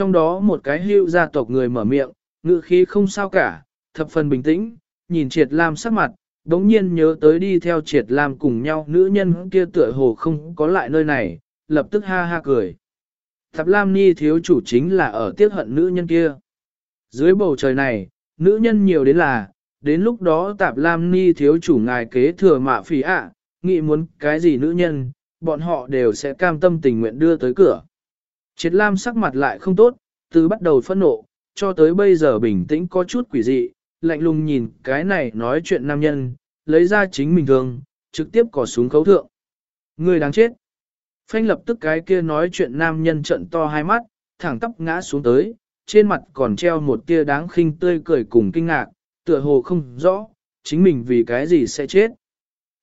Trong đó một cái hưu gia tộc người mở miệng, ngữ khí không sao cả, thập phần bình tĩnh, nhìn triệt lam sắc mặt, đống nhiên nhớ tới đi theo triệt lam cùng nhau nữ nhân kia tựa hồ không có lại nơi này, lập tức ha ha cười. Thập lam ni thiếu chủ chính là ở tiếc hận nữ nhân kia. Dưới bầu trời này, nữ nhân nhiều đến là, đến lúc đó tạp lam ni thiếu chủ ngài kế thừa mạ phỉ ạ, nghĩ muốn cái gì nữ nhân, bọn họ đều sẽ cam tâm tình nguyện đưa tới cửa. Triệt lam sắc mặt lại không tốt, từ bắt đầu phẫn nộ, cho tới bây giờ bình tĩnh có chút quỷ dị, lạnh lùng nhìn cái này nói chuyện nam nhân, lấy ra chính mình thường, trực tiếp cỏ súng khấu thượng. Người đáng chết. Phanh lập tức cái kia nói chuyện nam nhân trận to hai mắt, thẳng tóc ngã xuống tới, trên mặt còn treo một tia đáng khinh tươi cười cùng kinh ngạc, tựa hồ không rõ, chính mình vì cái gì sẽ chết.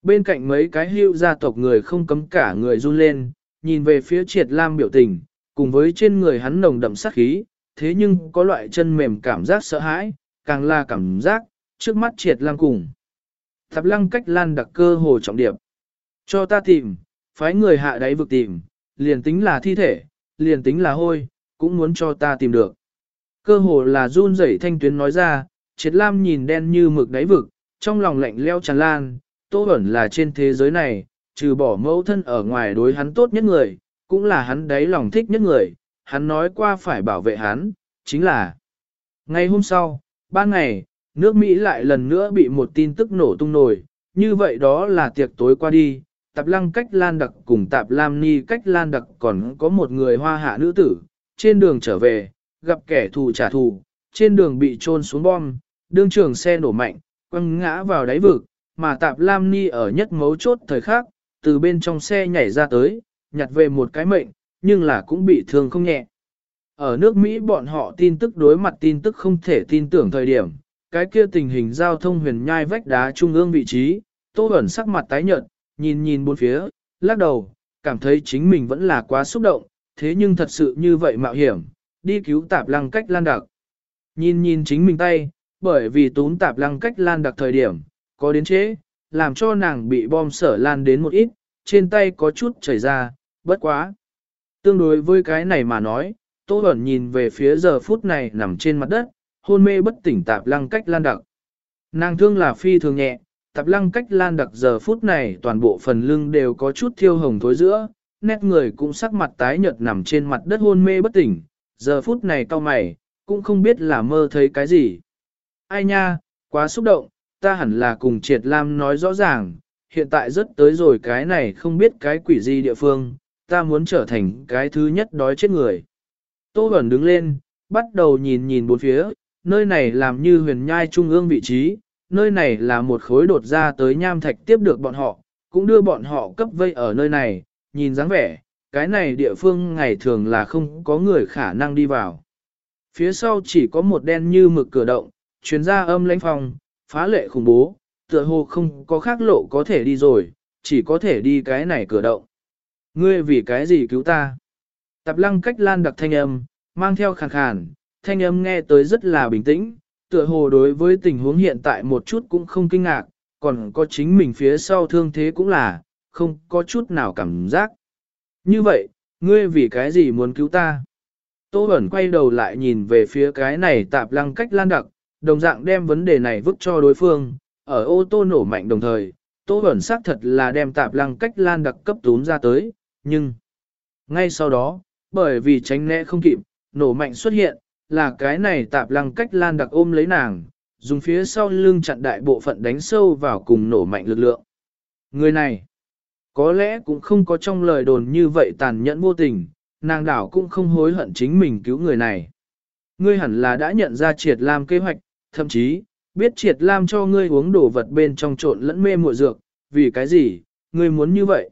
Bên cạnh mấy cái hưu gia tộc người không cấm cả người run lên, nhìn về phía triệt lam biểu tình, cùng với trên người hắn nồng đậm sát khí, thế nhưng có loại chân mềm cảm giác sợ hãi, càng là cảm giác, trước mắt triệt lăng cùng. Thập lăng cách lan đặc cơ hồ trọng điệp. Cho ta tìm, phái người hạ đáy vực tìm, liền tính là thi thể, liền tính là hôi, cũng muốn cho ta tìm được. Cơ hồ là run rẩy thanh tuyến nói ra, triệt lam nhìn đen như mực đáy vực, trong lòng lạnh leo tràn lan, tô ẩn là trên thế giới này, trừ bỏ mẫu thân ở ngoài đối hắn tốt nhất người, cũng là hắn đấy lòng thích nhất người, hắn nói qua phải bảo vệ hắn, chính là. Ngày hôm sau, ba ngày, nước Mỹ lại lần nữa bị một tin tức nổ tung nổi, như vậy đó là tiệc tối qua đi, tạp lăng cách lan đặc cùng tạp lam ni cách lan đặc còn có một người hoa hạ nữ tử, trên đường trở về, gặp kẻ thù trả thù, trên đường bị trôn xuống bom, đương trường xe nổ mạnh, quăng ngã vào đáy vực, mà tạp lam ni ở nhất mấu chốt thời khắc, từ bên trong xe nhảy ra tới, nhặt về một cái mệnh, nhưng là cũng bị thương không nhẹ. Ở nước Mỹ bọn họ tin tức đối mặt tin tức không thể tin tưởng thời điểm, cái kia tình hình giao thông huyền nhai vách đá trung ương vị trí, Tô ẩn sắc mặt tái nhợt, nhìn nhìn bốn phía, lắc đầu, cảm thấy chính mình vẫn là quá xúc động, thế nhưng thật sự như vậy mạo hiểm, đi cứu tạp lăng cách lan đặc. Nhìn nhìn chính mình tay, bởi vì tún tạp lăng cách lan đặc thời điểm, có đến chế, làm cho nàng bị bom sở lan đến một ít, trên tay có chút chảy ra, bất quá. Tương đối với cái này mà nói, Tô Bẩn nhìn về phía giờ phút này nằm trên mặt đất, hôn mê bất tỉnh tạp lăng cách lan đặc. Nàng thương là phi thường nhẹ, tạp lăng cách lan đặc giờ phút này toàn bộ phần lưng đều có chút thiêu hồng thối giữa, nét người cũng sắc mặt tái nhợt nằm trên mặt đất hôn mê bất tỉnh, giờ phút này cao mày, cũng không biết là mơ thấy cái gì. Ai nha, quá xúc động, ta hẳn là cùng triệt lam nói rõ ràng, hiện tại rất tới rồi cái này không biết cái quỷ gì địa phương, ta muốn trở thành cái thứ nhất đói chết người. Tô Bẩn đứng lên, bắt đầu nhìn nhìn bốn phía, nơi này làm như huyền nhai trung ương vị trí, nơi này là một khối đột ra tới nham thạch tiếp được bọn họ, cũng đưa bọn họ cấp vây ở nơi này, nhìn dáng vẻ, cái này địa phương ngày thường là không có người khả năng đi vào. Phía sau chỉ có một đen như mực cửa động, chuyến ra âm lãnh phòng, phá lệ khủng bố, tựa hồ không có khác lộ có thể đi rồi, chỉ có thể đi cái này cửa động. Ngươi vì cái gì cứu ta? Tạp lăng cách lan đặc thanh âm, mang theo khàn khàn, thanh âm nghe tới rất là bình tĩnh, tựa hồ đối với tình huống hiện tại một chút cũng không kinh ngạc, còn có chính mình phía sau thương thế cũng là, không có chút nào cảm giác. Như vậy, ngươi vì cái gì muốn cứu ta? Tô Bẩn quay đầu lại nhìn về phía cái này tạp lăng cách lan đặc, đồng dạng đem vấn đề này vứt cho đối phương, ở ô tô nổ mạnh đồng thời, Tô Bẩn xác thật là đem tạp lăng cách lan đặc cấp túm ra tới, nhưng... Ngay sau đó, bởi vì tránh né không kịp, nổ mạnh xuất hiện, là cái này tạp lăng cách lan đặc ôm lấy nàng, dùng phía sau lưng chặn đại bộ phận đánh sâu vào cùng nổ mạnh lực lượng. Người này, có lẽ cũng không có trong lời đồn như vậy tàn nhẫn vô tình, nàng đảo cũng không hối hận chính mình cứu người này. Ngươi hẳn là đã nhận ra triệt lam kế hoạch, thậm chí, biết triệt lam cho ngươi uống đồ vật bên trong trộn lẫn mê muội dược, vì cái gì, ngươi muốn như vậy.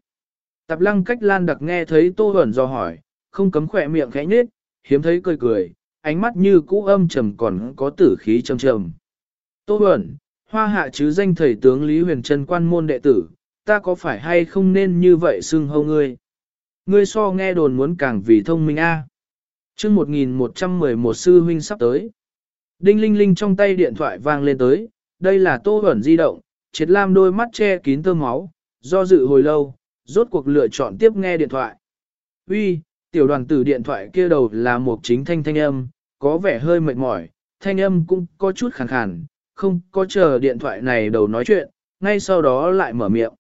Tạp lăng cách lan đặc nghe thấy tô ẩn do hỏi, không cấm khỏe miệng khẽ nhết, hiếm thấy cười cười, ánh mắt như cũ âm trầm còn có tử khí trầm trầm. Tô ẩn, hoa hạ chứ danh thầy tướng Lý Huyền Trân quan môn đệ tử, ta có phải hay không nên như vậy xưng hâu ngươi? Ngươi so nghe đồn muốn càng vì thông minh a. À. Chương 1111 sư huynh sắp tới. Đinh linh linh trong tay điện thoại vang lên tới, đây là Tô ẩn di động, triệt lam đôi mắt che kín tơ máu, do dự hồi lâu, rốt cuộc lựa chọn tiếp nghe điện thoại. Uy, tiểu đoàn tử điện thoại kia đầu là một chính thanh thanh âm, có vẻ hơi mệt mỏi, thanh âm cũng có chút khàn khàn, không có chờ điện thoại này đầu nói chuyện, ngay sau đó lại mở miệng.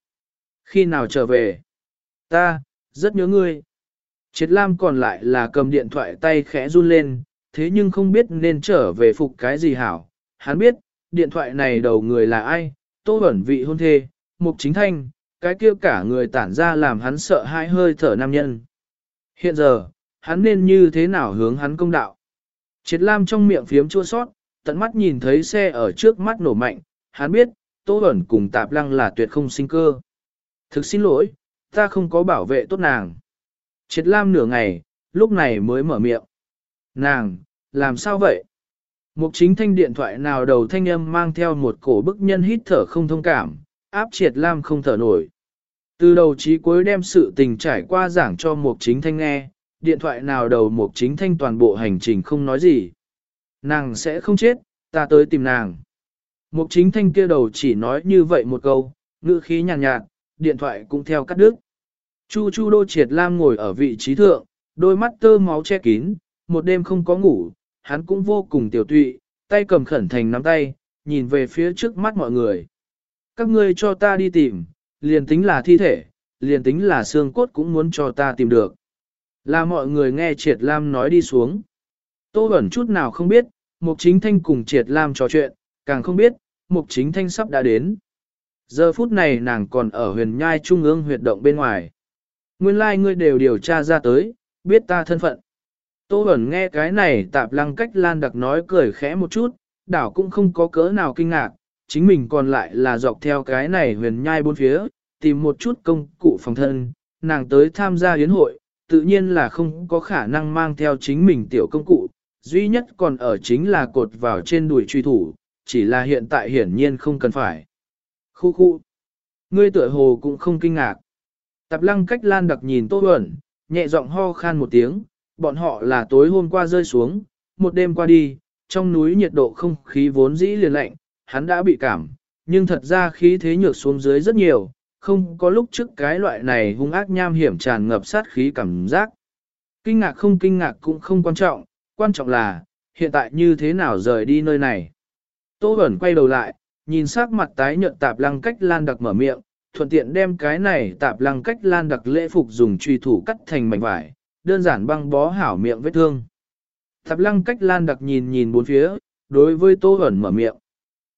Khi nào trở về? Ta, rất nhớ ngươi. Triệt Lam còn lại là cầm điện thoại tay khẽ run lên, thế nhưng không biết nên trở về phục cái gì hảo. Hắn biết, điện thoại này đầu người là ai, tô ẩn vị hôn thê, mục chính thanh, cái kia cả người tản ra làm hắn sợ hai hơi thở nam nhân. Hiện giờ, hắn nên như thế nào hướng hắn công đạo? Triệt Lam trong miệng phiếm chua sót, tận mắt nhìn thấy xe ở trước mắt nổ mạnh, hắn biết, Tô Bẩn cùng Tạp Lăng là tuyệt không sinh cơ. Thực xin lỗi, ta không có bảo vệ tốt nàng. Triệt Lam nửa ngày, lúc này mới mở miệng. Nàng, làm sao vậy? Mục chính thanh điện thoại nào đầu thanh âm mang theo một cổ bức nhân hít thở không thông cảm, áp triệt Lam không thở nổi. Từ đầu chí cuối đem sự tình trải qua giảng cho mục chính thanh nghe, điện thoại nào đầu mục chính thanh toàn bộ hành trình không nói gì. Nàng sẽ không chết, ta tới tìm nàng. Mục chính thanh kia đầu chỉ nói như vậy một câu, ngữ khí nhàn nhạt, nhạt, điện thoại cũng theo cắt đứt. Chu Chu Đô Triệt Lam ngồi ở vị trí thượng, đôi mắt tơ máu che kín, một đêm không có ngủ, hắn cũng vô cùng tiểu tụy, tay cầm khẩn thành nắm tay, nhìn về phía trước mắt mọi người. Các ngươi cho ta đi tìm, liền tính là thi thể, liền tính là xương cốt cũng muốn cho ta tìm được. Là mọi người nghe Triệt Lam nói đi xuống. Tô Bẩn chút nào không biết, Mục Chính Thanh cùng Triệt Lam trò chuyện, càng không biết, Mục Chính Thanh sắp đã đến. Giờ phút này nàng còn ở huyền nhai trung ương huyệt động bên ngoài. Nguyên lai like ngươi đều điều tra ra tới, biết ta thân phận. Tô Bẩn nghe cái này tạp lăng cách lan đặc nói cười khẽ một chút, đảo cũng không có cỡ nào kinh ngạc, chính mình còn lại là dọc theo cái này huyền nhai bốn phía, tìm một chút công cụ phòng thân, nàng tới tham gia yến hội, tự nhiên là không có khả năng mang theo chính mình tiểu công cụ, duy nhất còn ở chính là cột vào trên đùi truy thủ, chỉ là hiện tại hiển nhiên không cần phải. Khu khu. Ngươi tựa hồ cũng không kinh ngạc. Tạp lăng cách lan đặc nhìn Tô ẩn, nhẹ giọng ho khan một tiếng, bọn họ là tối hôm qua rơi xuống, một đêm qua đi, trong núi nhiệt độ không khí vốn dĩ liền lạnh, hắn đã bị cảm, nhưng thật ra khí thế nhược xuống dưới rất nhiều, không có lúc trước cái loại này hung ác nham hiểm tràn ngập sát khí cảm giác. Kinh ngạc không kinh ngạc cũng không quan trọng, quan trọng là, hiện tại như thế nào rời đi nơi này. Tô Bẩn quay đầu lại, nhìn sắc mặt tái nhợt tạp lăng cách lan đặc mở miệng, thuận tiện đem cái này tạp lăng cách lan đặc lễ phục dùng truy thủ cắt thành mảnh vải, đơn giản băng bó hảo miệng vết thương. Tạp lăng cách lan đặc nhìn nhìn bốn phía, đối với Tô Bẩn mở miệng.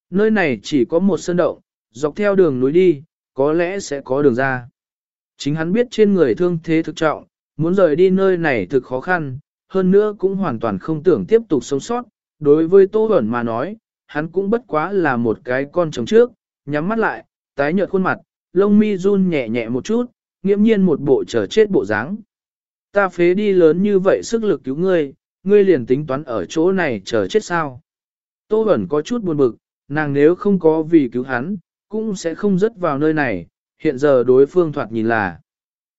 Nơi này chỉ có một sơn động, dọc theo đường núi đi, có lẽ sẽ có đường ra. Chính hắn biết trên người thương thế thực trọng, muốn rời đi nơi này thực khó khăn, hơn nữa cũng hoàn toàn không tưởng tiếp tục sống sót. Đối với Tô Bẩn mà nói, hắn cũng bất quá là một cái con trống trước, nhắm mắt lại, tái nhợt khuôn mặt, lông mi run nhẹ nhẹ một chút, nghiễm nhiên một bộ chờ chết bộ dáng. Ta phế đi lớn như vậy sức lực cứu ngươi, ngươi liền tính toán ở chỗ này chờ chết sao. Tô Bẩn có chút buồn bực, nàng nếu không có vì cứu hắn, cũng sẽ không rớt vào nơi này, hiện giờ đối phương thoạt nhìn là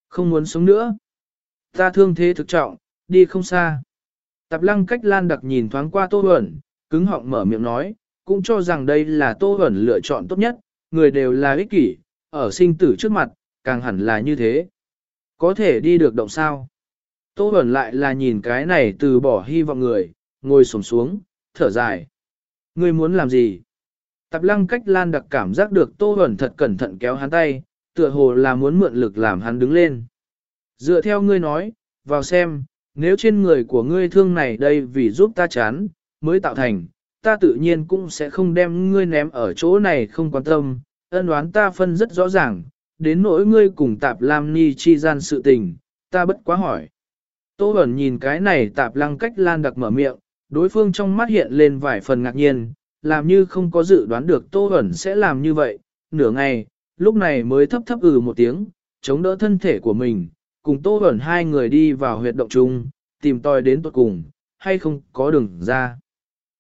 không muốn sống nữa. Ta thương thế thực trọng, đi không xa. Tạp lăng cách lan đặc nhìn thoáng qua Tô Huẩn, cứng họng mở miệng nói, cũng cho rằng đây là Tô Huẩn lựa chọn tốt nhất, người đều là ích kỷ, ở sinh tử trước mặt, càng hẳn là như thế. Có thể đi được động sao? Tô Huẩn lại là nhìn cái này từ bỏ hy vọng người, ngồi sổm xuống, thở dài. Ngươi muốn làm gì? Tạp lăng cách lan đặc cảm giác được Tô Huẩn thật cẩn thận kéo hắn tay, tựa hồ là muốn mượn lực làm hắn đứng lên. Dựa theo ngươi nói, vào xem, nếu trên người của ngươi thương này đây vì giúp ta chán, mới tạo thành, ta tự nhiên cũng sẽ không đem ngươi ném ở chỗ này không quan tâm, ân oán ta phân rất rõ ràng, đến nỗi ngươi cùng tạp lam ni chi gian sự tình, ta bất quá hỏi. Tô Bẩn nhìn cái này tạp lăng cách lan đặc mở miệng, đối phương trong mắt hiện lên vài phần ngạc nhiên, làm như không có dự đoán được Tô Hẩn sẽ làm như vậy, nửa ngày, lúc này mới thấp thấp ừ một tiếng, chống đỡ thân thể của mình, cùng Tô Hẩn hai người đi vào huyệt động chung, tìm tòi đến tuột cùng, hay không có đường ra.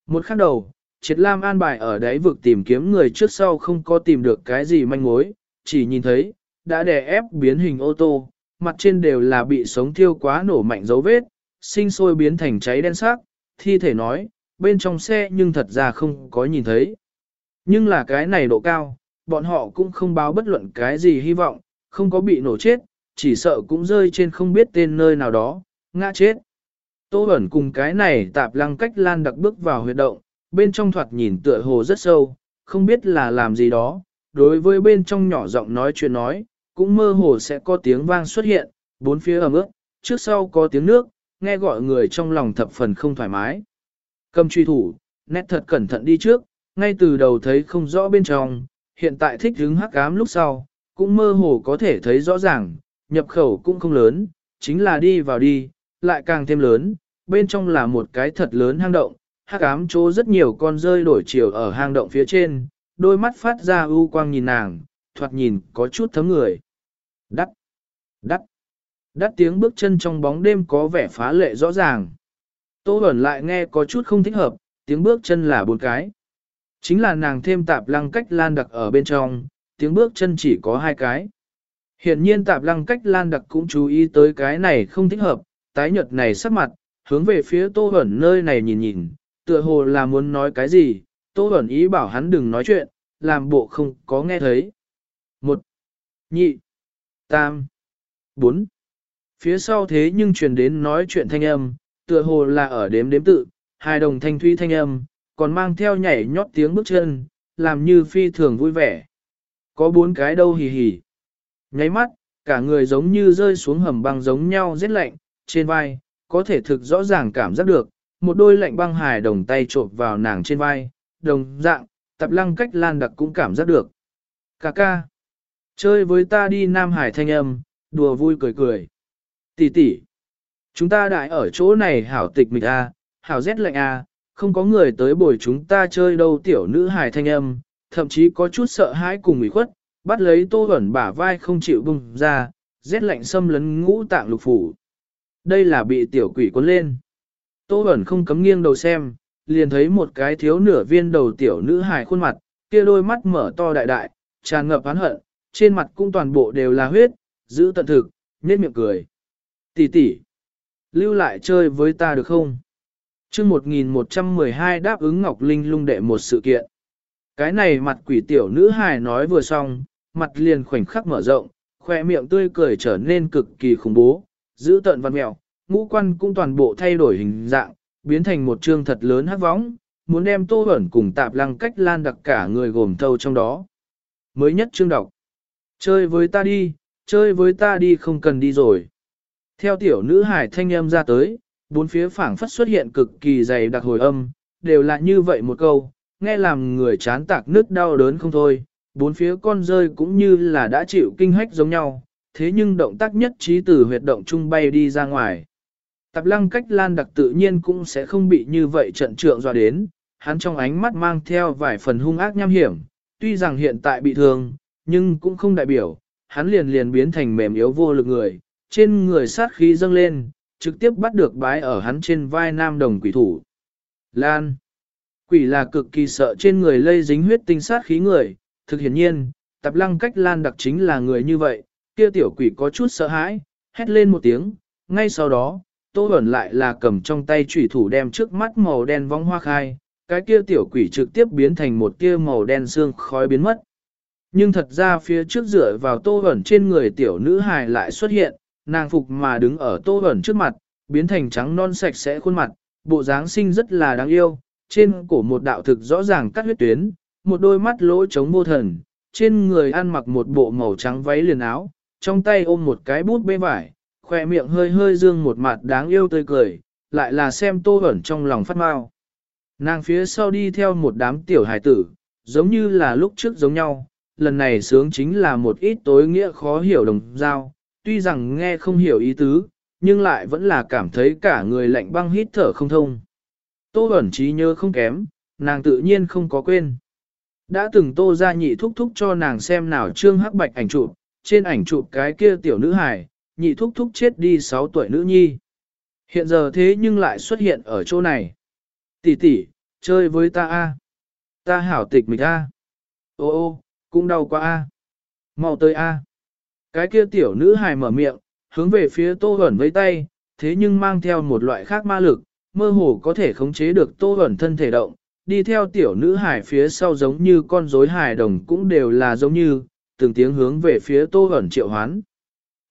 Một khắc đầu, Triệt Lam an bài ở đấy vực tìm kiếm người trước sau không có tìm được cái gì manh mối, chỉ nhìn thấy, đã đè ép biến hình ô tô, mặt trên đều là bị sống thiêu quá nổ mạnh dấu vết, sinh sôi biến thành cháy đen sắc, thi thể nói, bên trong xe nhưng thật ra không có nhìn thấy. Nhưng là cái này độ cao, bọn họ cũng không báo bất luận cái gì hy vọng, không có bị nổ chết, chỉ sợ cũng rơi trên không biết tên nơi nào đó, ngã chết. Tô ẩn cùng cái này tạp lăng cách lan đặc bước vào huyệt động, bên trong thoạt nhìn tựa hồ rất sâu, không biết là làm gì đó, đối với bên trong nhỏ giọng nói chuyện nói, cũng mơ hồ sẽ có tiếng vang xuất hiện, bốn phía ẩm ướt, trước sau có tiếng nước, nghe gọi người trong lòng thập phần không thoải mái. Cầm truy thủ, nét thật cẩn thận đi trước, ngay từ đầu thấy không rõ bên trong, hiện tại thích hứng hắc ám lúc sau, cũng mơ hồ có thể thấy rõ ràng, nhập khẩu cũng không lớn, chính là đi vào đi, lại càng thêm lớn, bên trong là một cái thật lớn hang động, hắc ám chỗ rất nhiều con rơi đổi chiều ở hang động phía trên, đôi mắt phát ra ưu quang nhìn nàng, thoạt nhìn có chút thấm người. Đắt, đắt, đắt tiếng bước chân trong bóng đêm có vẻ phá lệ rõ ràng. Tô Bẩn lại nghe có chút không thích hợp, tiếng bước chân là bốn cái. Chính là nàng thêm tạp lăng cách lan đặc ở bên trong, tiếng bước chân chỉ có hai cái. Hiện nhiên tạp lăng cách lan đặc cũng chú ý tới cái này không thích hợp, tái nhật này sắc mặt, hướng về phía tô ẩn nơi này nhìn nhìn, tựa hồ là muốn nói cái gì, tô ẩn ý bảo hắn đừng nói chuyện, làm bộ không có nghe thấy. Một, nhị, tam, bốn. Phía sau thế nhưng truyền đến nói chuyện thanh âm, tựa hồ là ở đếm đếm tự, hai đồng thanh thuy thanh âm, còn mang theo nhảy nhót tiếng bước chân, làm như phi thường vui vẻ. Có bốn cái đâu hì hì. Nháy mắt, cả người giống như rơi xuống hầm băng giống nhau rét lạnh, trên vai, có thể thực rõ ràng cảm giác được, một đôi lạnh băng hài đồng tay trộm vào nàng trên vai, đồng dạng, tập lăng cách lan đặc cũng cảm giác được. Cà ca, chơi với ta đi Nam Hải thanh âm, đùa vui cười cười. Tỷ tỷ, chúng ta đại ở chỗ này hảo tịch mịch a, hảo rét lạnh a, không có người tới bồi chúng ta chơi đâu tiểu nữ hài thanh âm, thậm chí có chút sợ hãi cùng ủy khuất, bắt lấy tô ẩn bả vai không chịu bung ra, rét lạnh xâm lấn ngũ tạng lục phủ. Đây là bị tiểu quỷ cuốn lên. Tô ẩn không cấm nghiêng đầu xem, liền thấy một cái thiếu nửa viên đầu tiểu nữ hài khuôn mặt, kia đôi mắt mở to đại đại, tràn ngập oán hận, trên mặt cũng toàn bộ đều là huyết, giữ tận thực, nhếch miệng cười. Tỷ tỷ, lưu lại chơi với ta được không? chương 1112 đáp ứng Ngọc Linh lung đệ một sự kiện. Cái này mặt quỷ tiểu nữ hài nói vừa xong, mặt liền khoảnh khắc mở rộng, khoe miệng tươi cười trở nên cực kỳ khủng bố, giữ tận văn mèo, ngũ quan cũng toàn bộ thay đổi hình dạng, biến thành một trương thật lớn hắc võng, muốn đem tô ẩn cùng tạp lăng cách lan đặc cả người gồm thâu trong đó. Mới nhất chương đọc. Chơi với ta đi, chơi với ta đi không cần đi rồi. Theo tiểu nữ hải thanh âm ra tới, bốn phía phảng phất xuất hiện cực kỳ dày đặc hồi âm, đều là như vậy một câu, nghe làm người chán tạc nước đau đớn không thôi, bốn phía con rơi cũng như là đã chịu kinh hách giống nhau, thế nhưng động tác nhất trí từ huyệt động trung bay đi ra ngoài. Tạp lăng cách lan đặc tự nhiên cũng sẽ không bị như vậy trận trượng dọa đến, hắn trong ánh mắt mang theo vài phần hung ác nham hiểm, tuy rằng hiện tại bị thương, nhưng cũng không đại biểu, hắn liền liền biến thành mềm yếu vô lực người, trên người sát khí dâng lên, trực tiếp bắt được bái ở hắn trên vai nam đồng quỷ thủ. Lan Quỷ là cực kỳ sợ trên người lây dính huyết tinh sát khí người, thực hiển nhiên, tập lăng cách lan đặc chính là người như vậy, kia tiểu quỷ có chút sợ hãi, hét lên một tiếng, ngay sau đó, tô ẩn lại là cầm trong tay chủy thủ đem trước mắt màu đen vong hoa khai, cái kia tiểu quỷ trực tiếp biến thành một kia màu đen xương khói biến mất. Nhưng thật ra phía trước dựa vào tô ẩn trên người tiểu nữ hài lại xuất hiện, nàng phục mà đứng ở tô ẩn trước mặt, biến thành trắng non sạch sẽ khuôn mặt, bộ dáng sinh rất là đáng yêu, trên cổ một đạo thực rõ ràng cắt huyết tuyến, một đôi mắt lỗ trống vô thần, trên người ăn mặc một bộ màu trắng váy liền áo, trong tay ôm một cái bút bê vải, khoe miệng hơi hơi dương một mặt đáng yêu tươi cười, lại là xem tô ẩn trong lòng phát mau. Nàng phía sau đi theo một đám tiểu hài tử, giống như là lúc trước giống nhau, lần này sướng chính là một ít tối nghĩa khó hiểu đồng giao, tuy rằng nghe không hiểu ý tứ, nhưng lại vẫn là cảm thấy cả người lạnh băng hít thở không thông. Tô ẩn trí nhớ không kém, nàng tự nhiên không có quên. Đã từng tô ra nhị thúc thúc cho nàng xem nào trương hắc bạch ảnh chụp, trên ảnh chụp cái kia tiểu nữ hài, nhị thúc thúc chết đi 6 tuổi nữ nhi. Hiện giờ thế nhưng lại xuất hiện ở chỗ này. Tỷ tỷ, chơi với ta a. Ta hảo tịch mình a. Ô ô, cũng đau quá a. Mau tới a. Cái kia tiểu nữ hài mở miệng, hướng về phía tô Huẩn với tay, thế nhưng mang theo một loại khác ma lực, mơ hồ có thể khống chế được tô Huẩn thân thể động, đi theo tiểu nữ hài phía sau giống như con rối hài đồng cũng đều là giống như, từng tiếng hướng về phía tô Huẩn triệu hoán.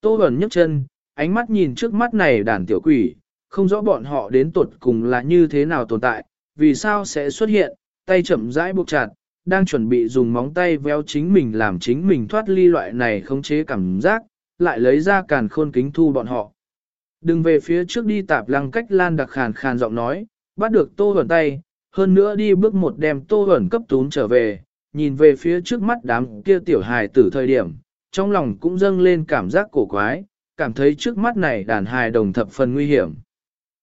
Tô Huẩn nhấc chân, ánh mắt nhìn trước mắt này đàn tiểu quỷ, không rõ bọn họ đến tuột cùng là như thế nào tồn tại, vì sao sẽ xuất hiện, tay chậm rãi buộc chặt, đang chuẩn bị dùng móng tay véo chính mình làm chính mình thoát ly loại này khống chế cảm giác, lại lấy ra càn khôn kính thu bọn họ. Đừng về phía trước đi tạp lăng cách lan đặc khàn khàn giọng nói, bắt được tô hẩn tay, hơn nữa đi bước một đem tô hẩn cấp tún trở về, nhìn về phía trước mắt đám kia tiểu hài tử thời điểm, trong lòng cũng dâng lên cảm giác cổ quái, cảm thấy trước mắt này đàn hài đồng thập phần nguy hiểm.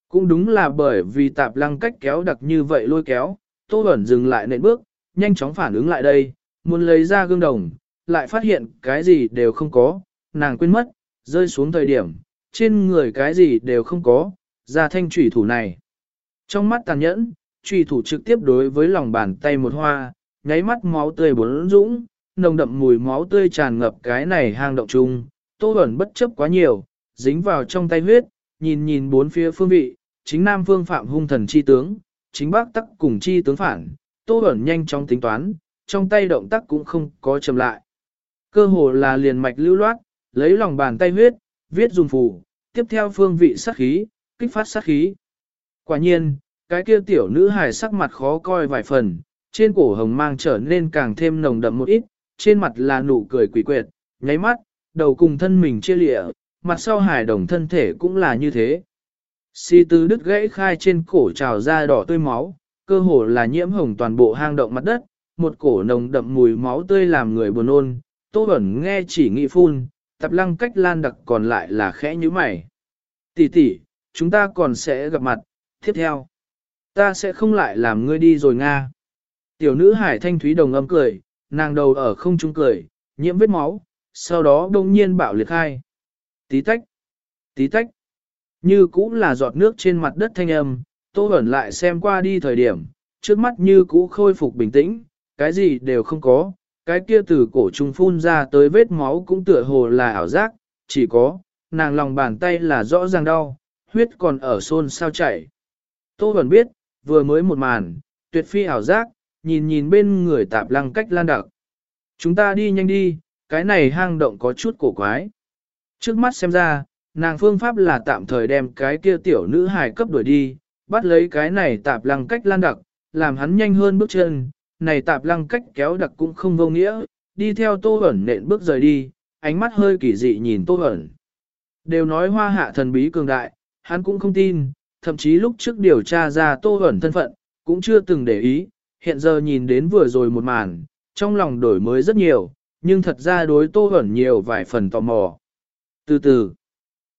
Cũng đúng là bởi vì tạp lăng cách kéo đặc như vậy lôi kéo, tô hẩn dừng lại nện bước, nhanh chóng phản ứng lại đây, muốn lấy ra gương đồng, lại phát hiện cái gì đều không có, nàng quên mất, rơi xuống thời điểm, trên người cái gì đều không có, ra thanh trùy thủ này. Trong mắt tàn nhẫn, trùy thủ trực tiếp đối với lòng bàn tay một hoa, nháy mắt máu tươi bốn dũng, nồng đậm mùi máu tươi tràn ngập cái này hang động chung, tô ẩn bất chấp quá nhiều, dính vào trong tay huyết, nhìn nhìn bốn phía phương vị, chính nam phương phạm hung thần chi tướng, chính bắc tắc cùng chi tướng phản, tô Bẩn nhanh chóng tính toán, trong tay động tác cũng không có chậm lại. Cơ hồ là liền mạch lưu loát, lấy lòng bàn tay huyết, viết dùng phù, tiếp theo phương vị sát khí, kích phát sát khí. Quả nhiên, cái kia tiểu nữ hài sắc mặt khó coi vài phần, trên cổ hồng mang trở nên càng thêm nồng đậm một ít, trên mặt là nụ cười quỷ quyệt, nháy mắt, đầu cùng thân mình chia lịa, mặt sau hài đồng thân thể cũng là như thế. Si tư đứt gãy khai trên cổ trào ra đỏ tươi máu, cơ hồ là nhiễm hồng toàn bộ hang động mặt đất, một cổ nồng đậm mùi máu tươi làm người buồn nôn, tô ẩn nghe chỉ nghị phun, tập lăng cách lan đặc còn lại là khẽ như mày. Tỷ tỷ, chúng ta còn sẽ gặp mặt, tiếp theo. Ta sẽ không lại làm ngươi đi rồi Nga. Tiểu nữ hải thanh thúy đồng âm cười, nàng đầu ở không trung cười, nhiễm vết máu, sau đó đông nhiên bạo liệt khai. Tí tách, tí tách. Như cũng là giọt nước trên mặt đất thanh âm, tô Bẩn lại xem qua đi thời điểm, trước mắt như cũ khôi phục bình tĩnh, cái gì đều không có, cái kia từ cổ trùng phun ra tới vết máu cũng tựa hồ là ảo giác, chỉ có, nàng lòng bàn tay là rõ ràng đau, huyết còn ở xôn sao chảy. Tô Bẩn biết, vừa mới một màn, tuyệt phi ảo giác, nhìn nhìn bên người tạp lăng cách lan đặc. Chúng ta đi nhanh đi, cái này hang động có chút cổ quái. Trước mắt xem ra, nàng phương pháp là tạm thời đem cái kia tiểu nữ hài cấp đuổi đi, bắt lấy cái này tạp lăng cách lan đặc, làm hắn nhanh hơn bước chân, này tạp lăng cách kéo đặc cũng không vô nghĩa, đi theo tô ẩn nện bước rời đi, ánh mắt hơi kỳ dị nhìn tô ẩn. Đều nói hoa hạ thần bí cường đại, hắn cũng không tin, thậm chí lúc trước điều tra ra tô ẩn thân phận, cũng chưa từng để ý, hiện giờ nhìn đến vừa rồi một màn, trong lòng đổi mới rất nhiều, nhưng thật ra đối tô ẩn nhiều vài phần tò mò. Từ từ,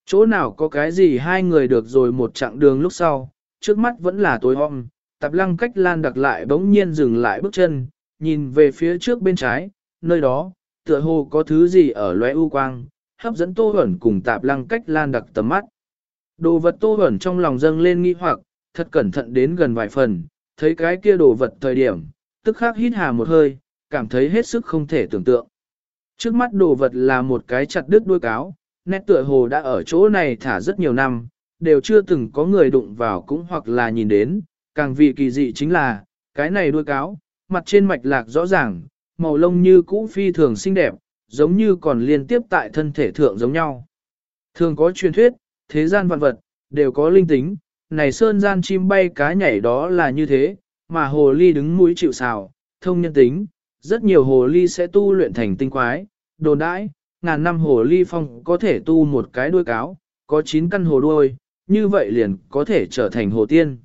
chỗ nào có cái gì hai người được rồi một chặng đường lúc sau, trước mắt vẫn là tối om, tạp lăng cách lan đặc lại bỗng nhiên dừng lại bước chân, nhìn về phía trước bên trái, nơi đó, tựa hồ có thứ gì ở lóe u quang, hấp dẫn tô ẩn cùng tạp lăng cách lan đặc tầm mắt. Đồ vật tô ẩn trong lòng dâng lên nghi hoặc, thật cẩn thận đến gần vài phần, thấy cái kia đồ vật thời điểm, tức khắc hít hà một hơi, cảm thấy hết sức không thể tưởng tượng. Trước mắt đồ vật là một cái chặt đứt đuôi cáo, nét tựa hồ đã ở chỗ này thả rất nhiều năm, đều chưa từng có người đụng vào cũng hoặc là nhìn đến, càng vị kỳ dị chính là, cái này đuôi cáo, mặt trên mạch lạc rõ ràng, màu lông như cũ phi thường xinh đẹp, giống như còn liên tiếp tại thân thể thượng giống nhau. Thường có truyền thuyết, thế gian vạn vật, đều có linh tính, này sơn gian chim bay cá nhảy đó là như thế, mà hồ ly đứng mũi chịu xào, thông nhân tính, rất nhiều hồ ly sẽ tu luyện thành tinh quái, đồn đãi, ngàn năm hồ ly phong có thể tu một cái đuôi cáo, có 9 căn hồ đuôi, như vậy liền có thể trở thành hồ tiên.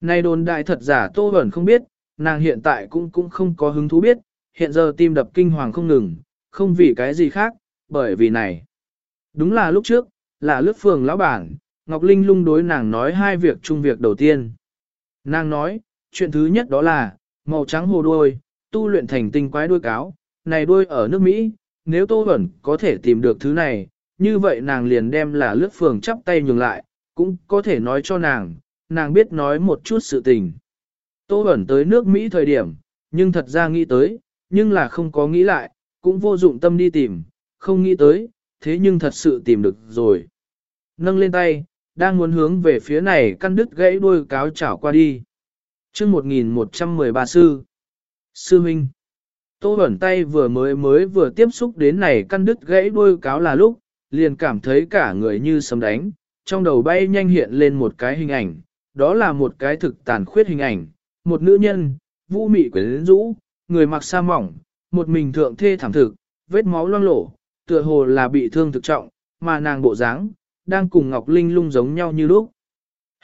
Này đồn đại thật giả Tô Bẩn không biết, nàng hiện tại cũng cũng không có hứng thú biết, hiện giờ tim đập kinh hoàng không ngừng, không vì cái gì khác, bởi vì này. Đúng là lúc trước, là lướt phường lão bản, Ngọc Linh lung đối nàng nói hai việc chung việc đầu tiên. Nàng nói, chuyện thứ nhất đó là, màu trắng hồ đuôi, tu luyện thành tinh quái đuôi cáo, này đuôi ở nước Mỹ, nếu Tô Bẩn có thể tìm được thứ này, như vậy nàng liền đem là lướt phường chắp tay nhường lại, cũng có thể nói cho nàng, nàng biết nói một chút sự tình. Tô ẩn tới nước Mỹ thời điểm, nhưng thật ra nghĩ tới, nhưng là không có nghĩ lại, cũng vô dụng tâm đi tìm, không nghĩ tới, thế nhưng thật sự tìm được rồi. Nâng lên tay, đang muốn hướng về phía này căn đứt gãy đuôi cáo chảo qua đi. chương 1113 sư. Sư Minh. Tô ẩn tay vừa mới mới vừa tiếp xúc đến này căn đứt gãy đuôi cáo là lúc, liền cảm thấy cả người như sấm đánh, trong đầu bay nhanh hiện lên một cái hình ảnh, đó là một cái thực tàn khuyết hình ảnh, một nữ nhân, vũ mị quyến rũ, người mặc sa mỏng, một mình thượng thê thảm thực, vết máu loang lổ, tựa hồ là bị thương thực trọng, mà nàng bộ dáng đang cùng Ngọc Linh lung giống nhau như lúc.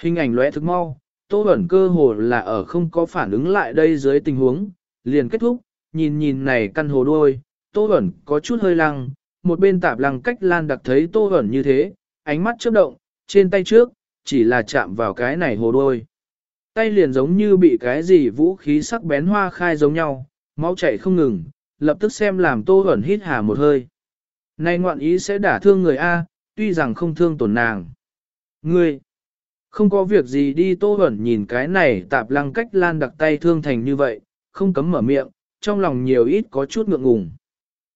Hình ảnh lóe thực mau, Tô Bẩn cơ hồ là ở không có phản ứng lại đây dưới tình huống, liền kết thúc, nhìn nhìn này căn hồ đôi, Tô Bẩn có chút hơi lăng, một bên tạp lăng cách lan đặc thấy Tô Bẩn như thế, ánh mắt chớp động, trên tay trước, chỉ là chạm vào cái này hồ đôi. Tay liền giống như bị cái gì vũ khí sắc bén hoa khai giống nhau, máu chảy không ngừng, lập tức xem làm Tô ẩn hít hà một hơi. Này ngoạn ý sẽ đả thương người A, tuy rằng không thương tổn nàng. Ngươi, không có việc gì đi Tô ẩn nhìn cái này tạp lăng cách lan đặc tay thương thành như vậy, không cấm mở miệng, trong lòng nhiều ít có chút ngượng ngùng.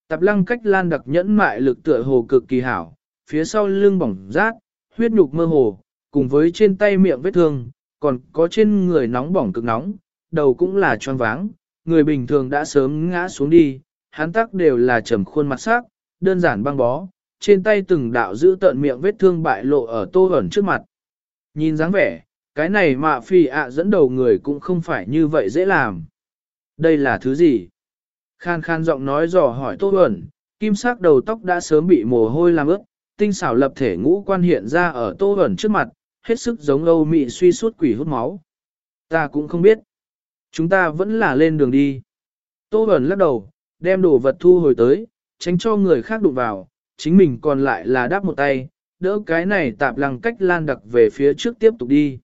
Tạp lăng cách lan đặc nhẫn mại lực tựa hồ cực kỳ hảo, phía sau lưng bỏng rát, huyết nhục mơ hồ, cùng với trên tay miệng vết thương, còn có trên người nóng bỏng cực nóng, đầu cũng là tròn váng, người bình thường đã sớm ngã xuống đi, hắn tắc đều là trầm khuôn mặt sắc, đơn giản băng bó, trên tay từng đạo giữ tận miệng vết thương bại lộ ở tô ẩn trước mặt. Nhìn dáng vẻ, cái này mạ phi ạ dẫn đầu người cũng không phải như vậy dễ làm. Đây là thứ gì? Khan khan giọng nói dò hỏi tô ẩn, kim sắc đầu tóc đã sớm bị mồ hôi làm ướt, tinh xảo lập thể ngũ quan hiện ra ở tô ẩn trước mặt, hết sức giống Âu Mị suy suốt quỷ hút máu. Ta cũng không biết. Chúng ta vẫn là lên đường đi. Tô ẩn lắc đầu, đem đồ vật thu hồi tới, tránh cho người khác đụng vào, chính mình còn lại là đáp một tay, đỡ cái này tạp lăng cách lan đặc về phía trước tiếp tục đi.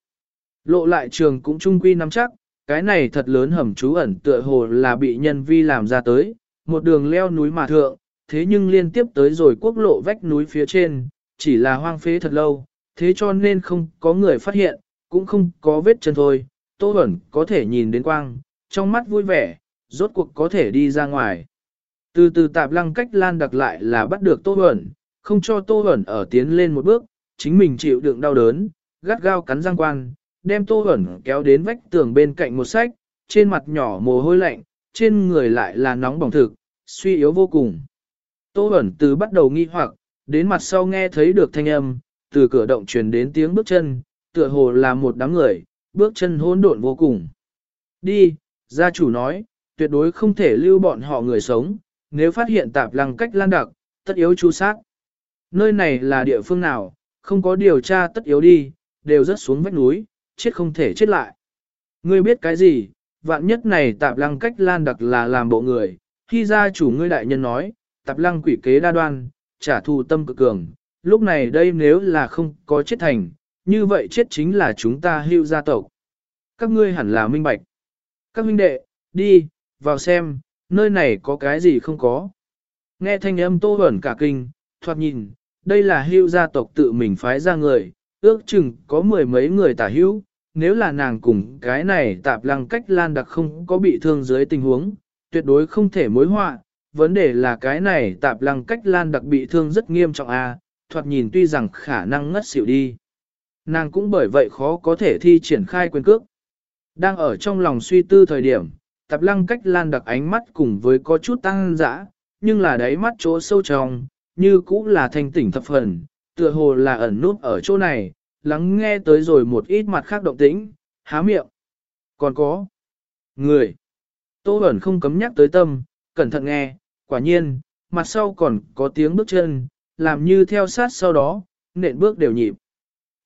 Lộ lại trường cũng trung quy nắm chắc, cái này thật lớn hầm trú ẩn tựa hồ là bị nhân vi làm ra tới, một đường leo núi mà thượng, thế nhưng liên tiếp tới rồi quốc lộ vách núi phía trên, chỉ là hoang phế thật lâu, thế cho nên không có người phát hiện, cũng không có vết chân thôi, Tô Bẩn có thể nhìn đến quang, trong mắt vui vẻ, rốt cuộc có thể đi ra ngoài. Từ từ tạp lăng cách lan đặc lại là bắt được Tô Bẩn, không cho Tô Bẩn ở tiến lên một bước, chính mình chịu đựng đau đớn, gắt gao cắn răng quan, đem Tô Bẩn kéo đến vách tường bên cạnh một sách, trên mặt nhỏ mồ hôi lạnh, trên người lại là nóng bỏng thực, suy yếu vô cùng. Tô Bẩn từ bắt đầu nghi hoặc, đến mặt sau nghe thấy được thanh âm, từ cửa động truyền đến tiếng bước chân, tựa hồ là một đám người, bước chân hỗn độn vô cùng. Đi, gia chủ nói, tuyệt đối không thể lưu bọn họ người sống, nếu phát hiện tạp lăng cách lan đặc, tất yếu chu sát. Nơi này là địa phương nào, không có điều tra tất yếu đi, đều rớt xuống vách núi, chết không thể chết lại. Ngươi biết cái gì, vạn nhất này tạp lăng cách lan đặc là làm bộ người, khi gia chủ ngươi đại nhân nói, tạp lăng quỷ kế đa đoan, trả thù tâm cực cường, lúc này đây nếu là không có chết thành, như vậy chết chính là chúng ta hưu gia tộc. Các ngươi hẳn là minh bạch. Các huynh đệ, đi, vào xem, nơi này có cái gì không có. Nghe thanh âm tô ẩn cả kinh, thoạt nhìn, đây là hưu gia tộc tự mình phái ra người, ước chừng có mười mấy người tả hữu, nếu là nàng cùng cái này tạp lăng cách lan đặc không có bị thương dưới tình huống, tuyệt đối không thể mối họa. Vấn đề là cái này tạp lăng cách lan đặc bị thương rất nghiêm trọng a, à, thoạt nhìn tuy rằng khả năng ngất xỉu đi. Nàng cũng bởi vậy khó có thể thi triển khai quyền cước. Đang ở trong lòng suy tư thời điểm, tạp lăng cách lan đặc ánh mắt cùng với có chút tăng dã, nhưng là đáy mắt chỗ sâu trong, như cũng là thanh tỉnh thập phần, tựa hồ là ẩn nút ở chỗ này, lắng nghe tới rồi một ít mặt khác động tĩnh, há miệng. Còn có người. Tô ẩn không cấm nhắc tới tâm, cẩn thận nghe, quả nhiên, mặt sau còn có tiếng bước chân, làm như theo sát sau đó, nện bước đều nhịp.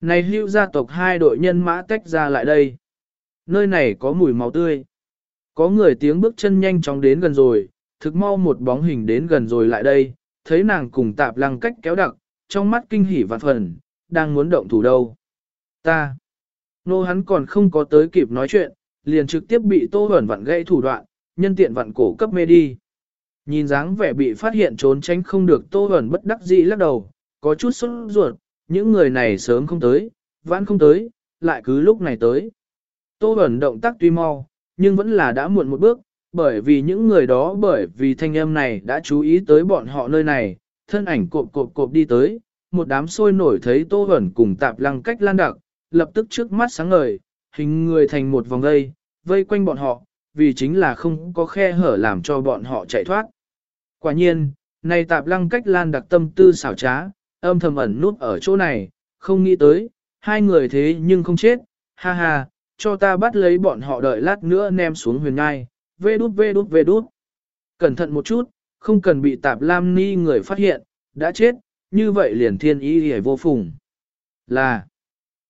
Này hưu gia tộc hai đội nhân mã tách ra lại đây. Nơi này có mùi máu tươi. Có người tiếng bước chân nhanh chóng đến gần rồi, thực mau một bóng hình đến gần rồi lại đây, thấy nàng cùng tạp lăng cách kéo đặc, trong mắt kinh hỉ vạn phần, đang muốn động thủ đâu. Ta. Nô hắn còn không có tới kịp nói chuyện, liền trực tiếp bị tô hẩn vặn gãy thủ đoạn, nhân tiện vặn cổ cấp mê đi. Nhìn dáng vẻ bị phát hiện trốn tránh không được tô hẩn bất đắc dĩ lắc đầu, có chút sốt ruột, những người này sớm không tới, vãn không tới, lại cứ lúc này tới. Tô hẩn động tác tuy mau, nhưng vẫn là đã muộn một bước, bởi vì những người đó bởi vì thanh âm này đã chú ý tới bọn họ nơi này, thân ảnh cộp cộp cộp đi tới, một đám sôi nổi thấy tô hẩn cùng tạp lăng cách lan đặc, lập tức trước mắt sáng ngời, hình người thành một vòng dây, vây quanh bọn họ, vì chính là không có khe hở làm cho bọn họ chạy thoát. Quả nhiên, này tạp lăng cách lan đặc tâm tư xảo trá, âm thầm ẩn nút ở chỗ này, không nghĩ tới, hai người thế nhưng không chết, ha ha, cho ta bắt lấy bọn họ đợi lát nữa ném xuống huyền ngai, vê đút vê đút vê đút. Cẩn thận một chút, không cần bị tạp lam ni người phát hiện, đã chết, như vậy liền thiên ý hề vô phùng. Là,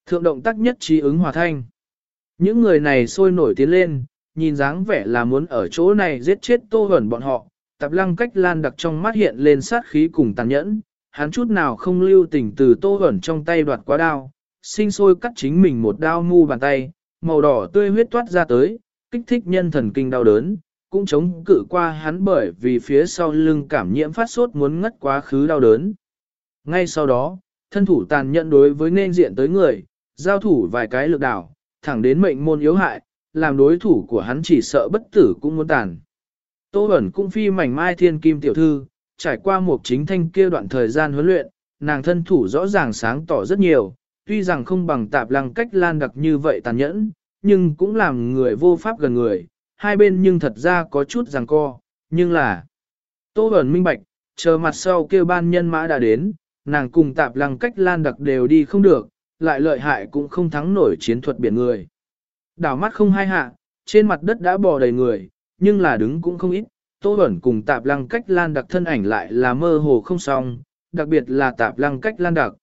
thượng động tác nhất trí ứng hòa thanh. Những người này sôi nổi tiến lên, nhìn dáng vẻ là muốn ở chỗ này giết chết tô hẩn bọn họ, tạp lăng cách lan đặc trong mắt hiện lên sát khí cùng tàn nhẫn, hắn chút nào không lưu tình từ tô ẩn trong tay đoạt quá đao, sinh sôi cắt chính mình một đao mu bàn tay, màu đỏ tươi huyết toát ra tới, kích thích nhân thần kinh đau đớn, cũng chống cự qua hắn bởi vì phía sau lưng cảm nhiễm phát sốt muốn ngất quá khứ đau đớn. Ngay sau đó, thân thủ tàn nhẫn đối với nên diện tới người, giao thủ vài cái lực đảo, thẳng đến mệnh môn yếu hại, làm đối thủ của hắn chỉ sợ bất tử cũng muốn tàn. Tô Bẩn cũng phi mảnh mai thiên kim tiểu thư, trải qua một chính thanh kia đoạn thời gian huấn luyện, nàng thân thủ rõ ràng sáng tỏ rất nhiều, tuy rằng không bằng tạp lăng cách lan đặc như vậy tàn nhẫn, nhưng cũng làm người vô pháp gần người, hai bên nhưng thật ra có chút ràng co, nhưng là Tô Bẩn minh bạch, chờ mặt sau kêu ban nhân mã đã đến, nàng cùng tạp lăng cách lan đặc đều đi không được, lại lợi hại cũng không thắng nổi chiến thuật biển người. Đảo mắt không hai hạ, trên mặt đất đã bò đầy người, nhưng là đứng cũng không ít, Tô Bẩn cùng tạp lăng cách lan đặc thân ảnh lại là mơ hồ không xong, đặc biệt là tạp lăng cách lan đặc.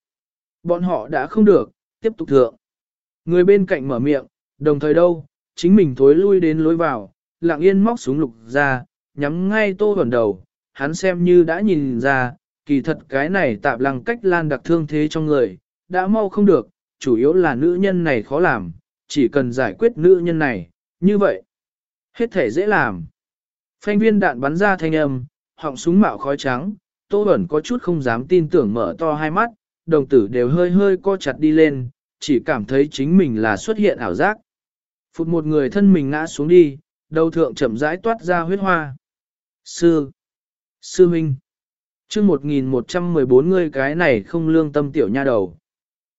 Bọn họ đã không được, tiếp tục thượng. Người bên cạnh mở miệng, đồng thời đâu, chính mình thối lui đến lối vào, lặng yên móc súng lục ra, nhắm ngay Tô Bẩn đầu, hắn xem như đã nhìn ra, kỳ thật cái này tạp lăng cách lan đặc thương thế trong người, đã mau không được, chủ yếu là nữ nhân này khó làm, chỉ cần giải quyết nữ nhân này, như vậy. Hết thể dễ làm. Phanh viên đạn bắn ra thanh âm, họng súng mạo khói trắng, Tô Bẩn có chút không dám tin tưởng mở to hai mắt, đồng tử đều hơi hơi co chặt đi lên, chỉ cảm thấy chính mình là xuất hiện ảo giác. Phụt một người thân mình ngã xuống đi, đầu thượng chậm rãi toát ra huyết hoa. Sư! Sư Minh! chương 1114 người cái này không lương tâm tiểu nha đầu.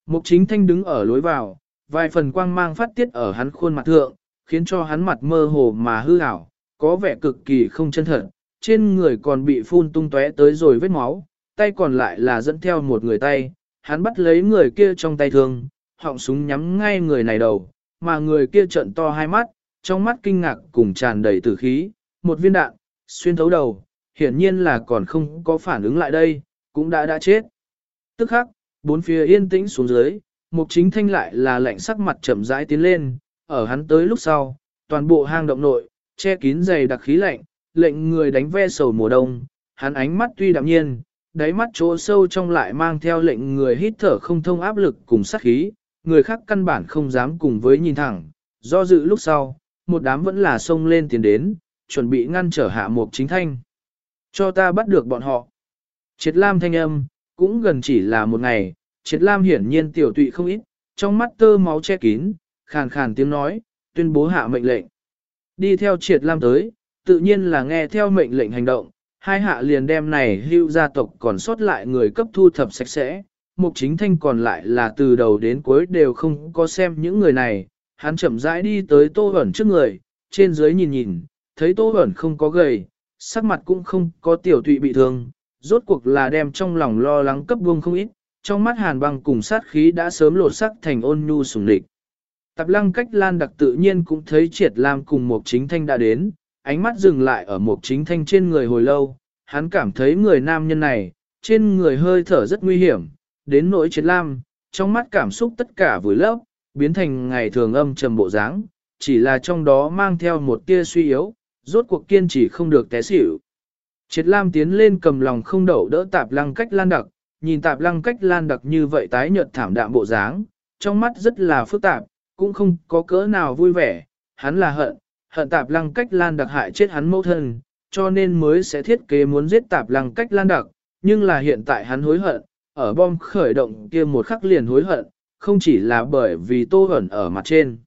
Mục chính thanh đứng ở lối vào, vài phần quang mang phát tiết ở hắn khuôn mặt thượng, khiến cho hắn mặt mơ hồ mà hư ảo, có vẻ cực kỳ không chân thật, trên người còn bị phun tung tóe tới rồi vết máu, tay còn lại là dẫn theo một người tay, hắn bắt lấy người kia trong tay thương, họng súng nhắm ngay người này đầu, mà người kia trợn to hai mắt, trong mắt kinh ngạc cùng tràn đầy tử khí, một viên đạn, xuyên thấu đầu, hiển nhiên là còn không có phản ứng lại đây, cũng đã đã chết. Tức khắc, bốn phía yên tĩnh xuống dưới, mục chính thanh lại là lạnh sắc mặt chậm rãi tiến lên, ở hắn tới lúc sau, toàn bộ hang động nội, che kín dày đặc khí lạnh, lệnh người đánh ve sầu mùa đông, hắn ánh mắt tuy đạm nhiên, đáy mắt chỗ sâu trong lại mang theo lệnh người hít thở không thông áp lực cùng sát khí, người khác căn bản không dám cùng với nhìn thẳng, do dự lúc sau, một đám vẫn là xông lên tiến đến, chuẩn bị ngăn trở hạ mục chính thanh. Cho ta bắt được bọn họ. Triệt Lam thanh âm, cũng gần chỉ là một ngày, Triệt Lam hiển nhiên tiểu tụy không ít, trong mắt tơ máu che kín, khàn khàn tiếng nói, tuyên bố hạ mệnh lệnh. Đi theo Triệt Lam tới, tự nhiên là nghe theo mệnh lệnh hành động, hai hạ liền đem này hưu gia tộc còn sót lại người cấp thu thập sạch sẽ, mục chính thanh còn lại là từ đầu đến cuối đều không có xem những người này, hắn chậm rãi đi tới tô ẩn trước người, trên dưới nhìn nhìn, thấy tô ẩn không có gầy, sắc mặt cũng không có tiểu tụy bị thương, rốt cuộc là đem trong lòng lo lắng cấp buông không ít, trong mắt hàn băng cùng sát khí đã sớm lột sắc thành ôn nhu sùng địch. Tạp lăng cách lan đặc tự nhiên cũng thấy triệt lam cùng một chính thanh đã đến, ánh mắt dừng lại ở một chính thanh trên người hồi lâu, hắn cảm thấy người nam nhân này, trên người hơi thở rất nguy hiểm, đến nỗi triệt lam, trong mắt cảm xúc tất cả vùi lấp, biến thành ngày thường âm trầm bộ dáng, chỉ là trong đó mang theo một tia suy yếu, rốt cuộc kiên trì không được té xỉu. Triệt Lam tiến lên cầm lòng không đậu đỡ tạp lăng cách lan đặc, nhìn tạp lăng cách lan đặc như vậy tái nhợt thảm đạm bộ dáng, trong mắt rất là phức tạp, cũng không có cỡ nào vui vẻ, hắn là hận, hận tạp lăng cách lan đặc hại chết hắn mẫu thân, cho nên mới sẽ thiết kế muốn giết tạp lăng cách lan đặc, nhưng là hiện tại hắn hối hận, ở bom khởi động kia một khắc liền hối hận, không chỉ là bởi vì tô ẩn ở mặt trên.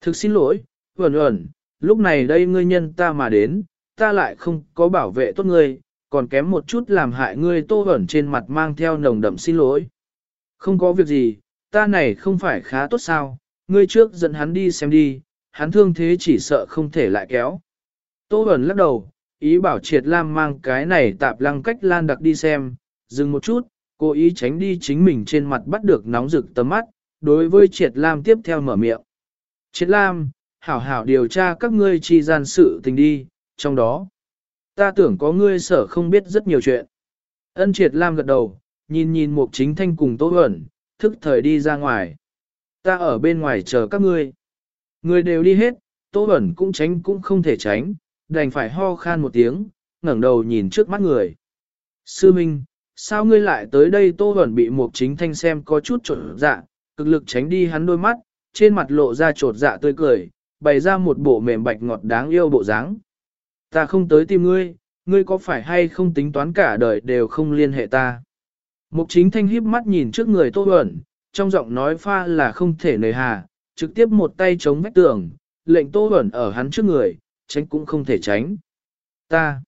Thực xin lỗi, ẩn ẩn, lúc này đây ngươi nhân ta mà đến, ta lại không có bảo vệ tốt ngươi, còn kém một chút làm hại ngươi tô ẩn trên mặt mang theo nồng đậm xin lỗi. Không có việc gì, ta này không phải khá tốt sao, ngươi trước dẫn hắn đi xem đi, hắn thương thế chỉ sợ không thể lại kéo. Tô Bẩn lắc đầu, ý bảo triệt lam mang cái này tạp lăng cách lan đặc đi xem, dừng một chút, Cố ý tránh đi chính mình trên mặt bắt được nóng rực tấm mắt, đối với Triệt Lam tiếp theo mở miệng. Triệt Lam, hảo hảo điều tra các ngươi chi gian sự tình đi, trong đó. Ta tưởng có ngươi sở không biết rất nhiều chuyện. Ân Triệt Lam gật đầu, nhìn nhìn Mục Chính Thanh cùng Tô Bẩn, thức thời đi ra ngoài. Ta ở bên ngoài chờ các ngươi. Người đều đi hết, Tô Bẩn cũng tránh cũng không thể tránh, đành phải ho khan một tiếng, ngẩng đầu nhìn trước mắt người. Sư Minh, sao ngươi lại tới đây Tô Bẩn bị Mục Chính Thanh xem có chút trộn dạ, cực lực tránh đi hắn đôi mắt, trên mặt lộ ra trột dạ tươi cười, bày ra một bộ mềm bạch ngọt đáng yêu bộ dáng. Ta không tới tìm ngươi, ngươi có phải hay không tính toán cả đời đều không liên hệ ta. Mục chính thanh híp mắt nhìn trước người Tô Bẩn trong giọng nói pha là không thể nề hà, trực tiếp một tay chống vách tường, lệnh Tô Huẩn ở hắn trước người, tránh cũng không thể tránh. Ta,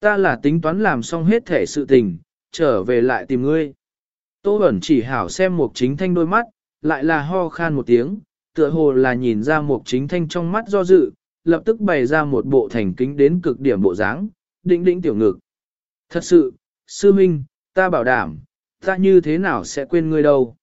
ta là tính toán làm xong hết thể sự tình, trở về lại tìm ngươi. Tô Huẩn chỉ hảo xem mục chính thanh đôi mắt, lại là ho khan một tiếng, tựa hồ là nhìn ra mục chính thanh trong mắt do dự, lập tức bày ra một bộ thành kính đến cực điểm bộ dáng, định đĩnh tiểu ngực. Thật sự, sư minh, ta bảo đảm, ta như thế nào sẽ quên ngươi đâu.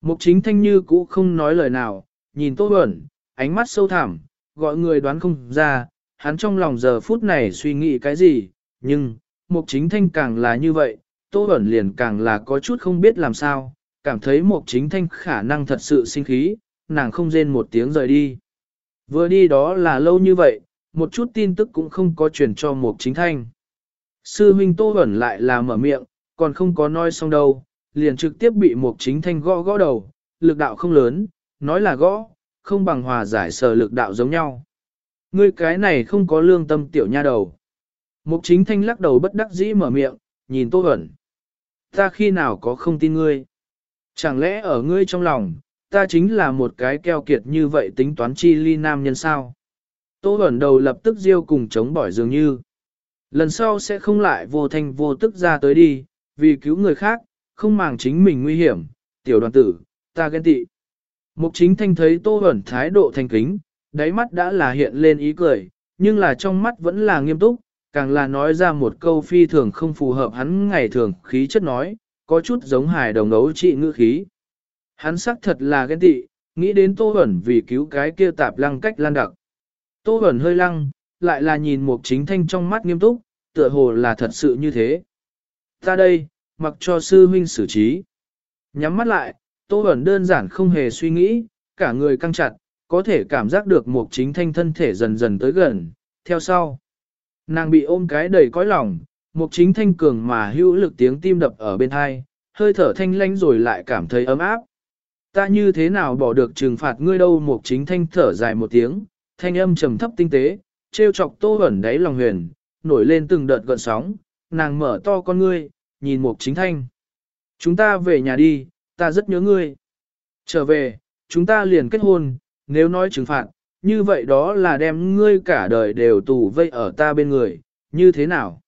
Mục chính thanh như cũ không nói lời nào, nhìn Tô Bẩn, ánh mắt sâu thẳm, gọi người đoán không ra, hắn trong lòng giờ phút này suy nghĩ cái gì, nhưng, mục chính thanh càng là như vậy, Tô Bẩn liền càng là có chút không biết làm sao, cảm thấy mục chính thanh khả năng thật sự sinh khí, nàng không rên một tiếng rời đi. Vừa đi đó là lâu như vậy, một chút tin tức cũng không có truyền cho mục chính thanh. Sư huynh Tô Bẩn lại là mở miệng, còn không có nói xong đâu, liền trực tiếp bị một chính thanh gõ gõ đầu, lực đạo không lớn, nói là gõ, không bằng hòa giải sở lực đạo giống nhau. Ngươi cái này không có lương tâm tiểu nha đầu. Mục chính thanh lắc đầu bất đắc dĩ mở miệng, nhìn Tô hẩn Ta khi nào có không tin ngươi? Chẳng lẽ ở ngươi trong lòng, ta chính là một cái keo kiệt như vậy tính toán chi ly nam nhân sao? Tô ẩn đầu lập tức diêu cùng chống bỏi dường như. Lần sau sẽ không lại vô thanh vô tức ra tới đi, vì cứu người khác, không màng chính mình nguy hiểm, tiểu đoàn tử, ta ghen tị. Mục chính thanh thấy tô ẩn thái độ thành kính, đáy mắt đã là hiện lên ý cười, nhưng là trong mắt vẫn là nghiêm túc, càng là nói ra một câu phi thường không phù hợp hắn ngày thường khí chất nói, có chút giống hài đồng ấu trị ngữ khí. Hắn xác thật là ghen tị, nghĩ đến Tô Huẩn vì cứu cái kia tạp lăng cách lan đặc. Tô Huẩn hơi lăng, lại là nhìn một chính thanh trong mắt nghiêm túc, tựa hồ là thật sự như thế. Ta đây, mặc cho sư huynh xử trí. Nhắm mắt lại, Tô Bẩn đơn giản không hề suy nghĩ, cả người căng chặt, có thể cảm giác được một chính thanh thân thể dần dần tới gần, theo sau. Nàng bị ôm cái đầy cõi lòng, một chính thanh cường mà hữu lực tiếng tim đập ở bên hai, hơi thở thanh lánh rồi lại cảm thấy ấm áp. Ta như thế nào bỏ được trừng phạt ngươi đâu một chính thanh thở dài một tiếng, thanh âm trầm thấp tinh tế, treo chọc tô ẩn đáy lòng huyền, nổi lên từng đợt gợn sóng, nàng mở to con ngươi, nhìn Mục chính thanh. Chúng ta về nhà đi, ta rất nhớ ngươi. Trở về, chúng ta liền kết hôn, nếu nói trừng phạt, như vậy đó là đem ngươi cả đời đều tù vây ở ta bên người, như thế nào?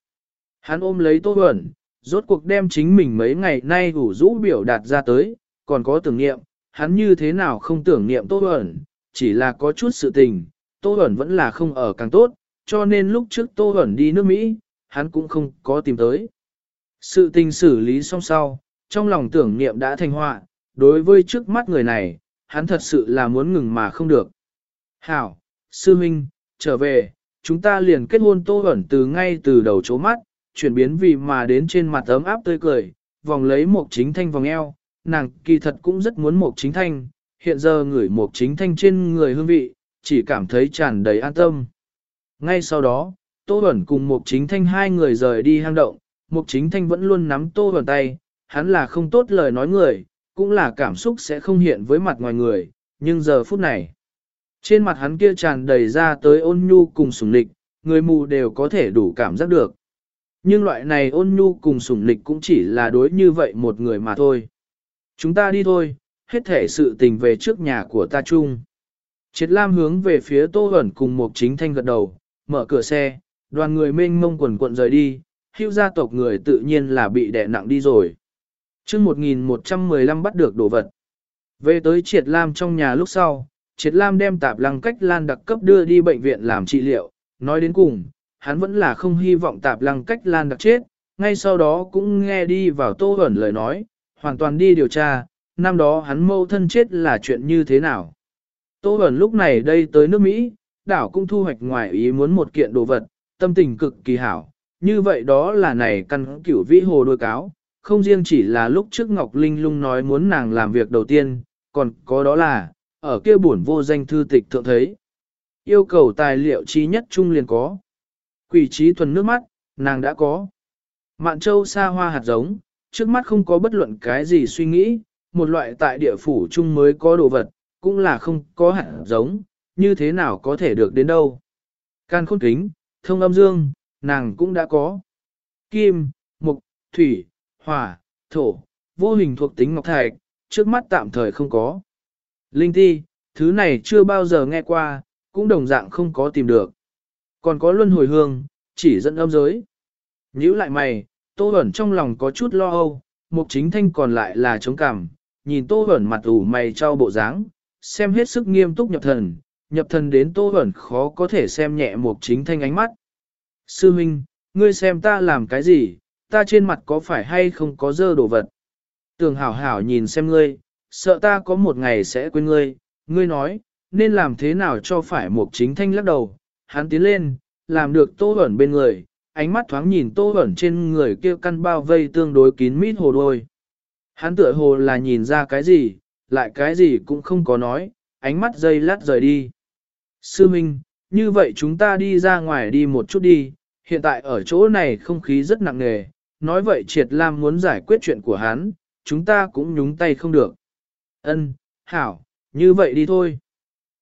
Hắn ôm lấy Tô Huẩn, rốt cuộc đem chính mình mấy ngày nay ủ rũ biểu đạt ra tới, còn có tưởng niệm, hắn như thế nào không tưởng niệm Tô Huẩn, chỉ là có chút sự tình, Tô Huẩn vẫn là không ở càng tốt, cho nên lúc trước Tô Huẩn đi nước Mỹ, hắn cũng không có tìm tới. Sự tình xử lý xong sau, trong lòng tưởng niệm đã thành họa, đối với trước mắt người này, hắn thật sự là muốn ngừng mà không được. Hảo, sư huynh trở về, chúng ta liền kết hôn Tô ẩn từ ngay từ đầu chỗ mắt, chuyển biến vì mà đến trên mặt ấm áp tươi cười, vòng lấy một chính thanh vòng eo, nàng kỳ thật cũng rất muốn một chính thanh, hiện giờ ngửi một chính thanh trên người hương vị, chỉ cảm thấy tràn đầy an tâm. Ngay sau đó, Tô Bẩn cùng một chính thanh hai người rời đi hang động, Mục chính thanh vẫn luôn nắm Tô Bẩn tay, hắn là không tốt lời nói người, cũng là cảm xúc sẽ không hiện với mặt ngoài người, nhưng giờ phút này, trên mặt hắn kia tràn đầy ra tới ôn nhu cùng sủng lịch, người mù đều có thể đủ cảm giác được. Nhưng loại này ôn nhu cùng sủng lịch cũng chỉ là đối như vậy một người mà thôi. Chúng ta đi thôi, hết thể sự tình về trước nhà của ta chung. Triệt Lam hướng về phía Tô Hẩn cùng một chính thanh gật đầu, mở cửa xe, đoàn người mênh mông quần quận rời đi, hưu gia tộc người tự nhiên là bị đè nặng đi rồi. chương 1115 bắt được đồ vật. Về tới Triệt Lam trong nhà lúc sau, Triệt Lam đem tạp lăng cách lan đặc cấp đưa đi bệnh viện làm trị liệu, nói đến cùng, hắn vẫn là không hy vọng tạp lăng cách lan đặc chết, ngay sau đó cũng nghe đi vào tô ẩn lời nói, hoàn toàn đi điều tra, năm đó hắn mâu thân chết là chuyện như thế nào. Tô ẩn lúc này đây tới nước Mỹ, đảo cũng thu hoạch ngoài ý muốn một kiện đồ vật, tâm tình cực kỳ hảo, như vậy đó là này căn cửu vĩ hồ đôi cáo, không riêng chỉ là lúc trước Ngọc Linh lung nói muốn nàng làm việc đầu tiên, còn có đó là, ở kia buồn vô danh thư tịch thượng thấy. Yêu cầu tài liệu chi nhất trung liền có. Quỷ trí thuần nước mắt, nàng đã có. Mạn châu xa hoa hạt giống, trước mắt không có bất luận cái gì suy nghĩ, một loại tại địa phủ chung mới có đồ vật, cũng là không có hạt giống, như thế nào có thể được đến đâu. Can khôn kính, thông âm dương, nàng cũng đã có. Kim, mục, thủy, hỏa, thổ, vô hình thuộc tính ngọc thạch, trước mắt tạm thời không có. Linh ti, thứ này chưa bao giờ nghe qua, cũng đồng dạng không có tìm được. Còn có luân hồi hương, chỉ dẫn âm giới. Nhữ lại mày, Tô ẩn trong lòng có chút lo âu, mục chính thanh còn lại là chống cảm, nhìn Tô ẩn mặt ủ mày trao bộ dáng, xem hết sức nghiêm túc nhập thần, nhập thần đến Tô Bẩn khó có thể xem nhẹ mục chính thanh ánh mắt. Sư Minh, ngươi xem ta làm cái gì, ta trên mặt có phải hay không có dơ đồ vật. Tường hảo hảo nhìn xem ngươi, sợ ta có một ngày sẽ quên ngươi, ngươi nói, nên làm thế nào cho phải mục chính thanh lắc đầu, hắn tiến lên, làm được tô ẩn bên người, ánh mắt thoáng nhìn tô ẩn trên người kia căn bao vây tương đối kín mít hồ đôi. Hắn tựa hồ là nhìn ra cái gì, lại cái gì cũng không có nói, ánh mắt dây lát rời đi. Sư Minh, như vậy chúng ta đi ra ngoài đi một chút đi, hiện tại ở chỗ này không khí rất nặng nề, nói vậy Triệt Lam muốn giải quyết chuyện của hắn, chúng ta cũng nhúng tay không được. Ân, hảo, như vậy đi thôi.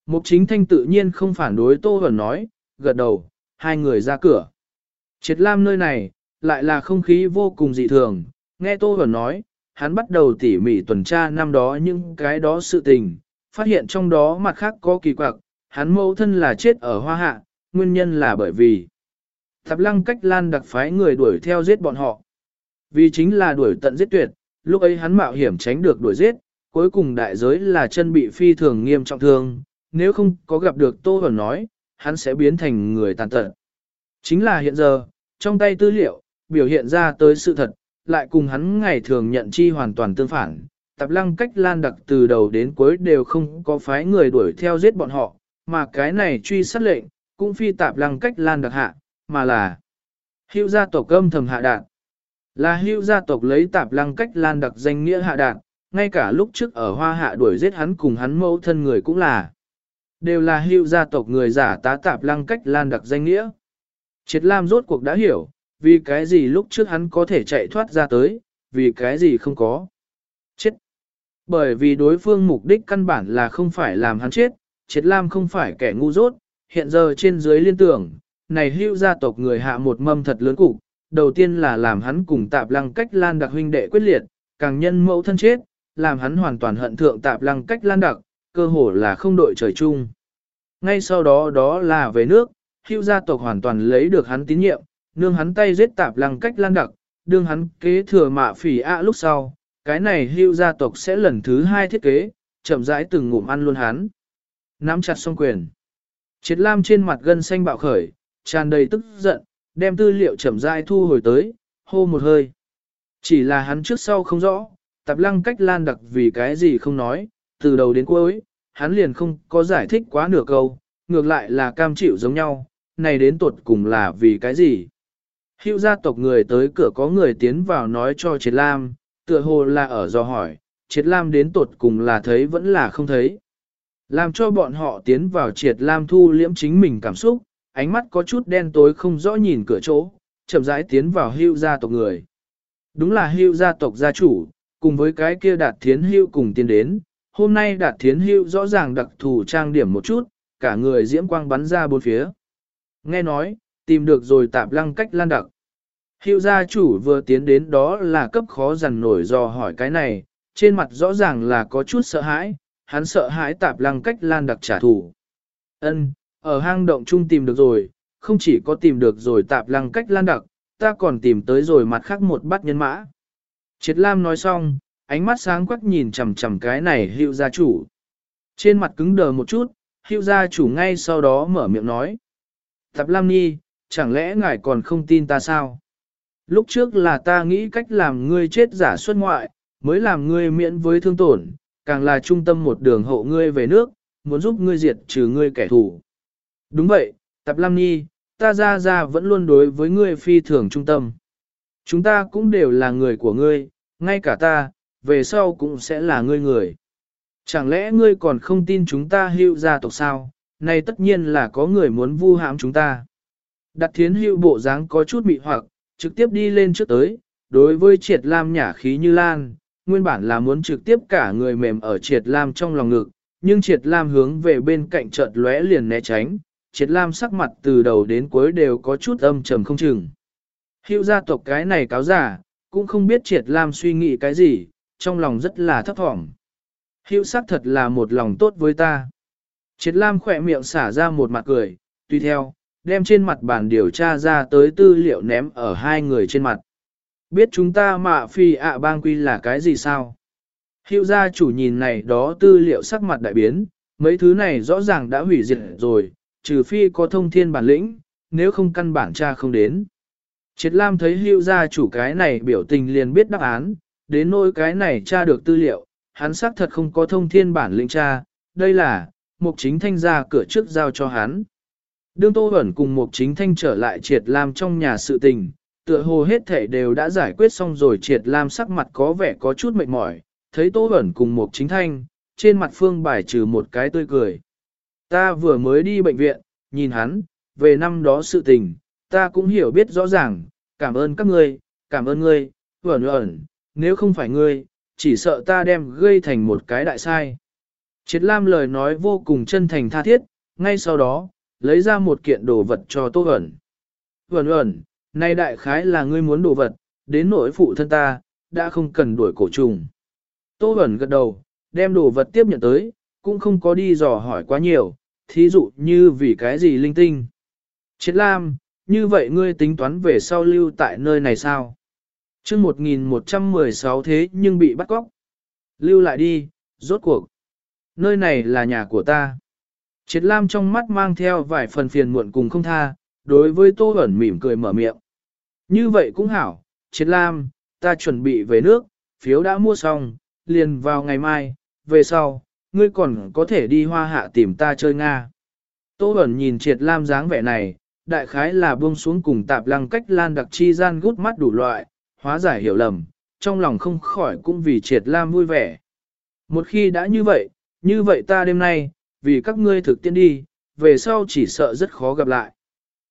Mục chính thanh tự nhiên không phản đối Tô Hẩn nói, gật đầu, hai người ra cửa. Triệt Lam nơi này, lại là không khí vô cùng dị thường, nghe Tô Hẩn nói, hắn bắt đầu tỉ mỉ tuần tra năm đó những cái đó sự tình, phát hiện trong đó mặt khác có kỳ quặc, hắn mẫu thân là chết ở hoa hạ, nguyên nhân là bởi vì Thập lăng cách lan đặc phái người đuổi theo giết bọn họ. Vì chính là đuổi tận giết tuyệt, lúc ấy hắn mạo hiểm tránh được đuổi giết, cuối cùng đại giới là chân bị phi thường nghiêm trọng thương, nếu không có gặp được Tô Hẩn nói, hắn sẽ biến thành người tàn tật. Chính là hiện giờ, trong tay tư liệu, biểu hiện ra tới sự thật, lại cùng hắn ngày thường nhận chi hoàn toàn tương phản. Tạp lăng cách lan đặc từ đầu đến cuối đều không có phái người đuổi theo giết bọn họ, mà cái này truy sát lệnh, cũng phi tạp lăng cách lan đặc hạ, mà là hữu gia tộc âm thầm hạ đạn. Là hữu gia tộc lấy tạp lăng cách lan đặc danh nghĩa hạ đạn, ngay cả lúc trước ở hoa hạ đuổi giết hắn cùng hắn mẫu thân người cũng là. Đều là hữu gia tộc người giả tá tạp lăng cách lan đặc danh nghĩa. Triệt Lam rốt cuộc đã hiểu, vì cái gì lúc trước hắn có thể chạy thoát ra tới, vì cái gì không có. Chết. Bởi vì đối phương mục đích căn bản là không phải làm hắn chết, Triệt Lam không phải kẻ ngu dốt, hiện giờ trên dưới liên tưởng, này hưu gia tộc người hạ một mâm thật lớn cục, đầu tiên là làm hắn cùng tạp lăng cách lan đặc huynh đệ quyết liệt, càng nhân mẫu thân chết, làm hắn hoàn toàn hận thượng tạp lăng cách lan đặc, cơ hồ là không đội trời chung. Ngay sau đó đó là về nước, hưu gia tộc hoàn toàn lấy được hắn tín nhiệm, nương hắn tay giết tạp lăng cách lan đặc, đương hắn kế thừa mạ phỉ ạ lúc sau, cái này hưu gia tộc sẽ lần thứ hai thiết kế, chậm rãi từng ngụm ăn luôn hắn. Nắm chặt song quyền. Triệt lam trên mặt gân xanh bạo khởi, tràn đầy tức giận, đem tư liệu chậm rãi thu hồi tới, hô một hơi. Chỉ là hắn trước sau không rõ, tạp lăng cách lan đặc vì cái gì không nói, từ đầu đến cuối, hắn liền không có giải thích quá nửa câu, ngược lại là cam chịu giống nhau, này đến tuột cùng là vì cái gì. Hữu gia tộc người tới cửa có người tiến vào nói cho Triệt Lam, tựa hồ là ở do hỏi, Triệt Lam đến tuột cùng là thấy vẫn là không thấy. Làm cho bọn họ tiến vào Triệt Lam thu liễm chính mình cảm xúc, ánh mắt có chút đen tối không rõ nhìn cửa chỗ, chậm rãi tiến vào hưu gia tộc người. Đúng là hưu gia tộc gia chủ, cùng với cái kia đạt thiến hưu cùng tiến đến, hôm nay đạt thiến hưu rõ ràng đặc thù trang điểm một chút, cả người diễm quang bắn ra bốn phía. Nghe nói, tìm được rồi tạp lăng cách lan đặc. Hiệu gia chủ vừa tiến đến đó là cấp khó dằn nổi do hỏi cái này, trên mặt rõ ràng là có chút sợ hãi, hắn sợ hãi tạp lăng cách lan đặc trả thù. Ân, ở hang động chung tìm được rồi, không chỉ có tìm được rồi tạp lăng cách lan đặc, ta còn tìm tới rồi mặt khác một bát nhân mã. Triệt Lam nói xong, ánh mắt sáng quắc nhìn chằm chằm cái này hữu gia chủ. Trên mặt cứng đờ một chút, hữu gia chủ ngay sau đó mở miệng nói. Tạp Lam Nhi, chẳng lẽ ngài còn không tin ta sao? Lúc trước là ta nghĩ cách làm ngươi chết giả xuất ngoại, mới làm ngươi miễn với thương tổn, càng là trung tâm một đường hộ ngươi về nước, muốn giúp ngươi diệt trừ ngươi kẻ thù. Đúng vậy, Tạp Lam Nhi, ta ra ra vẫn luôn đối với ngươi phi thường trung tâm. Chúng ta cũng đều là người của ngươi, ngay cả ta, về sau cũng sẽ là ngươi người. Chẳng lẽ ngươi còn không tin chúng ta hưu gia tộc sao? Này tất nhiên là có người muốn vu hãm chúng ta. Đặt thiến hưu bộ dáng có chút mị hoặc, trực tiếp đi lên trước tới, đối với triệt lam nhả khí như lan, nguyên bản là muốn trực tiếp cả người mềm ở triệt lam trong lòng ngực, nhưng triệt lam hướng về bên cạnh chợt lóe liền né tránh, triệt lam sắc mặt từ đầu đến cuối đều có chút âm trầm không chừng. Hiệu gia tộc cái này cáo giả, cũng không biết triệt lam suy nghĩ cái gì, trong lòng rất là thấp thỏm. Hiệu sắc thật là một lòng tốt với ta. Triệt lam khỏe miệng xả ra một mặt cười, tùy theo, đem trên mặt bản điều tra ra tới tư liệu ném ở hai người trên mặt. Biết chúng ta mạ phi ạ bang quy là cái gì sao? Hiệu gia chủ nhìn này đó tư liệu sắc mặt đại biến, mấy thứ này rõ ràng đã hủy diệt rồi, trừ phi có thông thiên bản lĩnh, nếu không căn bản cha không đến. Triệt Lam thấy hưu gia chủ cái này biểu tình liền biết đáp án, đến nỗi cái này tra được tư liệu, hắn xác thật không có thông thiên bản lĩnh tra, đây là, mục chính thanh ra cửa trước giao cho hắn. Đương Tô Bẩn cùng mục chính thanh trở lại Triệt Lam trong nhà sự tình, tựa hồ hết thể đều đã giải quyết xong rồi Triệt Lam sắc mặt có vẻ có chút mệt mỏi, thấy Tô Bẩn cùng mục chính thanh, trên mặt phương bài trừ một cái tươi cười. Ta vừa mới đi bệnh viện, nhìn hắn, về năm đó sự tình, ta cũng hiểu biết rõ ràng, cảm ơn các ngươi, cảm ơn ngươi, vẩn ẩn, nếu không phải ngươi, chỉ sợ ta đem gây thành một cái đại sai. Triệt Lam lời nói vô cùng chân thành tha thiết, ngay sau đó, lấy ra một kiện đồ vật cho Tô ẩn. Vẩn ẩn, nay đại khái là ngươi muốn đồ vật, đến nỗi phụ thân ta, đã không cần đuổi cổ trùng. Tô ẩn gật đầu, đem đồ vật tiếp nhận tới, cũng không có đi dò hỏi quá nhiều, thí dụ như vì cái gì linh tinh. Triệt Lam, như vậy ngươi tính toán về sau lưu tại nơi này sao? chương 1116 thế nhưng bị bắt cóc. Lưu lại đi, rốt cuộc. Nơi này là nhà của ta. Triệt Lam trong mắt mang theo vài phần phiền muộn cùng không tha, đối với Tô ẩn mỉm cười mở miệng. Như vậy cũng hảo, Triệt Lam, ta chuẩn bị về nước, phiếu đã mua xong, liền vào ngày mai, về sau, ngươi còn có thể đi hoa hạ tìm ta chơi Nga. Tô ẩn nhìn Triệt Lam dáng vẻ này, đại khái là buông xuống cùng tạp lăng cách lan đặc chi gian gút mắt đủ loại, hóa giải hiểu lầm, trong lòng không khỏi cũng vì triệt lam vui vẻ. Một khi đã như vậy, như vậy ta đêm nay, vì các ngươi thực tiễn đi, về sau chỉ sợ rất khó gặp lại.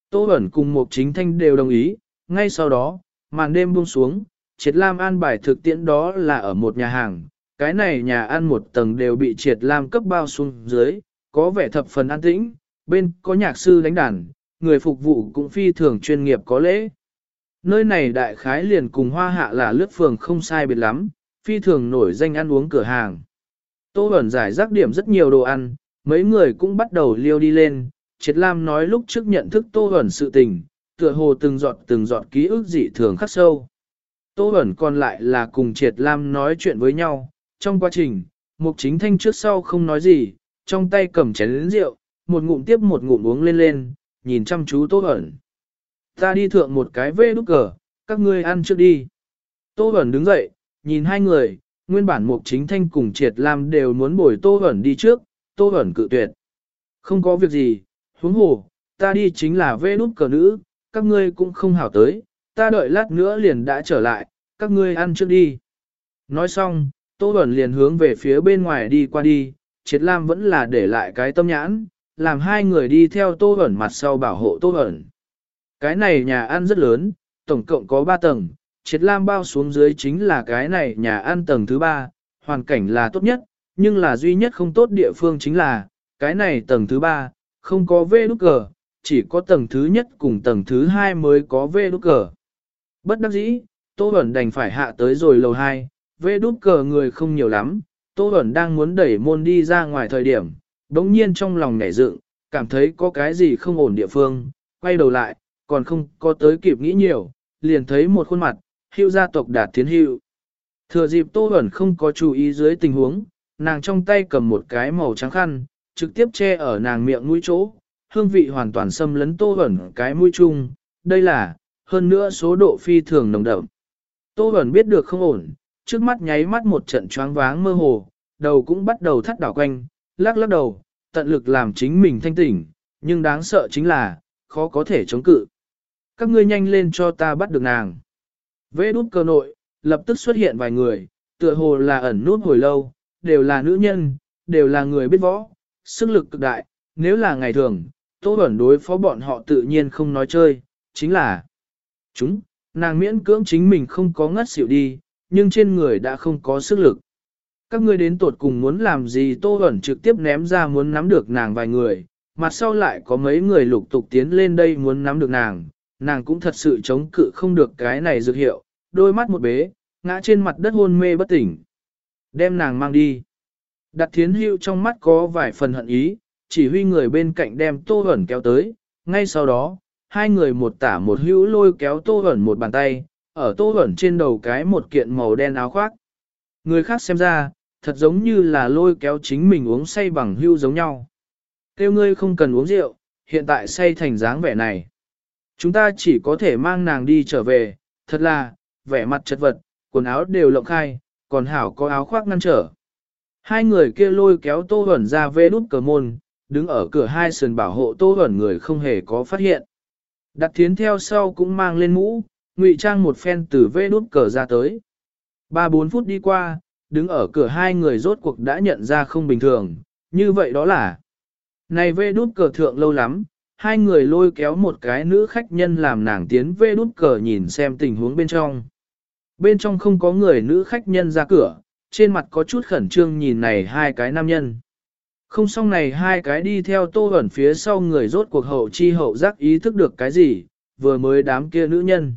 Tô Bẩn cùng một chính thanh đều đồng ý, ngay sau đó, màn đêm buông xuống, triệt lam an bài thực tiễn đó là ở một nhà hàng, cái này nhà ăn một tầng đều bị triệt lam cấp bao xuống dưới, có vẻ thập phần an tĩnh, bên có nhạc sư đánh đàn, người phục vụ cũng phi thường chuyên nghiệp có lễ. Nơi này đại khái liền cùng hoa hạ là lướt phường không sai biệt lắm, phi thường nổi danh ăn uống cửa hàng. Tô Bẩn giải rác điểm rất nhiều đồ ăn, mấy người cũng bắt đầu liêu đi lên, Triệt Lam nói lúc trước nhận thức Tô Bẩn sự tình, tựa hồ từng giọt từng giọt ký ức dị thường khắc sâu. Tô Bẩn còn lại là cùng Triệt Lam nói chuyện với nhau, trong quá trình, Mục Chính Thanh trước sau không nói gì, trong tay cầm chén rượu, một ngụm tiếp một ngụm uống lên lên, nhìn chăm chú Tô Bẩn. Ta đi thượng một cái vê đúc cờ, các ngươi ăn trước đi. Tô Bẩn đứng dậy, nhìn hai người, nguyên bản Mục Chính Thanh cùng Triệt Lam đều muốn bồi Tô Bẩn đi trước, Tô Bẩn cự tuyệt. Không có việc gì, huống hồ, ta đi chính là vê đúc cờ nữ, các ngươi cũng không hảo tới, ta đợi lát nữa liền đã trở lại, các ngươi ăn trước đi. Nói xong, Tô Bẩn liền hướng về phía bên ngoài đi qua đi, Triệt Lam vẫn là để lại cái tâm nhãn, làm hai người đi theo tô Bẩn mặt sau bảo hộ tô Bẩn. Cái này nhà ăn rất lớn, tổng cộng có 3 tầng, triệt lam bao xuống dưới chính là cái này nhà ăn tầng thứ 3, hoàn cảnh là tốt nhất, nhưng là duy nhất không tốt địa phương chính là, cái này tầng thứ 3, không có vê nút cờ, chỉ có tầng thứ nhất cùng tầng thứ 2 mới có vê nút cờ. Bất đắc dĩ, Tô Bẩn đành phải hạ tới rồi lầu 2, vê đút cờ người không nhiều lắm, Tô Bẩn đang muốn đẩy môn đi ra ngoài thời điểm, đống nhiên trong lòng nhảy dựng, cảm thấy có cái gì không ổn địa phương, quay đầu lại, còn không có tới kịp nghĩ nhiều, liền thấy một khuôn mặt, hưu gia tộc đạt thiến hưu. Thừa dịp Tô Bẩn không có chú ý dưới tình huống, nàng trong tay cầm một cái màu trắng khăn, trực tiếp che ở nàng miệng mũi chỗ, hương vị hoàn toàn xâm lấn Tô Bẩn cái mũi chung, đây là, hơn nữa số độ phi thường nồng đậm. Tô Bẩn biết được không ổn, trước mắt nháy mắt một trận choáng váng mơ hồ, đầu cũng bắt đầu thắt đảo quanh, lắc lắc đầu, tận lực làm chính mình thanh tỉnh, nhưng đáng sợ chính là, khó có thể chống cự. Các ngươi nhanh lên cho ta bắt được nàng. Vê đút cơ nội, lập tức xuất hiện vài người, tựa hồ là ẩn nút hồi lâu, đều là nữ nhân, đều là người biết võ, sức lực cực đại, nếu là ngày thường, Tô Bẩn đối phó bọn họ tự nhiên không nói chơi, chính là chúng, nàng miễn cưỡng chính mình không có ngất xỉu đi, nhưng trên người đã không có sức lực. Các ngươi đến tột cùng muốn làm gì Tô Bẩn trực tiếp ném ra muốn nắm được nàng vài người, mặt sau lại có mấy người lục tục tiến lên đây muốn nắm được nàng, nàng cũng thật sự chống cự không được cái này dược hiệu, đôi mắt một bế, ngã trên mặt đất hôn mê bất tỉnh. Đem nàng mang đi. Đặt thiến Hưu trong mắt có vài phần hận ý, chỉ huy người bên cạnh đem tô hẩn kéo tới, ngay sau đó, hai người một tả một hữu lôi kéo tô hẩn một bàn tay, ở tô ẩn trên đầu cái một kiện màu đen áo khoác. Người khác xem ra, thật giống như là lôi kéo chính mình uống say bằng hưu giống nhau. Kêu ngươi không cần uống rượu, hiện tại say thành dáng vẻ này. Chúng ta chỉ có thể mang nàng đi trở về, thật là, vẻ mặt chật vật, quần áo đều lộng khai, còn hảo có áo khoác ngăn trở. Hai người kia lôi kéo tô ẩn ra vê nút cờ môn, đứng ở cửa hai sườn bảo hộ tô ẩn người không hề có phát hiện. Đặt thiến theo sau cũng mang lên mũ, ngụy trang một phen từ vê nút cờ ra tới. Ba bốn phút đi qua, đứng ở cửa hai người rốt cuộc đã nhận ra không bình thường, như vậy đó là Này vê đút cờ thượng lâu lắm, hai người lôi kéo một cái nữ khách nhân làm nàng tiến vê đút cờ nhìn xem tình huống bên trong. Bên trong không có người nữ khách nhân ra cửa, trên mặt có chút khẩn trương nhìn này hai cái nam nhân. Không xong này hai cái đi theo tô ẩn phía sau người rốt cuộc hậu chi hậu giác ý thức được cái gì, vừa mới đám kia nữ nhân.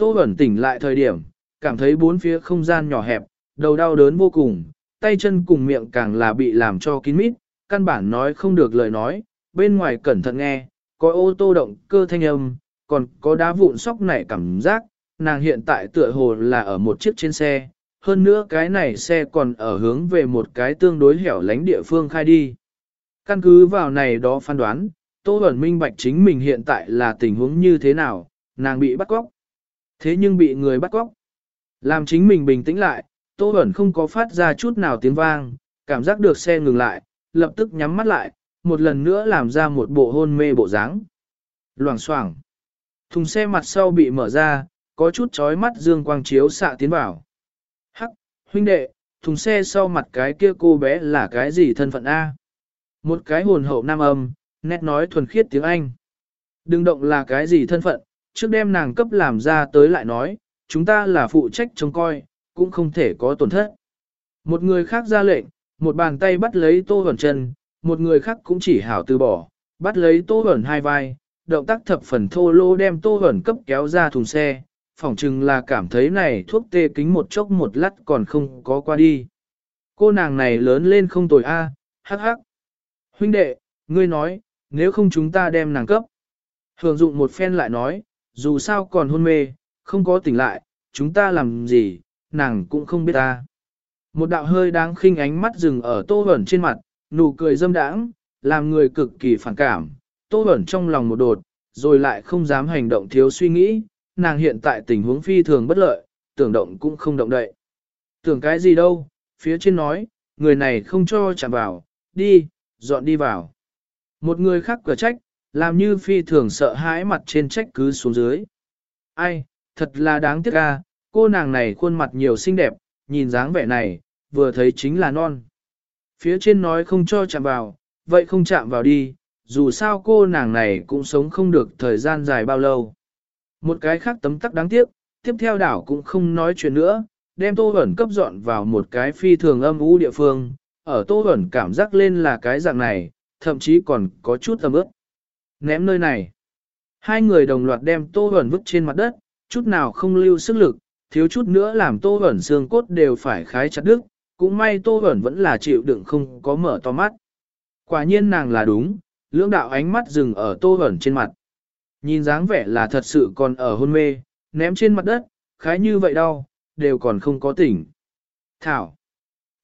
Tô Bẩn tỉnh lại thời điểm, cảm thấy bốn phía không gian nhỏ hẹp, đầu đau đớn vô cùng, tay chân cùng miệng càng là bị làm cho kín mít, căn bản nói không được lời nói, bên ngoài cẩn thận nghe, có ô tô động cơ thanh âm, còn có đá vụn sóc nảy cảm giác, nàng hiện tại tựa hồ là ở một chiếc trên xe, hơn nữa cái này xe còn ở hướng về một cái tương đối hẻo lánh địa phương khai đi. Căn cứ vào này đó phán đoán, Tô Bẩn minh bạch chính mình hiện tại là tình huống như thế nào, nàng bị bắt cóc. Thế nhưng bị người bắt cóc. Làm chính mình bình tĩnh lại, Tô Bẩn không có phát ra chút nào tiếng vang, cảm giác được xe ngừng lại, lập tức nhắm mắt lại, một lần nữa làm ra một bộ hôn mê bộ dáng. Loảng xoảng Thùng xe mặt sau bị mở ra, có chút chói mắt dương quang chiếu xạ tiến vào. Hắc, huynh đệ, thùng xe sau mặt cái kia cô bé là cái gì thân phận A? Một cái hồn hậu nam âm, nét nói thuần khiết tiếng Anh. Đừng động là cái gì thân phận, trước đem nàng cấp làm ra tới lại nói, chúng ta là phụ trách trông coi, cũng không thể có tổn thất. Một người khác ra lệnh, một bàn tay bắt lấy tô hẩn chân, một người khác cũng chỉ hảo từ bỏ, bắt lấy tô hẩn hai vai, động tác thập phần thô lô đem tô hẩn cấp kéo ra thùng xe, phỏng chừng là cảm thấy này thuốc tê kính một chốc một lát còn không có qua đi. Cô nàng này lớn lên không tồi a, hắc hắc. Huynh đệ, ngươi nói, nếu không chúng ta đem nàng cấp. Hưởng dụng một phen lại nói, dù sao còn hôn mê, không có tỉnh lại, chúng ta làm gì, nàng cũng không biết ta. Một đạo hơi đáng khinh ánh mắt dừng ở tô ẩn trên mặt, nụ cười dâm đãng, làm người cực kỳ phản cảm. Tô ẩn trong lòng một đột, rồi lại không dám hành động thiếu suy nghĩ, nàng hiện tại tình huống phi thường bất lợi, tưởng động cũng không động đậy. Tưởng cái gì đâu, phía trên nói, người này không cho chạm vào, đi, dọn đi vào. Một người khác cửa trách, làm như phi thường sợ hãi mặt trên trách cứ xuống dưới. Ai, thật là đáng tiếc ca, cô nàng này khuôn mặt nhiều xinh đẹp, nhìn dáng vẻ này, vừa thấy chính là non. Phía trên nói không cho chạm vào, vậy không chạm vào đi, dù sao cô nàng này cũng sống không được thời gian dài bao lâu. Một cái khác tấm tắc đáng tiếc, tiếp theo đảo cũng không nói chuyện nữa, đem tô ẩn cấp dọn vào một cái phi thường âm u địa phương, ở tô ẩn cảm giác lên là cái dạng này, thậm chí còn có chút âm ước. Ném nơi này. Hai người đồng loạt đem tô Huẩn vứt trên mặt đất, chút nào không lưu sức lực, thiếu chút nữa làm tô Huẩn xương cốt đều phải khái chặt đứt, cũng may tô Huẩn vẫn là chịu đựng không có mở to mắt. Quả nhiên nàng là đúng, lưỡng đạo ánh mắt dừng ở tô Huẩn trên mặt. Nhìn dáng vẻ là thật sự còn ở hôn mê, ném trên mặt đất, khái như vậy đau, đều còn không có tỉnh. Thảo.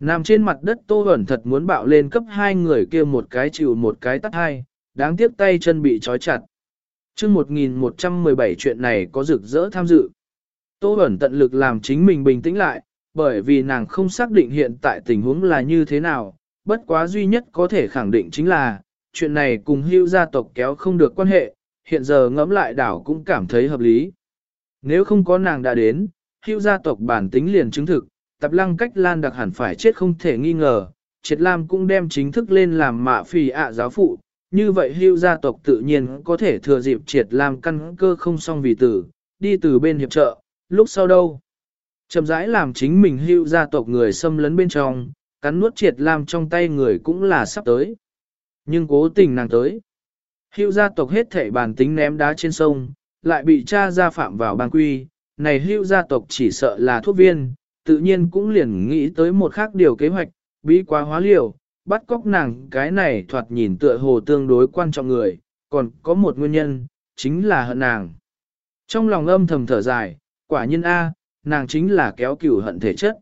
Nằm trên mặt đất tô Huẩn thật muốn bạo lên cấp hai người kia một cái chịu một cái tắt hai, đáng tiếc tay chân bị trói chặt. chương 1117 chuyện này có rực rỡ tham dự. Tô ẩn tận lực làm chính mình bình tĩnh lại, bởi vì nàng không xác định hiện tại tình huống là như thế nào, bất quá duy nhất có thể khẳng định chính là, chuyện này cùng hưu gia tộc kéo không được quan hệ, hiện giờ ngẫm lại đảo cũng cảm thấy hợp lý. Nếu không có nàng đã đến, hưu gia tộc bản tính liền chứng thực, tập lăng cách lan đặc hẳn phải chết không thể nghi ngờ, triệt lam cũng đem chính thức lên làm mạ phì ạ giáo phụ, như vậy hưu gia tộc tự nhiên có thể thừa dịp triệt làm căn cơ không xong vì tử, đi từ bên hiệp trợ, lúc sau đâu. Chậm rãi làm chính mình hưu gia tộc người xâm lấn bên trong, cắn nuốt triệt làm trong tay người cũng là sắp tới. Nhưng cố tình nàng tới. Hưu gia tộc hết thể bản tính ném đá trên sông, lại bị cha gia phạm vào bang quy, này hưu gia tộc chỉ sợ là thuốc viên, tự nhiên cũng liền nghĩ tới một khác điều kế hoạch, bí quá hóa liều, bắt cóc nàng cái này thoạt nhìn tựa hồ tương đối quan trọng người, còn có một nguyên nhân, chính là hận nàng. Trong lòng âm thầm thở dài, quả nhiên A, nàng chính là kéo cửu hận thể chất.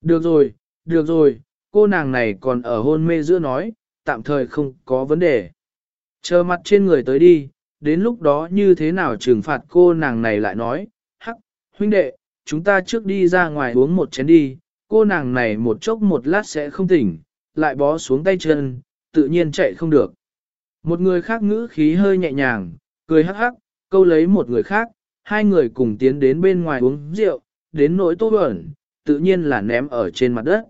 Được rồi, được rồi, cô nàng này còn ở hôn mê giữa nói, tạm thời không có vấn đề. Chờ mặt trên người tới đi, đến lúc đó như thế nào trừng phạt cô nàng này lại nói, hắc, huynh đệ, chúng ta trước đi ra ngoài uống một chén đi, cô nàng này một chốc một lát sẽ không tỉnh, lại bó xuống tay chân, tự nhiên chạy không được. Một người khác ngữ khí hơi nhẹ nhàng, cười hắc hắc, câu lấy một người khác, hai người cùng tiến đến bên ngoài uống rượu, đến nỗi tô bẩn, tự nhiên là ném ở trên mặt đất.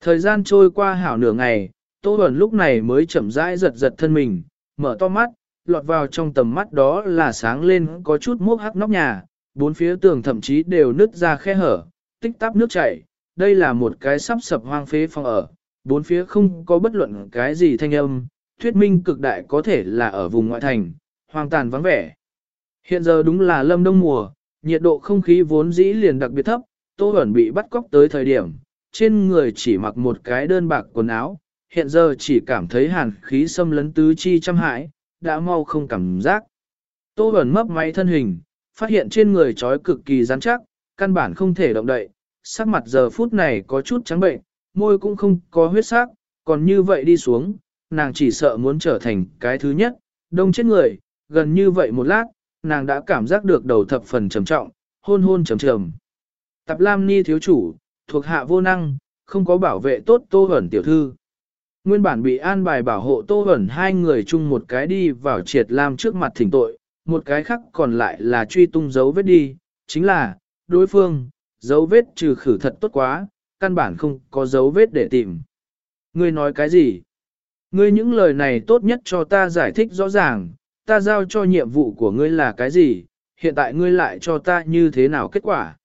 Thời gian trôi qua hảo nửa ngày, tô bẩn lúc này mới chậm rãi giật giật thân mình, mở to mắt, lọt vào trong tầm mắt đó là sáng lên có chút mốc hắc nóc nhà, bốn phía tường thậm chí đều nứt ra khe hở, tích tắp nước chảy. Đây là một cái sắp sập hoang phế phòng ở, bốn phía không có bất luận cái gì thanh âm, thuyết minh cực đại có thể là ở vùng ngoại thành, hoang tàn vắng vẻ. Hiện giờ đúng là lâm đông mùa, nhiệt độ không khí vốn dĩ liền đặc biệt thấp, Tô Bẩn bị bắt cóc tới thời điểm, trên người chỉ mặc một cái đơn bạc quần áo, hiện giờ chỉ cảm thấy hàn khí xâm lấn tứ chi trăm hại, đã mau không cảm giác. Tô Bẩn mấp máy thân hình, phát hiện trên người trói cực kỳ rắn chắc, căn bản không thể động đậy, sắc mặt giờ phút này có chút trắng bệnh, môi cũng không có huyết sắc, còn như vậy đi xuống, nàng chỉ sợ muốn trở thành cái thứ nhất, đông chết người, gần như vậy một lát, nàng đã cảm giác được đầu thập phần trầm trọng, hôn hôn trầm trầm. Tạp Lam Ni thiếu chủ, thuộc hạ vô năng, không có bảo vệ tốt Tô Hẩn tiểu thư. Nguyên bản bị an bài bảo hộ Tô Hẩn hai người chung một cái đi vào triệt Lam trước mặt thỉnh tội, một cái khác còn lại là truy tung dấu vết đi, chính là, đối phương, dấu vết trừ khử thật tốt quá, căn bản không có dấu vết để tìm. Ngươi nói cái gì? Ngươi những lời này tốt nhất cho ta giải thích rõ ràng, ta giao cho nhiệm vụ của ngươi là cái gì, hiện tại ngươi lại cho ta như thế nào kết quả.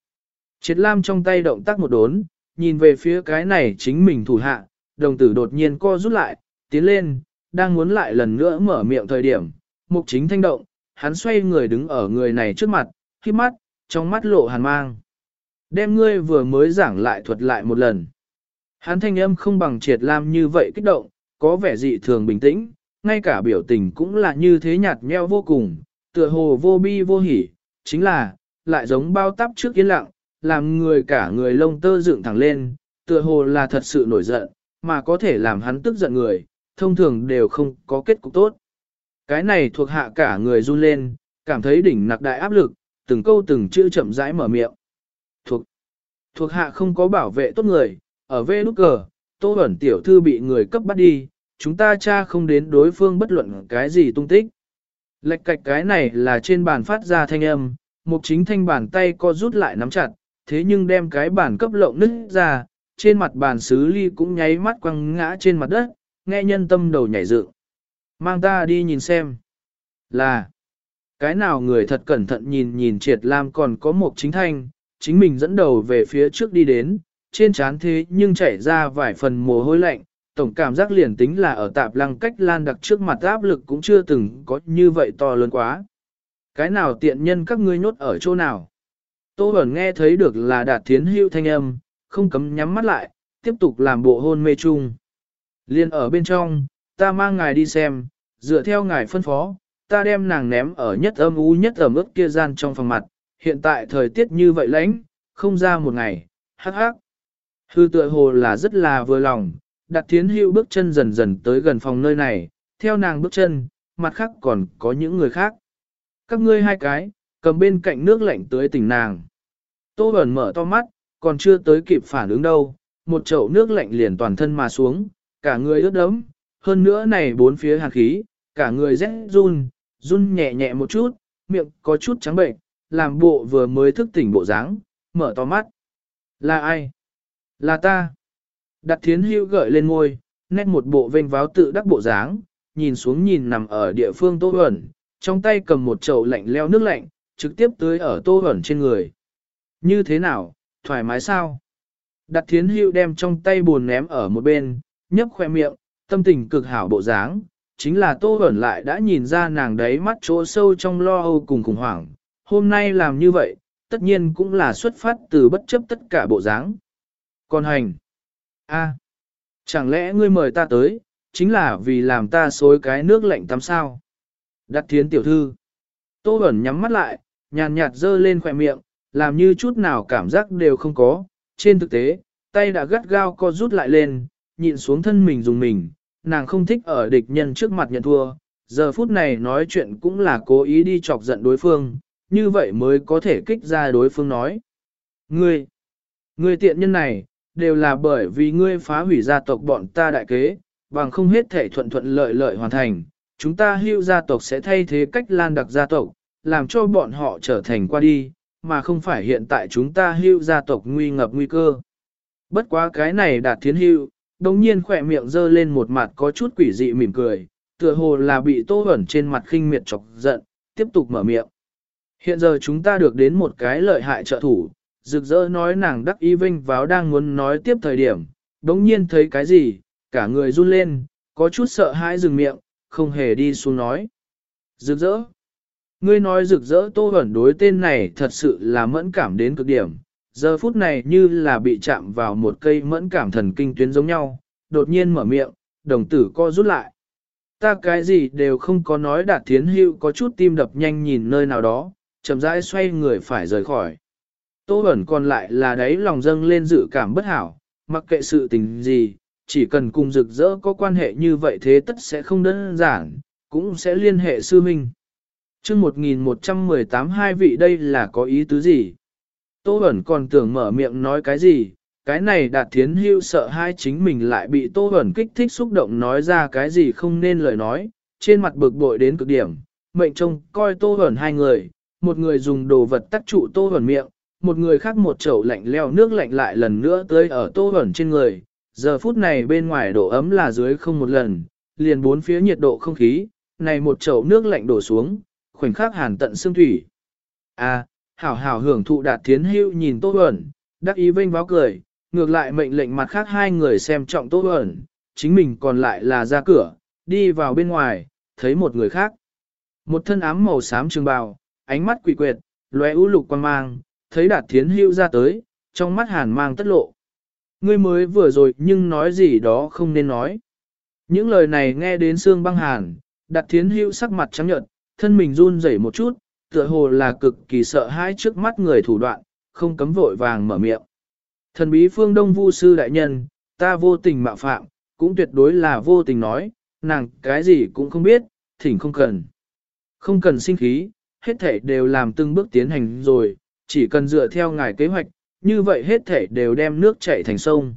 Triệt Lam trong tay động tác một đốn, nhìn về phía cái này chính mình thủ hạ, đồng tử đột nhiên co rút lại, tiến lên, đang muốn lại lần nữa mở miệng thời điểm, mục chính thanh động, hắn xoay người đứng ở người này trước mặt, khi mắt, trong mắt lộ hàn mang. Đem ngươi vừa mới giảng lại thuật lại một lần. Hắn thanh âm không bằng triệt lam như vậy kích động, có vẻ dị thường bình tĩnh, ngay cả biểu tình cũng là như thế nhạt nheo vô cùng, tựa hồ vô bi vô hỉ, chính là, lại giống bao tắp trước yên lặng, làm người cả người lông tơ dựng thẳng lên, tựa hồ là thật sự nổi giận, mà có thể làm hắn tức giận người, thông thường đều không có kết cục tốt. Cái này thuộc hạ cả người run lên, cảm thấy đỉnh nặc đại áp lực, từng câu từng chữ chậm rãi mở miệng. Thuộc, hạ không có bảo vệ tốt người, ở vê nút cờ, tô ẩn tiểu thư bị người cấp bắt đi, chúng ta cha không đến đối phương bất luận cái gì tung tích. Lệch cạch cái này là trên bàn phát ra thanh âm, mục chính thanh bàn tay co rút lại nắm chặt, thế nhưng đem cái bàn cấp lộng nứt ra, trên mặt bàn xứ ly cũng nháy mắt quăng ngã trên mặt đất, nghe nhân tâm đầu nhảy dựng. Mang ta đi nhìn xem. Là, cái nào người thật cẩn thận nhìn nhìn triệt lam còn có một chính thanh, chính mình dẫn đầu về phía trước đi đến, trên trán thế nhưng chảy ra vài phần mồ hôi lạnh, tổng cảm giác liền tính là ở tạp lăng cách lan đặc trước mặt áp lực cũng chưa từng có như vậy to lớn quá. Cái nào tiện nhân các ngươi nhốt ở chỗ nào? Tô Bẩn nghe thấy được là đạt thiến hữu thanh âm, không cấm nhắm mắt lại, tiếp tục làm bộ hôn mê chung. Liên ở bên trong, ta mang ngài đi xem, dựa theo ngài phân phó, ta đem nàng ném ở nhất âm u nhất ẩm ướt kia gian trong phòng mặt, hiện tại thời tiết như vậy lạnh, không ra một ngày, hắc hắc. Hư tựa hồ là rất là vừa lòng, đặt thiến hữu bước chân dần dần tới gần phòng nơi này, theo nàng bước chân, mặt khác còn có những người khác. Các ngươi hai cái, cầm bên cạnh nước lạnh tới tỉnh nàng. Tô Bẩn mở to mắt, còn chưa tới kịp phản ứng đâu, một chậu nước lạnh liền toàn thân mà xuống, cả người ướt đẫm, hơn nữa này bốn phía hàn khí, cả người rét run, run nhẹ nhẹ một chút, miệng có chút trắng bệnh, làm bộ vừa mới thức tỉnh bộ dáng, mở to mắt. Là ai? Là ta. Đặt thiến hưu gợi lên ngôi, nét một bộ vênh váo tự đắc bộ dáng, nhìn xuống nhìn nằm ở địa phương tô ẩn, trong tay cầm một chậu lạnh leo nước lạnh, trực tiếp tưới ở tô ẩn trên người. Như thế nào, thoải mái sao? Đặt thiến hưu đem trong tay buồn ném ở một bên, nhấp khoe miệng, tâm tình cực hảo bộ dáng, chính là tô ẩn lại đã nhìn ra nàng đấy mắt chỗ sâu trong lo âu cùng khủng hoảng. Hôm nay làm như vậy, tất nhiên cũng là xuất phát từ bất chấp tất cả bộ dáng. Còn hành, a, chẳng lẽ ngươi mời ta tới, chính là vì làm ta xối cái nước lạnh tắm sao? Đặt thiến tiểu thư, tô ẩn nhắm mắt lại, nhàn nhạt dơ lên khỏe miệng, làm như chút nào cảm giác đều không có. Trên thực tế, tay đã gắt gao co rút lại lên, nhịn xuống thân mình dùng mình, nàng không thích ở địch nhân trước mặt nhận thua. Giờ phút này nói chuyện cũng là cố ý đi chọc giận đối phương, như vậy mới có thể kích ra đối phương nói. Ngươi, ngươi tiện nhân này, đều là bởi vì ngươi phá hủy gia tộc bọn ta đại kế, bằng không hết thể thuận thuận lợi lợi hoàn thành. Chúng ta hưu gia tộc sẽ thay thế cách lan đặc gia tộc, làm cho bọn họ trở thành qua đi, mà không phải hiện tại chúng ta hưu gia tộc nguy ngập nguy cơ. Bất quá cái này đạt thiến hưu, đồng nhiên khỏe miệng dơ lên một mặt có chút quỷ dị mỉm cười, tựa hồ là bị tô ẩn trên mặt khinh miệt chọc giận, tiếp tục mở miệng. Hiện giờ chúng ta được đến một cái lợi hại trợ thủ, rực rỡ nói nàng đắc y vinh váo đang muốn nói tiếp thời điểm, đống nhiên thấy cái gì, cả người run lên, có chút sợ hãi dừng miệng, không hề đi xuống nói. Rực rỡ. Ngươi nói rực rỡ tô ẩn đối tên này thật sự là mẫn cảm đến cực điểm, giờ phút này như là bị chạm vào một cây mẫn cảm thần kinh tuyến giống nhau, đột nhiên mở miệng, đồng tử co rút lại. Ta cái gì đều không có nói đạt thiến hữu có chút tim đập nhanh nhìn nơi nào đó, chậm rãi xoay người phải rời khỏi. Tô ẩn còn lại là đấy lòng dâng lên dự cảm bất hảo, mặc kệ sự tình gì, chỉ cần cùng rực rỡ có quan hệ như vậy thế tất sẽ không đơn giản, cũng sẽ liên hệ sư minh chương 1118 hai vị đây là có ý tứ gì? Tô ẩn còn tưởng mở miệng nói cái gì, cái này đạt thiến hưu sợ hai chính mình lại bị Tô ẩn kích thích xúc động nói ra cái gì không nên lời nói, trên mặt bực bội đến cực điểm, mệnh trông coi Tô ẩn hai người, một người dùng đồ vật tắc trụ Tô hẩn miệng, một người khác một chậu lạnh leo nước lạnh lại lần nữa tới ở Tô hẩn trên người, giờ phút này bên ngoài độ ấm là dưới không một lần, liền bốn phía nhiệt độ không khí, này một chậu nước lạnh đổ xuống, khoảnh khắc hàn tận xương thủy. À, hảo hảo hưởng thụ đạt thiến hưu nhìn Tô hẩn, đắc ý vinh báo cười, ngược lại mệnh lệnh mặt khác hai người xem trọng Tô hẩn, chính mình còn lại là ra cửa, đi vào bên ngoài, thấy một người khác. Một thân ám màu xám trường bào, ánh mắt quỷ quyệt, lóe ưu lục quan mang, thấy đạt thiến hưu ra tới, trong mắt hàn mang tất lộ. Ngươi mới vừa rồi nhưng nói gì đó không nên nói. Những lời này nghe đến xương băng hàn, đạt thiến hưu sắc mặt trắng nhợt, thân mình run rẩy một chút, tựa hồ là cực kỳ sợ hãi trước mắt người thủ đoạn, không cấm vội vàng mở miệng. Thần bí phương Đông Vu sư đại nhân, ta vô tình mạo phạm, cũng tuyệt đối là vô tình nói, nàng cái gì cũng không biết, thỉnh không cần. Không cần sinh khí, hết thể đều làm từng bước tiến hành rồi, chỉ cần dựa theo ngài kế hoạch, như vậy hết thể đều đem nước chảy thành sông.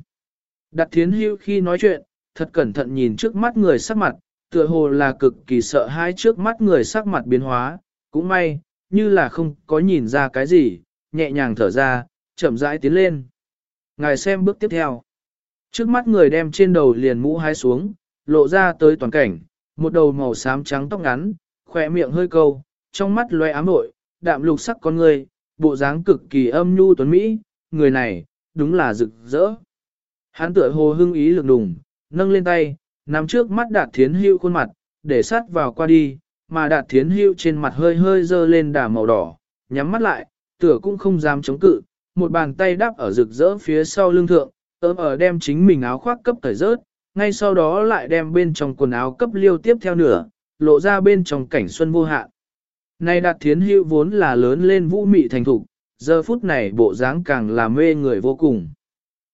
Đặt thiến hưu khi nói chuyện, thật cẩn thận nhìn trước mắt người sắc mặt, tựa hồ là cực kỳ sợ hãi trước mắt người sắc mặt biến hóa, cũng may, như là không có nhìn ra cái gì, nhẹ nhàng thở ra, chậm rãi tiến lên. Ngài xem bước tiếp theo. Trước mắt người đem trên đầu liền mũ hái xuống, lộ ra tới toàn cảnh, một đầu màu xám trắng tóc ngắn, khỏe miệng hơi câu, trong mắt loe ám nội, đạm lục sắc con người, bộ dáng cực kỳ âm nhu tuấn Mỹ, người này, đúng là rực rỡ. Hắn tựa hồ hưng ý lực đùng, nâng lên tay, nắm trước mắt đạt thiến hưu khuôn mặt, để sát vào qua đi, mà đạt thiến hưu trên mặt hơi hơi dơ lên đà màu đỏ, nhắm mắt lại, tựa cũng không dám chống cự, một bàn tay đắp ở rực rỡ phía sau lưng thượng, ấm ở đem chính mình áo khoác cấp thời rớt, ngay sau đó lại đem bên trong quần áo cấp liêu tiếp theo nửa, lộ ra bên trong cảnh xuân vô hạn. Này đạt thiến hưu vốn là lớn lên vũ mị thành thục, giờ phút này bộ dáng càng là mê người vô cùng.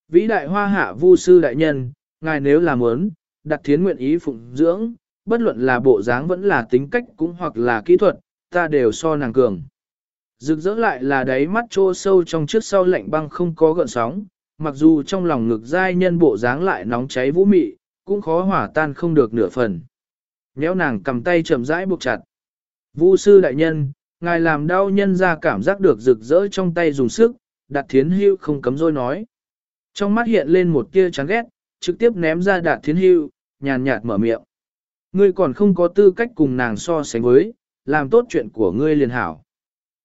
Vĩ đại hoa hạ vu sư đại nhân, ngài nếu làm muốn, đặt thiến nguyện ý phụng dưỡng, bất luận là bộ dáng vẫn là tính cách cũng hoặc là kỹ thuật, ta đều so nàng cường. Rực rỡ lại là đáy mắt trô sâu trong trước sau lạnh băng không có gợn sóng, mặc dù trong lòng ngực giai nhân bộ dáng lại nóng cháy vũ mị, cũng khó hỏa tan không được nửa phần. Nhéo nàng cầm tay chậm rãi buộc chặt. Vu sư đại nhân, ngài làm đau nhân ra cảm giác được rực rỡ trong tay dùng sức, Đạt thiến hưu không cấm rồi nói. Trong mắt hiện lên một tia chán ghét, trực tiếp ném ra đạt thiến hưu, nhàn nhạt mở miệng. Ngươi còn không có tư cách cùng nàng so sánh với, làm tốt chuyện của ngươi liền hảo.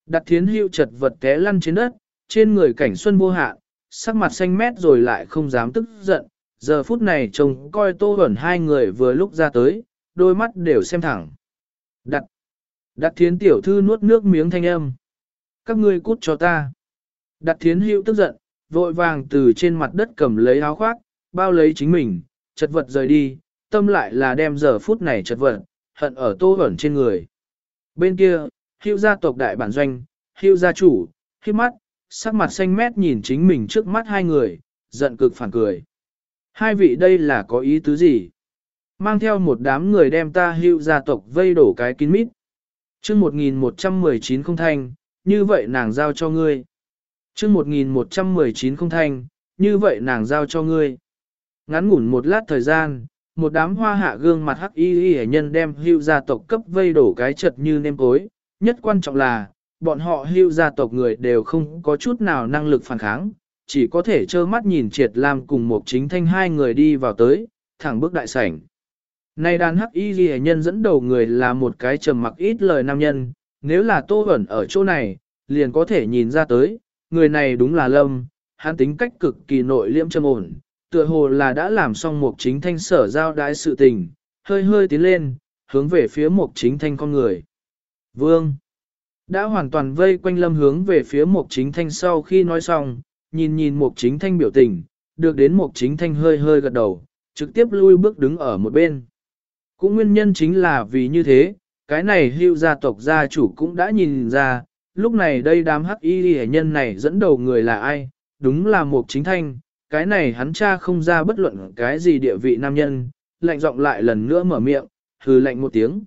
Đạt thiến hưu chật vật té lăn trên đất, trên người cảnh xuân vô hạn, sắc mặt xanh mét rồi lại không dám tức giận. Giờ phút này chồng coi tô ẩn hai người vừa lúc ra tới, đôi mắt đều xem thẳng. Đặt, đặt thiến tiểu thư nuốt nước miếng thanh âm. Các ngươi cút cho ta. Đặt thiến hữu tức giận, vội vàng từ trên mặt đất cầm lấy áo khoác, bao lấy chính mình, chật vật rời đi, tâm lại là đem giờ phút này chật vật, hận ở tô ẩn trên người. Bên kia, hữu gia tộc đại bản doanh, hữu gia chủ, khi mắt, sắc mặt xanh mét nhìn chính mình trước mắt hai người, giận cực phản cười. Hai vị đây là có ý tứ gì? Mang theo một đám người đem ta hữu gia tộc vây đổ cái kín mít chương 1119 không thanh, như vậy nàng giao cho ngươi. chương 1119 không thanh, như vậy nàng giao cho ngươi. Ngắn ngủn một lát thời gian, một đám hoa hạ gương mặt hắc y y nhân đem hưu gia tộc cấp vây đổ cái chật như nêm cối. Nhất quan trọng là, bọn họ hưu gia tộc người đều không có chút nào năng lực phản kháng, chỉ có thể trơ mắt nhìn triệt lam cùng một chính thanh hai người đi vào tới, thẳng bước đại sảnh. Này đàn hắc y ghi nhân dẫn đầu người là một cái trầm mặc ít lời nam nhân, nếu là tô ẩn ở chỗ này, liền có thể nhìn ra tới, người này đúng là lâm, hắn tính cách cực kỳ nội liễm trầm ổn, tựa hồ là đã làm xong một chính thanh sở giao đái sự tình, hơi hơi tiến lên, hướng về phía một chính thanh con người. Vương đã hoàn toàn vây quanh lâm hướng về phía một chính thanh sau khi nói xong, nhìn nhìn một chính thanh biểu tình, được đến một chính thanh hơi hơi gật đầu, trực tiếp lui bước đứng ở một bên. Cũng nguyên nhân chính là vì như thế, cái này hưu gia tộc gia chủ cũng đã nhìn ra, lúc này đây đám hắc y hệ nhân này dẫn đầu người là ai, đúng là một chính thanh, cái này hắn cha không ra bất luận cái gì địa vị nam nhân, lạnh giọng lại lần nữa mở miệng, hừ lạnh một tiếng.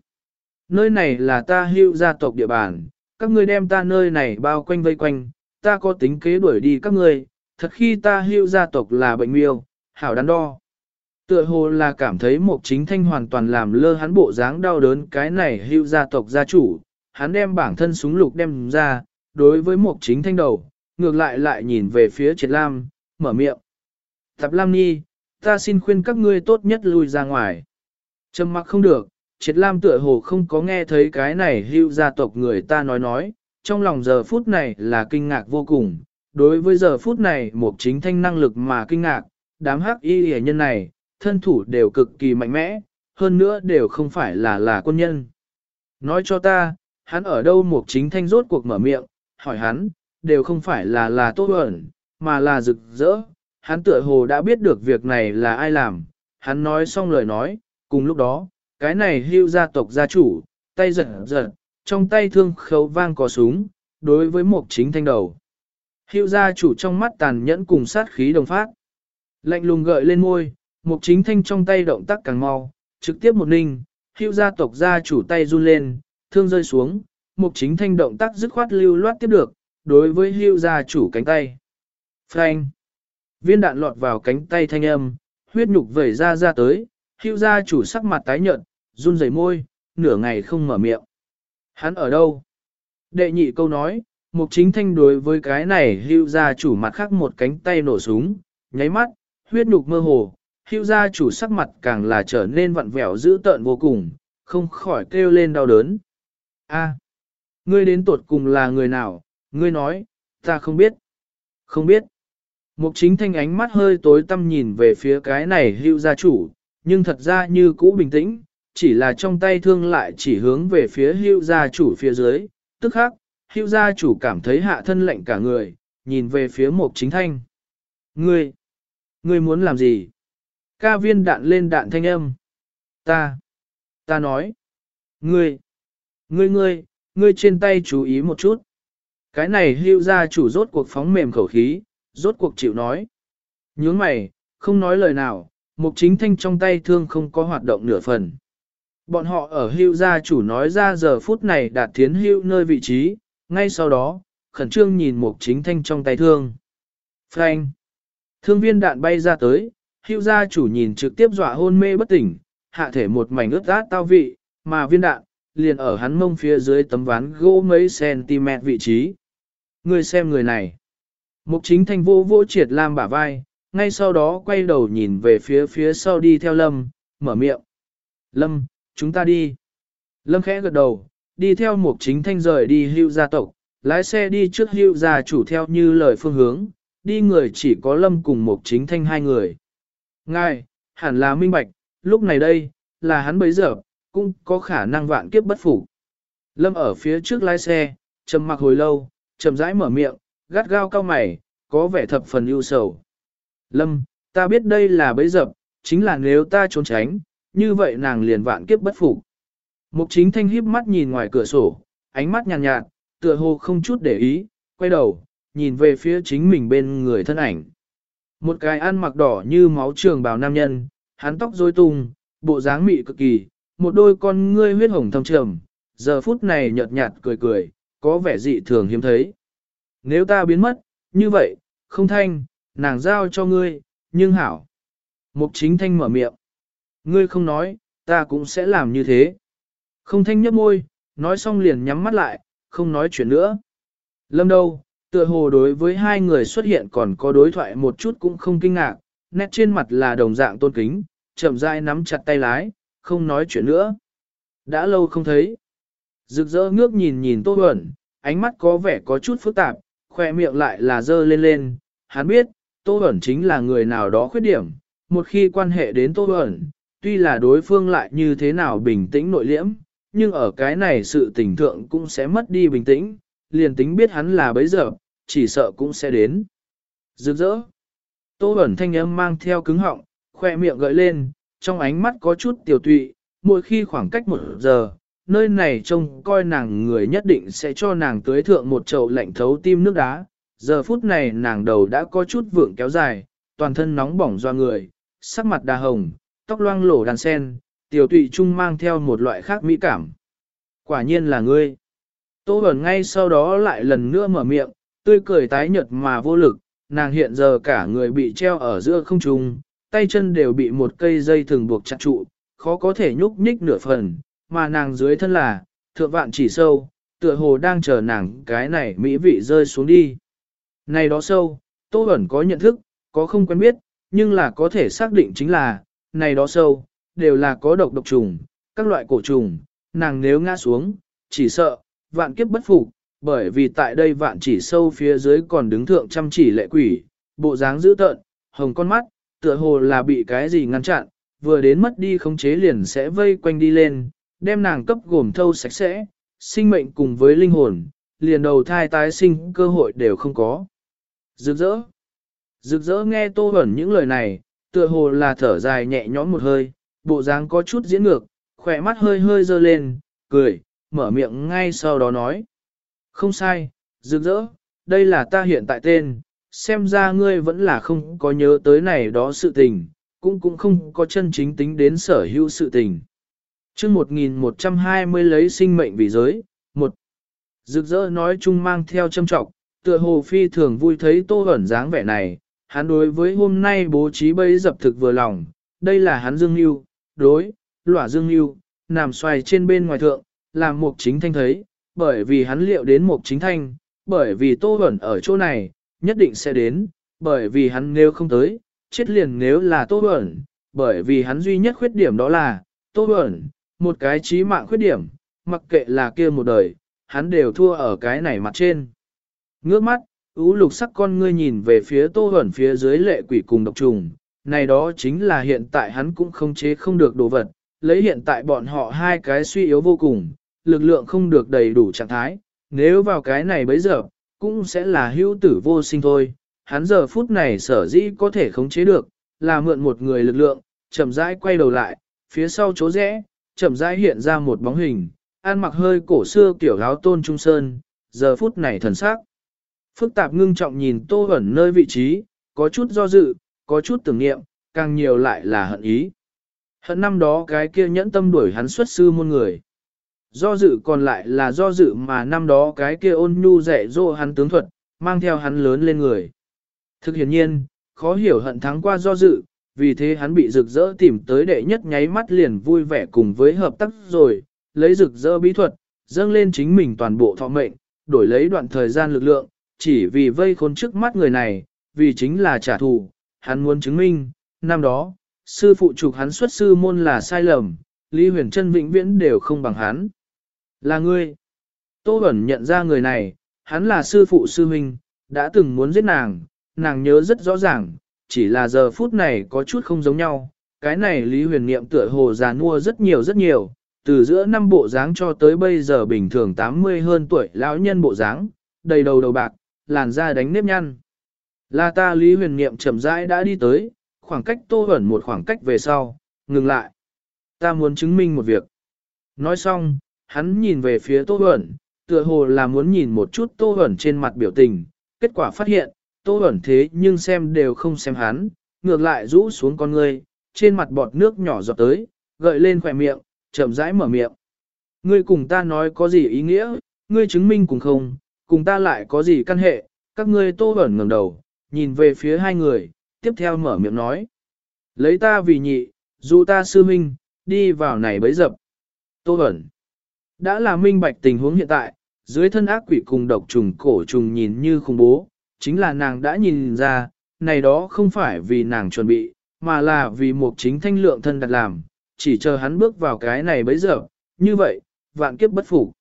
Nơi này là ta hưu gia tộc địa bàn, các ngươi đem ta nơi này bao quanh vây quanh, ta có tính kế đuổi đi các ngươi, thật khi ta hưu gia tộc là bệnh miêu, hảo đắn đo. Tựa hồ là cảm thấy một chính thanh hoàn toàn làm lơ hắn bộ dáng đau đớn cái này hưu gia tộc gia chủ, hắn đem bản thân súng lục đem ra, đối với một chính thanh đầu, ngược lại lại nhìn về phía triệt lam, mở miệng. Tạp Lam Nhi, ta xin khuyên các ngươi tốt nhất lui ra ngoài. Trầm mặc không được, triệt lam tựa hồ không có nghe thấy cái này hưu gia tộc người ta nói nói, trong lòng giờ phút này là kinh ngạc vô cùng. Đối với giờ phút này một chính thanh năng lực mà kinh ngạc, đám hắc y hề nhân này, thân thủ đều cực kỳ mạnh mẽ, hơn nữa đều không phải là là quân nhân. Nói cho ta, hắn ở đâu một chính thanh rốt cuộc mở miệng, hỏi hắn, đều không phải là là tốt ẩn, mà là rực rỡ. Hắn tựa hồ đã biết được việc này là ai làm, hắn nói xong lời nói, cùng lúc đó, cái này hưu gia tộc gia chủ, tay giật giật, trong tay thương khấu vang có súng, đối với một chính thanh đầu. Hưu gia chủ trong mắt tàn nhẫn cùng sát khí đồng phát. Lạnh lùng gợi lên môi, Mục chính thanh trong tay động tác càng mau, trực tiếp một ninh, hưu gia tộc gia chủ tay run lên, thương rơi xuống, Mục chính thanh động tác dứt khoát lưu loát tiếp được, đối với hưu gia chủ cánh tay. Frank! Viên đạn lọt vào cánh tay thanh âm, huyết nhục vẩy ra ra tới, hưu gia chủ sắc mặt tái nhợt, run rẩy môi, nửa ngày không mở miệng. Hắn ở đâu? Đệ nhị câu nói, mục chính thanh đối với cái này hưu gia chủ mặt khác một cánh tay nổ súng, nháy mắt, huyết nhục mơ hồ, hưu gia chủ sắc mặt càng là trở nên vặn vẹo dữ tợn vô cùng, không khỏi kêu lên đau đớn. A, ngươi đến tuột cùng là người nào, ngươi nói, ta không biết. Không biết. Mục chính thanh ánh mắt hơi tối tăm nhìn về phía cái này hưu gia chủ, nhưng thật ra như cũ bình tĩnh, chỉ là trong tay thương lại chỉ hướng về phía hưu gia chủ phía dưới, tức khắc, hưu gia chủ cảm thấy hạ thân lạnh cả người, nhìn về phía mục chính thanh. Ngươi, ngươi muốn làm gì? Ca viên đạn lên đạn thanh âm. Ta, ta nói, ngươi, ngươi ngươi, ngươi trên tay chú ý một chút. Cái này hưu gia chủ rốt cuộc phóng mềm khẩu khí, rốt cuộc chịu nói. Nhướng mày, không nói lời nào, mục chính thanh trong tay thương không có hoạt động nửa phần. Bọn họ ở hưu gia chủ nói ra giờ phút này đạt thiến hưu nơi vị trí, ngay sau đó, khẩn trương nhìn mục chính thanh trong tay thương. Frank! Thương viên đạn bay ra tới, hưu gia chủ nhìn trực tiếp dọa hôn mê bất tỉnh, hạ thể một mảnh ướt át tao vị, mà viên đạn, liền ở hắn mông phía dưới tấm ván gỗ mấy cm vị trí. Người xem người này. Mục chính thanh vô vô triệt lam bả vai, ngay sau đó quay đầu nhìn về phía phía sau đi theo Lâm, mở miệng. Lâm, chúng ta đi. Lâm khẽ gật đầu, đi theo mục chính thanh rời đi hưu gia tộc, lái xe đi trước hưu gia chủ theo như lời phương hướng, đi người chỉ có Lâm cùng mục chính thanh hai người. Ngài, hẳn là minh bạch, lúc này đây, là hắn bấy giờ, cũng có khả năng vạn kiếp bất phục. Lâm ở phía trước lái xe, trầm mặc hồi lâu, chậm rãi mở miệng, gắt gao cao mày, có vẻ thập phần ưu sầu. Lâm, ta biết đây là bấy dập, chính là nếu ta trốn tránh, như vậy nàng liền vạn kiếp bất phục. Mục chính thanh híp mắt nhìn ngoài cửa sổ, ánh mắt nhàn nhạt, nhạt, tựa hồ không chút để ý, quay đầu, nhìn về phía chính mình bên người thân ảnh. Một cái ăn mặc đỏ như máu trường bào nam nhân, hắn tóc rối tung, bộ dáng mị cực kỳ, một đôi con ngươi huyết hồng thâm trầm, giờ phút này nhợt nhạt cười cười, có vẻ dị thường hiếm thấy. Nếu ta biến mất, như vậy, không thanh, nàng giao cho ngươi, nhưng hảo. Mục chính thanh mở miệng. Ngươi không nói, ta cũng sẽ làm như thế. Không thanh nhấp môi, nói xong liền nhắm mắt lại, không nói chuyện nữa. Lâm đâu, tựa hồ đối với hai người xuất hiện còn có đối thoại một chút cũng không kinh ngạc, nét trên mặt là đồng dạng tôn kính, chậm rãi nắm chặt tay lái, không nói chuyện nữa. Đã lâu không thấy. Rực rỡ ngước nhìn nhìn Tô Huẩn, ánh mắt có vẻ có chút phức tạp, khoe miệng lại là dơ lên lên. Hắn biết, Tô Huẩn chính là người nào đó khuyết điểm. Một khi quan hệ đến Tô Huẩn, tuy là đối phương lại như thế nào bình tĩnh nội liễm, nhưng ở cái này sự tình thượng cũng sẽ mất đi bình tĩnh, liền tính biết hắn là bấy giờ, chỉ sợ cũng sẽ đến. Rực rỡ. Tô ẩn thanh âm mang theo cứng họng, khoe miệng gợi lên, trong ánh mắt có chút tiểu tụy, mỗi khi khoảng cách một giờ, nơi này trông coi nàng người nhất định sẽ cho nàng tưới thượng một chậu lạnh thấu tim nước đá. Giờ phút này nàng đầu đã có chút vượng kéo dài, toàn thân nóng bỏng do người, sắc mặt đà hồng, tóc loang lổ đàn sen, tiểu tụy trung mang theo một loại khác mỹ cảm. Quả nhiên là ngươi. Tô Bẩn ngay sau đó lại lần nữa mở miệng, tươi cười tái nhợt mà vô lực, nàng hiện giờ cả người bị treo ở giữa không trung, tay chân đều bị một cây dây thường buộc chặt trụ, khó có thể nhúc nhích nửa phần, mà nàng dưới thân là, thượng vạn chỉ sâu, tựa hồ đang chờ nàng cái này mỹ vị rơi xuống đi. Này đó sâu, Tô Bẩn có nhận thức, có không quen biết, nhưng là có thể xác định chính là, này đó sâu, đều là có độc độc trùng, các loại cổ trùng, nàng nếu ngã xuống, chỉ sợ, vạn kiếp bất phục, bởi vì tại đây vạn chỉ sâu phía dưới còn đứng thượng chăm chỉ lệ quỷ, bộ dáng dữ tợn, hồng con mắt, tựa hồ là bị cái gì ngăn chặn, vừa đến mất đi khống chế liền sẽ vây quanh đi lên, đem nàng cấp gồm thâu sạch sẽ, sinh mệnh cùng với linh hồn, liền đầu thai tái sinh cơ hội đều không có. Rực rỡ. Rực rỡ nghe tô hẩn những lời này, tựa hồ là thở dài nhẹ nhõm một hơi, bộ dáng có chút diễn ngược, khỏe mắt hơi hơi dơ lên, cười, mở miệng ngay sau đó nói. Không sai, rực rỡ, đây là ta hiện tại tên, xem ra ngươi vẫn là không có nhớ tới này đó sự tình, cũng cũng không có chân chính tính đến sở hữu sự tình. chương 1120 lấy sinh mệnh vì giới, một Rực rỡ nói chung mang theo châm trọng, tựa hồ phi thường vui thấy tô ẩn dáng vẻ này, hắn đối với hôm nay bố trí bấy dập thực vừa lòng, đây là hắn dương yêu, đối, lỏa dương yêu, nằm xoay trên bên ngoài thượng, làm mục chính thanh thấy, bởi vì hắn liệu đến một chính thanh, bởi vì tô Huẩn ở chỗ này, nhất định sẽ đến, bởi vì hắn nếu không tới, chết liền nếu là Tô Bẩn, bởi vì hắn duy nhất khuyết điểm đó là, Tô Bẩn, một cái trí mạng khuyết điểm, mặc kệ là kia một đời, hắn đều thua ở cái này mặt trên. Ngước mắt, ú lục sắc con ngươi nhìn về phía Tô Bẩn phía dưới lệ quỷ cùng độc trùng, này đó chính là hiện tại hắn cũng không chế không được đồ vật, lấy hiện tại bọn họ hai cái suy yếu vô cùng, lực lượng không được đầy đủ trạng thái, nếu vào cái này bấy giờ, cũng sẽ là hữu tử vô sinh thôi. Hắn giờ phút này sở dĩ có thể khống chế được, là mượn một người lực lượng, chậm rãi quay đầu lại, phía sau chỗ rẽ, chậm rãi hiện ra một bóng hình, ăn mặc hơi cổ xưa kiểu áo tôn trung sơn, giờ phút này thần sắc. Phức tạp ngưng trọng nhìn tô ẩn nơi vị trí, có chút do dự, có chút tưởng niệm, càng nhiều lại là hận ý. Hận năm đó cái kia nhẫn tâm đuổi hắn xuất sư môn người. Do dự còn lại là do dự mà năm đó cái kia ôn nhu dạy dỗ hắn tướng thuật, mang theo hắn lớn lên người. Thực hiển nhiên, khó hiểu hận thắng qua do dự, vì thế hắn bị rực rỡ tìm tới đệ nhất nháy mắt liền vui vẻ cùng với hợp tác rồi, lấy rực rỡ bí thuật, dâng lên chính mình toàn bộ thọ mệnh, đổi lấy đoạn thời gian lực lượng, chỉ vì vây khốn trước mắt người này, vì chính là trả thù, hắn muốn chứng minh, năm đó, sư phụ trục hắn xuất sư môn là sai lầm, Lý Huyền Trân vĩnh viễn đều không bằng hắn. Là ngươi. Tô Bẩn nhận ra người này, hắn là sư phụ sư huynh, đã từng muốn giết nàng, nàng nhớ rất rõ ràng, chỉ là giờ phút này có chút không giống nhau. Cái này Lý Huyền Niệm tựa hồ già nua rất nhiều rất nhiều, từ giữa năm bộ dáng cho tới bây giờ bình thường 80 hơn tuổi lão nhân bộ dáng, đầy đầu đầu bạc, làn da đánh nếp nhăn. Là ta Lý Huyền Niệm chậm rãi đã đi tới, khoảng cách Tô Bẩn một khoảng cách về sau, ngừng lại. Ta muốn chứng minh một việc. Nói xong, hắn nhìn về phía Tô Huẩn, tựa hồ là muốn nhìn một chút Tô Huẩn trên mặt biểu tình, kết quả phát hiện, Tô Huẩn thế nhưng xem đều không xem hắn, ngược lại rũ xuống con ngươi, trên mặt bọt nước nhỏ giọt tới, gợi lên khỏe miệng, chậm rãi mở miệng. Ngươi cùng ta nói có gì ý nghĩa, ngươi chứng minh cùng không, cùng ta lại có gì căn hệ, các ngươi Tô Huẩn ngẩng đầu, nhìn về phía hai người, tiếp theo mở miệng nói. Lấy ta vì nhị, dù ta sư minh, đi vào này bấy dập. Tô Huẩn. Đã là minh bạch tình huống hiện tại, dưới thân ác quỷ cùng độc trùng cổ trùng nhìn như khủng bố, chính là nàng đã nhìn ra, này đó không phải vì nàng chuẩn bị, mà là vì một chính thanh lượng thân đặt làm, chỉ chờ hắn bước vào cái này bấy giờ, như vậy, vạn kiếp bất phục.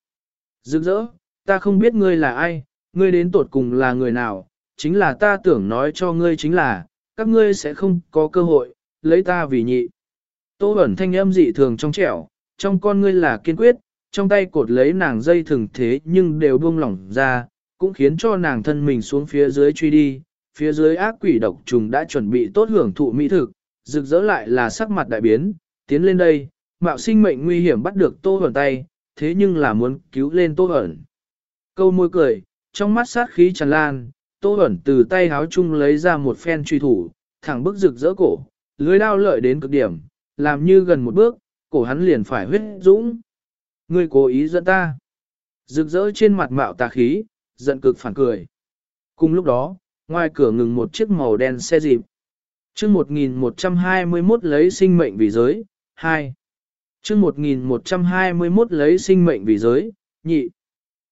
Rực rỡ, ta không biết ngươi là ai, ngươi đến tột cùng là người nào, chính là ta tưởng nói cho ngươi chính là, các ngươi sẽ không có cơ hội, lấy ta vì nhị. Tô ẩn thanh âm dị thường trong trẻo, trong con ngươi là kiên quyết, trong tay cột lấy nàng dây thừng thế nhưng đều buông lỏng ra, cũng khiến cho nàng thân mình xuống phía dưới truy đi, phía dưới ác quỷ độc trùng đã chuẩn bị tốt hưởng thụ mỹ thực, rực rỡ lại là sắc mặt đại biến, tiến lên đây, mạo sinh mệnh nguy hiểm bắt được tô ẩn tay, thế nhưng là muốn cứu lên tô ẩn. Câu môi cười, trong mắt sát khí tràn lan, tô ẩn từ tay háo chung lấy ra một phen truy thủ, thẳng bức rực rỡ cổ, lưới đao lợi đến cực điểm, làm như gần một bước, cổ hắn liền phải huyết dũng. Ngươi cố ý dẫn ta. Rực rỡ trên mặt mạo tà khí, giận cực phản cười. Cùng lúc đó, ngoài cửa ngừng một chiếc màu đen xe dịp. chương 1121 lấy sinh mệnh vì giới, 2. chương 1121 lấy sinh mệnh vì giới, nhị.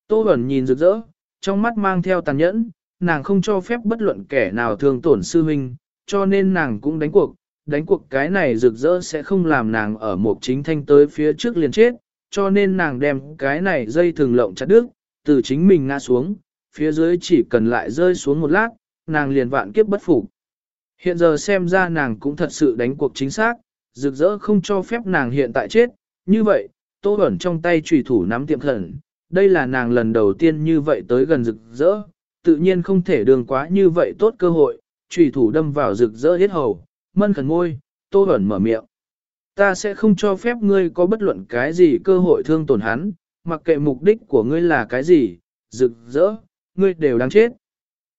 Tô Bẩn nhìn rực rỡ, trong mắt mang theo tàn nhẫn, nàng không cho phép bất luận kẻ nào thương tổn sư huynh, cho nên nàng cũng đánh cuộc, đánh cuộc cái này rực rỡ sẽ không làm nàng ở một chính thanh tới phía trước liền chết, cho nên nàng đem cái này dây thường lộng chặt đứt, từ chính mình ngã xuống, phía dưới chỉ cần lại rơi xuống một lát, nàng liền vạn kiếp bất phục. Hiện giờ xem ra nàng cũng thật sự đánh cuộc chính xác, rực rỡ không cho phép nàng hiện tại chết, như vậy, tô ẩn trong tay trùy thủ nắm tiệm thần, đây là nàng lần đầu tiên như vậy tới gần rực rỡ, tự nhiên không thể đường quá như vậy tốt cơ hội, trùy thủ đâm vào rực rỡ hết hầu, mân khẩn ngôi, tô ẩn mở miệng. Ta sẽ không cho phép ngươi có bất luận cái gì cơ hội thương tổn hắn, mặc kệ mục đích của ngươi là cái gì, rực rỡ, ngươi đều đáng chết.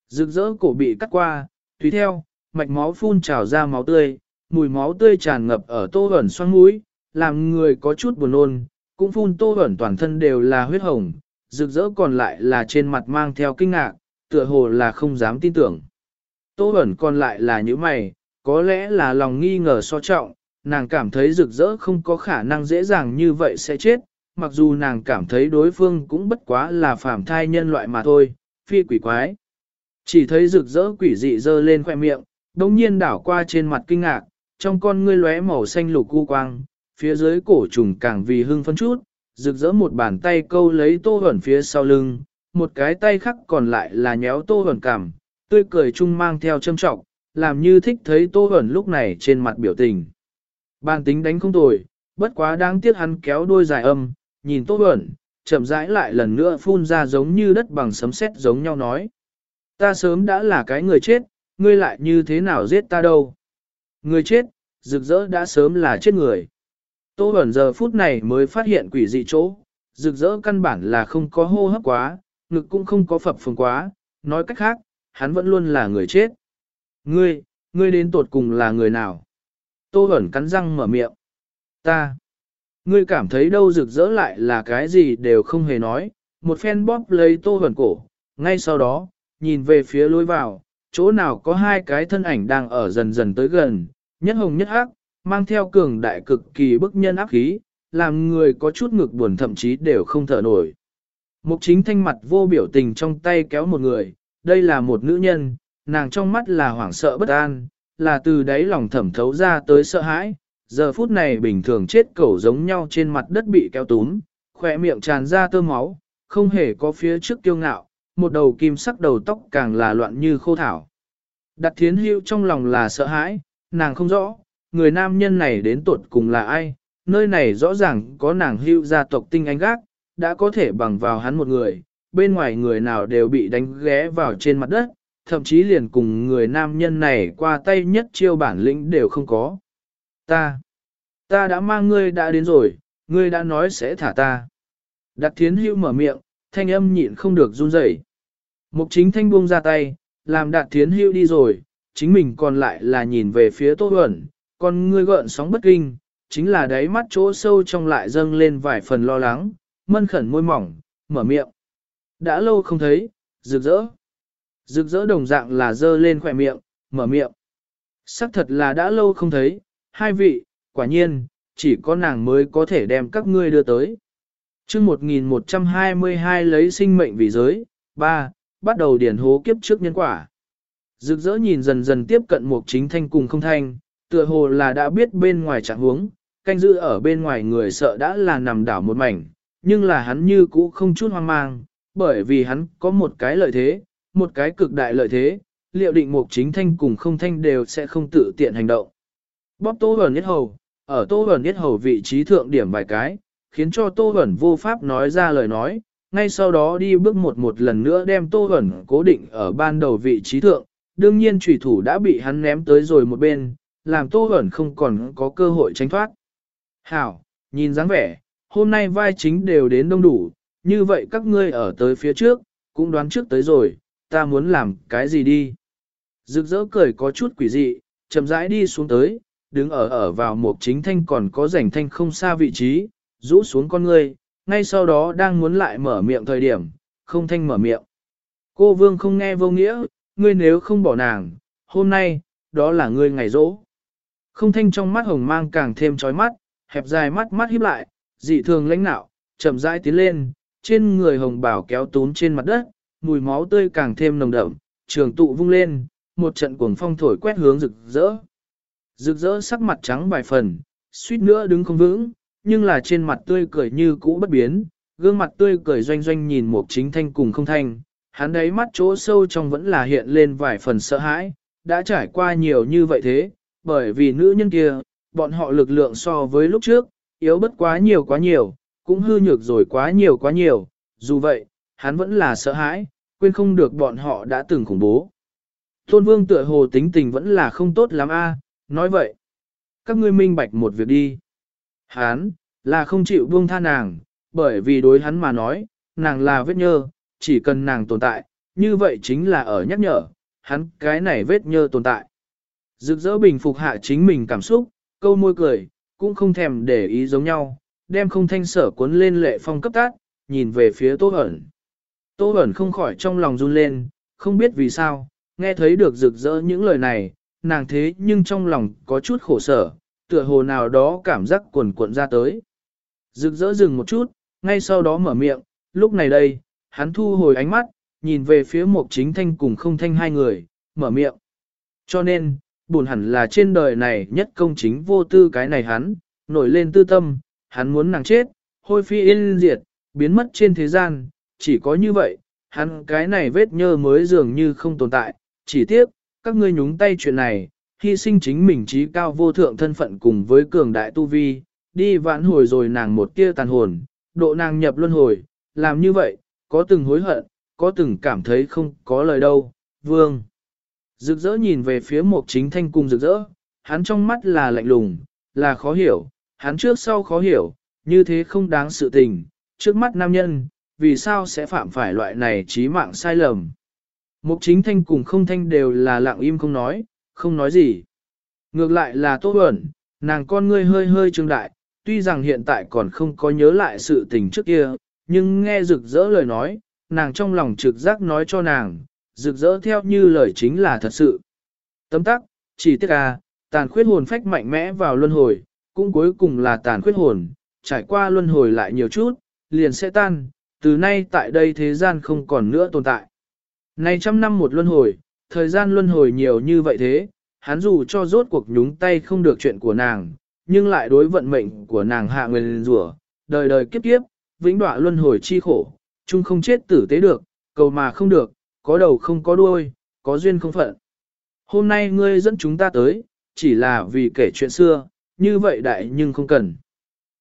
Rực rỡ cổ bị cắt qua, tùy theo, mạch máu phun trào ra máu tươi, mùi máu tươi tràn ngập ở tô ẩn xoang mũi, làm người có chút buồn nôn, cũng phun tô ẩn toàn thân đều là huyết hồng, rực rỡ còn lại là trên mặt mang theo kinh ngạc, tựa hồ là không dám tin tưởng. Tô ẩn còn lại là những mày, có lẽ là lòng nghi ngờ so trọng, nàng cảm thấy rực rỡ không có khả năng dễ dàng như vậy sẽ chết, mặc dù nàng cảm thấy đối phương cũng bất quá là phàm thai nhân loại mà thôi, phi quỷ quái. Chỉ thấy rực rỡ quỷ dị dơ lên khoẻ miệng, đồng nhiên đảo qua trên mặt kinh ngạc, trong con ngươi lóe màu xanh lục cu quang, phía dưới cổ trùng càng vì hưng phân chút, rực rỡ một bàn tay câu lấy tô hẩn phía sau lưng, một cái tay khác còn lại là nhéo tô hẩn cảm, tươi cười chung mang theo châm trọng, làm như thích thấy tô hẩn lúc này trên mặt biểu tình. Bàn tính đánh không tồi, bất quá đáng tiếc hắn kéo đôi dài âm, nhìn Tô Bẩn, chậm rãi lại lần nữa phun ra giống như đất bằng sấm sét giống nhau nói. Ta sớm đã là cái người chết, ngươi lại như thế nào giết ta đâu. Người chết, rực rỡ đã sớm là chết người. Tô Bẩn giờ phút này mới phát hiện quỷ dị chỗ, rực rỡ căn bản là không có hô hấp quá, ngực cũng không có phập phồng quá, nói cách khác, hắn vẫn luôn là người chết. Ngươi, ngươi đến tột cùng là người nào? Tô Bẩn cắn răng mở miệng. Ta, ngươi cảm thấy đâu rực rỡ lại là cái gì đều không hề nói, một phen bóp lấy tô hẩn cổ, ngay sau đó, nhìn về phía lối vào, chỗ nào có hai cái thân ảnh đang ở dần dần tới gần, nhất hồng nhất hắc, mang theo cường đại cực kỳ bức nhân áp khí, làm người có chút ngực buồn thậm chí đều không thở nổi. Mục chính thanh mặt vô biểu tình trong tay kéo một người, đây là một nữ nhân, nàng trong mắt là hoảng sợ bất an, là từ đáy lòng thẩm thấu ra tới sợ hãi, giờ phút này bình thường chết cẩu giống nhau trên mặt đất bị kéo túm, khỏe miệng tràn ra tơ máu, không hề có phía trước kiêu ngạo, một đầu kim sắc đầu tóc càng là loạn như khô thảo. Đặt thiến hữu trong lòng là sợ hãi, nàng không rõ, người nam nhân này đến tuột cùng là ai, nơi này rõ ràng có nàng hữu gia tộc tinh anh gác, đã có thể bằng vào hắn một người, bên ngoài người nào đều bị đánh ghé vào trên mặt đất, thậm chí liền cùng người nam nhân này qua tay nhất chiêu bản lĩnh đều không có. Ta, ta đã mang ngươi đã đến rồi, ngươi đã nói sẽ thả ta. Đặt thiến Hưu mở miệng, thanh âm nhịn không được run rẩy. Mục chính thanh buông ra tay, làm đạt thiến Hưu đi rồi, chính mình còn lại là nhìn về phía tô ẩn, còn ngươi gợn sóng bất kinh, chính là đáy mắt chỗ sâu trong lại dâng lên vài phần lo lắng, mân khẩn môi mỏng, mở miệng. Đã lâu không thấy, rực rỡ. Rực rỡ đồng dạng là dơ lên khỏe miệng, mở miệng. Sắc thật là đã lâu không thấy, hai vị, quả nhiên, chỉ có nàng mới có thể đem các ngươi đưa tới. chương 1122 lấy sinh mệnh vì giới, 3, bắt đầu điển hố kiếp trước nhân quả. Rực rỡ nhìn dần dần tiếp cận một chính thanh cùng không thanh, tựa hồ là đã biết bên ngoài trạng huống, canh giữ ở bên ngoài người sợ đã là nằm đảo một mảnh, nhưng là hắn như cũ không chút hoang mang, bởi vì hắn có một cái lợi thế, một cái cực đại lợi thế, liệu định mục chính thanh cùng không thanh đều sẽ không tự tiện hành động. Bóp tô hẩn nhất hầu, ở tô hẩn nhất hầu vị trí thượng điểm vài cái, khiến cho tô hẩn vô pháp nói ra lời nói, ngay sau đó đi bước một một lần nữa đem tô hẩn cố định ở ban đầu vị trí thượng, đương nhiên trùy thủ đã bị hắn ném tới rồi một bên, làm tô hẩn không còn có cơ hội tránh thoát. Hảo, nhìn dáng vẻ, hôm nay vai chính đều đến đông đủ, như vậy các ngươi ở tới phía trước, cũng đoán trước tới rồi, ta muốn làm cái gì đi. Rực rỡ cười có chút quỷ dị, chậm rãi đi xuống tới, đứng ở ở vào một chính thanh còn có rảnh thanh không xa vị trí, rũ xuống con ngươi, ngay sau đó đang muốn lại mở miệng thời điểm, không thanh mở miệng. Cô vương không nghe vô nghĩa, ngươi nếu không bỏ nàng, hôm nay, đó là ngươi ngày rỗ. Không thanh trong mắt hồng mang càng thêm trói mắt, hẹp dài mắt mắt híp lại, dị thường lãnh nạo, chậm rãi tiến lên, trên người hồng bảo kéo tún trên mặt đất, mùi máu tươi càng thêm nồng đậm, trường tụ vung lên, một trận cuồng phong thổi quét hướng rực rỡ. Rực rỡ sắc mặt trắng vài phần, suýt nữa đứng không vững, nhưng là trên mặt tươi cười như cũ bất biến, gương mặt tươi cười doanh doanh nhìn một chính thanh cùng không thanh, hắn đấy mắt chỗ sâu trong vẫn là hiện lên vài phần sợ hãi, đã trải qua nhiều như vậy thế, bởi vì nữ nhân kia, bọn họ lực lượng so với lúc trước, yếu bất quá nhiều quá nhiều, cũng hư nhược rồi quá nhiều quá nhiều, dù vậy, hắn vẫn là sợ hãi, quên không được bọn họ đã từng khủng bố. Tôn vương tựa hồ tính tình vẫn là không tốt lắm a, à, nói vậy. Các ngươi minh bạch một việc đi. Hắn, là không chịu buông tha nàng, bởi vì đối hắn mà nói, nàng là vết nhơ, chỉ cần nàng tồn tại, như vậy chính là ở nhắc nhở, hắn cái này vết nhơ tồn tại. Rực rỡ bình phục hạ chính mình cảm xúc, câu môi cười, cũng không thèm để ý giống nhau, đem không thanh sở cuốn lên lệ phong cấp tát, nhìn về phía Tô Hẩn. Tô Bẩn không khỏi trong lòng run lên, không biết vì sao, nghe thấy được rực rỡ những lời này, nàng thế nhưng trong lòng có chút khổ sở, tựa hồ nào đó cảm giác cuồn cuộn ra tới. Rực rỡ dừng một chút, ngay sau đó mở miệng, lúc này đây, hắn thu hồi ánh mắt, nhìn về phía một chính thanh cùng không thanh hai người, mở miệng. Cho nên, buồn hẳn là trên đời này nhất công chính vô tư cái này hắn, nổi lên tư tâm, hắn muốn nàng chết, hôi phi yên diệt, biến mất trên thế gian, chỉ có như vậy, hắn cái này vết nhơ mới dường như không tồn tại, chỉ tiếc, các ngươi nhúng tay chuyện này, hy sinh chính mình trí cao vô thượng thân phận cùng với cường đại tu vi, đi vãn hồi rồi nàng một tia tàn hồn, độ nàng nhập luân hồi, làm như vậy, có từng hối hận, có từng cảm thấy không có lời đâu, vương. Rực rỡ nhìn về phía một chính thanh cung rực rỡ, hắn trong mắt là lạnh lùng, là khó hiểu, hắn trước sau khó hiểu, như thế không đáng sự tình, trước mắt nam nhân, vì sao sẽ phạm phải loại này trí mạng sai lầm. Mục chính thanh cùng không thanh đều là lặng im không nói, không nói gì. Ngược lại là tốt ẩn, nàng con ngươi hơi hơi trương đại, tuy rằng hiện tại còn không có nhớ lại sự tình trước kia, nhưng nghe rực rỡ lời nói, nàng trong lòng trực giác nói cho nàng, rực rỡ theo như lời chính là thật sự. Tấm tắc, chỉ tiếc à, tàn khuyết hồn phách mạnh mẽ vào luân hồi, cũng cuối cùng là tàn khuyết hồn, trải qua luân hồi lại nhiều chút, liền sẽ tan, từ nay tại đây thế gian không còn nữa tồn tại. Này trăm năm một luân hồi, thời gian luân hồi nhiều như vậy thế, hắn dù cho rốt cuộc nhúng tay không được chuyện của nàng, nhưng lại đối vận mệnh của nàng hạ nguyên rủa, đời đời kiếp kiếp, vĩnh đọa luân hồi chi khổ, chung không chết tử tế được, cầu mà không được, có đầu không có đuôi, có duyên không phận. Hôm nay ngươi dẫn chúng ta tới, chỉ là vì kể chuyện xưa, như vậy đại nhưng không cần.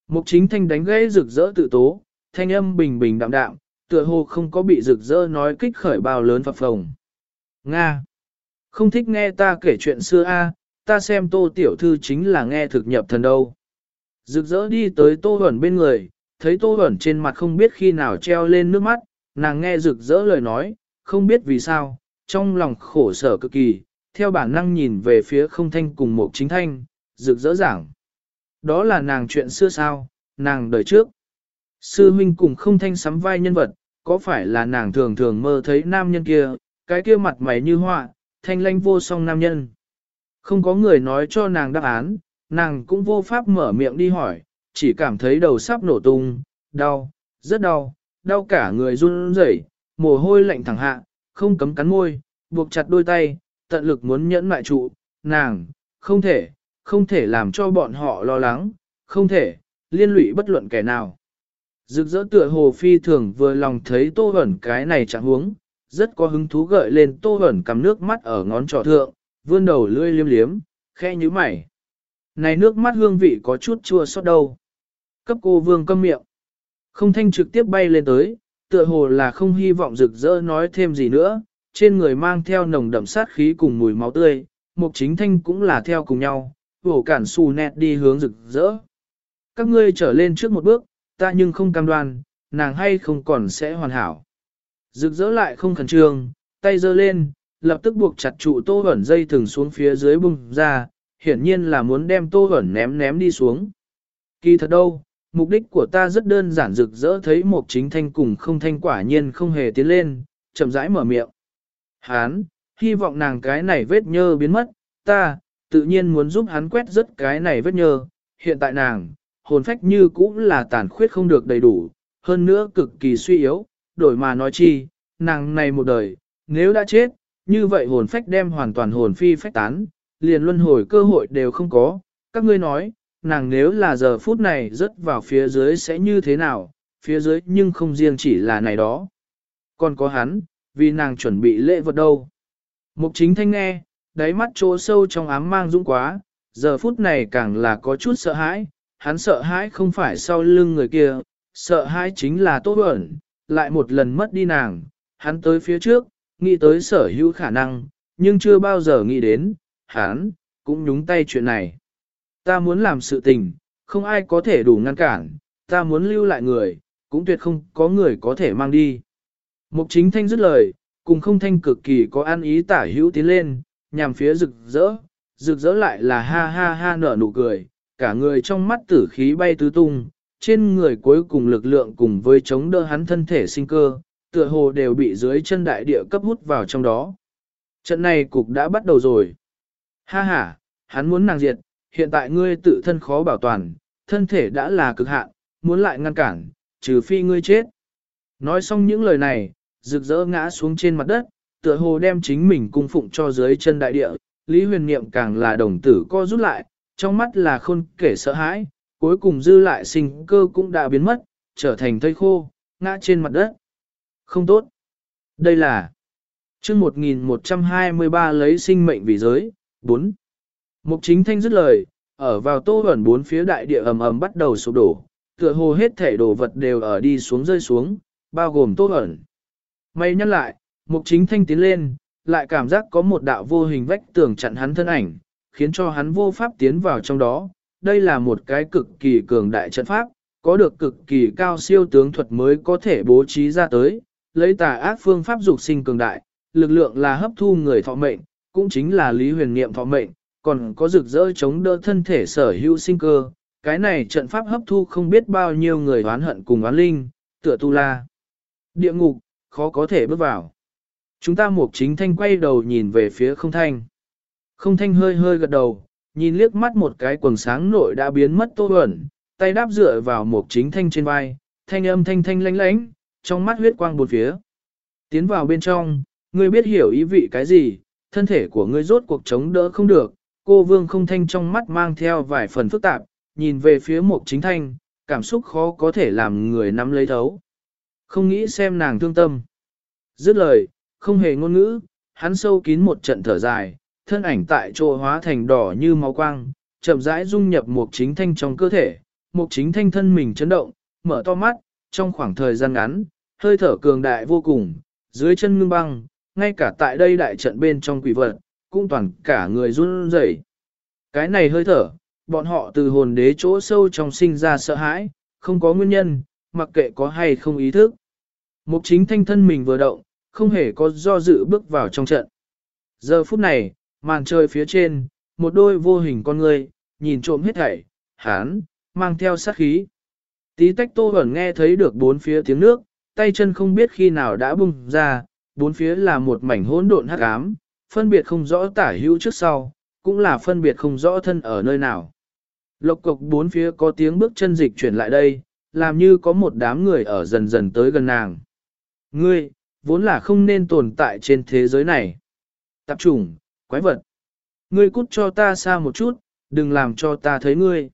Mục chính thanh đánh gãy rực rỡ tự tố, thanh âm bình bình đạm đạm, tựa hồ không có bị rực rỡ nói kích khởi bao lớn phập phồng. Nga! Không thích nghe ta kể chuyện xưa a, ta xem tô tiểu thư chính là nghe thực nhập thần đâu. Rực rỡ đi tới tô huẩn bên người, thấy tô huẩn trên mặt không biết khi nào treo lên nước mắt, nàng nghe rực rỡ lời nói, không biết vì sao, trong lòng khổ sở cực kỳ, theo bản năng nhìn về phía không thanh cùng một chính thanh, rực rỡ giảng. Đó là nàng chuyện xưa sao, nàng đời trước. Sư huynh cùng không thanh sắm vai nhân vật, có phải là nàng thường thường mơ thấy nam nhân kia, cái kia mặt mày như họa, thanh lanh vô song nam nhân. Không có người nói cho nàng đáp án, nàng cũng vô pháp mở miệng đi hỏi, chỉ cảm thấy đầu sắp nổ tung, đau, rất đau, đau cả người run rẩy, mồ hôi lạnh thẳng hạ, không cấm cắn môi, buộc chặt đôi tay, tận lực muốn nhẫn mại trụ, nàng, không thể, không thể làm cho bọn họ lo lắng, không thể, liên lụy bất luận kẻ nào. Rực rỡ tựa hồ phi thường vừa lòng thấy tô hẩn cái này chẳng huống, rất có hứng thú gợi lên tô hẩn cầm nước mắt ở ngón trỏ thượng, vươn đầu lươi liếm liếm, khe như mày. Này nước mắt hương vị có chút chua xót đâu. Cấp cô vương câm miệng. Không thanh trực tiếp bay lên tới, tựa hồ là không hy vọng rực rỡ nói thêm gì nữa, trên người mang theo nồng đậm sát khí cùng mùi máu tươi, mục chính thanh cũng là theo cùng nhau, vổ cản xù nẹt đi hướng rực rỡ. Các ngươi trở lên trước một bước, ta nhưng không cam đoan, nàng hay không còn sẽ hoàn hảo. Rực rỡ lại không khẩn trương, tay giơ lên, lập tức buộc chặt trụ tô ẩn dây thừng xuống phía dưới bung ra, hiển nhiên là muốn đem tô ẩn ném ném đi xuống. Kỳ thật đâu, mục đích của ta rất đơn giản rực rỡ thấy một chính thanh cùng không thanh quả nhiên không hề tiến lên, chậm rãi mở miệng. Hán, hy vọng nàng cái này vết nhơ biến mất, ta, tự nhiên muốn giúp hắn quét rất cái này vết nhơ, hiện tại nàng, hồn phách như cũng là tàn khuyết không được đầy đủ, hơn nữa cực kỳ suy yếu, đổi mà nói chi, nàng này một đời, nếu đã chết, như vậy hồn phách đem hoàn toàn hồn phi phách tán, liền luân hồi cơ hội đều không có, các ngươi nói, nàng nếu là giờ phút này rớt vào phía dưới sẽ như thế nào, phía dưới nhưng không riêng chỉ là này đó. Còn có hắn, vì nàng chuẩn bị lễ vật đâu. Mục chính thanh nghe, đáy mắt chỗ sâu trong ám mang dũng quá, giờ phút này càng là có chút sợ hãi, hắn sợ hãi không phải sau lưng người kia, sợ hãi chính là tốt ẩn, lại một lần mất đi nàng, hắn tới phía trước, nghĩ tới sở hữu khả năng, nhưng chưa bao giờ nghĩ đến, hắn, cũng nhúng tay chuyện này. Ta muốn làm sự tình, không ai có thể đủ ngăn cản, ta muốn lưu lại người, cũng tuyệt không có người có thể mang đi. Mục chính thanh dứt lời, cùng không thanh cực kỳ có an ý tả hữu tiến lên, nhằm phía rực rỡ, rực rỡ lại là ha ha ha nở nụ cười, cả người trong mắt tử khí bay tứ tung, trên người cuối cùng lực lượng cùng với chống đỡ hắn thân thể sinh cơ, tựa hồ đều bị dưới chân đại địa cấp hút vào trong đó. Trận này cục đã bắt đầu rồi. Ha ha, hắn muốn nàng diệt, hiện tại ngươi tự thân khó bảo toàn, thân thể đã là cực hạn, muốn lại ngăn cản, trừ phi ngươi chết. Nói xong những lời này, rực rỡ ngã xuống trên mặt đất, tựa hồ đem chính mình cung phụng cho dưới chân đại địa, Lý huyền niệm càng là đồng tử co rút lại, trong mắt là khôn kể sợ hãi, cuối cùng dư lại sinh cơ cũng đã biến mất, trở thành thây khô, ngã trên mặt đất. Không tốt. Đây là chương 1123 lấy sinh mệnh vì giới, 4. Mục chính thanh dứt lời, ở vào tô ẩn bốn phía đại địa ầm ầm bắt đầu sụp đổ, tựa hồ hết thể đồ vật đều ở đi xuống rơi xuống, bao gồm tô ẩn. May nhắc lại, mục chính thanh tiến lên, lại cảm giác có một đạo vô hình vách tường chặn hắn thân ảnh, khiến cho hắn vô pháp tiến vào trong đó. Đây là một cái cực kỳ cường đại trận pháp, có được cực kỳ cao siêu tướng thuật mới có thể bố trí ra tới, lấy tà ác phương pháp dục sinh cường đại, lực lượng là hấp thu người thọ mệnh, cũng chính là lý huyền niệm thọ mệnh, còn có rực rỡ chống đỡ thân thể sở hữu sinh cơ, cái này trận pháp hấp thu không biết bao nhiêu người oán hận cùng oán linh, tựa tu la. Địa ngục, khó có thể bước vào. Chúng ta mục chính thanh quay đầu nhìn về phía không thanh. Không thanh hơi hơi gật đầu, nhìn liếc mắt một cái quần sáng nội đã biến mất tô ẩn, tay đáp dựa vào một chính thanh trên vai, thanh âm thanh thanh lánh lánh, trong mắt huyết quang bốn phía. Tiến vào bên trong, ngươi biết hiểu ý vị cái gì, thân thể của ngươi rốt cuộc chống đỡ không được, cô vương không thanh trong mắt mang theo vài phần phức tạp, nhìn về phía một chính thanh, cảm xúc khó có thể làm người nắm lấy thấu. Không nghĩ xem nàng thương tâm. Dứt lời, không hề ngôn ngữ, hắn sâu kín một trận thở dài, thân ảnh tại chỗ hóa thành đỏ như máu quang, chậm rãi dung nhập mục chính thanh trong cơ thể, mục chính thanh thân mình chấn động, mở to mắt, trong khoảng thời gian ngắn, hơi thở cường đại vô cùng, dưới chân ngưng băng, ngay cả tại đây đại trận bên trong quỷ vật, cũng toàn cả người run rẩy. Cái này hơi thở, bọn họ từ hồn đế chỗ sâu trong sinh ra sợ hãi, không có nguyên nhân, mặc kệ có hay không ý thức. Mục chính thanh thân mình vừa động, không hề có do dự bước vào trong trận. Giờ phút này, màn trời phía trên, một đôi vô hình con người, nhìn trộm hết thảy, hán, mang theo sát khí. Tí tách tô ẩn nghe thấy được bốn phía tiếng nước, tay chân không biết khi nào đã bung ra, bốn phía là một mảnh hỗn độn hắc ám, phân biệt không rõ tả hữu trước sau, cũng là phân biệt không rõ thân ở nơi nào. Lộc cộc bốn phía có tiếng bước chân dịch chuyển lại đây, làm như có một đám người ở dần dần tới gần nàng. Ngươi, vốn là không nên tồn tại trên thế giới này. Tạp trùng, quái vật. Ngươi cút cho ta xa một chút, đừng làm cho ta thấy ngươi.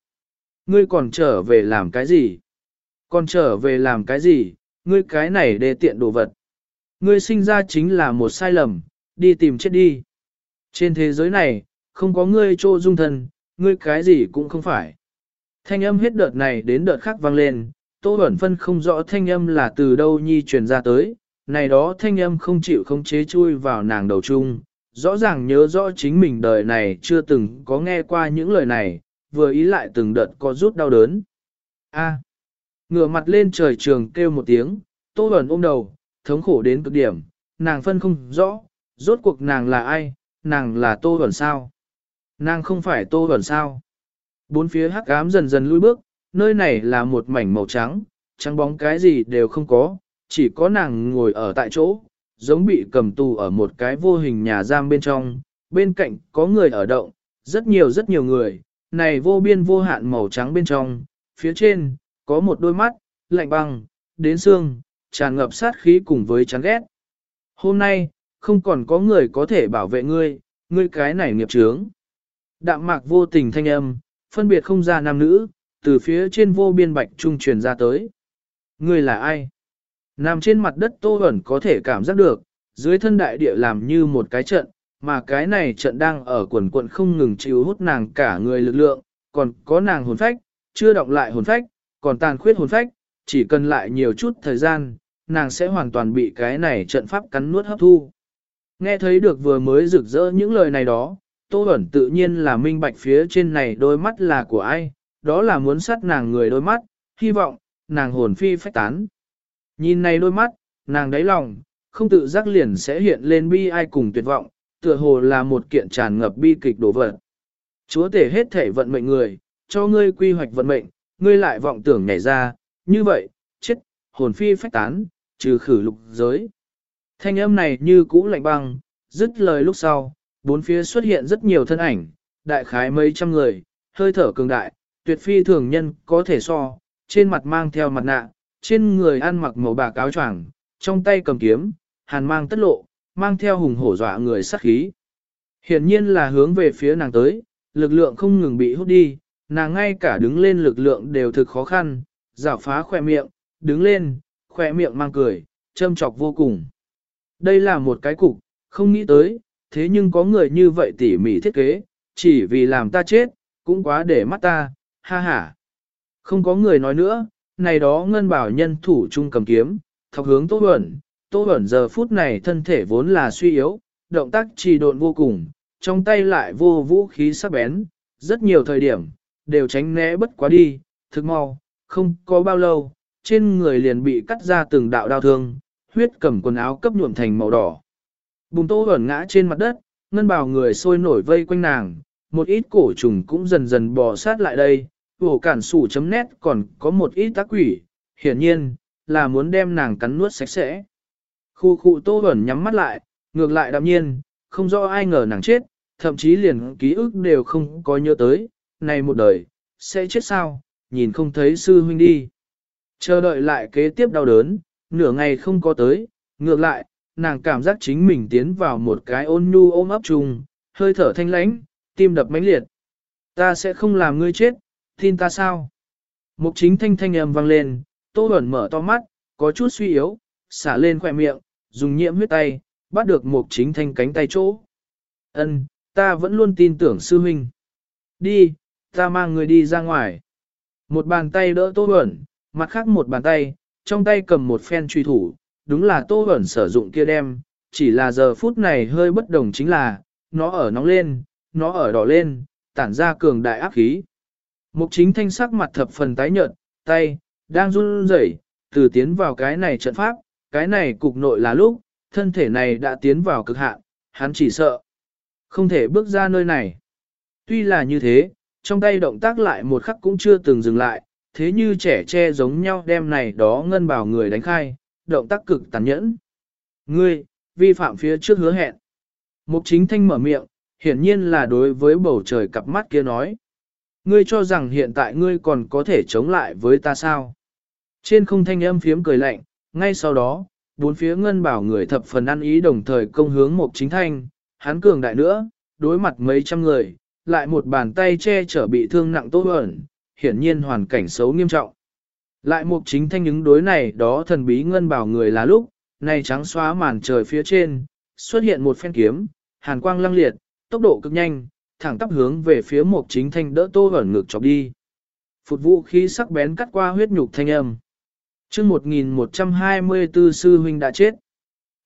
Ngươi còn trở về làm cái gì? Còn trở về làm cái gì? Ngươi cái này để tiện đồ vật. Ngươi sinh ra chính là một sai lầm, đi tìm chết đi. Trên thế giới này, không có ngươi trô dung thân, ngươi cái gì cũng không phải. Thanh âm hết đợt này đến đợt khác vang lên, Tô Bẩn Phân không rõ thanh âm là từ đâu nhi truyền ra tới, này đó thanh âm không chịu không chế chui vào nàng đầu chung, rõ ràng nhớ rõ chính mình đời này chưa từng có nghe qua những lời này, vừa ý lại từng đợt có rút đau đớn. A. À, ngửa mặt lên trời trường kêu một tiếng, Tô Bẩn ôm đầu, thống khổ đến cực điểm, nàng phân không rõ, rốt cuộc nàng là ai, nàng là Tô Bẩn sao? Nàng không phải Tô Bẩn sao? Bốn phía hắc ám dần dần lui bước, nơi này là một mảnh màu trắng, trắng bóng cái gì đều không có, chỉ có nàng ngồi ở tại chỗ, giống bị cầm tù ở một cái vô hình nhà giam bên trong, bên cạnh có người ở động, rất nhiều rất nhiều người, này vô biên vô hạn màu trắng bên trong, phía trên, có một đôi mắt, lạnh băng, đến xương, tràn ngập sát khí cùng với chán ghét. Hôm nay, không còn có người có thể bảo vệ ngươi, ngươi cái này nghiệp trướng. Đạm mạc vô tình thanh âm, phân biệt không ra nam nữ, từ phía trên vô biên bạch trung truyền ra tới. Ngươi là ai? Nằm trên mặt đất tô Huẩn có thể cảm giác được, dưới thân đại địa làm như một cái trận, mà cái này trận đang ở quần quận không ngừng chịu hút nàng cả người lực lượng, còn có nàng hồn phách, chưa động lại hồn phách, còn tàn khuyết hồn phách, chỉ cần lại nhiều chút thời gian, nàng sẽ hoàn toàn bị cái này trận pháp cắn nuốt hấp thu. Nghe thấy được vừa mới rực rỡ những lời này đó, Tô Huẩn tự nhiên là minh bạch phía trên này đôi mắt là của ai, đó là muốn sát nàng người đôi mắt, hy vọng, nàng hồn phi phách tán. Nhìn này đôi mắt, nàng đáy lòng, không tự giác liền sẽ hiện lên bi ai cùng tuyệt vọng, tựa hồ là một kiện tràn ngập bi kịch đổ vật. Chúa tể hết thể vận mệnh người, cho ngươi quy hoạch vận mệnh, ngươi lại vọng tưởng nhảy ra, như vậy, chết, hồn phi phách tán, trừ khử lục giới. Thanh âm này như cũ lạnh băng, dứt lời lúc sau, bốn phía xuất hiện rất nhiều thân ảnh, đại khái mấy trăm người, hơi thở cường đại, tuyệt phi thường nhân có thể so, trên mặt mang theo mặt nạ, trên người ăn mặc màu bạc áo choàng, trong tay cầm kiếm, hàn mang tất lộ, mang theo hùng hổ dọa người sát khí. Hiển nhiên là hướng về phía nàng tới, lực lượng không ngừng bị hút đi, nàng ngay cả đứng lên lực lượng đều thực khó khăn, rảo phá khỏe miệng, đứng lên, khỏe miệng mang cười, châm chọc vô cùng. Đây là một cái cục, không nghĩ tới, thế nhưng có người như vậy tỉ mỉ thiết kế, chỉ vì làm ta chết, cũng quá để mắt ta, ha ha. Không có người nói nữa, này đó ngân bảo nhân thủ chung cầm kiếm, thọc hướng Tô Bẩn. Tô Bẩn giờ phút này thân thể vốn là suy yếu, động tác trì độn vô cùng, trong tay lại vô vũ khí sắc bén, rất nhiều thời điểm, đều tránh né bất quá đi, thực mau, không có bao lâu, trên người liền bị cắt ra từng đạo đau thương, huyết cầm quần áo cấp nhuộm thành màu đỏ. Bùng Tô Bẩn ngã trên mặt đất, ngân bảo người sôi nổi vây quanh nàng, một ít cổ trùng cũng dần dần bò sát lại đây, vổ cản sủ chấm nét còn có một ít tác quỷ, hiển nhiên, là muốn đem nàng cắn nuốt sạch sẽ. Khu khu tô ẩn nhắm mắt lại, ngược lại đạm nhiên, không rõ ai ngờ nàng chết, thậm chí liền ký ức đều không có nhớ tới, này một đời, sẽ chết sao, nhìn không thấy sư huynh đi. Chờ đợi lại kế tiếp đau đớn, nửa ngày không có tới, ngược lại, nàng cảm giác chính mình tiến vào một cái ôn nhu ôm ấp chung, hơi thở thanh lãnh, tim đập mãnh liệt. Ta sẽ không làm ngươi chết, tin ta sao? Mục chính thanh thanh âm vang lên, tô ẩn mở to mắt, có chút suy yếu, xả lên khỏe miệng, dùng nhiễm huyết tay, bắt được mục chính thanh cánh tay chỗ. Ân, ta vẫn luôn tin tưởng sư huynh. Đi, ta mang người đi ra ngoài. Một bàn tay đỡ tô ẩn, mặt khác một bàn tay, trong tay cầm một phen truy thủ, đúng là tô ẩn sử dụng kia đem, chỉ là giờ phút này hơi bất đồng chính là, nó ở nóng lên, nó ở đỏ lên, tản ra cường đại áp khí. Mục chính thanh sắc mặt thập phần tái nhợt, tay, đang run rẩy, từ tiến vào cái này trận pháp, cái này cục nội là lúc, thân thể này đã tiến vào cực hạn, hắn chỉ sợ. Không thể bước ra nơi này. Tuy là như thế, trong tay động tác lại một khắc cũng chưa từng dừng lại, thế như trẻ tre giống nhau đem này đó ngân bảo người đánh khai, động tác cực tàn nhẫn. Ngươi, vi phạm phía trước hứa hẹn. Mục chính thanh mở miệng, hiển nhiên là đối với bầu trời cặp mắt kia nói. Ngươi cho rằng hiện tại ngươi còn có thể chống lại với ta sao? Trên không thanh âm phiếm cười lạnh, ngay sau đó, bốn phía ngân bảo người thập phần ăn ý đồng thời công hướng một chính thanh, hắn cường đại nữa, đối mặt mấy trăm người, lại một bàn tay che chở bị thương nặng tốt ẩn, hiển nhiên hoàn cảnh xấu nghiêm trọng. Lại một chính thanh ứng đối này đó thần bí ngân bảo người là lúc, này trắng xóa màn trời phía trên, xuất hiện một phen kiếm, hàn quang lăng liệt, tốc độ cực nhanh, thẳng tắp hướng về phía một chính thanh đỡ tô ẩn ngực chọc đi. Phụt vũ khí sắc bén cắt qua huyết nhục thanh âm. chương 1124 sư huynh đã chết.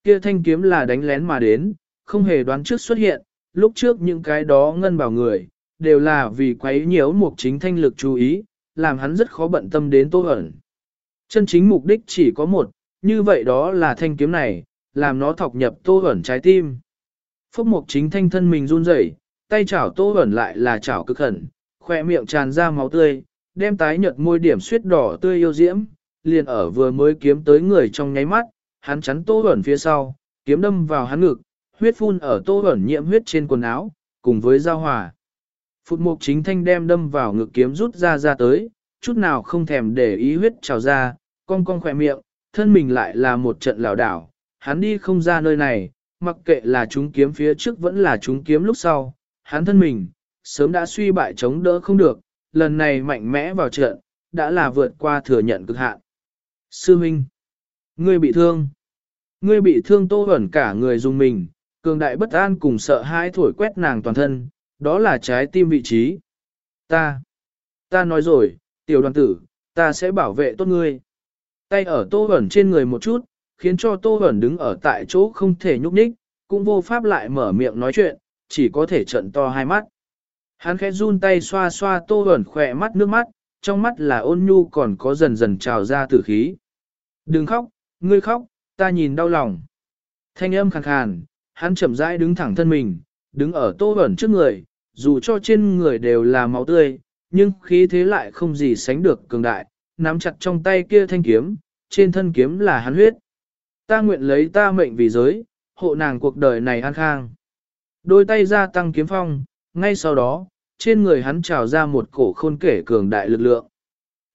Kia thanh kiếm là đánh lén mà đến, không hề đoán trước xuất hiện, lúc trước những cái đó ngân bảo người, đều là vì quấy nhiễu một chính thanh lực chú ý, làm hắn rất khó bận tâm đến tô ẩn. Chân chính mục đích chỉ có một, như vậy đó là thanh kiếm này, làm nó thọc nhập tô ẩn trái tim. Phúc mục chính thanh thân mình run rẩy, tay chảo tô ẩn lại là chảo cực khẩn, khoe miệng tràn ra máu tươi, đem tái nhợt môi điểm suyết đỏ tươi yêu diễm, liền ở vừa mới kiếm tới người trong nháy mắt, hắn chắn tô ẩn phía sau, kiếm đâm vào hắn ngực, huyết phun ở tô ẩn nhiễm huyết trên quần áo, cùng với giao hòa. Phụt mục chính thanh đem đâm vào ngực kiếm rút ra ra tới, chút nào không thèm để ý huyết trào ra, cong cong khỏe miệng, thân mình lại là một trận lảo đảo, hắn đi không ra nơi này, mặc kệ là chúng kiếm phía trước vẫn là chúng kiếm lúc sau, hắn thân mình, sớm đã suy bại chống đỡ không được, lần này mạnh mẽ vào trận, đã là vượt qua thừa nhận cực hạn. Sư Minh, ngươi bị thương. Ngươi bị thương tô ẩn cả người dùng mình, cường đại bất an cùng sợ hãi thổi quét nàng toàn thân, đó là trái tim vị trí. Ta, ta nói rồi, tiểu đoàn tử, ta sẽ bảo vệ tốt ngươi. Tay ở tô ẩn trên người một chút, khiến cho tô ẩn đứng ở tại chỗ không thể nhúc nhích, cũng vô pháp lại mở miệng nói chuyện, chỉ có thể trận to hai mắt. Hắn khẽ run tay xoa xoa tô ẩn khỏe mắt nước mắt, trong mắt là ôn nhu còn có dần dần trào ra tử khí. Đừng khóc, ngươi khóc, ta nhìn đau lòng. Thanh âm khàn khàn, hắn chậm rãi đứng thẳng thân mình, đứng ở tô ẩn trước người, dù cho trên người đều là máu tươi, nhưng khí thế lại không gì sánh được cường đại, nắm chặt trong tay kia thanh kiếm, trên thân kiếm là hắn huyết. Ta nguyện lấy ta mệnh vì giới, hộ nàng cuộc đời này an khang. Đôi tay ra tăng kiếm phong, ngay sau đó, trên người hắn trào ra một cổ khôn kể cường đại lực lượng.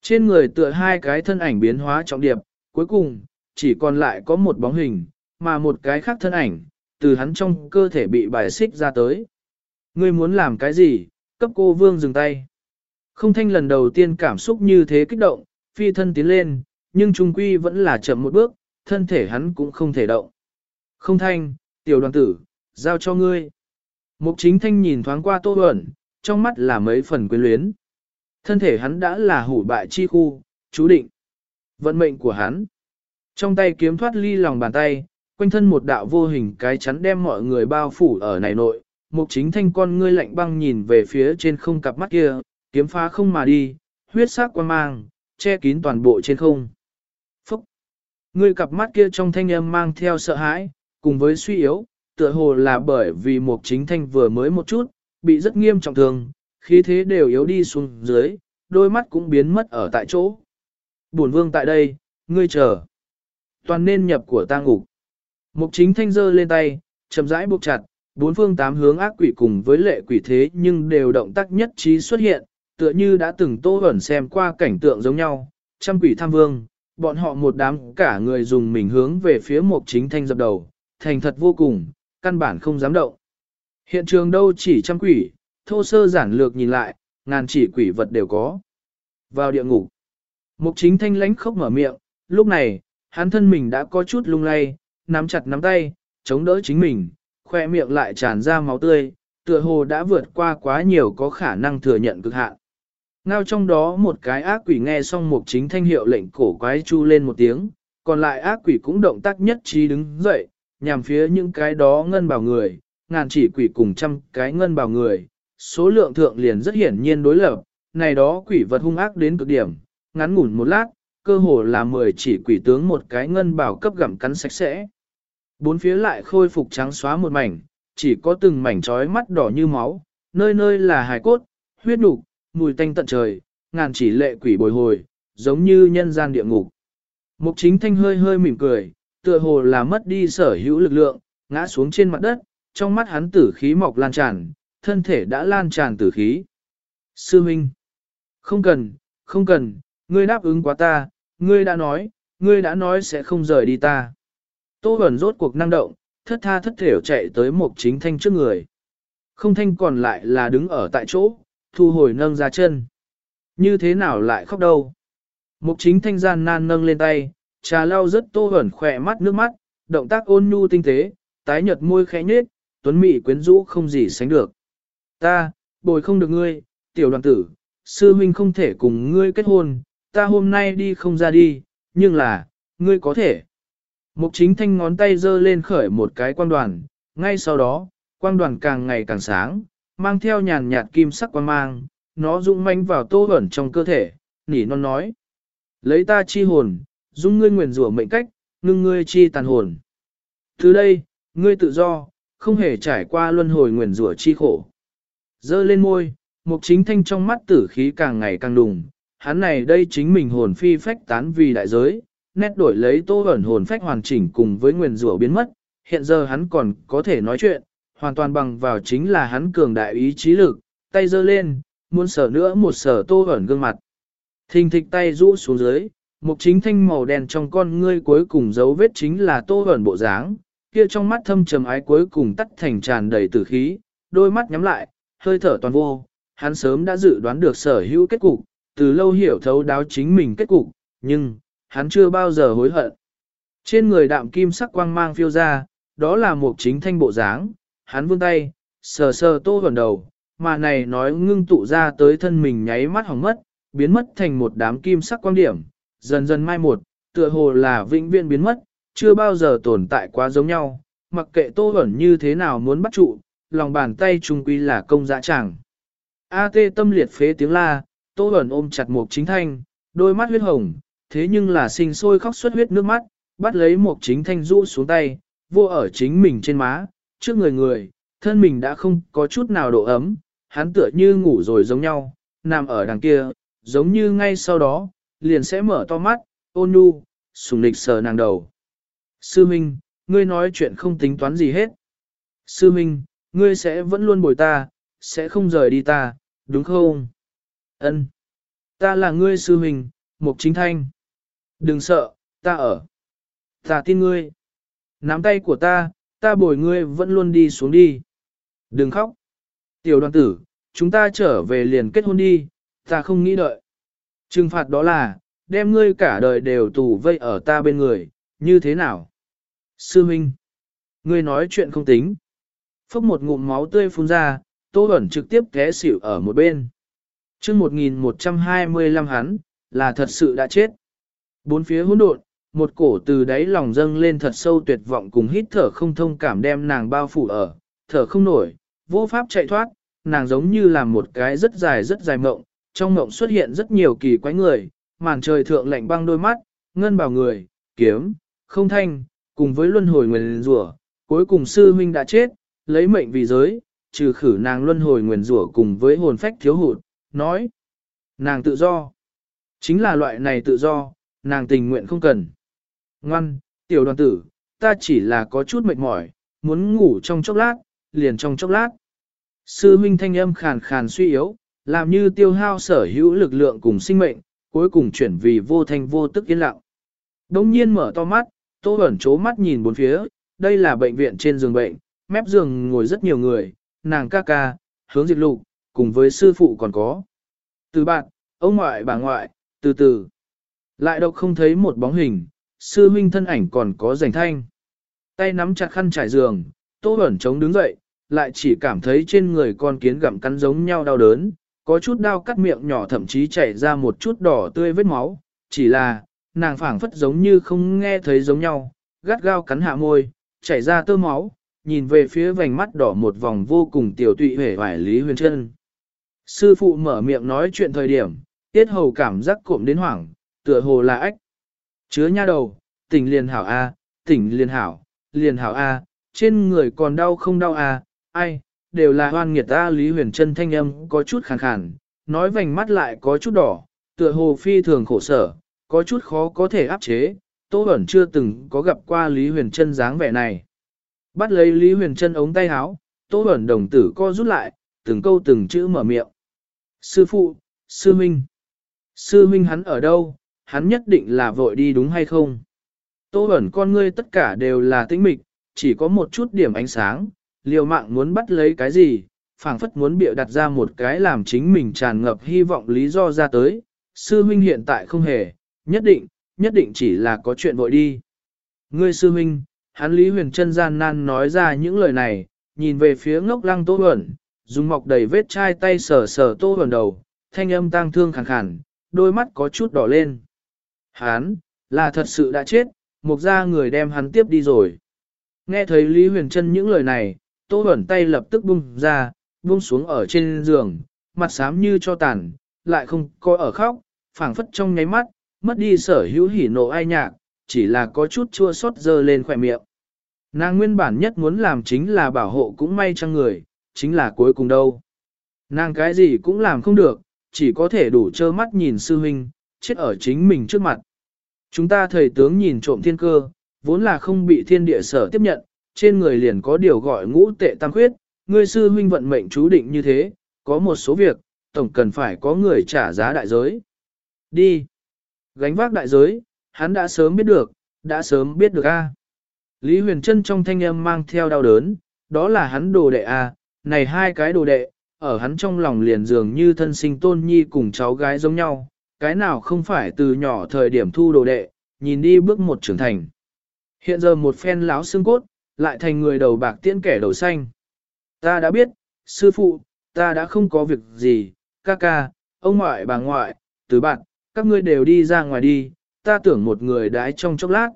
Trên người tựa hai cái thân ảnh biến hóa trọng điệp, cuối cùng, chỉ còn lại có một bóng hình, mà một cái khác thân ảnh, từ hắn trong cơ thể bị bài xích ra tới. Ngươi muốn làm cái gì? Cấp cô vương dừng tay. Không thanh lần đầu tiên cảm xúc như thế kích động, phi thân tiến lên, nhưng trung quy vẫn là chậm một bước, thân thể hắn cũng không thể động. Không thanh, tiểu đoàn tử, giao cho ngươi. Mục chính thanh nhìn thoáng qua tô ẩn, trong mắt là mấy phần quyến luyến. Thân thể hắn đã là hủ bại chi khu, chú định. Vận mệnh của hắn. Trong tay kiếm thoát ly lòng bàn tay, quanh thân một đạo vô hình cái chắn đem mọi người bao phủ ở này nội, Mục chính thanh con ngươi lạnh băng nhìn về phía trên không cặp mắt kia, kiếm phá không mà đi, huyết sắc quan mang, che kín toàn bộ trên không. Phúc! Ngươi cặp mắt kia trong thanh âm mang theo sợ hãi, cùng với suy yếu, tựa hồ là bởi vì mục chính thanh vừa mới một chút, bị rất nghiêm trọng thương, khí thế đều yếu đi xuống dưới, đôi mắt cũng biến mất ở tại chỗ. Bổn vương tại đây, ngươi chờ. Toàn nên nhập của ta ngục. Mục chính thanh giơ lên tay, chậm rãi buộc chặt, bốn phương tám hướng ác quỷ cùng với lệ quỷ thế nhưng đều động tác nhất trí xuất hiện, tựa như đã từng tô ẩn xem qua cảnh tượng giống nhau, trăm quỷ tham vương, bọn họ một đám cả người dùng mình hướng về phía mục chính thanh dập đầu, thành thật vô cùng, căn bản không dám động. Hiện trường đâu chỉ trăm quỷ, thô sơ giản lược nhìn lại, ngàn chỉ quỷ vật đều có. Vào địa ngục, mục chính thanh lánh khóc mở miệng, lúc này, hắn thân mình đã có chút lung lay, nắm chặt nắm tay, chống đỡ chính mình, khoe miệng lại tràn ra máu tươi, tựa hồ đã vượt qua quá nhiều có khả năng thừa nhận cực hạn. Ngao trong đó một cái ác quỷ nghe xong mục chính thanh hiệu lệnh cổ quái chu lên một tiếng, còn lại ác quỷ cũng động tác nhất trí đứng dậy, nhằm phía những cái đó ngân bảo người, ngàn chỉ quỷ cùng trăm cái ngân bảo người, số lượng thượng liền rất hiển nhiên đối lập, này đó quỷ vật hung ác đến cực điểm, ngắn ngủn một lát, cơ hồ là 10 chỉ quỷ tướng một cái ngân bảo cấp gặm cắn sạch sẽ. Bốn phía lại khôi phục trắng xóa một mảnh, chỉ có từng mảnh trói mắt đỏ như máu, nơi nơi là hài cốt, huyết nục, mùi tanh tận trời, ngàn chỉ lệ quỷ bồi hồi, giống như nhân gian địa ngục. Mục chính thanh hơi hơi mỉm cười, tựa hồ là mất đi sở hữu lực lượng, ngã xuống trên mặt đất, trong mắt hắn tử khí mọc lan tràn, thân thể đã lan tràn tử khí. Sư Minh, không cần, không cần, ngươi đáp ứng quá ta, ngươi đã nói, ngươi đã nói sẽ không rời đi ta. Tô Bẩn rốt cuộc năng động, thất tha thất thểu chạy tới một chính thanh trước người. Không thanh còn lại là đứng ở tại chỗ, thu hồi nâng ra chân. Như thế nào lại khóc đâu? Mục chính thanh gian nan nâng lên tay, trà lau rất tô hẩn khỏe mắt nước mắt, động tác ôn nhu tinh tế, tái nhợt môi khẽ nhếch, tuấn mỹ quyến rũ không gì sánh được. Ta, bồi không được ngươi, tiểu đoàn tử, sư huynh không thể cùng ngươi kết hôn, ta hôm nay đi không ra đi, nhưng là, ngươi có thể. Mục chính thanh ngón tay giơ lên khởi một cái quang đoàn, ngay sau đó, quang đoàn càng ngày càng sáng, mang theo nhàn nhạt kim sắc quang mang, nó rung manh vào tô ẩn trong cơ thể, nỉ non nói. Lấy ta chi hồn, dung ngươi nguyền rủa mệnh cách, ngưng ngươi chi tàn hồn. Từ đây, ngươi tự do, không hề trải qua luân hồi nguyền rủa chi khổ. Dơ lên môi, mục chính thanh trong mắt tử khí càng ngày càng đùng, hắn này đây chính mình hồn phi phách tán vì đại giới, nét đổi lấy tô ẩn hồn phách hoàn chỉnh cùng với nguyền rủa biến mất, hiện giờ hắn còn có thể nói chuyện, hoàn toàn bằng vào chính là hắn cường đại ý chí lực, tay dơ lên, muốn sở nữa một sở tô ẩn gương mặt. Thình thịch tay rũ xuống dưới, một chính thanh màu đen trong con ngươi cuối cùng dấu vết chính là tô ẩn bộ dáng, kia trong mắt thâm trầm ái cuối cùng tắt thành tràn đầy tử khí, đôi mắt nhắm lại, hơi thở toàn vô, hắn sớm đã dự đoán được sở hữu kết cục, từ lâu hiểu thấu đáo chính mình kết cục, nhưng, hắn chưa bao giờ hối hận. Trên người đạm kim sắc quang mang phiêu ra, đó là một chính thanh bộ dáng, hắn vươn tay, sờ sờ tô gần đầu, mà này nói ngưng tụ ra tới thân mình nháy mắt hỏng mất, biến mất thành một đám kim sắc quang điểm, dần dần mai một, tựa hồ là vĩnh viễn biến mất, chưa bao giờ tồn tại quá giống nhau, mặc kệ tô ẩn như thế nào muốn bắt trụ, lòng bàn tay trung quy là công dã chẳng. A tê tâm liệt phế tiếng la, tô ẩn ôm chặt mục chính thanh, đôi mắt huyết hồng, thế nhưng là sinh sôi khóc xuất huyết nước mắt, bắt lấy mục chính thanh rũ xuống tay, vô ở chính mình trên má, trước người người, thân mình đã không có chút nào độ ấm, hắn tựa như ngủ rồi giống nhau, nằm ở đằng kia, giống như ngay sau đó, liền sẽ mở to mắt, ôn nhu, sùng lịch sờ nàng đầu. Sư Minh, ngươi nói chuyện không tính toán gì hết. Sư Minh, ngươi sẽ vẫn luôn bồi ta, sẽ không rời đi ta, đúng không? Ân, Ta là ngươi sư Minh, Mục Chính Thanh. Đừng sợ, ta ở. Ta tin ngươi. Nắm tay của ta, ta bồi ngươi vẫn luôn đi xuống đi. Đừng khóc. Tiểu đoàn tử, chúng ta trở về liền kết hôn đi, ta không nghĩ đợi. Trừng phạt đó là, đem ngươi cả đời đều tù vây ở ta bên người, như thế nào? Sư Minh, ngươi nói chuyện không tính. Phốc một ngụm máu tươi phun ra, Tô Bẩn trực tiếp té xỉu ở một bên. chương 1125 hắn, là thật sự đã chết. Bốn phía hỗn độn, một cổ từ đáy lòng dâng lên thật sâu tuyệt vọng cùng hít thở không thông cảm đem nàng bao phủ ở, thở không nổi, vô pháp chạy thoát, nàng giống như là một cái rất dài rất dài mộng, trong ngộng xuất hiện rất nhiều kỳ quái người, màn trời thượng lạnh băng đôi mắt, ngân bào người, kiếm, không thanh, cùng với luân hồi nguyền rủa, cuối cùng sư huynh đã chết, lấy mệnh vì giới, trừ khử nàng luân hồi nguyền rủa cùng với hồn phách thiếu hụt, nói. Nàng tự do. Chính là loại này tự do, nàng tình nguyện không cần. Ngoan, tiểu đoàn tử, ta chỉ là có chút mệt mỏi, muốn ngủ trong chốc lát, liền trong chốc lát. Sư huynh thanh âm khàn khàn suy yếu, làm như tiêu hao sở hữu lực lượng cùng sinh mệnh, cuối cùng chuyển vì vô thanh vô tức yên lặng. Đông nhiên mở to mắt, tô ẩn chố mắt nhìn bốn phía, đây là bệnh viện trên giường bệnh, mép giường ngồi rất nhiều người, nàng ca ca, hướng diệt lục, cùng với sư phụ còn có. Từ bạn, ông ngoại bà ngoại, từ từ. Lại đâu không thấy một bóng hình, sư huynh thân ảnh còn có rảnh thanh. Tay nắm chặt khăn trải giường, tô ẩn chống đứng dậy, lại chỉ cảm thấy trên người con kiến gặm cắn giống nhau đau đớn, có chút đau cắt miệng nhỏ thậm chí chảy ra một chút đỏ tươi vết máu, chỉ là, nàng phảng phất giống như không nghe thấy giống nhau, gắt gao cắn hạ môi, chảy ra tơ máu, nhìn về phía vành mắt đỏ một vòng vô cùng tiểu tụy hể vải Lý Huyền Trân. Sư phụ mở miệng nói chuyện thời điểm, tiết hầu cảm giác cộm đến hoảng, tựa hồ là ách. Chứa nha đầu, tỉnh liền hảo A, tỉnh liền hảo, liền hảo A, trên người còn đau không đau A, ai, đều là hoan nghiệt ta Lý Huyền Trân thanh âm có chút khàn khàn, nói vành mắt lại có chút đỏ, tựa hồ phi thường khổ sở, có chút khó có thể áp chế, Tô Bẩn chưa từng có gặp qua Lý Huyền Trân dáng vẻ này. Bắt lấy Lý Huyền Trân ống tay áo, Tô Bẩn đồng tử co rút lại, từng câu từng chữ mở miệng. Sư phụ, sư minh. Sư minh hắn ở đâu, hắn nhất định là vội đi đúng hay không? Tô Bẩn con ngươi tất cả đều là tĩnh mịch, chỉ có một chút điểm ánh sáng, liều mạng muốn bắt lấy cái gì, phảng phất muốn bịa đặt ra một cái làm chính mình tràn ngập hy vọng lý do ra tới. Sư huynh hiện tại không hề, nhất định, nhất định chỉ là có chuyện vội đi. Ngươi sư huynh, hắn Lý Huyền Trân gian nan nói ra những lời này, nhìn về phía ngốc lăng Tô Huẩn, dùng mọc đầy vết chai tay sờ sờ Tô Huẩn đầu, thanh âm tang thương khàn khàn, đôi mắt có chút đỏ lên. Hắn, là thật sự đã chết, mục ra người đem hắn tiếp đi rồi. Nghe thấy Lý Huyền Trân những lời này, Tô Huẩn tay lập tức bung ra, buông xuống ở trên giường, mặt xám như cho tàn, lại không có ở khóc, phảng phất trong nháy mắt, mất đi sở hữu hỉ nộ ai nhạc, chỉ là có chút chua xót dơ lên khỏe miệng. Nàng nguyên bản nhất muốn làm chính là bảo hộ cũng may cho người, chính là cuối cùng đâu. Nàng cái gì cũng làm không được, chỉ có thể đủ trơ mắt nhìn sư huynh, chết ở chính mình trước mặt. Chúng ta thầy tướng nhìn trộm thiên cơ, vốn là không bị thiên địa sở tiếp nhận, trên người liền có điều gọi ngũ tệ tam khuyết, ngươi sư huynh vận mệnh chú định như thế, có một số việc, tổng cần phải có người trả giá đại giới. Đi. Gánh vác đại giới, hắn đã sớm biết được, đã sớm biết được a. Lý Huyền Trân trong thanh âm mang theo đau đớn, đó là hắn đồ đệ a, này hai cái đồ đệ, ở hắn trong lòng liền dường như thân sinh tôn nhi cùng cháu gái giống nhau, cái nào không phải từ nhỏ thời điểm thu đồ đệ, nhìn đi bước một trưởng thành. Hiện giờ một phen láo xương cốt, lại thành người đầu bạc tiễn kẻ đầu xanh. Ta đã biết, sư phụ, ta đã không có việc gì, ca ca, ông ngoại bà ngoại, tứ bạn, các ngươi đều đi ra ngoài đi, ta tưởng một người đái trong chốc lát.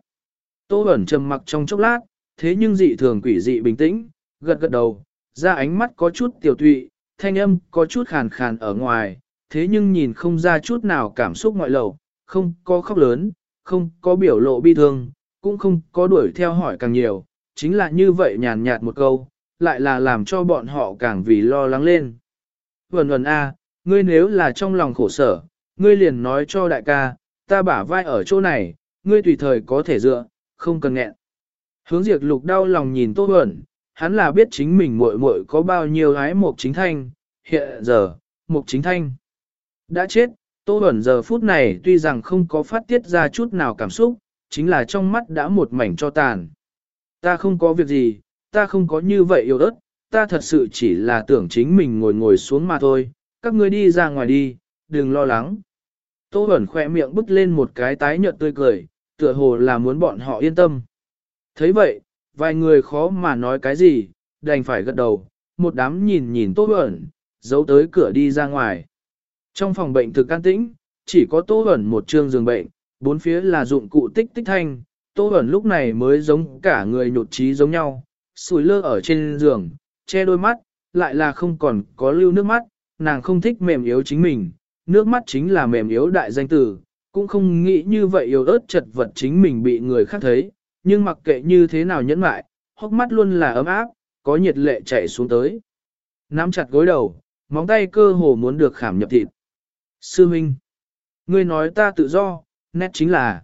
Tô ẩn trầm mặc trong chốc lát, thế nhưng dị thường quỷ dị bình tĩnh, gật gật đầu, ra ánh mắt có chút tiểu tụy, thanh âm có chút khàn khàn ở ngoài, thế nhưng nhìn không ra chút nào cảm xúc ngoại lầu, không có khóc lớn, không có biểu lộ bi thương, cũng không có đuổi theo hỏi càng nhiều, chính là như vậy nhàn nhạt một câu, lại là làm cho bọn họ càng vì lo lắng lên. Vần vần a, ngươi nếu là trong lòng khổ sở, ngươi liền nói cho đại ca, ta bả vai ở chỗ này, ngươi tùy thời có thể dựa, không cần nghẹn. Hướng diệt lục đau lòng nhìn Tô Huẩn, hắn là biết chính mình muội muội có bao nhiêu gái mục chính thanh, hiện giờ, mục chính thanh đã chết, Tô Huẩn giờ phút này tuy rằng không có phát tiết ra chút nào cảm xúc, chính là trong mắt đã một mảnh cho tàn. Ta không có việc gì, ta không có như vậy yêu ớt, ta thật sự chỉ là tưởng chính mình ngồi ngồi xuống mà thôi, các ngươi đi ra ngoài đi, đừng lo lắng. Tô Bẩn khỏe miệng bứt lên một cái tái nhợt tươi cười, tựa hồ là muốn bọn họ yên tâm. thấy vậy, vài người khó mà nói cái gì, đành phải gật đầu, một đám nhìn nhìn Tô Bẩn, giấu tới cửa đi ra ngoài. Trong phòng bệnh thực an tĩnh, chỉ có Tô Bẩn một trương giường bệnh, bốn phía là dụng cụ tích tích thanh, Tô Bẩn lúc này mới giống cả người nhột trí giống nhau, sùi lơ ở trên giường, che đôi mắt, lại là không còn có lưu nước mắt, nàng không thích mềm yếu chính mình, nước mắt chính là mềm yếu đại danh tử, cũng không nghĩ như vậy yếu ớt chật vật chính mình bị người khác thấy, nhưng mặc kệ như thế nào nhẫn mại, hốc mắt luôn là ấm áp, có nhiệt lệ chảy xuống tới. Nắm chặt gối đầu, móng tay cơ hồ muốn được khảm nhập thịt. Sư Minh, ngươi nói ta tự do, nét chính là,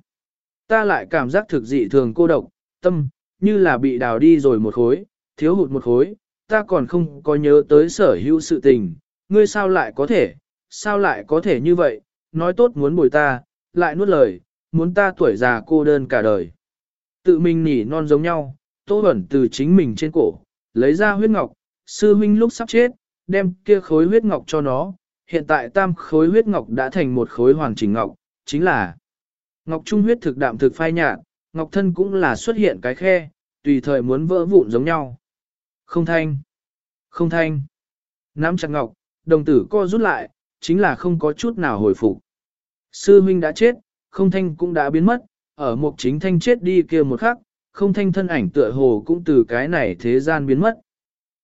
ta lại cảm giác thực dị thường cô độc, tâm, như là bị đào đi rồi một khối, thiếu hụt một khối, ta còn không có nhớ tới sở hữu sự tình, ngươi sao lại có thể, sao lại có thể như vậy, nói tốt muốn bồi ta, lại nuốt lời, muốn ta tuổi già cô đơn cả đời. Tự mình nỉ non giống nhau, Tô ẩn từ chính mình trên cổ, lấy ra huyết ngọc, sư huynh lúc sắp chết, đem kia khối huyết ngọc cho nó, hiện tại tam khối huyết ngọc đã thành một khối hoàn chỉnh ngọc, chính là ngọc trung huyết thực đạm thực phai nhạt, ngọc thân cũng là xuất hiện cái khe, tùy thời muốn vỡ vụn giống nhau. Không thanh, không thanh, nắm chặt ngọc, đồng tử co rút lại, chính là không có chút nào hồi phục. Sư huynh đã chết, không thanh cũng đã biến mất, ở một chính thanh chết đi kia một khắc, không thanh thân ảnh tựa hồ cũng từ cái này thế gian biến mất.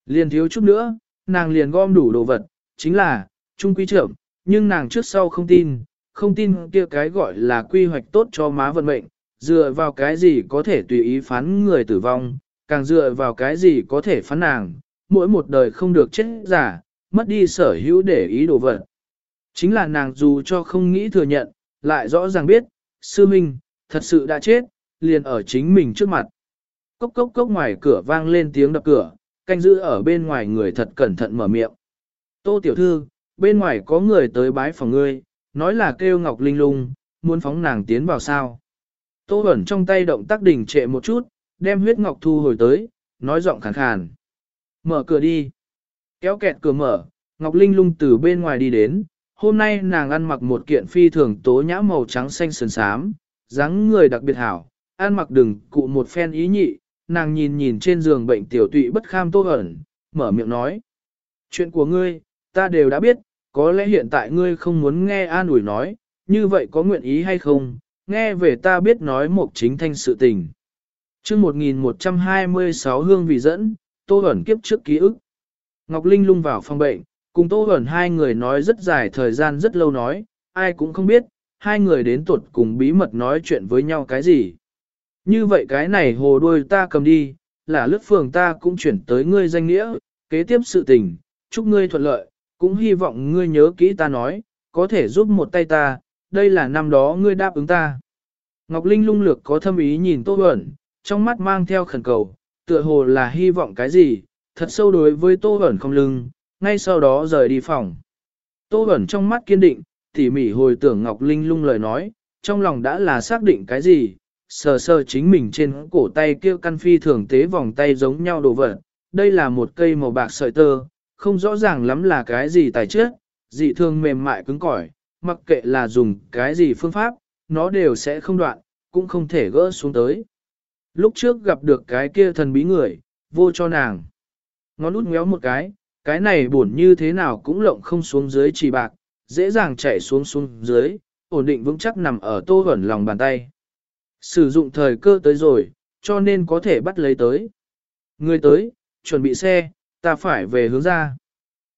Liền thiếu chút nữa, nàng liền gom đủ đồ vật, chính là, trung quý trưởng, nhưng nàng trước sau không tin, không tin kia cái gọi là quy hoạch tốt cho má vận mệnh, dựa vào cái gì có thể tùy ý phán người tử vong, càng dựa vào cái gì có thể phán nàng, mỗi một đời không được chết giả, mất đi sở hữu để ý đồ vật. Chính là nàng dù cho không nghĩ thừa nhận, lại rõ ràng biết, sư minh, thật sự đã chết, liền ở chính mình trước mặt. Cốc cốc cốc ngoài cửa vang lên tiếng đập cửa, canh giữ ở bên ngoài người thật cẩn thận mở miệng. Tô tiểu thư, bên ngoài có người tới bái phòng ngươi, nói là kêu Ngọc Linh lung, muốn phóng nàng tiến vào sao. Tô ẩn trong tay động tác đỉnh trệ một chút, đem huyết ngọc thu hồi tới, nói giọng khàn khàn. Mở cửa đi. Kéo kẹt cửa mở, Ngọc Linh lung từ bên ngoài đi đến, hôm nay nàng ăn mặc một kiện phi thường tố nhã màu trắng xanh sườn xám, dáng người đặc biệt hảo, ăn mặc đừng cụ một phen ý nhị, nàng nhìn nhìn trên giường bệnh tiểu tụy bất kham tô ẩn, mở miệng nói. Chuyện của ngươi, ta đều đã biết, có lẽ hiện tại ngươi không muốn nghe an ủi nói, như vậy có nguyện ý hay không, nghe về ta biết nói một chính thanh sự tình. chương 1126 hương vị dẫn, tô ẩn kiếp trước ký ức. Ngọc Linh lung vào phòng bệnh, cùng tô ẩn hai người nói rất dài thời gian rất lâu nói, ai cũng không biết, hai người đến tuột cùng bí mật nói chuyện với nhau cái gì. Như vậy cái này hồ đuôi ta cầm đi, là lướt phường ta cũng chuyển tới ngươi danh nghĩa, kế tiếp sự tình, chúc ngươi thuận lợi, cũng hy vọng ngươi nhớ kỹ ta nói, có thể giúp một tay ta, đây là năm đó ngươi đáp ứng ta. Ngọc Linh lung lược có thâm ý nhìn Tô Bẩn, trong mắt mang theo khẩn cầu, tựa hồ là hy vọng cái gì, thật sâu đối với Tô Bẩn không lưng, ngay sau đó rời đi phòng. Tô Bẩn trong mắt kiên định, tỉ mỉ hồi tưởng Ngọc Linh lung lời nói, trong lòng đã là xác định cái gì, sờ sờ chính mình trên cổ tay kia căn phi thường tế vòng tay giống nhau đồ vật. Đây là một cây màu bạc sợi tơ, không rõ ràng lắm là cái gì tài chất, dị thường mềm mại cứng cỏi, mặc kệ là dùng cái gì phương pháp, nó đều sẽ không đoạn, cũng không thể gỡ xuống tới. Lúc trước gặp được cái kia thần bí người, vô cho nàng. Ngón út ngéo một cái, cái này buồn như thế nào cũng lộng không xuống dưới chỉ bạc, dễ dàng chạy xuống xuống dưới, ổn định vững chắc nằm ở tô hẩn lòng bàn tay. Sử dụng thời cơ tới rồi, cho nên có thể bắt lấy tới. Người tới, chuẩn bị xe, ta phải về hướng ra.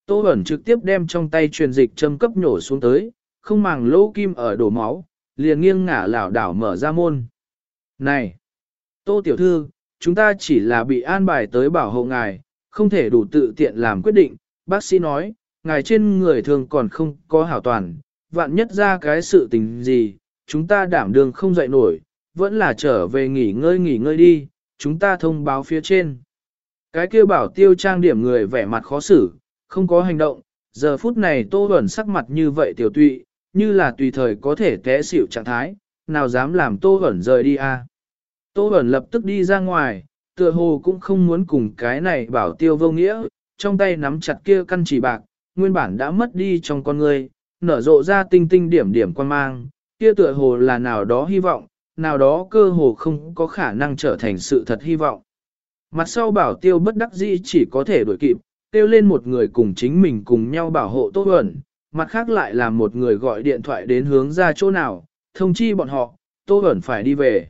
Tô Bẩn trực tiếp đem trong tay truyền dịch châm cấp nhổ xuống tới, không màng lỗ kim ở đổ máu, liền nghiêng ngả lảo đảo mở ra môn. Này! Tô Tiểu Thư, chúng ta chỉ là bị an bài tới bảo hộ ngài, không thể đủ tự tiện làm quyết định. Bác sĩ nói, ngài trên người thường còn không có hảo toàn, vạn nhất ra cái sự tình gì, chúng ta đảm đường không dậy nổi, vẫn là trở về nghỉ ngơi nghỉ ngơi đi, chúng ta thông báo phía trên. Cái kia bảo tiêu trang điểm người vẻ mặt khó xử, không có hành động, giờ phút này tô ẩn sắc mặt như vậy tiểu tụy, như là tùy thời có thể té xỉu trạng thái, nào dám làm tô ẩn rời đi à. Tô ẩn lập tức đi ra ngoài, tựa hồ cũng không muốn cùng cái này bảo tiêu vô nghĩa, trong tay nắm chặt kia căn chỉ bạc, nguyên bản đã mất đi trong con người, nở rộ ra tinh tinh điểm điểm quan mang, kia tựa hồ là nào đó hy vọng, nào đó cơ hồ không có khả năng trở thành sự thật hy vọng. Mặt sau bảo tiêu bất đắc dĩ chỉ có thể đuổi kịp, tiêu lên một người cùng chính mình cùng nhau bảo hộ Tô ẩn, mặt khác lại là một người gọi điện thoại đến hướng ra chỗ nào, thông chi bọn họ, Tô Huẩn phải đi về.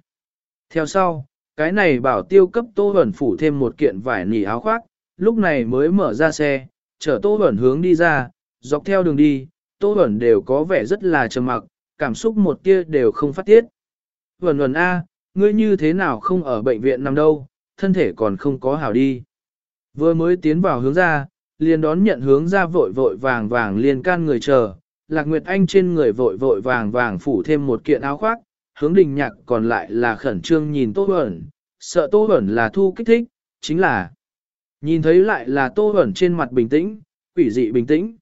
Theo sau, cái này bảo tiêu cấp Tô Huẩn phủ thêm một kiện vải nỉ áo khoác, lúc này mới mở ra xe, chở Tô Huẩn hướng đi ra, dọc theo đường đi, Tô Huẩn đều có vẻ rất là trầm mặc, cảm xúc một tia đều không phát tiết. Huẩn Huẩn A, ngươi như thế nào không ở bệnh viện nằm đâu, thân thể còn không có hảo đi. Vừa mới tiến vào hướng ra, liền đón nhận hướng ra vội vội vàng vàng liền can người chờ, Lạc Nguyệt Anh trên người vội vội vàng vàng phủ thêm một kiện áo khoác, hướng đình nhạc còn lại là khẩn trương nhìn Tô Huẩn, sợ Tô Huẩn là thu kích thích, chính là nhìn thấy lại là Tô Huẩn trên mặt bình tĩnh, quỷ dị bình tĩnh.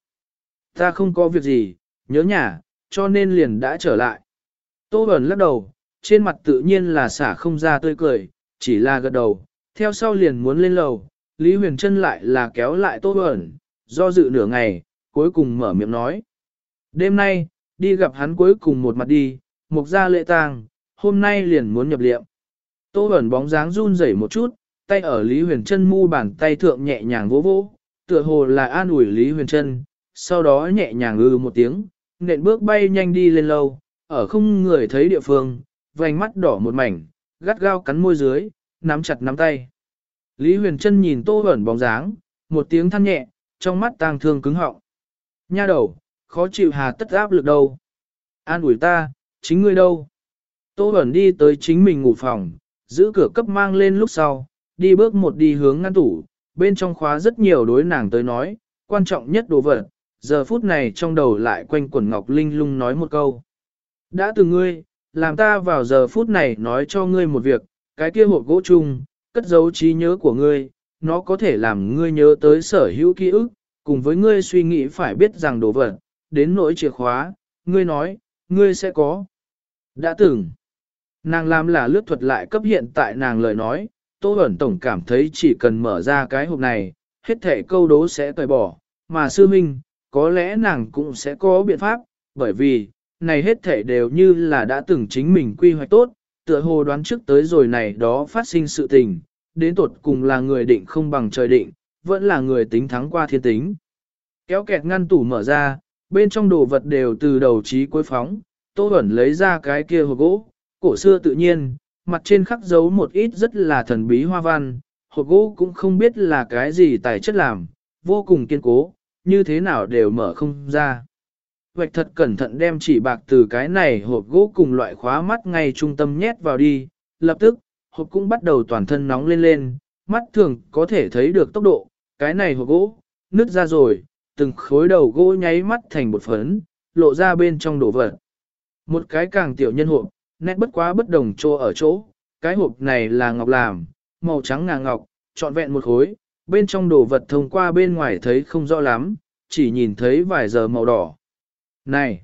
Ta không có việc gì, nhớ nhà, cho nên liền đã trở lại. Tô Huẩn lắc đầu, trên mặt tự nhiên là xả không ra tươi cười, chỉ là gật đầu, theo sau liền muốn lên lầu, Lý Huyền Trân lại là kéo lại Tô bẩn, do dự nửa ngày, cuối cùng mở miệng nói. Đêm nay, đi gặp hắn cuối cùng một mặt đi, mục ra lệ tang, hôm nay liền muốn nhập liệm. Tô bẩn bóng dáng run rẩy một chút, tay ở Lý Huyền Trân mu bàn tay thượng nhẹ nhàng vỗ vỗ, tựa hồ là an ủi Lý Huyền Trân, sau đó nhẹ nhàng ư một tiếng, nện bước bay nhanh đi lên lâu, ở không người thấy địa phương, vành mắt đỏ một mảnh, gắt gao cắn môi dưới, nắm chặt nắm tay. Lý Huyền Trân nhìn Tô bẩn bóng dáng, một tiếng than nhẹ, trong mắt tang thương cứng họng. Nha đầu, khó chịu hà tất áp lực đâu. An ủi ta, chính ngươi đâu. Tô Bẩn đi tới chính mình ngủ phòng, giữ cửa cấp mang lên lúc sau, đi bước một đi hướng ngăn tủ, bên trong khóa rất nhiều đối nàng tới nói, quan trọng nhất đồ vật, giờ phút này trong đầu lại quanh quẩn Ngọc Linh lung nói một câu. Đã từ ngươi, làm ta vào giờ phút này nói cho ngươi một việc, cái kia hộp gỗ chung, cất giấu trí nhớ của ngươi, nó có thể làm ngươi nhớ tới sở hữu ký ức, cùng với ngươi suy nghĩ phải biết rằng đồ vật, đến nỗi chìa khóa, ngươi nói, ngươi sẽ có. Đã từng, nàng làm là lướt thuật lại cấp hiện tại nàng lời nói, Tô Bẩn Tổng cảm thấy chỉ cần mở ra cái hộp này, hết thể câu đố sẽ tòi bỏ, mà sư minh, có lẽ nàng cũng sẽ có biện pháp, bởi vì, này hết thể đều như là đã từng chính mình quy hoạch tốt, tựa hồ đoán trước tới rồi này đó phát sinh sự tình, đến tột cùng là người định không bằng trời định, vẫn là người tính thắng qua thiên tính. Kéo kẹt ngăn tủ mở ra, bên trong đồ vật đều từ đầu chí cuối phóng, Tô Bẩn lấy ra cái kia hộp gỗ, cổ xưa tự nhiên, mặt trên khắc dấu một ít rất là thần bí hoa văn, hộp gỗ cũng không biết là cái gì tài chất làm, vô cùng kiên cố, như thế nào đều mở không ra. Vạch thật cẩn thận đem chỉ bạc từ cái này hộp gỗ cùng loại khóa mắt ngay trung tâm nhét vào đi, lập tức, hộp cũng bắt đầu toàn thân nóng lên lên, mắt thường có thể thấy được tốc độ, cái này hộp gỗ, nứt ra rồi, từng khối đầu gỗ nháy mắt thành một phấn, lộ ra bên trong đồ vật. Một cái càng tiểu nhân hộp, nét bất quá bất đồng chỗ ở chỗ, cái hộp này là ngọc làm, màu trắng ngà ngọc, trọn vẹn một khối, bên trong đồ vật thông qua bên ngoài thấy không rõ lắm, chỉ nhìn thấy vài giờ màu đỏ. Này,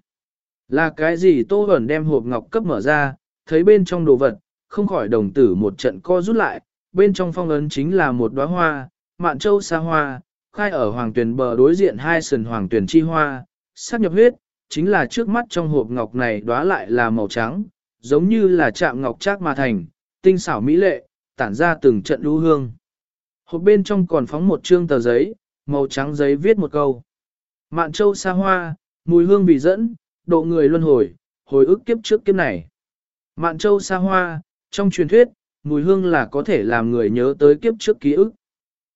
là cái gì Tô Bẩn đem hộp ngọc cấp mở ra, thấy bên trong đồ vật, không khỏi đồng tử một trận co rút lại, bên trong phong ấn chính là một đóa hoa, mạn châu xa hoa, khai ở hoàng tuyển bờ đối diện hai sườn hoàng tuyển chi hoa, sắc nhập huyết, chính là trước mắt trong hộp ngọc này đóa lại là màu trắng, giống như là chạm ngọc trác mà thành, tinh xảo mỹ lệ, tản ra từng trận đu hương. Hộp bên trong còn phóng một trương tờ giấy, màu trắng giấy viết một câu. Mạn châu xa hoa, mùi hương vị dẫn, độ người luân hồi, hồi ức kiếp trước kiếp này. Mạn châu xa hoa, trong truyền thuyết, mùi hương là có thể làm người nhớ tới kiếp trước ký ức.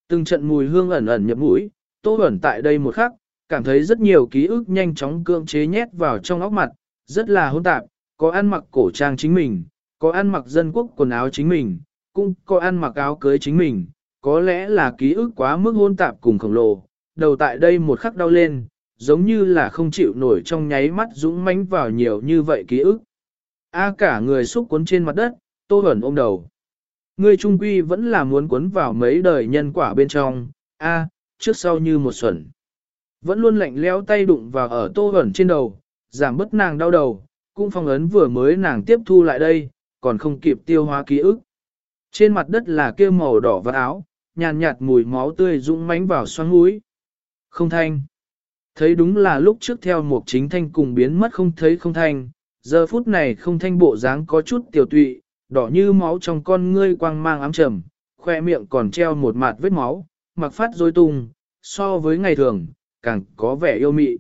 Từng trận mùi hương ẩn ẩn nhập mũi, tô ẩn tại đây một khắc, cảm thấy rất nhiều ký ức nhanh chóng cưỡng chế nhét vào trong óc mặt, rất là hỗn tạp, có ăn mặc cổ trang chính mình, có ăn mặc dân quốc quần áo chính mình, cũng có ăn mặc áo cưới chính mình, có lẽ là ký ức quá mức hỗn tạp cùng khổng lồ, đầu tại đây một khắc đau lên, giống như là không chịu nổi trong nháy mắt dũng mãnh vào nhiều như vậy ký ức. A cả người xúc cuốn trên mặt đất, tô hẩn ôm đầu. Ngươi trung quy vẫn là muốn cuốn vào mấy đời nhân quả bên trong, a trước sau như một xuẩn. Vẫn luôn lạnh leo tay đụng vào ở tô hẩn trên đầu, giảm bớt nàng đau đầu, cũng phong ấn vừa mới nàng tiếp thu lại đây, còn không kịp tiêu hóa ký ức. Trên mặt đất là kia màu đỏ và áo, nhàn nhạt mùi máu tươi dũng mãnh vào xoắn mũi. Không thanh. Thấy đúng là lúc trước theo một chính thanh cùng biến mất không thấy không thanh, giờ phút này không thanh bộ dáng có chút tiểu tụy, đỏ như máu trong con ngươi quang mang ám trầm, khoe miệng còn treo một mạt vết máu, mặc phát rối tung, so với ngày thường, càng có vẻ yêu mị.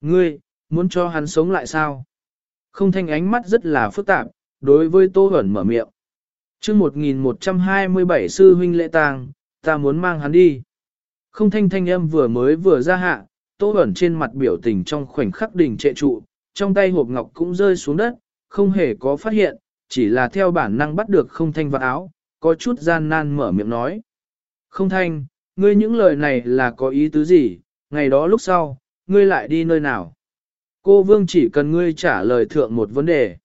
Ngươi, muốn cho hắn sống lại sao? Không thanh ánh mắt rất là phức tạp, đối với Tô hẩn mở miệng. chương 1127 sư huynh lệ tàng, ta muốn mang hắn đi. Không thanh thanh âm vừa mới vừa ra hạ, Tô Bẩn trên mặt biểu tình trong khoảnh khắc đỉnh trệ trụ, trong tay hộp ngọc cũng rơi xuống đất, không hề có phát hiện, chỉ là theo bản năng bắt được không thanh vật áo, có chút gian nan mở miệng nói. Không thanh, ngươi những lời này là có ý tứ gì, ngày đó lúc sau, ngươi lại đi nơi nào? Cô Vương chỉ cần ngươi trả lời thượng một vấn đề.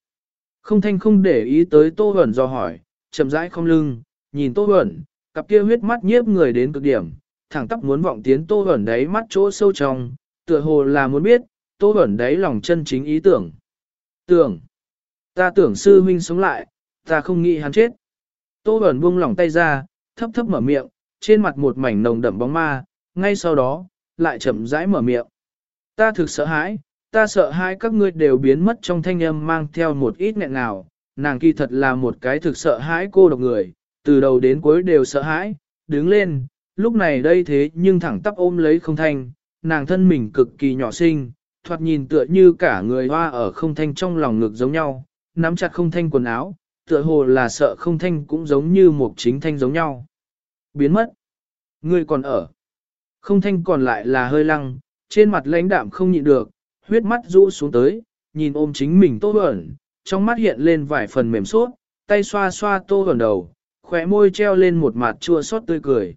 Không thanh không để ý tới Tô Bẩn do hỏi, chậm rãi không lưng, nhìn Tô Bẩn, cặp kia huyết mắt nhiếp người đến cực điểm, thẳng tắp muốn vọng tiến Tô ẩn đáy mắt chỗ sâu trong, tựa hồ là muốn biết, Tô ẩn đáy lòng chân chính ý tưởng. Tưởng, ta tưởng sư huynh sống lại, ta không nghĩ hắn chết. Tô ẩn buông lỏng tay ra, thấp thấp mở miệng, trên mặt một mảnh nồng đậm bóng ma, ngay sau đó, lại chậm rãi mở miệng. Ta thực sợ hãi, ta sợ hai các ngươi đều biến mất trong thanh âm mang theo một ít nghẹn nào, nàng kỳ thật là một cái thực sợ hãi cô độc người, từ đầu đến cuối đều sợ hãi, đứng lên, lúc này đây thế nhưng thẳng tắp ôm lấy không thanh, nàng thân mình cực kỳ nhỏ xinh, thoạt nhìn tựa như cả người hoa ở không thanh trong lòng ngực giống nhau, nắm chặt không thanh quần áo, tựa hồ là sợ không thanh cũng giống như một chính thanh giống nhau. Biến mất. Ngươi còn ở. Không thanh còn lại là hơi lăng, trên mặt lãnh đạm không nhịn được, huyết mắt rũ xuống tới, nhìn ôm chính mình tô ẩn, trong mắt hiện lên vài phần mềm suốt, tay xoa xoa tô ẩn đầu, khóe môi treo lên một mặt chua xót tươi cười.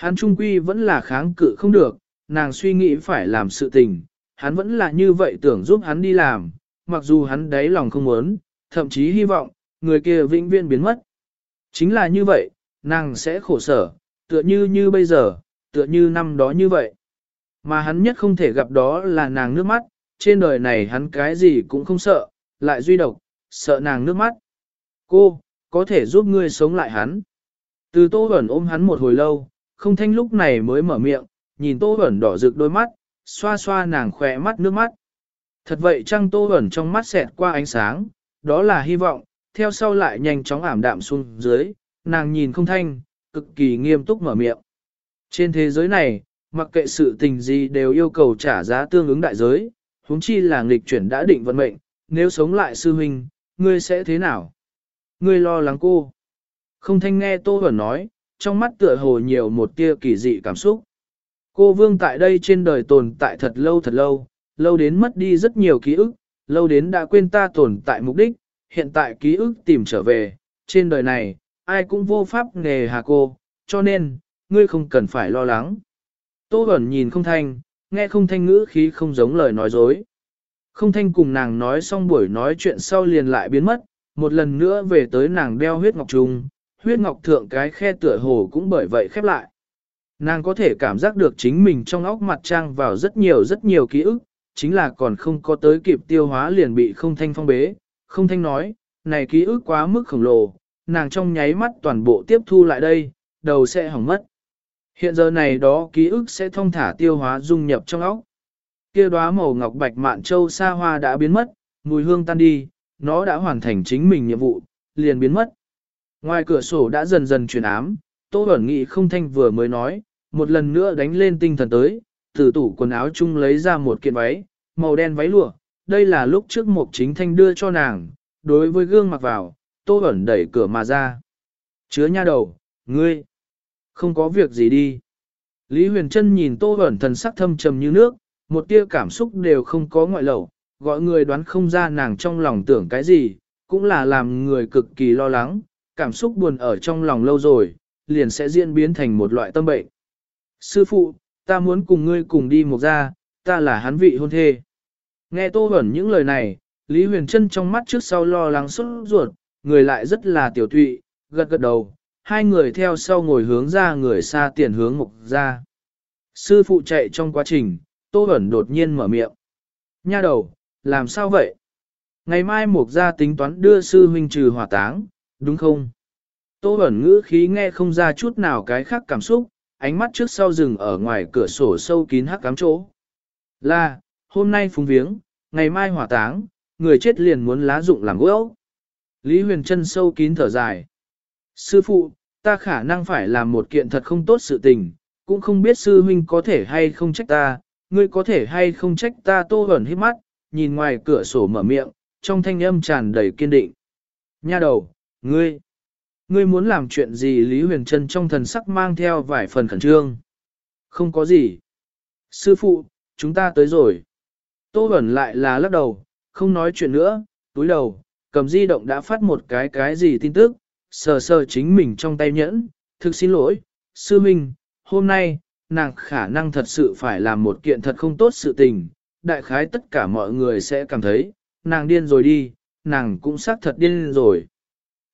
Hắn trung quy vẫn là kháng cự không được, nàng suy nghĩ phải làm sự tình, hắn vẫn là như vậy tưởng giúp hắn đi làm, mặc dù hắn đáy lòng không muốn, thậm chí hy vọng, người kia vĩnh viễn biến mất. Chính là như vậy, nàng sẽ khổ sở, tựa như như bây giờ, tựa như năm đó như vậy. Mà hắn nhất không thể gặp đó là nàng nước mắt, trên đời này hắn cái gì cũng không sợ, lại duy độc, sợ nàng nước mắt. Cô, có thể giúp ngươi sống lại hắn. Từ Tô ẩn ôm hắn một hồi lâu, không thanh lúc này mới mở miệng, nhìn Tô Bẩn đỏ rực đôi mắt, xoa xoa nàng khỏe mắt nước mắt. Thật vậy trăng Tô Bẩn trong mắt xẹt qua ánh sáng, đó là hy vọng, theo sau lại nhanh chóng ảm đạm xuống dưới, nàng nhìn không thanh, cực kỳ nghiêm túc mở miệng. Trên thế giới này, mặc kệ sự tình gì đều yêu cầu trả giá tương ứng đại giới, huống chi là nghịch chuyển đã định vận mệnh, nếu sống lại sư huynh, ngươi sẽ thế nào? Ngươi lo lắng cô. Không thanh nghe Tô Huẩn nói, trong mắt tựa hồ nhiều một tia kỳ dị cảm xúc. Cô Vương tại đây trên đời tồn tại thật lâu thật lâu, lâu đến mất đi rất nhiều ký ức, lâu đến đã quên ta tồn tại mục đích, hiện tại ký ức tìm trở về, trên đời này, ai cũng vô pháp nghề hà cô, cho nên, ngươi không cần phải lo lắng. Tô Bẩn nhìn không thanh, nghe không thanh ngữ khí không giống lời nói dối. Không thanh cùng nàng nói xong buổi nói chuyện sau liền lại biến mất, một lần nữa về tới nàng đeo huyết ngọc trùng, huyết ngọc thượng cái khe tựa hồ cũng bởi vậy khép lại. Nàng có thể cảm giác được chính mình trong óc mặt trang vào rất nhiều rất nhiều ký ức, chính là còn không có tới kịp tiêu hóa liền bị không thanh phong bế. Không thanh nói, này ký ức quá mức khổng lồ, nàng trong nháy mắt toàn bộ tiếp thu lại đây, đầu sẽ hỏng mất. Hiện giờ này đó ký ức sẽ thông thả tiêu hóa dung nhập trong óc. Kia đóa màu ngọc bạch mạn châu xa hoa đã biến mất, mùi hương tan đi, nó đã hoàn thành chính mình nhiệm vụ, liền biến mất. Ngoài cửa sổ đã dần dần chuyển ám, Tô Bẩn Nghị không thanh vừa mới nói, một lần nữa đánh lên tinh thần tới, từ tủ quần áo chung lấy ra một kiện váy, màu đen váy lụa, đây là lúc trước một chính thanh đưa cho nàng, đối với gương mặc vào, Tô Bẩn đẩy cửa mà ra. Chứa nha đầu, ngươi, không có việc gì đi. Lý Huyền Trân nhìn Tô Bẩn thần sắc thâm trầm như nước, một tia cảm xúc đều không có ngoại lẩu, gọi người đoán không ra nàng trong lòng tưởng cái gì, cũng là làm người cực kỳ lo lắng, cảm xúc buồn ở trong lòng lâu rồi, liền sẽ diễn biến thành một loại tâm bệnh. Sư phụ, ta muốn cùng ngươi cùng đi một gia ta là hắn vị hôn thê. Nghe Tô hẩn những lời này, Lý Huyền Trân trong mắt trước sau lo lắng xuất ruột, người lại rất là tiểu thụy, gật gật đầu, hai người theo sau ngồi hướng ra người xa tiền hướng mục ra. Sư phụ chạy trong quá trình, Tô hẩn đột nhiên mở miệng. Nha đầu, làm sao vậy? Ngày mai mục ra tính toán đưa sư huynh trừ hỏa táng, đúng không? Tô Bẩn ngữ khí nghe không ra chút nào cái khác cảm xúc, ánh mắt trước sau rừng ở ngoài cửa sổ sâu kín hắc cám chỗ. Là, hôm nay phúng viếng, ngày mai hỏa táng, người chết liền muốn lá dụng làm gỗ. Lý Huyền Trân sâu kín thở dài. Sư phụ, ta khả năng phải làm một kiện thật không tốt sự tình, cũng không biết sư huynh có thể hay không trách ta, ngươi có thể hay không trách ta tô ẩn hít mắt, nhìn ngoài cửa sổ mở miệng, trong thanh âm tràn đầy kiên định. Nha đầu, ngươi, ngươi muốn làm chuyện gì Lý Huyền Trân trong thần sắc mang theo vài phần khẩn trương. Không có gì. Sư phụ, chúng ta tới rồi. Tô Bẩn lại là lắc đầu, không nói chuyện nữa, túi đầu, cầm di động đã phát một cái cái gì tin tức, sờ sờ chính mình trong tay nhẫn, thực xin lỗi, sư minh, hôm nay, nàng khả năng thật sự phải làm một kiện thật không tốt sự tình, đại khái tất cả mọi người sẽ cảm thấy, nàng điên rồi đi, nàng cũng xác thật điên rồi.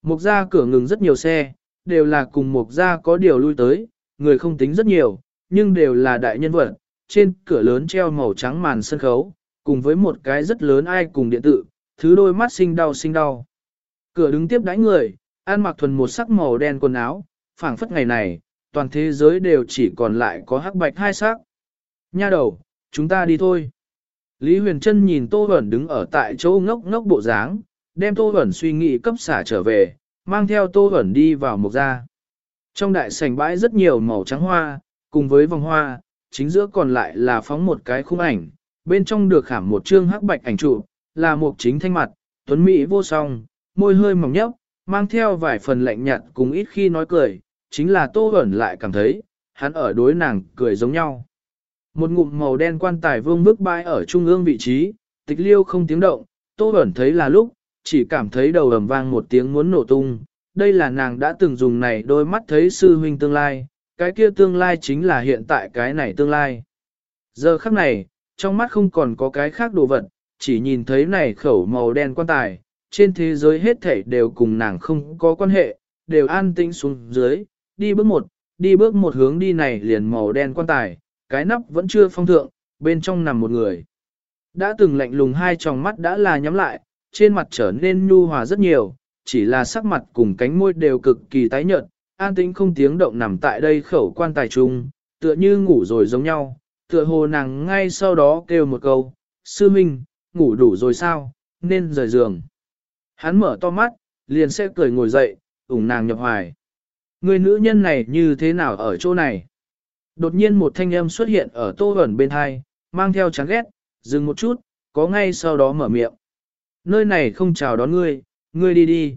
Mục ra cửa ngừng rất nhiều xe, đều là cùng mục ra có điều lui tới, người không tính rất nhiều, nhưng đều là đại nhân vật, trên cửa lớn treo màu trắng màn sân khấu, cùng với một cái rất lớn ai cùng điện tử, thứ đôi mắt sinh đau sinh đau. Cửa đứng tiếp đãi người, ăn mặc thuần một sắc màu đen quần áo, phảng phất ngày này, toàn thế giới đều chỉ còn lại có hắc bạch hai sắc. Nha đầu, chúng ta đi thôi. Lý Huyền Trân nhìn Tô Bẩn đứng ở tại chỗ ngốc ngốc bộ dáng, đem Tô Huẩn suy nghĩ cấp xả trở về, mang theo Tô Huẩn đi vào một gia. Trong đại sảnh bãi rất nhiều màu trắng hoa, cùng với vòng hoa, chính giữa còn lại là phóng một cái khung ảnh, bên trong được khảm một chương hắc bạch ảnh trụ, là một chính thanh mặt, tuấn mỹ vô song, môi hơi mỏng nhấp, mang theo vài phần lạnh nhạt cùng ít khi nói cười, chính là Tô Huẩn lại cảm thấy, hắn ở đối nàng cười giống nhau. Một ngụm màu đen quan tài vương bước bãi ở trung ương vị trí, tịch liêu không tiếng động, Tô Huẩn thấy là lúc, chỉ cảm thấy đầu ầm vang một tiếng muốn nổ tung. Đây là nàng đã từng dùng này đôi mắt thấy sư huynh tương lai, cái kia tương lai chính là hiện tại cái này tương lai. Giờ khắc này, trong mắt không còn có cái khác đồ vật, chỉ nhìn thấy này khẩu màu đen quan tài, trên thế giới hết thảy đều cùng nàng không có quan hệ, đều an tĩnh xuống dưới, đi bước một, đi bước một hướng đi này liền màu đen quan tài, cái nắp vẫn chưa phong thượng, bên trong nằm một người. Đã từng lạnh lùng hai tròng mắt đã là nhắm lại, trên mặt trở nên nhu hòa rất nhiều, chỉ là sắc mặt cùng cánh môi đều cực kỳ tái nhợt, an tĩnh không tiếng động nằm tại đây khẩu quan tài trung, tựa như ngủ rồi giống nhau, tựa hồ nàng ngay sau đó kêu một câu, sư minh, ngủ đủ rồi sao, nên rời giường. Hắn mở to mắt, liền sẽ cười ngồi dậy, ủng nàng nhập hoài. Người nữ nhân này như thế nào ở chỗ này? Đột nhiên một thanh âm xuất hiện ở tô ẩn bên hai, mang theo chán ghét, dừng một chút, có ngay sau đó mở miệng. Nơi này không chào đón ngươi, ngươi đi đi.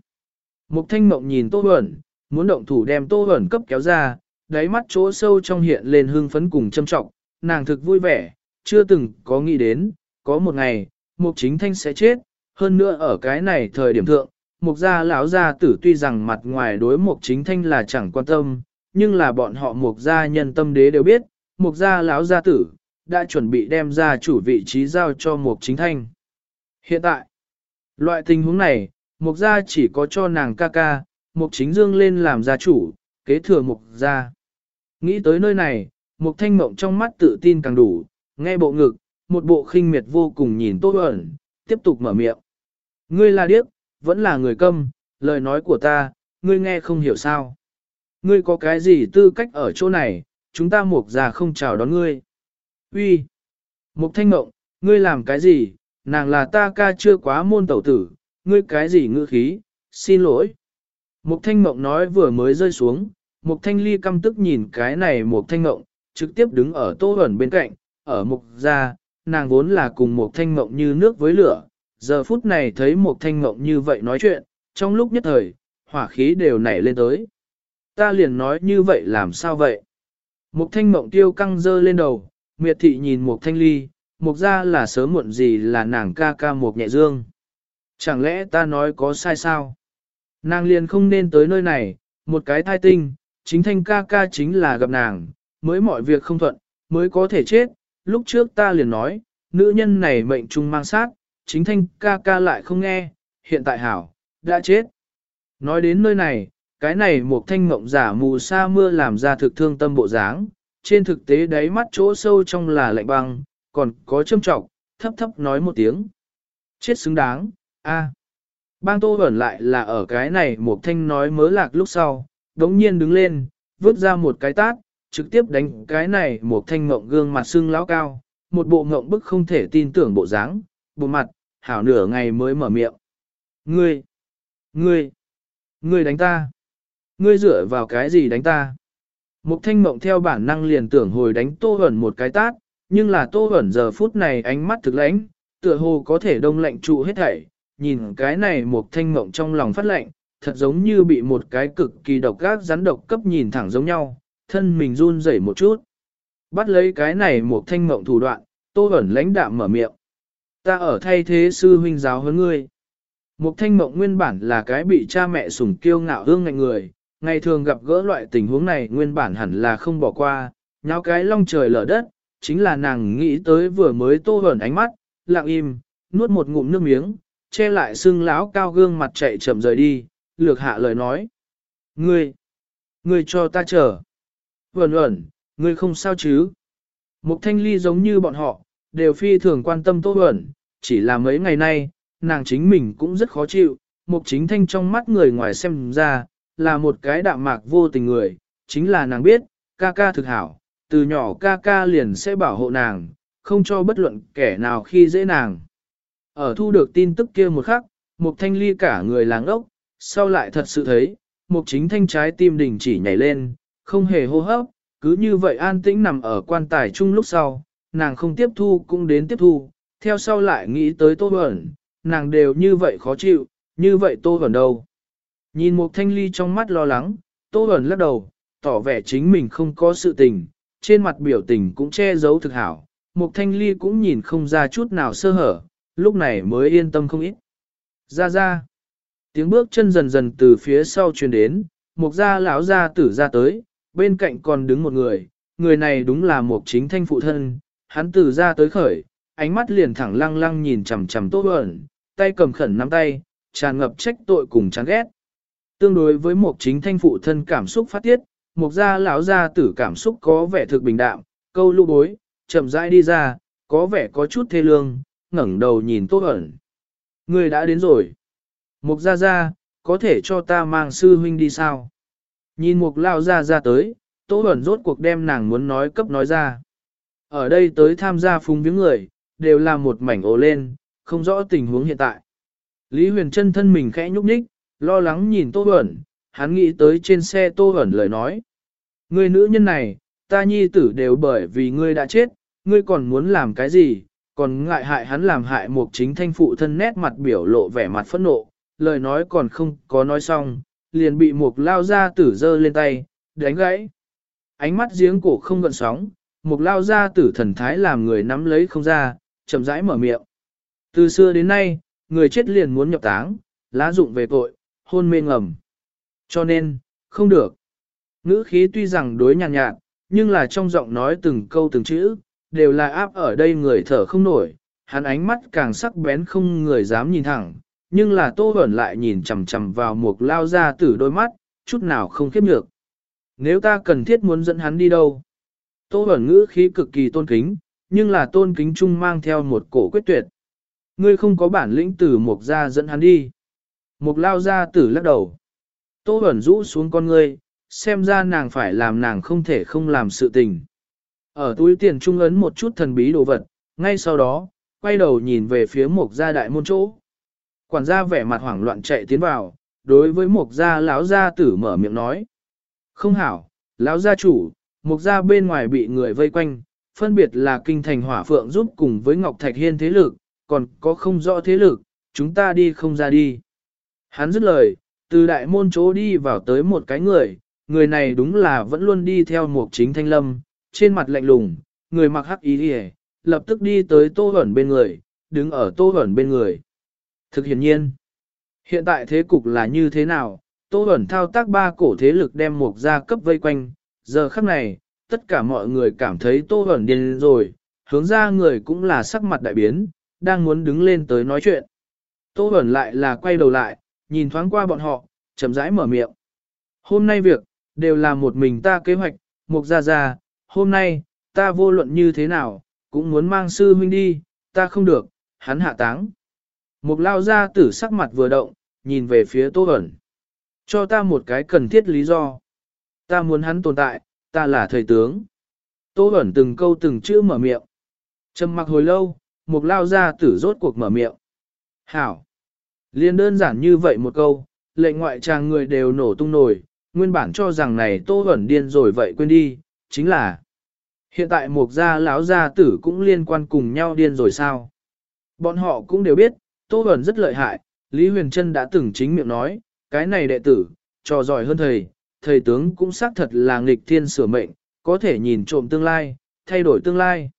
Mục thanh mộng nhìn tô ẩn, muốn động thủ đem tô ẩn cấp kéo ra, đáy mắt chỗ sâu trong hiện lên hương phấn cùng châm trọng, nàng thực vui vẻ, chưa từng có nghĩ đến, có một ngày, mục chính thanh sẽ chết, hơn nữa ở cái này thời điểm thượng, mục gia lão gia tử tuy rằng mặt ngoài đối mục chính thanh là chẳng quan tâm, nhưng là bọn họ mục gia nhân tâm đế đều biết, mục gia lão gia tử, đã chuẩn bị đem ra chủ vị trí giao cho mục chính thanh. Hiện tại, loại tình huống này, mục gia chỉ có cho nàng ca ca, mục chính dương lên làm gia chủ, kế thừa mục gia. Nghĩ tới nơi này, mục thanh mộng trong mắt tự tin càng đủ, nghe bộ ngực, một bộ khinh miệt vô cùng nhìn tốt ẩn, tiếp tục mở miệng. Ngươi là điếc, vẫn là người câm, lời nói của ta, ngươi nghe không hiểu sao. Ngươi có cái gì tư cách ở chỗ này, chúng ta mục Gia không chào đón ngươi. Uy, Mục thanh mộng, ngươi làm cái gì, nàng là ta ca chưa quá môn tẩu tử, ngươi cái gì ngữ khí, xin lỗi. Mục thanh mộng nói vừa mới rơi xuống, mục thanh ly căm tức nhìn cái này mục thanh mộng, trực tiếp đứng ở tô ẩn bên cạnh, ở mục gia, nàng vốn là cùng mục thanh mộng như nước với lửa, giờ phút này thấy mục thanh mộng như vậy nói chuyện, trong lúc nhất thời, hỏa khí đều nảy lên tới ta liền nói như vậy làm sao vậy? Mục thanh mộng tiêu căng dơ lên đầu, miệt thị nhìn mục thanh ly, mục ra là sớm muộn gì là nàng ca ca mục nhẹ dương. Chẳng lẽ ta nói có sai sao? Nàng liền không nên tới nơi này, một cái thai tinh, chính thanh ca ca chính là gặp nàng, mới mọi việc không thuận, mới có thể chết. Lúc trước ta liền nói, nữ nhân này mệnh trung mang sát, chính thanh ca ca lại không nghe, hiện tại hảo, đã chết. Nói đến nơi này, cái này một thanh mộng giả mù sa mưa làm ra thực thương tâm bộ dáng, trên thực tế đáy mắt chỗ sâu trong là lạnh băng, còn có châm trọng, thấp thấp nói một tiếng. Chết xứng đáng, a. Bang tô ẩn lại là ở cái này một thanh nói mớ lạc lúc sau, đống nhiên đứng lên, vứt ra một cái tát, trực tiếp đánh cái này một thanh mộng gương mặt xương lão cao, một bộ ngộng bức không thể tin tưởng bộ dáng, bộ mặt, hảo nửa ngày mới mở miệng. Ngươi, ngươi, ngươi đánh ta. Ngươi dựa vào cái gì đánh ta? Mục thanh mộng theo bản năng liền tưởng hồi đánh tô ẩn một cái tát, nhưng là tô hẩn giờ phút này ánh mắt thực lãnh, tựa hồ có thể đông lạnh trụ hết thảy, nhìn cái này mục thanh mộng trong lòng phát lạnh, thật giống như bị một cái cực kỳ độc gác rắn độc cấp nhìn thẳng giống nhau, thân mình run rẩy một chút. Bắt lấy cái này mục thanh mộng thủ đoạn, tô hẩn lãnh đạm mở miệng. Ta ở thay thế sư huynh giáo hơn ngươi. Mục thanh mộng nguyên bản là cái bị cha mẹ sủng kiêu ngạo hương ngạnh người, ngày thường gặp gỡ loại tình huống này nguyên bản hẳn là không bỏ qua, nháo cái long trời lở đất, chính là nàng nghĩ tới vừa mới tô hởn ánh mắt, lặng im, nuốt một ngụm nước miếng, che lại xương lão cao gương mặt chạy chậm rời đi, lược hạ lời nói. Ngươi, ngươi cho ta chờ. Vẩn ẩn, ngươi không sao chứ? Mục thanh ly giống như bọn họ, đều phi thường quan tâm tô hởn, chỉ là mấy ngày nay, nàng chính mình cũng rất khó chịu, mục chính thanh trong mắt người ngoài xem ra, là một cái đạm mạc vô tình người, chính là nàng biết, ca ca thực hảo, từ nhỏ ca ca liền sẽ bảo hộ nàng, không cho bất luận kẻ nào khi dễ nàng. Ở thu được tin tức kia một khắc, mục thanh ly cả người làng ốc, sau lại thật sự thấy, mục chính thanh trái tim đình chỉ nhảy lên, không hề hô hấp, cứ như vậy an tĩnh nằm ở quan tài chung lúc sau, nàng không tiếp thu cũng đến tiếp thu, theo sau lại nghĩ tới tô ẩn, nàng đều như vậy khó chịu, như vậy tô ẩn đâu. Nhìn một thanh ly trong mắt lo lắng, tô ẩn lắc đầu, tỏ vẻ chính mình không có sự tình, trên mặt biểu tình cũng che giấu thực hảo, Mục thanh ly cũng nhìn không ra chút nào sơ hở, lúc này mới yên tâm không ít. Ra ra, tiếng bước chân dần dần từ phía sau truyền đến, Mục gia lão gia tử ra tới, bên cạnh còn đứng một người, người này đúng là Mục chính thanh phụ thân, hắn từ ra tới khởi, ánh mắt liền thẳng lăng lăng nhìn chằm chằm Tô Bẩn, tay cầm khẩn nắm tay, tràn ngập trách tội cùng chán ghét. Tương đối với Mục chính thanh phụ thân cảm xúc phát tiết, Mộc gia lão gia tử cảm xúc có vẻ thực bình đạm, câu lưu bối, chậm rãi đi ra, có vẻ có chút thê lương, ngẩng đầu nhìn Tô Bẩn. Người đã đến rồi. Mục gia gia, có thể cho ta mang sư huynh đi sao? Nhìn mục lao gia Gia tới, Tô Bẩn rốt cuộc đem nàng muốn nói cấp nói ra. Ở đây tới tham gia phúng viếng người, đều là một mảnh ồ lên, không rõ tình huống hiện tại. Lý Huyền Trân thân mình khẽ nhúc nhích, lo lắng nhìn Tô Bẩn, hắn nghĩ tới trên xe Tô ẩn lời nói. Người nữ nhân này, ta nhi tử đều bởi vì ngươi đã chết, ngươi còn muốn làm cái gì, còn ngại hại hắn làm hại một chính thanh phụ thân nét mặt biểu lộ vẻ mặt phẫn nộ, lời nói còn không có nói xong, liền bị một lao ra tử dơ lên tay, đánh gãy. Ánh mắt giếng cổ không gợn sóng, một lao ra tử thần thái làm người nắm lấy không ra, chậm rãi mở miệng. Từ xưa đến nay, người chết liền muốn nhập táng, lá dụng về tội, hôn mê ngầm. Cho nên, không được. Ngữ khí tuy rằng đối nhàn nhạt, nhạt, nhưng là trong giọng nói từng câu từng chữ, đều là áp ở đây người thở không nổi, hắn ánh mắt càng sắc bén không người dám nhìn thẳng, nhưng là tô ẩn lại nhìn chầm chầm vào một lao ra tử đôi mắt, chút nào không khiếp nhược. Nếu ta cần thiết muốn dẫn hắn đi đâu? Tô ẩn ngữ khí cực kỳ tôn kính, nhưng là tôn kính chung mang theo một cổ quyết tuyệt. Ngươi không có bản lĩnh tử mục ra dẫn hắn đi. Mục lao ra tử lắc đầu. Tô ẩn rũ xuống con ngươi, xem ra nàng phải làm nàng không thể không làm sự tình. Ở túi tiền trung ấn một chút thần bí đồ vật, ngay sau đó, quay đầu nhìn về phía mục gia đại môn chỗ. Quản gia vẻ mặt hoảng loạn chạy tiến vào, đối với mục gia lão gia tử mở miệng nói. Không hảo, lão gia chủ, mục gia bên ngoài bị người vây quanh, phân biệt là kinh thành hỏa phượng giúp cùng với Ngọc Thạch Hiên thế lực, còn có không rõ thế lực, chúng ta đi không ra đi. Hắn dứt lời, từ đại môn chỗ đi vào tới một cái người, người này đúng là vẫn luôn đi theo mục chính thanh lâm, trên mặt lạnh lùng, người mặc hắc ý đi lập tức đi tới tô ẩn bên người, đứng ở tô ẩn bên người. Thực hiện nhiên, hiện tại thế cục là như thế nào, tô ẩn thao tác ba cổ thế lực đem mục gia cấp vây quanh, giờ khắc này, tất cả mọi người cảm thấy tô ẩn điên rồi, hướng ra người cũng là sắc mặt đại biến, đang muốn đứng lên tới nói chuyện. Tô ẩn lại là quay đầu lại, nhìn thoáng qua bọn họ, chậm rãi mở miệng. Hôm nay việc, đều là một mình ta kế hoạch, mục ra ra, hôm nay, ta vô luận như thế nào, cũng muốn mang sư huynh đi, ta không được, hắn hạ táng. Mục lao ra tử sắc mặt vừa động, nhìn về phía Tô ẩn. Cho ta một cái cần thiết lý do. Ta muốn hắn tồn tại, ta là thầy tướng. Tô ẩn từng câu từng chữ mở miệng. Trầm mặc hồi lâu, mục lao ra tử rốt cuộc mở miệng. Hảo. Liên đơn giản như vậy một câu, lệnh ngoại tràng người đều nổ tung nổi, nguyên bản cho rằng này tô ẩn điên rồi vậy quên đi, chính là hiện tại một gia lão gia tử cũng liên quan cùng nhau điên rồi sao. Bọn họ cũng đều biết, tô ẩn rất lợi hại, Lý Huyền Trân đã từng chính miệng nói, cái này đệ tử, trò giỏi hơn thầy, thầy tướng cũng xác thật là nghịch thiên sửa mệnh, có thể nhìn trộm tương lai, thay đổi tương lai.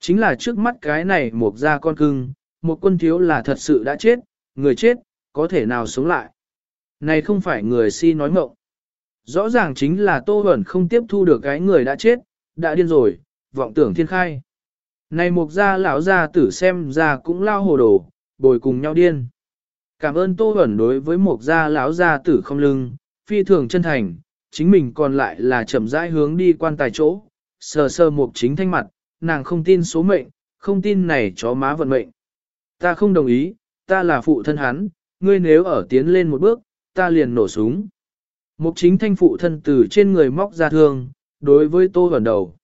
Chính là trước mắt cái này một gia con cưng, một quân thiếu là thật sự đã chết, người chết, có thể nào sống lại. Này không phải người si nói mộng. Rõ ràng chính là Tô Huẩn không tiếp thu được cái người đã chết, đã điên rồi, vọng tưởng thiên khai. Này mục gia lão gia tử xem ra cũng lao hồ đồ, bồi cùng nhau điên. Cảm ơn Tô Huẩn đối với mục gia lão gia tử không lưng, phi thường chân thành, chính mình còn lại là chậm rãi hướng đi quan tài chỗ, sờ sờ mục chính thanh mặt, nàng không tin số mệnh, không tin này chó má vận mệnh. Ta không đồng ý, ta là phụ thân hắn, ngươi nếu ở tiến lên một bước, ta liền nổ súng. Mục chính thanh phụ thân từ trên người móc ra thương, đối với tô vẩn đầu.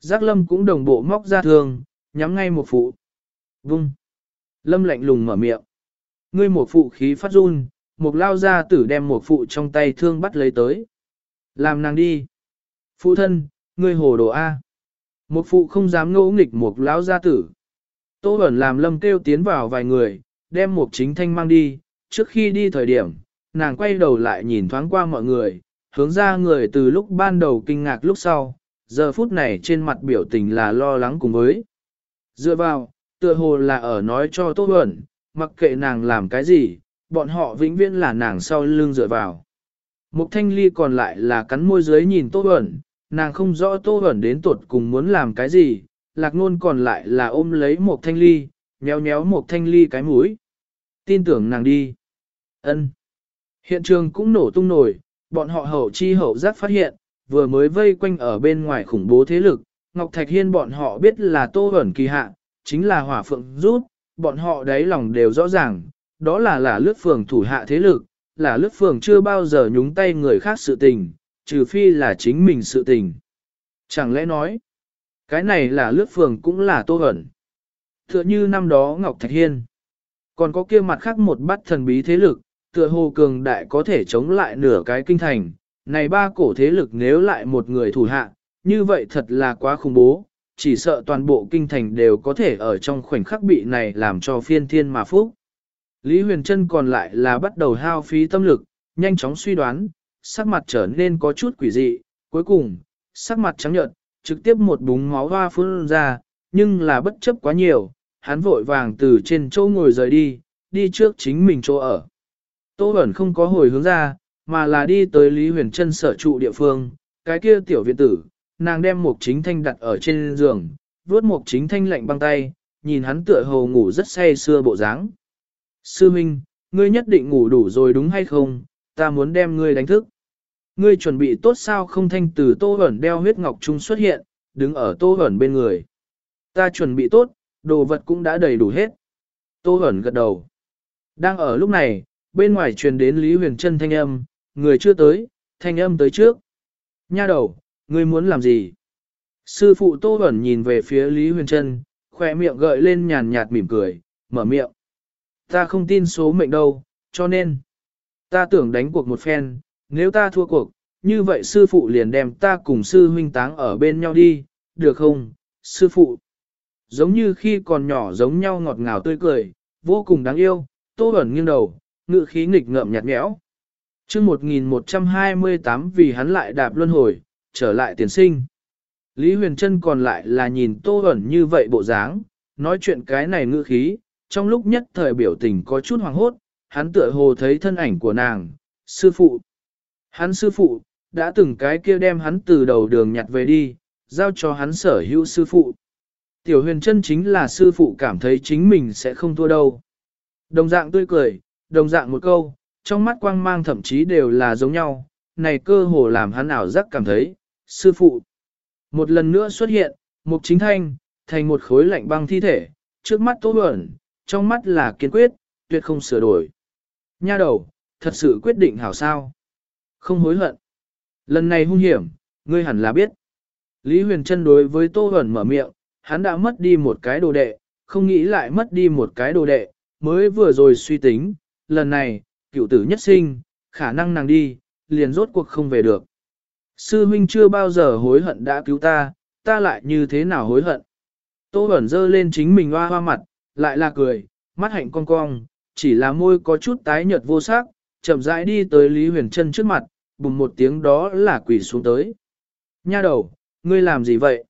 Giác lâm cũng đồng bộ móc ra thương, nhắm ngay một phụ. Vung. Lâm lạnh lùng mở miệng. Ngươi một phụ khí phát run, một lao ra tử đem một phụ trong tay thương bắt lấy tới. Làm nàng đi. Phụ thân, ngươi hồ đồ A. Một phụ không dám ngỗ nghịch một lão gia tử. Tô ẩn làm lâm kêu tiến vào vài người, đem một chính thanh mang đi, trước khi đi thời điểm, nàng quay đầu lại nhìn thoáng qua mọi người, hướng ra người từ lúc ban đầu kinh ngạc lúc sau, giờ phút này trên mặt biểu tình là lo lắng cùng với. Dựa vào, tựa hồ là ở nói cho Tô Huẩn, mặc kệ nàng làm cái gì, bọn họ vĩnh viễn là nàng sau lưng dựa vào. Mục thanh ly còn lại là cắn môi dưới nhìn Tô Huẩn, nàng không rõ Tô Huẩn đến tuột cùng muốn làm cái gì, lạc nôn còn lại là ôm lấy một thanh ly, nhéo nhéo một thanh ly cái mũi. Tin tưởng nàng đi. ân Hiện trường cũng nổ tung nổi, bọn họ hậu chi hậu giác phát hiện, vừa mới vây quanh ở bên ngoài khủng bố thế lực, Ngọc Thạch Hiên bọn họ biết là Tô ẩn kỳ hạ, chính là hỏa phượng rút, bọn họ đáy lòng đều rõ ràng, đó là là lướt phường thủ hạ thế lực, là lướt phường chưa bao giờ nhúng tay người khác sự tình, trừ phi là chính mình sự tình. Chẳng lẽ nói, cái này là lướt phường cũng là Tô ẩn Tựa như năm đó Ngọc Thạch Hiên, còn có kia mặt khác một bắt thần bí thế lực, tựa hồ cường đại có thể chống lại nửa cái kinh thành, này ba cổ thế lực nếu lại một người thủ hạ, như vậy thật là quá khủng bố, chỉ sợ toàn bộ kinh thành đều có thể ở trong khoảnh khắc bị này làm cho phiên thiên mà phúc. Lý Huyền Trân còn lại là bắt đầu hao phí tâm lực, nhanh chóng suy đoán, sắc mặt trở nên có chút quỷ dị, cuối cùng, sắc mặt trắng nhợt, trực tiếp một búng máu hoa phun ra, nhưng là bất chấp quá nhiều, hắn vội vàng từ trên chỗ ngồi rời đi, đi trước chính mình chỗ ở. Tô Bẩn không có hồi hướng ra, mà là đi tới Lý Huyền Trân sở trụ địa phương, cái kia tiểu viện tử, nàng đem một chính thanh đặt ở trên giường, vuốt một chính thanh lạnh băng tay, nhìn hắn tựa hồ ngủ rất say xưa bộ dáng. Sư Minh, ngươi nhất định ngủ đủ rồi đúng hay không, ta muốn đem ngươi đánh thức. Ngươi chuẩn bị tốt sao không thanh từ tô Bẩn đeo huyết ngọc trung xuất hiện, đứng ở tô Bẩn bên người. Ta chuẩn bị tốt, đồ vật cũng đã đầy đủ hết. Tô hẩn gật đầu. Đang ở lúc này, bên ngoài truyền đến Lý Huyền Trân thanh âm, người chưa tới, thanh âm tới trước. Nha đầu, ngươi muốn làm gì? Sư phụ Tô hẩn nhìn về phía Lý Huyền Trân, khỏe miệng gợi lên nhàn nhạt mỉm cười, mở miệng. Ta không tin số mệnh đâu, cho nên, ta tưởng đánh cuộc một phen, nếu ta thua cuộc, như vậy sư phụ liền đem ta cùng sư huynh táng ở bên nhau đi, được không, sư phụ? Giống như khi còn nhỏ giống nhau ngọt ngào tươi cười, vô cùng đáng yêu, Tô ẩn nghiêng đầu, ngự khí nghịch ngợm nhạt nhẽo. chương 1128 vì hắn lại đạp luân hồi, trở lại tiền sinh. Lý Huyền Trân còn lại là nhìn tô ẩn như vậy bộ dáng, nói chuyện cái này ngữ khí, trong lúc nhất thời biểu tình có chút hoàng hốt, hắn tựa hồ thấy thân ảnh của nàng, sư phụ. Hắn sư phụ, đã từng cái kia đem hắn từ đầu đường nhặt về đi, giao cho hắn sở hữu sư phụ. Tiểu huyền Trân chính là sư phụ cảm thấy chính mình sẽ không thua đâu. Đồng dạng tươi cười, đồng dạng một câu, trong mắt quang mang thậm chí đều là giống nhau, này cơ hồ làm hắn ảo giác cảm thấy, sư phụ. Một lần nữa xuất hiện, mục chính thanh, thành một khối lạnh băng thi thể, trước mắt tô bẩn, trong mắt là kiên quyết, tuyệt không sửa đổi. Nha đầu, thật sự quyết định hảo sao. Không hối hận. Lần này hung hiểm, ngươi hẳn là biết. Lý Huyền Trân đối với Tô Huẩn mở miệng, hắn đã mất đi một cái đồ đệ, không nghĩ lại mất đi một cái đồ đệ, mới vừa rồi suy tính, lần này, cựu tử nhất sinh, khả năng nàng đi, liền rốt cuộc không về được. Sư huynh chưa bao giờ hối hận đã cứu ta, ta lại như thế nào hối hận. Tô ẩn dơ lên chính mình hoa hoa mặt, lại là cười, mắt hạnh cong cong, chỉ là môi có chút tái nhợt vô sắc, chậm rãi đi tới Lý Huyền Trân trước mặt, bùng một tiếng đó là quỷ xuống tới. Nha đầu, ngươi làm gì vậy?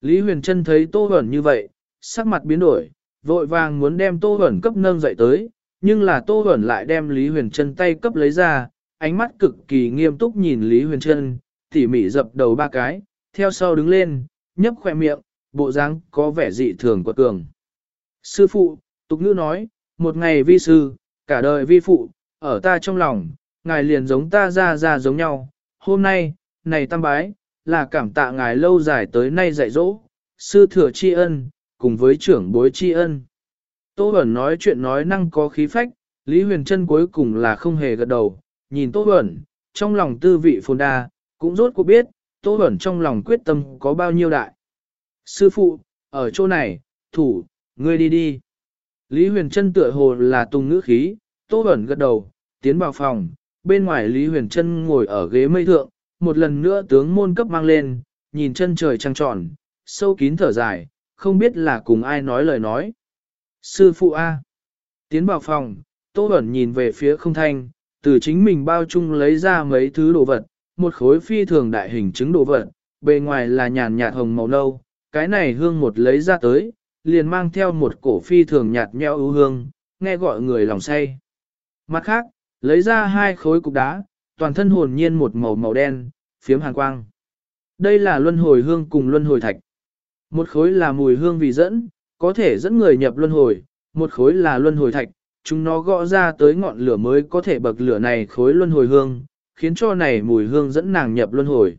Lý Huyền Trân thấy Tô Huẩn như vậy, sắc mặt biến đổi, vội vàng muốn đem Tô Huẩn cấp nâng dậy tới, nhưng là Tô Huẩn lại đem Lý Huyền Trân tay cấp lấy ra, ánh mắt cực kỳ nghiêm túc nhìn Lý Huyền Trân, tỉ mỉ dập đầu ba cái, theo sau đứng lên, nhấp khoe miệng, bộ dáng có vẻ dị thường của cường. Sư phụ, tục ngữ nói, một ngày vi sư, cả đời vi phụ, ở ta trong lòng, ngài liền giống ta ra ra giống nhau. Hôm nay, này tam bái, là cảm tạ ngài lâu dài tới nay dạy dỗ, sư thừa tri ân, cùng với trưởng bối tri ân. Tô Bẩn nói chuyện nói năng có khí phách, Lý Huyền Trân cuối cùng là không hề gật đầu, nhìn Tô Bẩn, trong lòng tư vị phồn đa, cũng rốt cuộc biết, Tô Bẩn trong lòng quyết tâm có bao nhiêu đại. Sư phụ, ở chỗ này, thủ, ngươi đi đi. Lý Huyền Trân tựa hồ là tung ngữ khí, Tô Bẩn gật đầu, tiến vào phòng, bên ngoài Lý Huyền Trân ngồi ở ghế mây thượng, một lần nữa tướng môn cấp mang lên, nhìn chân trời trăng tròn, sâu kín thở dài, không biết là cùng ai nói lời nói. Sư phụ A. Tiến vào phòng, Tô Bẩn nhìn về phía không thanh, từ chính mình bao chung lấy ra mấy thứ đồ vật, một khối phi thường đại hình trứng đồ vật, bề ngoài là nhàn nhạt hồng màu nâu, cái này hương một lấy ra tới, liền mang theo một cổ phi thường nhạt nhẽo ưu hương, nghe gọi người lòng say. Mặt khác, lấy ra hai khối cục đá, toàn thân hồn nhiên một màu màu đen, phiếm hàn quang. Đây là luân hồi hương cùng luân hồi thạch. Một khối là mùi hương vì dẫn, có thể dẫn người nhập luân hồi, một khối là luân hồi thạch, chúng nó gõ ra tới ngọn lửa mới có thể bậc lửa này khối luân hồi hương, khiến cho này mùi hương dẫn nàng nhập luân hồi.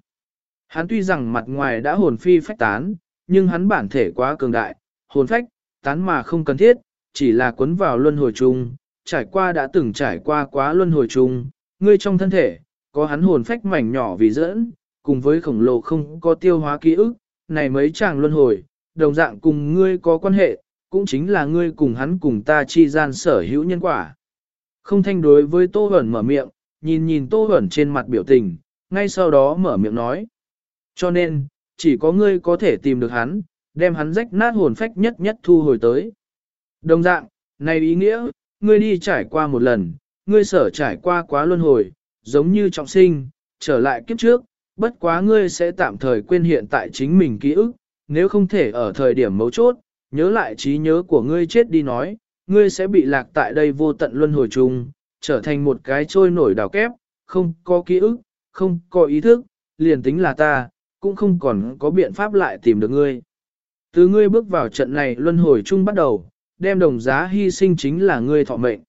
Hắn tuy rằng mặt ngoài đã hồn phi phách tán, nhưng hắn bản thể quá cường đại, hồn phách, tán mà không cần thiết, chỉ là cuốn vào luân hồi chung, trải qua đã từng trải qua quá luân hồi chung, ngươi trong thân thể, có hắn hồn phách mảnh nhỏ vì dẫn, cùng với khổng lồ không có tiêu hóa ký ức, này mấy chàng luân hồi, đồng dạng cùng ngươi có quan hệ, cũng chính là ngươi cùng hắn cùng ta chi gian sở hữu nhân quả. Không thanh đối với Tô Huẩn mở miệng, nhìn nhìn Tô Huẩn trên mặt biểu tình, ngay sau đó mở miệng nói. Cho nên, chỉ có ngươi có thể tìm được hắn, đem hắn rách nát hồn phách nhất nhất thu hồi tới. Đồng dạng, này ý nghĩa, ngươi đi trải qua một lần, ngươi sở trải qua quá luân hồi, giống như trọng sinh, trở lại kiếp trước, bất quá ngươi sẽ tạm thời quên hiện tại chính mình ký ức, nếu không thể ở thời điểm mấu chốt, nhớ lại trí nhớ của ngươi chết đi nói, ngươi sẽ bị lạc tại đây vô tận luân hồi chung, trở thành một cái trôi nổi đào kép, không có ký ức, không có ý thức, liền tính là ta, cũng không còn có biện pháp lại tìm được ngươi. Từ ngươi bước vào trận này luân hồi chung bắt đầu, đem đồng giá hy sinh chính là ngươi thọ mệnh.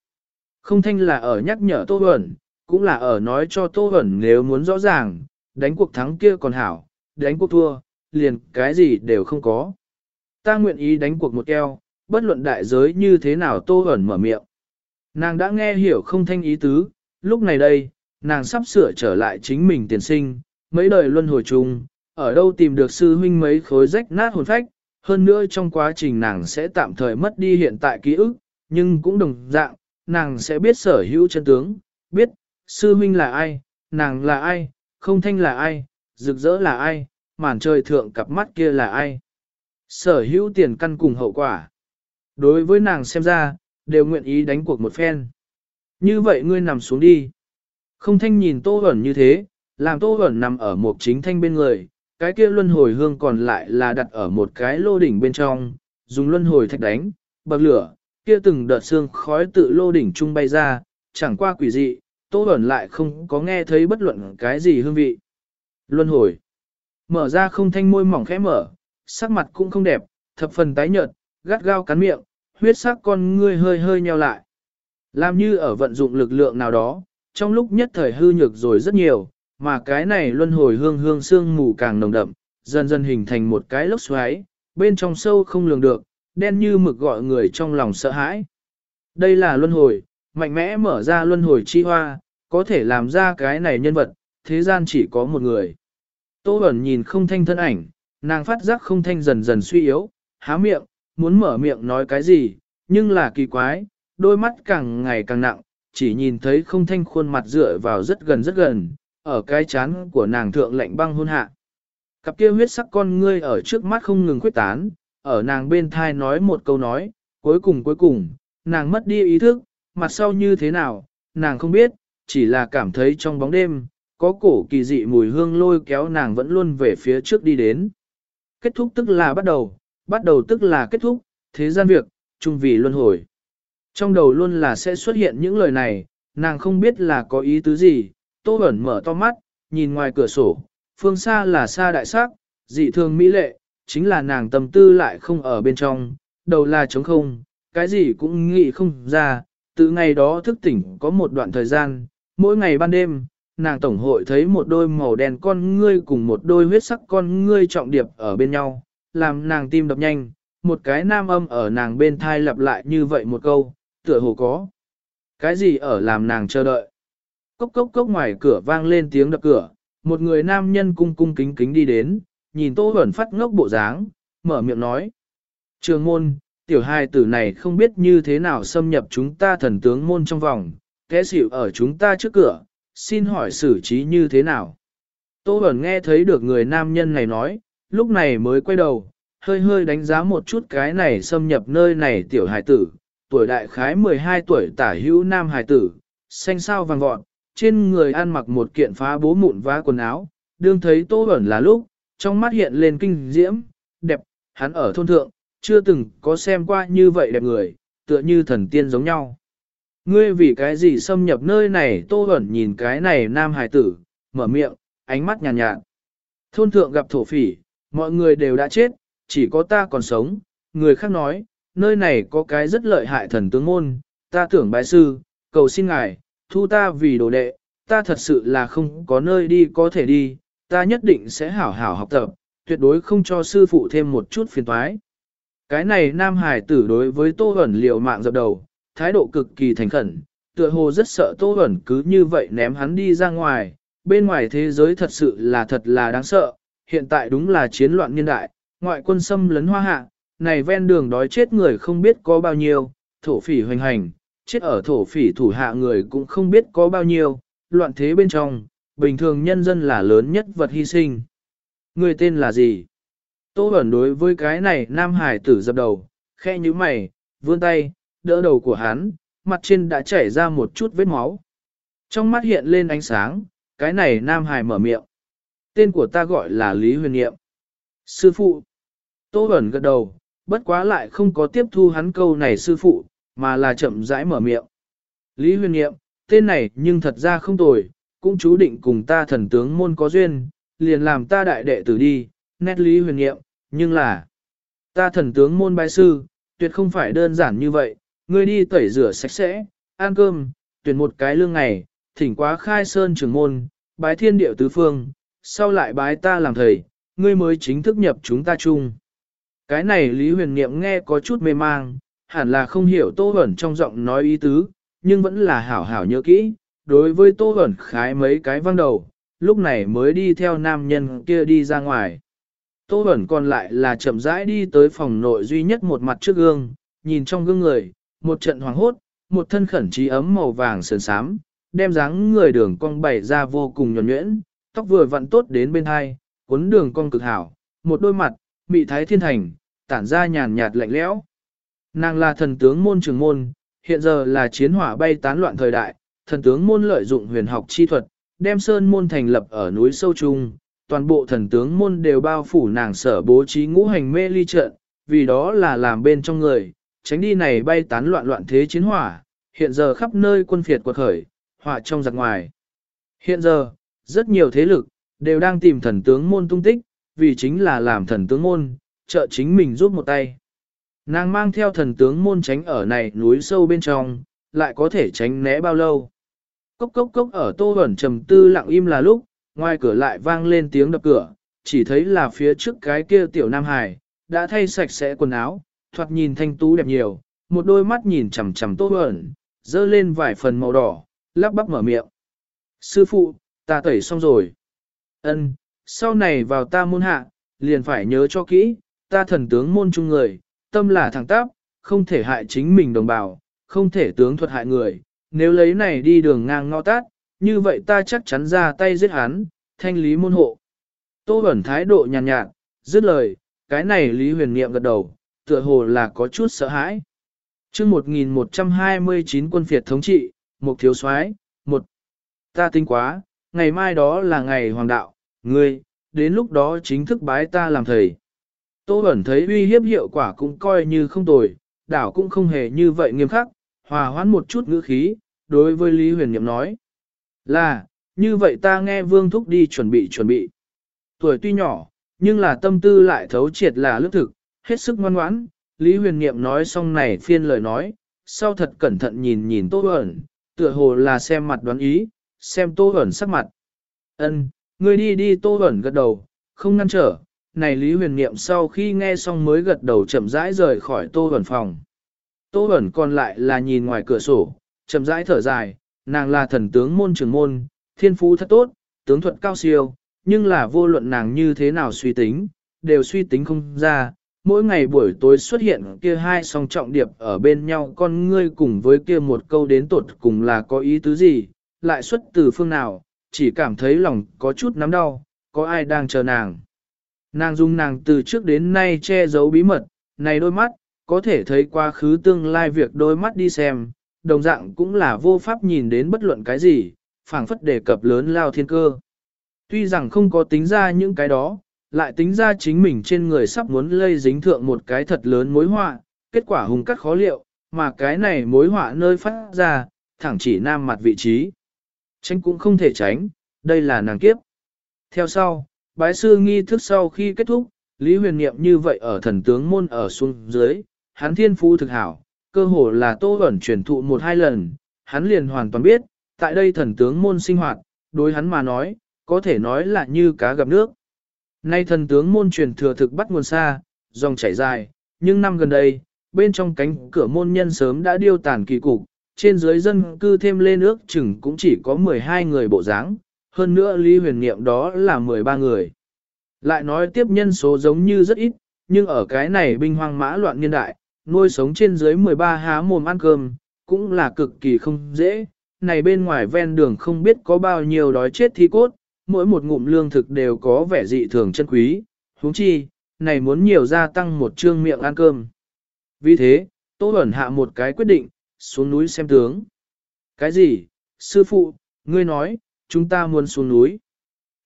Không thanh là ở nhắc nhở Tô Huẩn, cũng là ở nói cho Tô Huẩn nếu muốn rõ ràng, đánh cuộc thắng kia còn hảo, đánh cuộc thua, liền cái gì đều không có. Ta nguyện ý đánh cuộc một eo, bất luận đại giới như thế nào Tô Huẩn mở miệng. Nàng đã nghe hiểu không thanh ý tứ, lúc này đây, nàng sắp sửa trở lại chính mình tiền sinh, mấy đời luân hồi chung, ở đâu tìm được sư huynh mấy khối rách nát hồn phách, hơn nữa trong quá trình nàng sẽ tạm thời mất đi hiện tại ký ức, nhưng cũng đồng dạng, nàng sẽ biết sở hữu chân tướng, biết, sư huynh là ai, nàng là ai, không thanh là ai, rực rỡ là ai, màn trời thượng cặp mắt kia là ai. Sở hữu tiền căn cùng hậu quả. Đối với nàng xem ra, đều nguyện ý đánh cuộc một phen. Như vậy ngươi nằm xuống đi. Không thanh nhìn tô ẩn như thế, làm tô ẩn nằm ở một chính thanh bên người, cái kia luân hồi hương còn lại là đặt ở một cái lô đỉnh bên trong, dùng luân hồi thạch đánh, bậc lửa, kia từng đợt xương khói tự lô đỉnh trung bay ra, chẳng qua quỷ dị, Tô Bẩn lại không có nghe thấy bất luận cái gì hương vị. Luân hồi. Mở ra không thanh môi mỏng khẽ mở, sắc mặt cũng không đẹp, thập phần tái nhợt, gắt gao cắn miệng, huyết sắc con ngươi hơi hơi nheo lại. Làm như ở vận dụng lực lượng nào đó, trong lúc nhất thời hư nhược rồi rất nhiều, mà cái này luân hồi hương hương sương mù càng nồng đậm, dần dần hình thành một cái lốc xoáy, bên trong sâu không lường được, đen như mực gọi người trong lòng sợ hãi. Đây là luân hồi, mạnh mẽ mở ra luân hồi chi hoa, có thể làm ra cái này nhân vật, thế gian chỉ có một người. Tô Bẩn nhìn không thanh thân ảnh, nàng phát giác không thanh dần dần suy yếu, há miệng, muốn mở miệng nói cái gì, nhưng là kỳ quái, đôi mắt càng ngày càng nặng, chỉ nhìn thấy không thanh khuôn mặt dựa vào rất gần rất gần, ở cái chán của nàng thượng lạnh băng hôn hạ. Cặp kia huyết sắc con ngươi ở trước mắt không ngừng khuyết tán, ở nàng bên thai nói một câu nói, cuối cùng cuối cùng, nàng mất đi ý thức, mặt sau như thế nào, nàng không biết, chỉ là cảm thấy trong bóng đêm, có cổ kỳ dị mùi hương lôi kéo nàng vẫn luôn về phía trước đi đến. Kết thúc tức là bắt đầu, bắt đầu tức là kết thúc, thế gian việc, chung vì luân hồi. Trong đầu luôn là sẽ xuất hiện những lời này, nàng không biết là có ý tứ gì, Tô Bẩn mở to mắt, nhìn ngoài cửa sổ, phương xa là xa đại sắc, dị thường mỹ lệ, chính là nàng tâm tư lại không ở bên trong, đầu là trống không, cái gì cũng nghĩ không ra, từ ngày đó thức tỉnh có một đoạn thời gian, mỗi ngày ban đêm, nàng tổng hội thấy một đôi màu đen con ngươi cùng một đôi huyết sắc con ngươi trọng điệp ở bên nhau, làm nàng tim đập nhanh, một cái nam âm ở nàng bên thai lặp lại như vậy một câu, tựa hồ có. Cái gì ở làm nàng chờ đợi? Cốc cốc cốc ngoài cửa vang lên tiếng đập cửa, một người nam nhân cung cung kính kính đi đến, nhìn Tô Huẩn phát ngốc bộ dáng, mở miệng nói. Trường môn, tiểu hai tử này không biết như thế nào xâm nhập chúng ta thần tướng môn trong vòng, kẽ xỉu ở chúng ta trước cửa, xin hỏi xử trí như thế nào. Tô Bẩn nghe thấy được người nam nhân này nói, lúc này mới quay đầu, hơi hơi đánh giá một chút cái này xâm nhập nơi này tiểu hài tử, tuổi đại khái 12 tuổi tả hữu nam hài tử, xanh sao vàng vọt, trên người ăn mặc một kiện phá bố mụn vá quần áo, đương thấy Tô Bẩn là lúc, trong mắt hiện lên kinh diễm, đẹp, hắn ở thôn thượng, chưa từng có xem qua như vậy đẹp người, tựa như thần tiên giống nhau. Ngươi vì cái gì xâm nhập nơi này tô ẩn nhìn cái này nam hải tử, mở miệng, ánh mắt nhàn nhạt, nhạt. Thôn thượng gặp thổ phỉ, mọi người đều đã chết, chỉ có ta còn sống. Người khác nói, nơi này có cái rất lợi hại thần tướng môn, ta tưởng bái sư, cầu xin ngài, thu ta vì đồ đệ, ta thật sự là không có nơi đi có thể đi, ta nhất định sẽ hảo hảo học tập, tuyệt đối không cho sư phụ thêm một chút phiền toái. Cái này nam hải tử đối với tô Hẩn liều mạng dập đầu, thái độ cực kỳ thành khẩn, tựa hồ rất sợ Tô Hẩn cứ như vậy ném hắn đi ra ngoài, bên ngoài thế giới thật sự là thật là đáng sợ, hiện tại đúng là chiến loạn niên đại, ngoại quân xâm lấn hoa hạ, này ven đường đói chết người không biết có bao nhiêu, thổ phỉ hoành hành, chết ở thổ phỉ thủ hạ người cũng không biết có bao nhiêu, loạn thế bên trong, bình thường nhân dân là lớn nhất vật hy sinh. Người tên là gì? Tô Bẩn đối với cái này Nam Hải tử dập đầu, khe như mày, vươn tay, đỡ đầu của hắn, mặt trên đã chảy ra một chút vết máu. Trong mắt hiện lên ánh sáng, cái này Nam Hải mở miệng. Tên của ta gọi là Lý Huyền Niệm. Sư phụ. Tô Bẩn gật đầu, bất quá lại không có tiếp thu hắn câu này sư phụ, mà là chậm rãi mở miệng. Lý Huyền Niệm, tên này nhưng thật ra không tồi, cũng chú định cùng ta thần tướng môn có duyên, liền làm ta đại đệ tử đi, nét Lý Huyền Niệm, nhưng là ta thần tướng môn bái sư, tuyệt không phải đơn giản như vậy, ngươi đi tẩy rửa sạch sẽ, ăn cơm, tuyển một cái lương ngày, thỉnh quá khai sơn trường môn, bái thiên điệu tứ phương, sau lại bái ta làm thầy, ngươi mới chính thức nhập chúng ta chung. Cái này Lý Huyền Niệm nghe có chút mê mang, hẳn là không hiểu Tô Bẩn trong giọng nói ý tứ, nhưng vẫn là hảo hảo nhớ kỹ, đối với Tô Bẩn khái mấy cái văng đầu, lúc này mới đi theo nam nhân kia đi ra ngoài. Tô Bẩn còn lại là chậm rãi đi tới phòng nội duy nhất một mặt trước gương, nhìn trong gương người, một trận hoàng hốt, một thân khẩn trí ấm màu vàng sườn sám, đem dáng người đường cong bày ra vô cùng nhuẩn nhuyễn, tóc vừa vặn tốt đến bên hai, cuốn đường cong cực hảo, một đôi mặt, mị thái thiên thành, tản ra nhàn nhạt lạnh lẽo. Nàng là thần tướng môn trường môn, hiện giờ là chiến hỏa bay tán loạn thời đại, thần tướng môn lợi dụng huyền học chi thuật, đem sơn môn thành lập ở núi sâu trung, toàn bộ thần tướng môn đều bao phủ nàng sở bố trí ngũ hành mê ly trận, vì đó là làm bên trong người, tránh đi này bay tán loạn loạn thế chiến hỏa, hiện giờ khắp nơi quân phiệt quật khởi, hỏa trong giặc ngoài. Hiện giờ, rất nhiều thế lực, đều đang tìm thần tướng môn tung tích, vì chính là làm thần tướng môn, trợ chính mình giúp một tay. Nàng mang theo thần tướng môn tránh ở này núi sâu bên trong, lại có thể tránh né bao lâu. Cốc cốc cốc ở tô ẩn trầm tư lặng im là lúc, ngoài cửa lại vang lên tiếng đập cửa, chỉ thấy là phía trước cái kia tiểu nam hải, đã thay sạch sẽ quần áo, thoạt nhìn thanh tú đẹp nhiều, một đôi mắt nhìn chằm chằm tô ẩn, dơ lên vài phần màu đỏ, lắp bắp mở miệng. Sư phụ, ta tẩy xong rồi. Ân, sau này vào ta môn hạ, liền phải nhớ cho kỹ, ta thần tướng môn chung người, tâm là thẳng tắp, không thể hại chính mình đồng bào, không thể tướng thuật hại người, nếu lấy này đi đường ngang ngõ tát, như vậy ta chắc chắn ra tay giết hắn, thanh lý môn hộ. Tô Bẩn thái độ nhàn nhạt, nhạt, dứt lời, cái này Lý Huyền Niệm gật đầu, tựa hồ là có chút sợ hãi. chương 1129 quân phiệt thống trị, một thiếu soái một Ta tinh quá, ngày mai đó là ngày hoàng đạo, ngươi, đến lúc đó chính thức bái ta làm thầy. Tô Bẩn thấy uy hiếp hiệu quả cũng coi như không tồi, đảo cũng không hề như vậy nghiêm khắc, hòa hoãn một chút ngữ khí, đối với Lý Huyền Niệm nói. Là, như vậy ta nghe Vương Thúc đi chuẩn bị chuẩn bị. Tuổi tuy nhỏ, nhưng là tâm tư lại thấu triệt là lướt thực, hết sức ngoan ngoãn. Lý huyền niệm nói xong này phiên lời nói, sau thật cẩn thận nhìn nhìn Tô ẩn, tựa hồ là xem mặt đoán ý, xem Tô ẩn sắc mặt. Ân, ngươi đi đi Tô ẩn gật đầu, không ngăn trở. Này Lý huyền niệm sau khi nghe xong mới gật đầu chậm rãi rời khỏi Tô ẩn phòng. Tô ẩn còn lại là nhìn ngoài cửa sổ, chậm rãi thở dài, nàng là thần tướng môn trưởng môn, thiên phú thật tốt, tướng thuật cao siêu, nhưng là vô luận nàng như thế nào suy tính, đều suy tính không ra. Mỗi ngày buổi tối xuất hiện kia hai song trọng điệp ở bên nhau con ngươi cùng với kia một câu đến tột cùng là có ý tứ gì, lại xuất từ phương nào, chỉ cảm thấy lòng có chút nắm đau, có ai đang chờ nàng. Nàng dung nàng từ trước đến nay che giấu bí mật, này đôi mắt, có thể thấy quá khứ tương lai việc đôi mắt đi xem, đồng dạng cũng là vô pháp nhìn đến bất luận cái gì, phảng phất đề cập lớn lao thiên cơ. Tuy rằng không có tính ra những cái đó, lại tính ra chính mình trên người sắp muốn lây dính thượng một cái thật lớn mối họa, kết quả hùng cắt khó liệu, mà cái này mối họa nơi phát ra, thẳng chỉ nam mặt vị trí. Tránh cũng không thể tránh, đây là nàng kiếp. Theo sau, bái sư nghi thức sau khi kết thúc, Lý huyền niệm như vậy ở thần tướng môn ở xuống dưới, hắn thiên phú thực hảo, cơ hồ là tô ẩn truyền thụ một hai lần, hắn liền hoàn toàn biết, tại đây thần tướng môn sinh hoạt, đối hắn mà nói, có thể nói là như cá gặp nước. Nay thần tướng môn truyền thừa thực bắt nguồn xa, dòng chảy dài, nhưng năm gần đây, bên trong cánh cửa môn nhân sớm đã điêu tàn kỳ cục, trên dưới dân cư thêm lên ước chừng cũng chỉ có 12 người bộ dáng, hơn nữa lý huyền niệm đó là 13 người. Lại nói tiếp nhân số giống như rất ít, nhưng ở cái này binh hoang mã loạn niên đại, nuôi sống trên dưới 13 há mồm ăn cơm, cũng là cực kỳ không dễ. Này bên ngoài ven đường không biết có bao nhiêu đói chết thi cốt, mỗi một ngụm lương thực đều có vẻ dị thường chân quý, huống chi, này muốn nhiều gia tăng một trương miệng ăn cơm. Vì thế, Tô Bẩn hạ một cái quyết định, xuống núi xem tướng. Cái gì? Sư phụ, ngươi nói, chúng ta muốn xuống núi.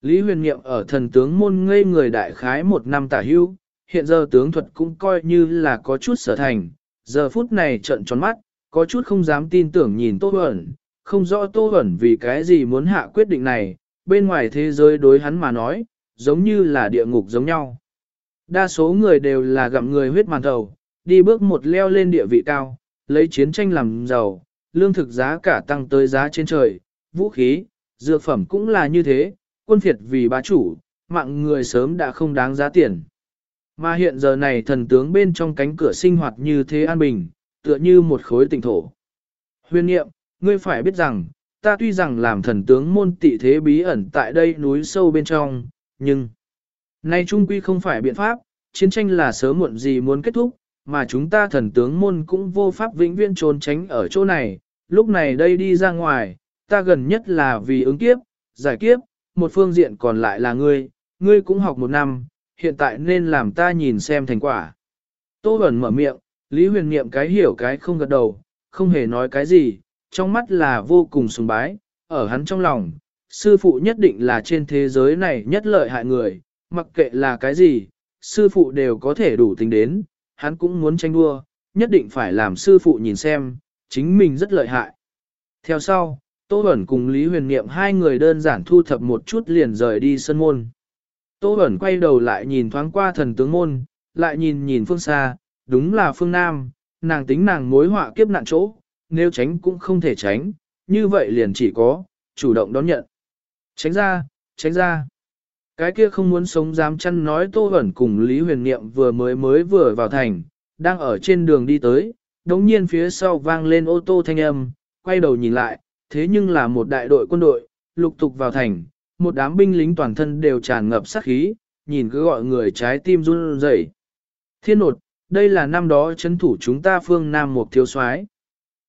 Lý huyền niệm ở thần tướng môn ngây người đại khái một năm tả hưu, hiện giờ tướng thuật cũng coi như là có chút sở thành, giờ phút này trận tròn mắt, có chút không dám tin tưởng nhìn Tô Huẩn, không rõ Tô Huẩn vì cái gì muốn hạ quyết định này, bên ngoài thế giới đối hắn mà nói, giống như là địa ngục giống nhau. Đa số người đều là gặm người huyết màn thầu, đi bước một leo lên địa vị cao, lấy chiến tranh làm giàu, lương thực giá cả tăng tới giá trên trời, vũ khí, dược phẩm cũng là như thế, quân phiệt vì bá chủ, mạng người sớm đã không đáng giá tiền. Mà hiện giờ này thần tướng bên trong cánh cửa sinh hoạt như thế an bình, tựa như một khối tỉnh thổ. Huyền nghiệm, ngươi phải biết rằng, ta tuy rằng làm thần tướng môn tị thế bí ẩn tại đây núi sâu bên trong, nhưng... Nay trung quy không phải biện pháp, chiến tranh là sớm muộn gì muốn kết thúc, mà chúng ta thần tướng môn cũng vô pháp vĩnh viễn trốn tránh ở chỗ này, lúc này đây đi ra ngoài, ta gần nhất là vì ứng kiếp, giải kiếp, một phương diện còn lại là ngươi, ngươi cũng học một năm, hiện tại nên làm ta nhìn xem thành quả. Tô Bẩn mở miệng, Lý huyền niệm cái hiểu cái không gật đầu, không hề nói cái gì, trong mắt là vô cùng sùng bái, ở hắn trong lòng, sư phụ nhất định là trên thế giới này nhất lợi hại người, mặc kệ là cái gì, sư phụ đều có thể đủ tính đến, hắn cũng muốn tranh đua, nhất định phải làm sư phụ nhìn xem, chính mình rất lợi hại. Theo sau, Tô Bẩn cùng Lý Huyền Niệm hai người đơn giản thu thập một chút liền rời đi sân môn. Tô Bẩn quay đầu lại nhìn thoáng qua thần tướng môn, lại nhìn nhìn phương xa, đúng là phương Nam, nàng tính nàng mối họa kiếp nạn chỗ, nếu tránh cũng không thể tránh, như vậy liền chỉ có, chủ động đón nhận. Tránh ra, tránh ra. Cái kia không muốn sống dám chăn nói Tô Bẩn cùng Lý Huyền Niệm vừa mới mới vừa vào thành, đang ở trên đường đi tới, đống nhiên phía sau vang lên ô tô thanh âm, quay đầu nhìn lại, thế nhưng là một đại đội quân đội, lục tục vào thành, một đám binh lính toàn thân đều tràn ngập sát khí, nhìn cứ gọi người trái tim run rẩy. Thiên nột, đây là năm đó chấn thủ chúng ta phương Nam một thiếu soái.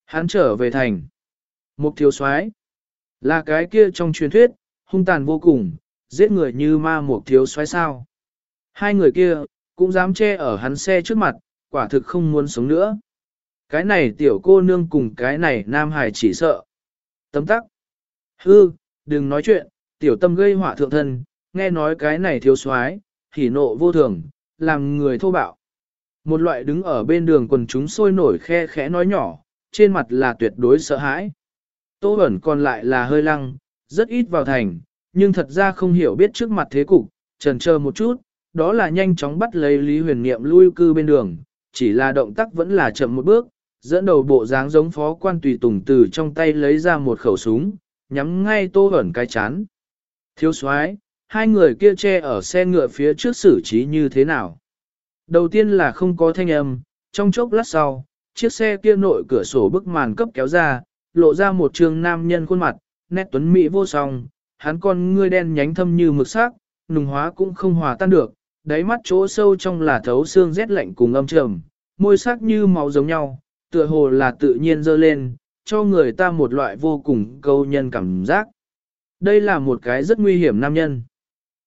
Hắn trở về thành. Một thiếu soái là cái kia trong truyền thuyết, hung tàn vô cùng, giết người như ma một thiếu soái sao. Hai người kia, cũng dám che ở hắn xe trước mặt, quả thực không muốn sống nữa. Cái này tiểu cô nương cùng cái này nam hải chỉ sợ. Tấm tắc. Hư, đừng nói chuyện, tiểu tâm gây họa thượng thân, nghe nói cái này thiếu soái, hỉ nộ vô thường, làm người thô bạo. Một loại đứng ở bên đường quần chúng sôi nổi khe khẽ nói nhỏ, trên mặt là tuyệt đối sợ hãi. Tô ẩn còn lại là hơi lăng, rất ít vào thành, nhưng thật ra không hiểu biết trước mặt thế cục, trần chờ một chút, đó là nhanh chóng bắt lấy Lý Huyền Niệm lui cư bên đường, chỉ là động tác vẫn là chậm một bước, dẫn đầu bộ dáng giống phó quan tùy tùng từ trong tay lấy ra một khẩu súng, nhắm ngay tô ẩn cái chán. Thiếu soái hai người kia che ở xe ngựa phía trước xử trí như thế nào? Đầu tiên là không có thanh âm, trong chốc lát sau, chiếc xe kia nội cửa sổ bức màn cấp kéo ra, lộ ra một trường nam nhân khuôn mặt, nét tuấn mỹ vô song, hắn con ngươi đen nhánh thâm như mực sắc, nùng hóa cũng không hòa tan được, đáy mắt chỗ sâu trong là thấu xương rét lạnh cùng âm trầm, môi sắc như máu giống nhau, tựa hồ là tự nhiên dơ lên, cho người ta một loại vô cùng câu nhân cảm giác. Đây là một cái rất nguy hiểm nam nhân.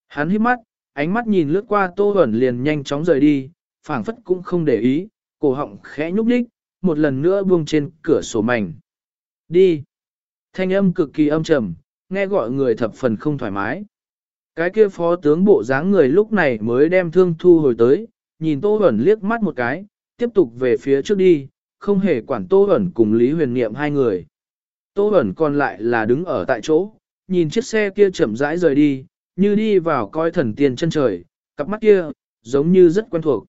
Hắn hít mắt, ánh mắt nhìn lướt qua tô Huẩn liền nhanh chóng rời đi, phảng phất cũng không để ý, cổ họng khẽ nhúc nhích, một lần nữa buông trên cửa sổ mảnh. Đi. Thanh âm cực kỳ âm trầm, nghe gọi người thập phần không thoải mái. Cái kia phó tướng bộ dáng người lúc này mới đem thương thu hồi tới, nhìn Tô Huẩn liếc mắt một cái, tiếp tục về phía trước đi, không hề quản Tô Huẩn cùng Lý Huyền Niệm hai người. Tô Huẩn còn lại là đứng ở tại chỗ, nhìn chiếc xe kia chậm rãi rời đi, như đi vào coi thần tiên chân trời, cặp mắt kia, giống như rất quen thuộc.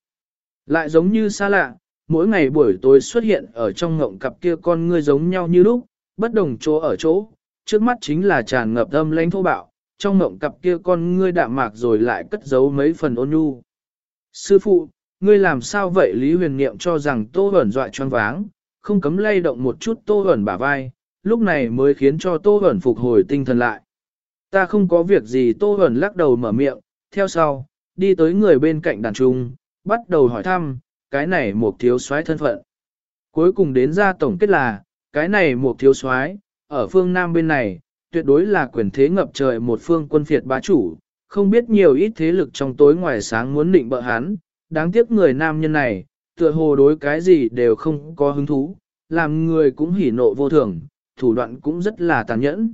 Lại giống như xa lạ, mỗi ngày buổi tối xuất hiện ở trong ngộng cặp kia con ngươi giống nhau như lúc, bất đồng chỗ ở chỗ, trước mắt chính là tràn ngập âm lãnh thô bạo, trong ngộng cặp kia con ngươi đạm mạc rồi lại cất giấu mấy phần ôn nhu. Sư phụ, ngươi làm sao vậy Lý Huyền Niệm cho rằng Tô Hẩn dọa choáng váng, không cấm lay động một chút Tô Hẩn bả vai, lúc này mới khiến cho Tô Hẩn phục hồi tinh thần lại. Ta không có việc gì Tô Hẩn lắc đầu mở miệng, theo sau, đi tới người bên cạnh đàn trung, bắt đầu hỏi thăm, cái này một thiếu soái thân phận. Cuối cùng đến ra tổng kết là, cái này một thiếu soái ở phương Nam bên này, tuyệt đối là quyền thế ngập trời một phương quân phiệt bá chủ, không biết nhiều ít thế lực trong tối ngoài sáng muốn định bợ hắn, đáng tiếc người nam nhân này, tựa hồ đối cái gì đều không có hứng thú, làm người cũng hỉ nộ vô thường, thủ đoạn cũng rất là tàn nhẫn.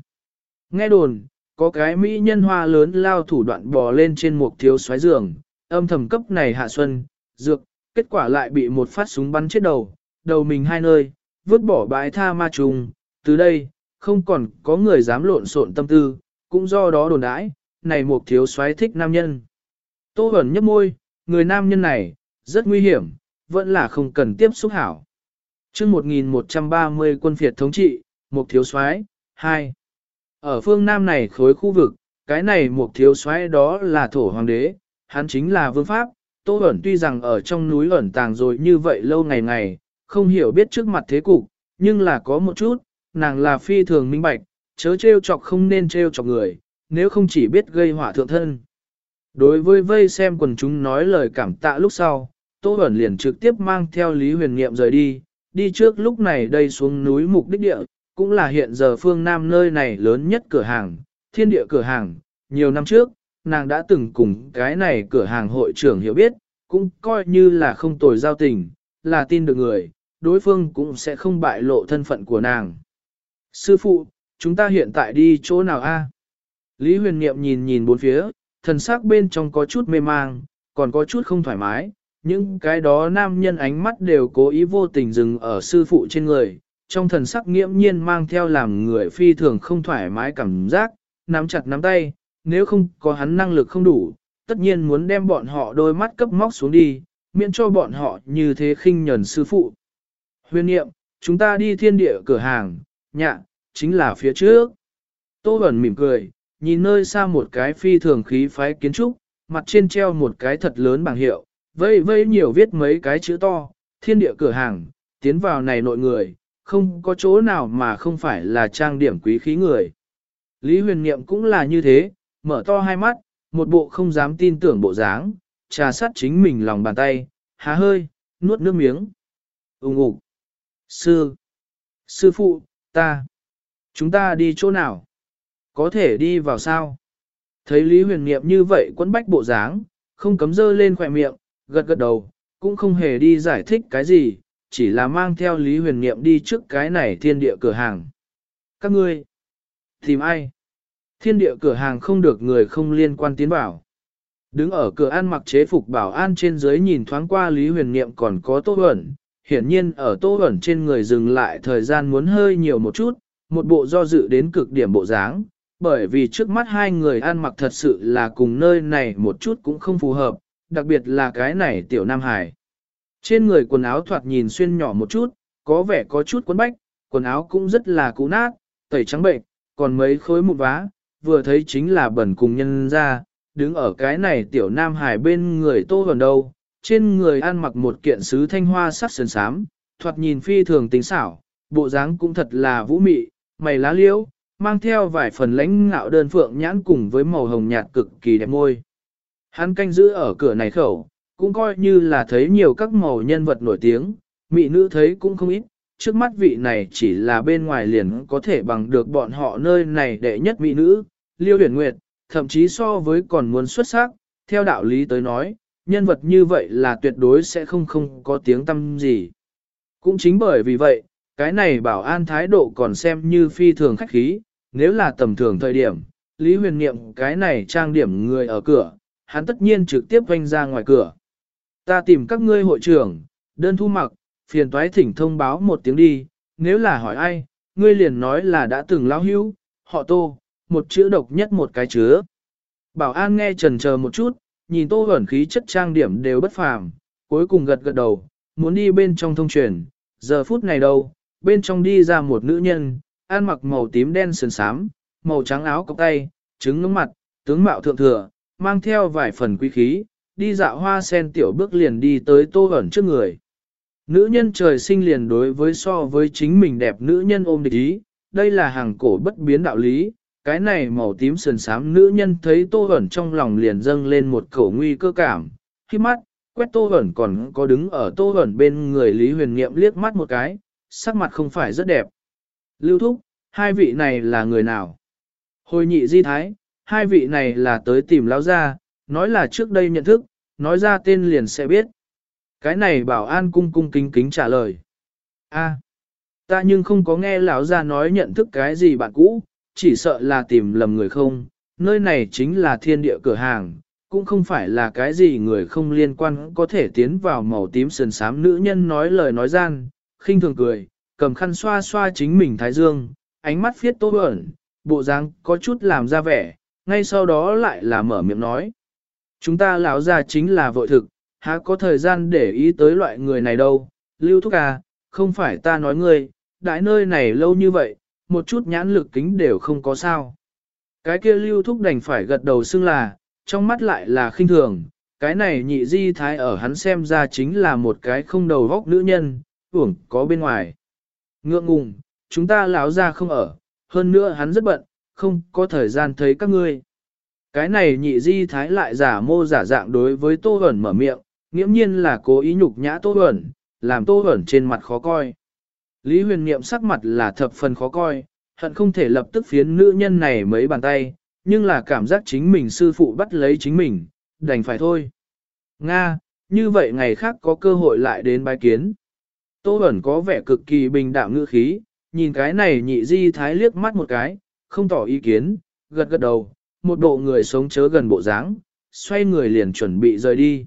Nghe đồn, có cái mỹ nhân hoa lớn lao thủ đoạn bò lên trên một thiếu xoáy giường, âm thầm cấp này hạ xuân, dược, kết quả lại bị một phát súng bắn chết đầu, đầu mình hai nơi, vứt bỏ bãi tha ma trùng, từ đây, không còn có người dám lộn xộn tâm tư, cũng do đó đồn đãi, này một thiếu xoáy thích nam nhân. Tô Bẩn nhấp môi, người nam nhân này, rất nguy hiểm, vẫn là không cần tiếp xúc hảo. chương 1130 quân phiệt thống trị, một thiếu soái hai, Ở phương Nam này khối khu vực, cái này một thiếu soái đó là thổ hoàng đế, hắn chính là vương pháp. Tô ẩn tuy rằng ở trong núi ẩn tàng rồi như vậy lâu ngày ngày, không hiểu biết trước mặt thế cục, nhưng là có một chút, nàng là phi thường minh bạch, chớ trêu chọc không nên trêu chọc người, nếu không chỉ biết gây hỏa thượng thân. Đối với vây xem quần chúng nói lời cảm tạ lúc sau, Tô Bẩn liền trực tiếp mang theo Lý Huyền Niệm rời đi, đi trước lúc này đây xuống núi mục đích địa, cũng là hiện giờ phương Nam nơi này lớn nhất cửa hàng, thiên địa cửa hàng. Nhiều năm trước, nàng đã từng cùng cái này cửa hàng hội trưởng hiểu biết, cũng coi như là không tồi giao tình, là tin được người, đối phương cũng sẽ không bại lộ thân phận của nàng. Sư phụ, chúng ta hiện tại đi chỗ nào a? Lý huyền niệm nhìn nhìn bốn phía, thần sắc bên trong có chút mê mang, còn có chút không thoải mái, những cái đó nam nhân ánh mắt đều cố ý vô tình dừng ở sư phụ trên người, trong thần sắc nghiễm nhiên mang theo làm người phi thường không thoải mái cảm giác, nắm chặt nắm tay, nếu không có hắn năng lực không đủ, tất nhiên muốn đem bọn họ đôi mắt cấp móc xuống đi, miễn cho bọn họ như thế khinh nhẫn sư phụ. Huyền niệm, chúng ta đi thiên địa cửa hàng, nhạ, chính là phía trước. Tô Bẩn mỉm cười, nhìn nơi xa một cái phi thường khí phái kiến trúc, mặt trên treo một cái thật lớn bảng hiệu, vây vây nhiều viết mấy cái chữ to, thiên địa cửa hàng, tiến vào này nội người, không có chỗ nào mà không phải là trang điểm quý khí người. Lý huyền niệm cũng là như thế, mở to hai mắt, một bộ không dám tin tưởng bộ dáng, trà sát chính mình lòng bàn tay, há hơi, nuốt nước miếng. Úng ục. Sư. Sư phụ, ta. Chúng ta đi chỗ nào? Có thể đi vào sao? Thấy Lý huyền niệm như vậy quấn bách bộ dáng, không cấm dơ lên khỏe miệng, gật gật đầu, cũng không hề đi giải thích cái gì, chỉ là mang theo Lý huyền niệm đi trước cái này thiên địa cửa hàng. Các ngươi, tìm ai? Thiên địa cửa hàng không được người không liên quan tiến bảo. Đứng ở cửa ăn mặc chế phục bảo an trên dưới nhìn thoáng qua Lý huyền niệm còn có tô Huẩn, hiển nhiên ở tô Huẩn trên người dừng lại thời gian muốn hơi nhiều một chút, một bộ do dự đến cực điểm bộ dáng, bởi vì trước mắt hai người ăn mặc thật sự là cùng nơi này một chút cũng không phù hợp, đặc biệt là cái này tiểu Nam Hải. Trên người quần áo thoạt nhìn xuyên nhỏ một chút, có vẻ có chút quấn bách, quần áo cũng rất là cũ nát, tẩy trắng bệnh, còn mấy khối mụn vá, vừa thấy chính là bẩn cùng nhân ra, đứng ở cái này tiểu Nam Hải bên người tô gần đâu, trên người ăn mặc một kiện sứ thanh hoa sắc sườn sám, thoạt nhìn phi thường tính xảo, bộ dáng cũng thật là vũ mị, mày lá liễu, mang theo vài phần lãnh ngạo đơn phượng nhãn cùng với màu hồng nhạt cực kỳ đẹp môi. Hắn canh giữ ở cửa này khẩu, cũng coi như là thấy nhiều các màu nhân vật nổi tiếng, mỹ nữ thấy cũng không ít, trước mắt vị này chỉ là bên ngoài liền có thể bằng được bọn họ nơi này đệ nhất mỹ nữ, Liêu Huyền Nguyệt, thậm chí so với còn muốn xuất sắc, theo đạo lý tới nói, nhân vật như vậy là tuyệt đối sẽ không không có tiếng tâm gì. Cũng chính bởi vì vậy, cái này bảo an thái độ còn xem như phi thường khách khí, nếu là tầm thường thời điểm, Lý Huyền Niệm cái này trang điểm người ở cửa, hắn tất nhiên trực tiếp vanh ra ngoài cửa. Ta tìm các ngươi hội trưởng, đơn thu mặc, phiền toái thỉnh thông báo một tiếng đi, nếu là hỏi ai, ngươi liền nói là đã từng lão hữu, họ tô, một chữ độc nhất một cái chứa. Bảo an nghe trần chờ một chút, nhìn tô ẩn khí chất trang điểm đều bất phàm, cuối cùng gật gật đầu, muốn đi bên trong thông truyền, giờ phút này đâu, bên trong đi ra một nữ nhân, ăn mặc màu tím đen sườn sám, màu trắng áo cọc tay, trứng ngưỡng mặt, tướng mạo thượng thừa, mang theo vài phần quý khí, đi dạo hoa sen tiểu bước liền đi tới tô ẩn trước người. Nữ nhân trời sinh liền đối với so với chính mình đẹp nữ nhân ôm địch ý, đây là hàng cổ bất biến đạo lý, cái này màu tím sườn xám nữ nhân thấy tô ẩn trong lòng liền dâng lên một khẩu nguy cơ cảm, khi mắt, quét tô ẩn còn có đứng ở tô ẩn bên người Lý Huyền Niệm liếc mắt một cái, sắc mặt không phải rất đẹp. Lưu Thúc, hai vị này là người nào? Hồi nhị di thái, hai vị này là tới tìm lão gia, nói là trước đây nhận thức, nói ra tên liền sẽ biết. Cái này bảo an cung cung kính kính trả lời. a ta nhưng không có nghe lão gia nói nhận thức cái gì bạn cũ, chỉ sợ là tìm lầm người không, nơi này chính là thiên địa cửa hàng, cũng không phải là cái gì người không liên quan có thể tiến vào màu tím sườn sám nữ nhân nói lời nói gian, khinh thường cười, cầm khăn xoa xoa chính mình thái dương, ánh mắt phiết tô ẩn, bộ dáng có chút làm ra vẻ, ngay sau đó lại là mở miệng nói. Chúng ta lão già chính là vội thực, há có thời gian để ý tới loại người này đâu, lưu thúc à, không phải ta nói ngươi, đại nơi này lâu như vậy, một chút nhãn lực kính đều không có sao. Cái kia lưu thúc đành phải gật đầu xưng là, trong mắt lại là khinh thường, cái này nhị di thái ở hắn xem ra chính là một cái không đầu vóc nữ nhân, uổng có bên ngoài. Ngượng ngùng, chúng ta lão ra không ở, hơn nữa hắn rất bận, không có thời gian thấy các ngươi. Cái này nhị di thái lại giả mô giả dạng đối với tô ẩn mở miệng, nghiễm nhiên là cố ý nhục nhã tô ẩn, làm tô ẩn trên mặt khó coi. Lý huyền niệm sắc mặt là thập phần khó coi, hận không thể lập tức phiến nữ nhân này mấy bàn tay, nhưng là cảm giác chính mình sư phụ bắt lấy chính mình, đành phải thôi. Nga, như vậy ngày khác có cơ hội lại đến bài kiến. Tô ẩn có vẻ cực kỳ bình đạm ngữ khí, nhìn cái này nhị di thái liếc mắt một cái, không tỏ ý kiến, gật gật đầu, một bộ người sống chớ gần bộ dáng, xoay người liền chuẩn bị rời đi.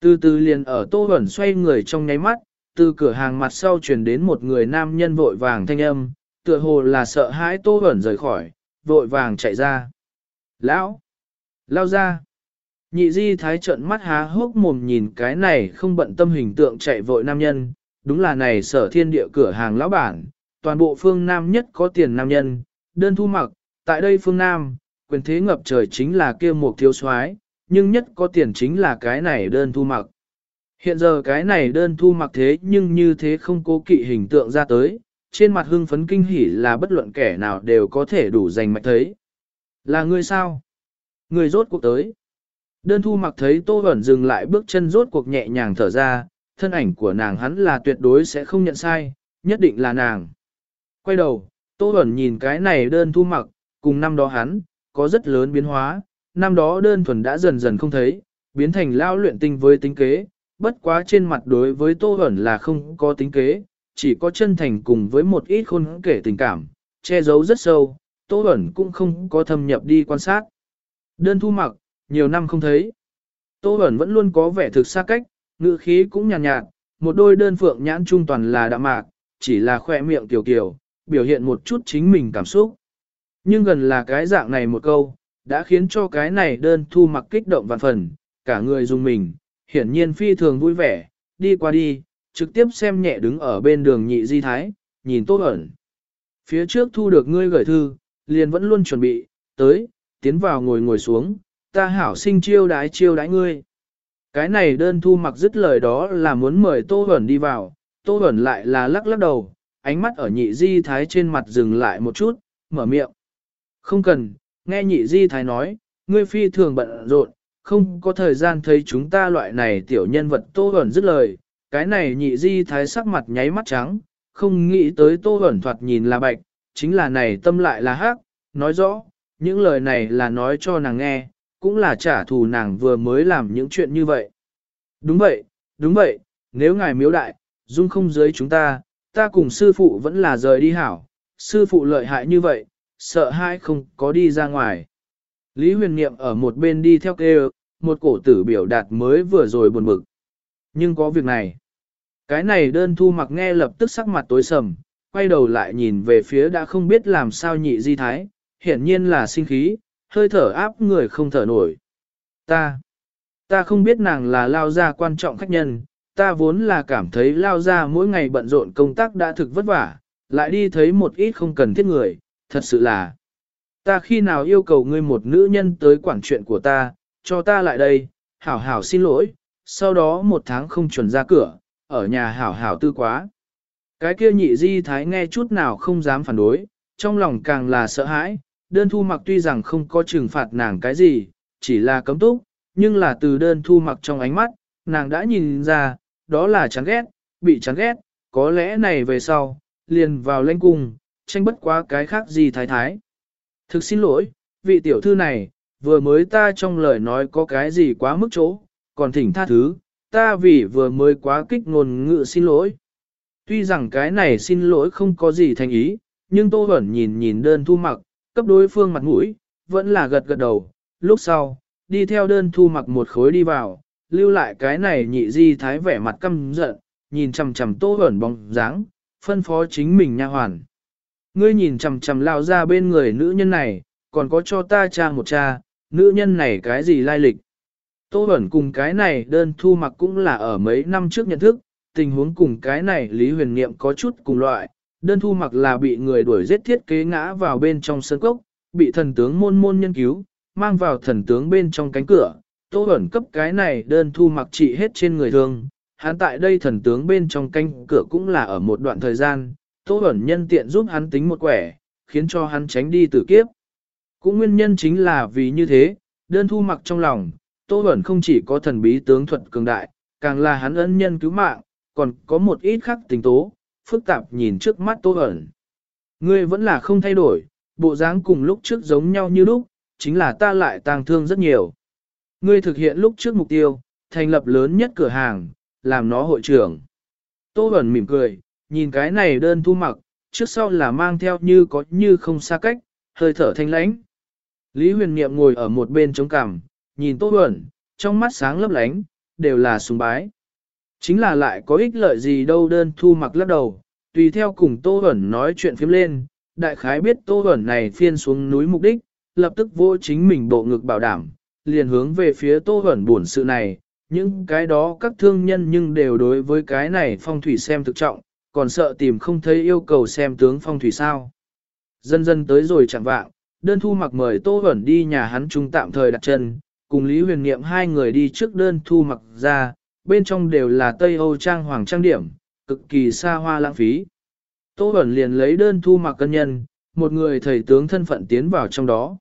Từ từ liền ở tô ẩn xoay người trong nháy mắt, từ cửa hàng mặt sau truyền đến một người nam nhân vội vàng thanh âm, tựa hồ là sợ hãi tô ẩn rời khỏi, vội vàng chạy ra. Lão! Lao ra! Nhị di thái trợn mắt há hốc mồm nhìn cái này không bận tâm hình tượng chạy vội nam nhân, đúng là này sở thiên địa cửa hàng lão bản, toàn bộ phương Nam nhất có tiền nam nhân, đơn thu mặc, tại đây phương Nam, quyền thế ngập trời chính là kia một thiếu soái nhưng nhất có tiền chính là cái này đơn thu mặc. Hiện giờ cái này đơn thu mặc thế nhưng như thế không cố kỵ hình tượng ra tới, trên mặt hưng phấn kinh hỉ là bất luận kẻ nào đều có thể đủ giành mạch thấy. Là người sao? Người rốt cuộc tới. Đơn thu mặc thấy Tô ẩn dừng lại bước chân rốt cuộc nhẹ nhàng thở ra, thân ảnh của nàng hắn là tuyệt đối sẽ không nhận sai, nhất định là nàng. Quay đầu, Tô ẩn nhìn cái này đơn thu mặc, cùng năm đó hắn, có rất lớn biến hóa, năm đó đơn thuần đã dần dần không thấy, biến thành lao luyện tinh với tính kế, bất quá trên mặt đối với Tô hẩn là không có tính kế, chỉ có chân thành cùng với một ít khôn kể tình cảm, che giấu rất sâu, Tô hẩn cũng không có thâm nhập đi quan sát. Đơn thu mặc, nhiều năm không thấy. Tô hẩn vẫn luôn có vẻ thực xa cách, ngữ khí cũng nhàn nhạt, nhạt, một đôi đơn phượng nhãn trung toàn là đạm mạc, chỉ là khoe miệng tiểu kiều, biểu hiện một chút chính mình cảm xúc. Nhưng gần là cái dạng này một câu, đã khiến cho cái này đơn thu mặc kích động vạn phần, cả người dùng mình, hiển nhiên phi thường vui vẻ, đi qua đi, trực tiếp xem nhẹ đứng ở bên đường nhị di thái, nhìn tốt ẩn. Phía trước thu được ngươi gửi thư, liền vẫn luôn chuẩn bị, tới, tiến vào ngồi ngồi xuống, ta hảo sinh chiêu đái chiêu đái ngươi. Cái này đơn thu mặc dứt lời đó là muốn mời Tô Huẩn đi vào, Tô Huẩn lại là lắc lắc đầu, ánh mắt ở nhị di thái trên mặt dừng lại một chút, mở miệng. Không cần, nghe nhị di thái nói, ngươi phi thường bận rộn, không có thời gian thấy chúng ta loại này tiểu nhân vật Tô ẩn dứt lời, cái này nhị di thái sắc mặt nháy mắt trắng, không nghĩ tới Tô ẩn thoạt nhìn là bạch, chính là này tâm lại là hắc, nói rõ, những lời này là nói cho nàng nghe, cũng là trả thù nàng vừa mới làm những chuyện như vậy. Đúng vậy, đúng vậy, nếu ngài miếu đại, dung không dưới chúng ta, ta cùng sư phụ vẫn là rời đi hảo, sư phụ lợi hại như vậy, sợ hãi không có đi ra ngoài. Lý huyền niệm ở một bên đi theo kêu, một cổ tử biểu đạt mới vừa rồi buồn bực. Nhưng có việc này. Cái này đơn thu mặc nghe lập tức sắc mặt tối sầm, quay đầu lại nhìn về phía đã không biết làm sao nhị di thái, hiển nhiên là sinh khí, hơi thở áp người không thở nổi. Ta, ta không biết nàng là lao gia quan trọng khách nhân, ta vốn là cảm thấy lao gia mỗi ngày bận rộn công tác đã thực vất vả, lại đi thấy một ít không cần thiết người, thật sự là. Ta khi nào yêu cầu ngươi một nữ nhân tới quản chuyện của ta, cho ta lại đây, hảo hảo xin lỗi, sau đó một tháng không chuẩn ra cửa, ở nhà hảo hảo tư quá. Cái kia nhị di thái nghe chút nào không dám phản đối, trong lòng càng là sợ hãi, đơn thu mặc tuy rằng không có trừng phạt nàng cái gì, chỉ là cấm túc, nhưng là từ đơn thu mặc trong ánh mắt, nàng đã nhìn ra, đó là chán ghét, bị chán ghét, có lẽ này về sau, liền vào lên cung, tranh bất quá cái khác gì thái thái. Thực xin lỗi, vị tiểu thư này, vừa mới ta trong lời nói có cái gì quá mức chỗ, còn thỉnh tha thứ, ta vì vừa mới quá kích ngôn ngữ xin lỗi. Tuy rằng cái này xin lỗi không có gì thành ý, nhưng Tô Huẩn nhìn nhìn đơn thu mặc, cấp đối phương mặt mũi, vẫn là gật gật đầu, lúc sau, đi theo đơn thu mặc một khối đi vào, lưu lại cái này nhị di thái vẻ mặt căm giận, nhìn chằm chằm Tô Huẩn bóng dáng, phân phó chính mình nha hoàn. Ngươi nhìn chằm chằm lao ra bên người nữ nhân này, còn có cho ta cha một cha, nữ nhân này cái gì lai lịch. Tô Bẩn cùng cái này đơn thu mặc cũng là ở mấy năm trước nhận thức, tình huống cùng cái này Lý Huyền Niệm có chút cùng loại, đơn thu mặc là bị người đuổi giết thiết kế ngã vào bên trong sân cốc, bị thần tướng môn môn nhân cứu, mang vào thần tướng bên trong cánh cửa, Tô Bẩn cấp cái này đơn thu mặc trị hết trên người thương, hắn tại đây thần tướng bên trong cánh cửa cũng là ở một đoạn thời gian, Tô Bẩn nhân tiện giúp hắn tính một quẻ, khiến cho hắn tránh đi tử kiếp. Cũng nguyên nhân chính là vì như thế, đơn thu mặc trong lòng, Tô Bẩn không chỉ có thần bí tướng thuật cường đại, càng là hắn ân nhân cứu mạng, còn có một ít khác tình tố, phức tạp nhìn trước mắt Tô Bẩn. Ngươi vẫn là không thay đổi, bộ dáng cùng lúc trước giống nhau như lúc, chính là ta lại tàng thương rất nhiều. Ngươi thực hiện lúc trước mục tiêu, thành lập lớn nhất cửa hàng, làm nó hội trưởng. Tô Bẩn mỉm cười, nhìn cái này đơn thu mặc, trước sau là mang theo như có như không xa cách, hơi thở thanh lãnh. Lý huyền niệm ngồi ở một bên chống cằm, nhìn Tô Bẩn, trong mắt sáng lấp lánh, đều là sùng bái. Chính là lại có ích lợi gì đâu đơn thu mặc lắc đầu, tùy theo cùng Tô Bẩn nói chuyện phím lên, đại khái biết Tô Bẩn này phiên xuống núi mục đích, lập tức vô chính mình bộ ngực bảo đảm, liền hướng về phía Tô Bẩn buồn sự này, những cái đó các thương nhân nhưng đều đối với cái này phong thủy xem thực trọng, còn sợ tìm không thấy yêu cầu xem tướng phong thủy sao. Dần dần tới rồi chẳng vạng, đơn thu mặc mời Tô Bẩn đi nhà hắn trung tạm thời đặt chân, cùng Lý Huyền Niệm hai người đi trước đơn thu mặc ra, bên trong đều là Tây Âu trang hoàng trang điểm, cực kỳ xa hoa lãng phí. Tô Bẩn liền lấy đơn thu mặc cân nhân, một người thầy tướng thân phận tiến vào trong đó.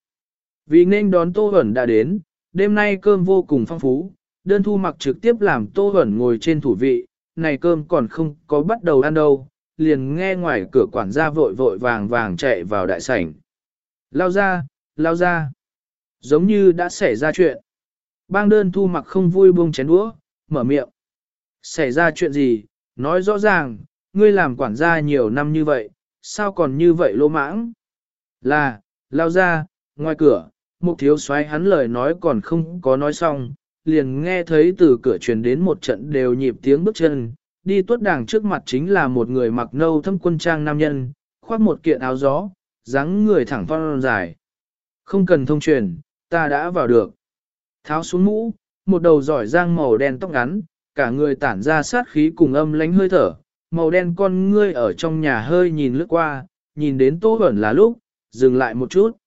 Vì nên đón Tô Bẩn đã đến, đêm nay cơm vô cùng phong phú, đơn thu mặc trực tiếp làm Tô Bẩn ngồi trên thủ vị, này cơm còn không có bắt đầu ăn đâu, liền nghe ngoài cửa quản gia vội vội vàng vàng chạy vào đại sảnh. Lao ra, lao ra. Giống như đã xảy ra chuyện. Bang đơn thu mặc không vui buông chén đũa, mở miệng. Xảy ra chuyện gì, nói rõ ràng, ngươi làm quản gia nhiều năm như vậy, sao còn như vậy lô mãng? Là, lao ra, ngoài cửa, một thiếu soái hắn lời nói còn không có nói xong, liền nghe thấy từ cửa truyền đến một trận đều nhịp tiếng bước chân, đi tuốt đàng trước mặt chính là một người mặc nâu thâm quân trang nam nhân, khoác một kiện áo gió, dáng người thẳng phong dài. Không cần thông truyền, ta đã vào được. Tháo xuống mũ, một đầu giỏi giang màu đen tóc ngắn, cả người tản ra sát khí cùng âm lánh hơi thở, màu đen con ngươi ở trong nhà hơi nhìn lướt qua, nhìn đến Tô ẩn là lúc, dừng lại một chút.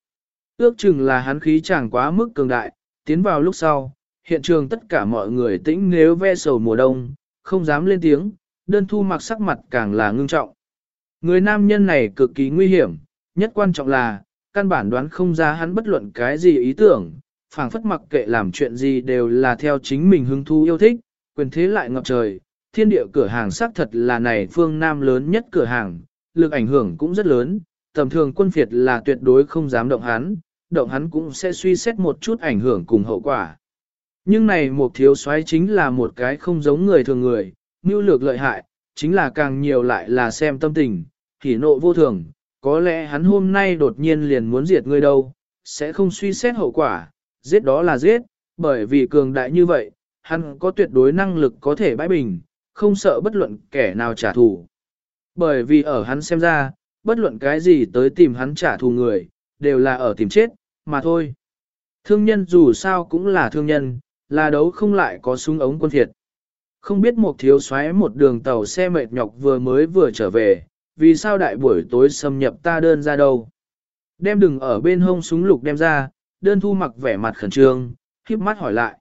Ước chừng là hắn khí chẳng quá mức cường đại, tiến vào lúc sau, hiện trường tất cả mọi người tĩnh nếu ve sầu mùa đông, không dám lên tiếng, đơn thu mặc sắc mặt càng là ngưng trọng. Người nam nhân này cực kỳ nguy hiểm, nhất quan trọng là, căn bản đoán không ra hắn bất luận cái gì ý tưởng, phảng phất mặc kệ làm chuyện gì đều là theo chính mình hứng thú yêu thích, quyền thế lại ngập trời, thiên địa cửa hàng xác thật là này phương Nam lớn nhất cửa hàng, lực ảnh hưởng cũng rất lớn, tầm thường quân phiệt là tuyệt đối không dám động hắn, động hắn cũng sẽ suy xét một chút ảnh hưởng cùng hậu quả. Nhưng này một thiếu soái chính là một cái không giống người thường người, mưu lược lợi hại, chính là càng nhiều lại là xem tâm tình, hỉ nộ vô thường, có lẽ hắn hôm nay đột nhiên liền muốn diệt ngươi đâu, sẽ không suy xét hậu quả, giết đó là giết, bởi vì cường đại như vậy, hắn có tuyệt đối năng lực có thể bãi bình, không sợ bất luận kẻ nào trả thù. Bởi vì ở hắn xem ra, bất luận cái gì tới tìm hắn trả thù người, đều là ở tìm chết, mà thôi. Thương nhân dù sao cũng là thương nhân, là đấu không lại có súng ống quân thiệt. Không biết một thiếu xoáy một đường tàu xe mệt nhọc vừa mới vừa trở về, vì sao đại buổi tối xâm nhập ta đơn ra đâu. Đem đừng ở bên hông súng lục đem ra, đơn thu mặc vẻ mặt khẩn trương, khiếp mắt hỏi lại.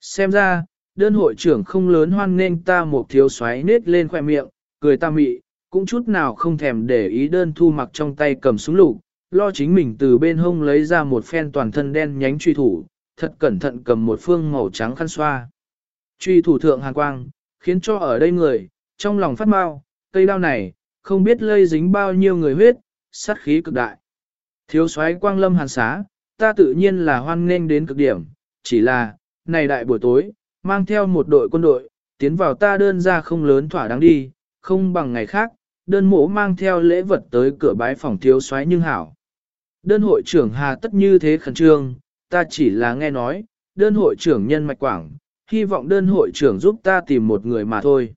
Xem ra, đơn hội trưởng không lớn hoan nên ta một thiếu xoáy nết lên khoẻ miệng, cười ta mị, cũng chút nào không thèm để ý đơn thu mặc trong tay cầm súng lục, lo chính mình từ bên hông lấy ra một phen toàn thân đen nhánh truy thủ, thật cẩn thận cầm một phương màu trắng khăn xoa. Truy thủ thượng hàng quang, khiến cho ở đây người, trong lòng phát mau, cây đao này, không biết lây dính bao nhiêu người huyết, sát khí cực đại. Thiếu soái quang lâm hàn xá, ta tự nhiên là hoan nghênh đến cực điểm, chỉ là, này đại buổi tối, mang theo một đội quân đội, tiến vào ta đơn ra không lớn thỏa đáng đi, không bằng ngày khác, đơn mộ mang theo lễ vật tới cửa bái phòng thiếu soái nhưng hảo. Đơn hội trưởng hà tất như thế khẩn trương, ta chỉ là nghe nói, đơn hội trưởng nhân mạch quảng, hy vọng đơn hội trưởng giúp ta tìm một người mà thôi.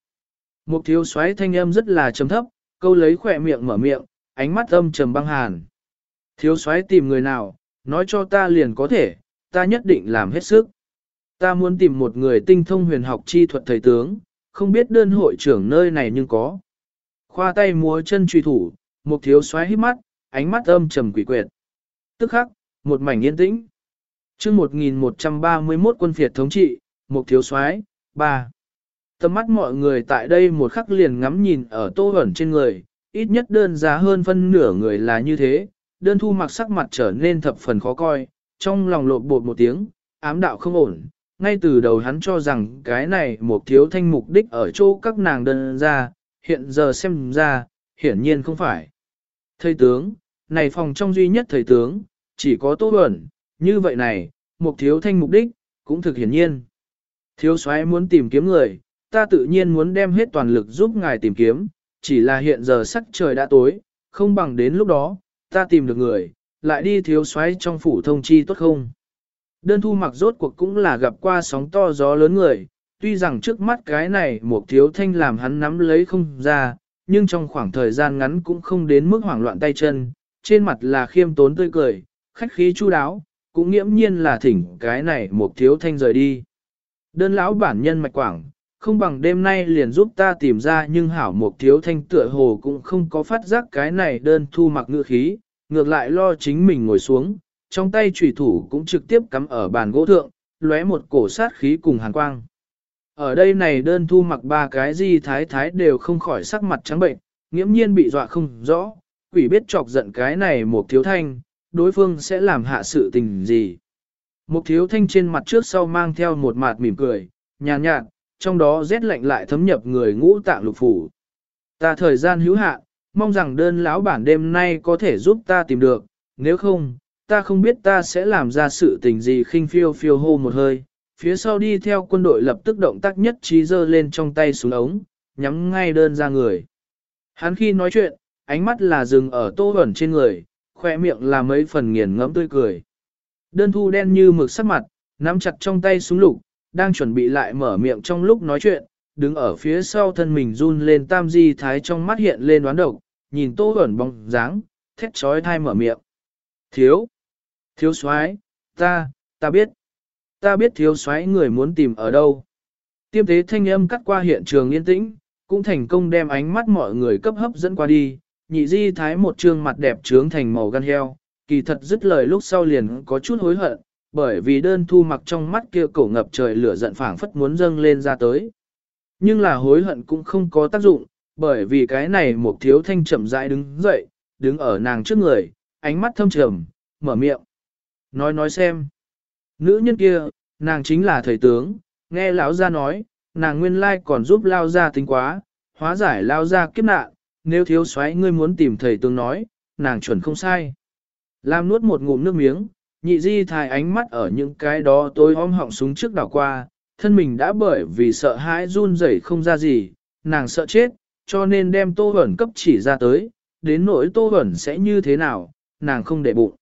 Một thiếu soái thanh âm rất là trầm thấp, câu lấy khỏe miệng mở miệng, ánh mắt âm trầm băng hàn. Thiếu soái tìm người nào, nói cho ta liền có thể, ta nhất định làm hết sức. Ta muốn tìm một người tinh thông huyền học chi thuật thầy tướng, không biết đơn hội trưởng nơi này nhưng có. Khoa tay múa chân truy thủ, một thiếu soái hít mắt, ánh mắt âm trầm quỷ quyệt. Tức khắc, một mảnh yên tĩnh chương 1131 quân phiệt thống trị, một thiếu soái ba. Tầm mắt mọi người tại đây một khắc liền ngắm nhìn ở tô ẩn trên người, ít nhất đơn giá hơn phân nửa người là như thế, đơn thu mặc sắc mặt trở nên thập phần khó coi, trong lòng lộn bột một tiếng, ám đạo không ổn. Ngay từ đầu hắn cho rằng cái này một thiếu thanh mục đích ở chỗ các nàng đơn ra, hiện giờ xem ra, hiển nhiên không phải. Thầy tướng, này phòng trong duy nhất thầy tướng, chỉ có tô ẩn, như vậy này, một thiếu thanh mục đích, cũng thực hiển nhiên. Thiếu soái muốn tìm kiếm người, ta tự nhiên muốn đem hết toàn lực giúp ngài tìm kiếm, chỉ là hiện giờ sắc trời đã tối, không bằng đến lúc đó, ta tìm được người, lại đi thiếu soái trong phủ thông chi tốt không. Đơn thu mặc rốt cuộc cũng là gặp qua sóng to gió lớn người, tuy rằng trước mắt cái này một thiếu thanh làm hắn nắm lấy không ra, nhưng trong khoảng thời gian ngắn cũng không đến mức hoảng loạn tay chân, trên mặt là khiêm tốn tươi cười, khách khí chu đáo, cũng nghiễm nhiên là thỉnh cái này một thiếu thanh rời đi. Đơn lão bản nhân mạch quảng, không bằng đêm nay liền giúp ta tìm ra nhưng hảo một thiếu thanh tựa hồ cũng không có phát giác cái này đơn thu mặc ngựa khí, ngược lại lo chính mình ngồi xuống, trong tay trùy thủ cũng trực tiếp cắm ở bàn gỗ thượng, lóe một cổ sát khí cùng hàn quang. Ở đây này đơn thu mặc ba cái gì thái thái đều không khỏi sắc mặt trắng bệnh, nghiễm nhiên bị dọa không rõ, quỷ biết chọc giận cái này một thiếu thanh, đối phương sẽ làm hạ sự tình gì. Một thiếu thanh trên mặt trước sau mang theo một mặt mỉm cười, nhàn nhạt, trong đó rét lạnh lại thấm nhập người ngũ tạng lục phủ. Ta thời gian hữu hạn, mong rằng đơn lão bản đêm nay có thể giúp ta tìm được, nếu không, ta không biết ta sẽ làm ra sự tình gì khinh phiêu phiêu hô một hơi. Phía sau đi theo quân đội lập tức động tác nhất trí giơ lên trong tay xuống ống, nhắm ngay đơn ra người. Hắn khi nói chuyện, ánh mắt là dừng ở tô ẩn trên người, khoe miệng là mấy phần nghiền ngẫm tươi cười. Đơn thu đen như mực sắc mặt, nắm chặt trong tay súng lục, đang chuẩn bị lại mở miệng trong lúc nói chuyện, đứng ở phía sau thân mình run lên tam di thái trong mắt hiện lên đoán độc, nhìn tô ẩn bóng dáng, thét trói thai mở miệng. Thiếu, thiếu soái ta, ta biết. ta biết thiếu soái người muốn tìm ở đâu. Tiêm tế thanh âm cắt qua hiện trường yên tĩnh, cũng thành công đem ánh mắt mọi người cấp hấp dẫn qua đi, nhị di thái một trương mặt đẹp trướng thành màu gan heo, kỳ thật dứt lời lúc sau liền có chút hối hận, bởi vì đơn thu mặc trong mắt kia cổ ngập trời lửa giận phảng phất muốn dâng lên ra tới. Nhưng là hối hận cũng không có tác dụng, bởi vì cái này một thiếu thanh chậm rãi đứng dậy, đứng ở nàng trước người, ánh mắt thâm trầm, mở miệng. Nói nói xem. Nữ nhân kia, nàng chính là thầy tướng, nghe lão gia nói, nàng nguyên lai còn giúp lao gia tính quá, hóa giải lao gia kiếp nạn, nếu thiếu soái ngươi muốn tìm thầy tướng nói, nàng chuẩn không sai. Lam nuốt một ngụm nước miếng, nhị di thai ánh mắt ở những cái đó tối om họng súng trước đảo qua, thân mình đã bởi vì sợ hãi run rẩy không ra gì, nàng sợ chết, cho nên đem tô hẩn cấp chỉ ra tới, đến nỗi tô hẩn sẽ như thế nào, nàng không để bụng.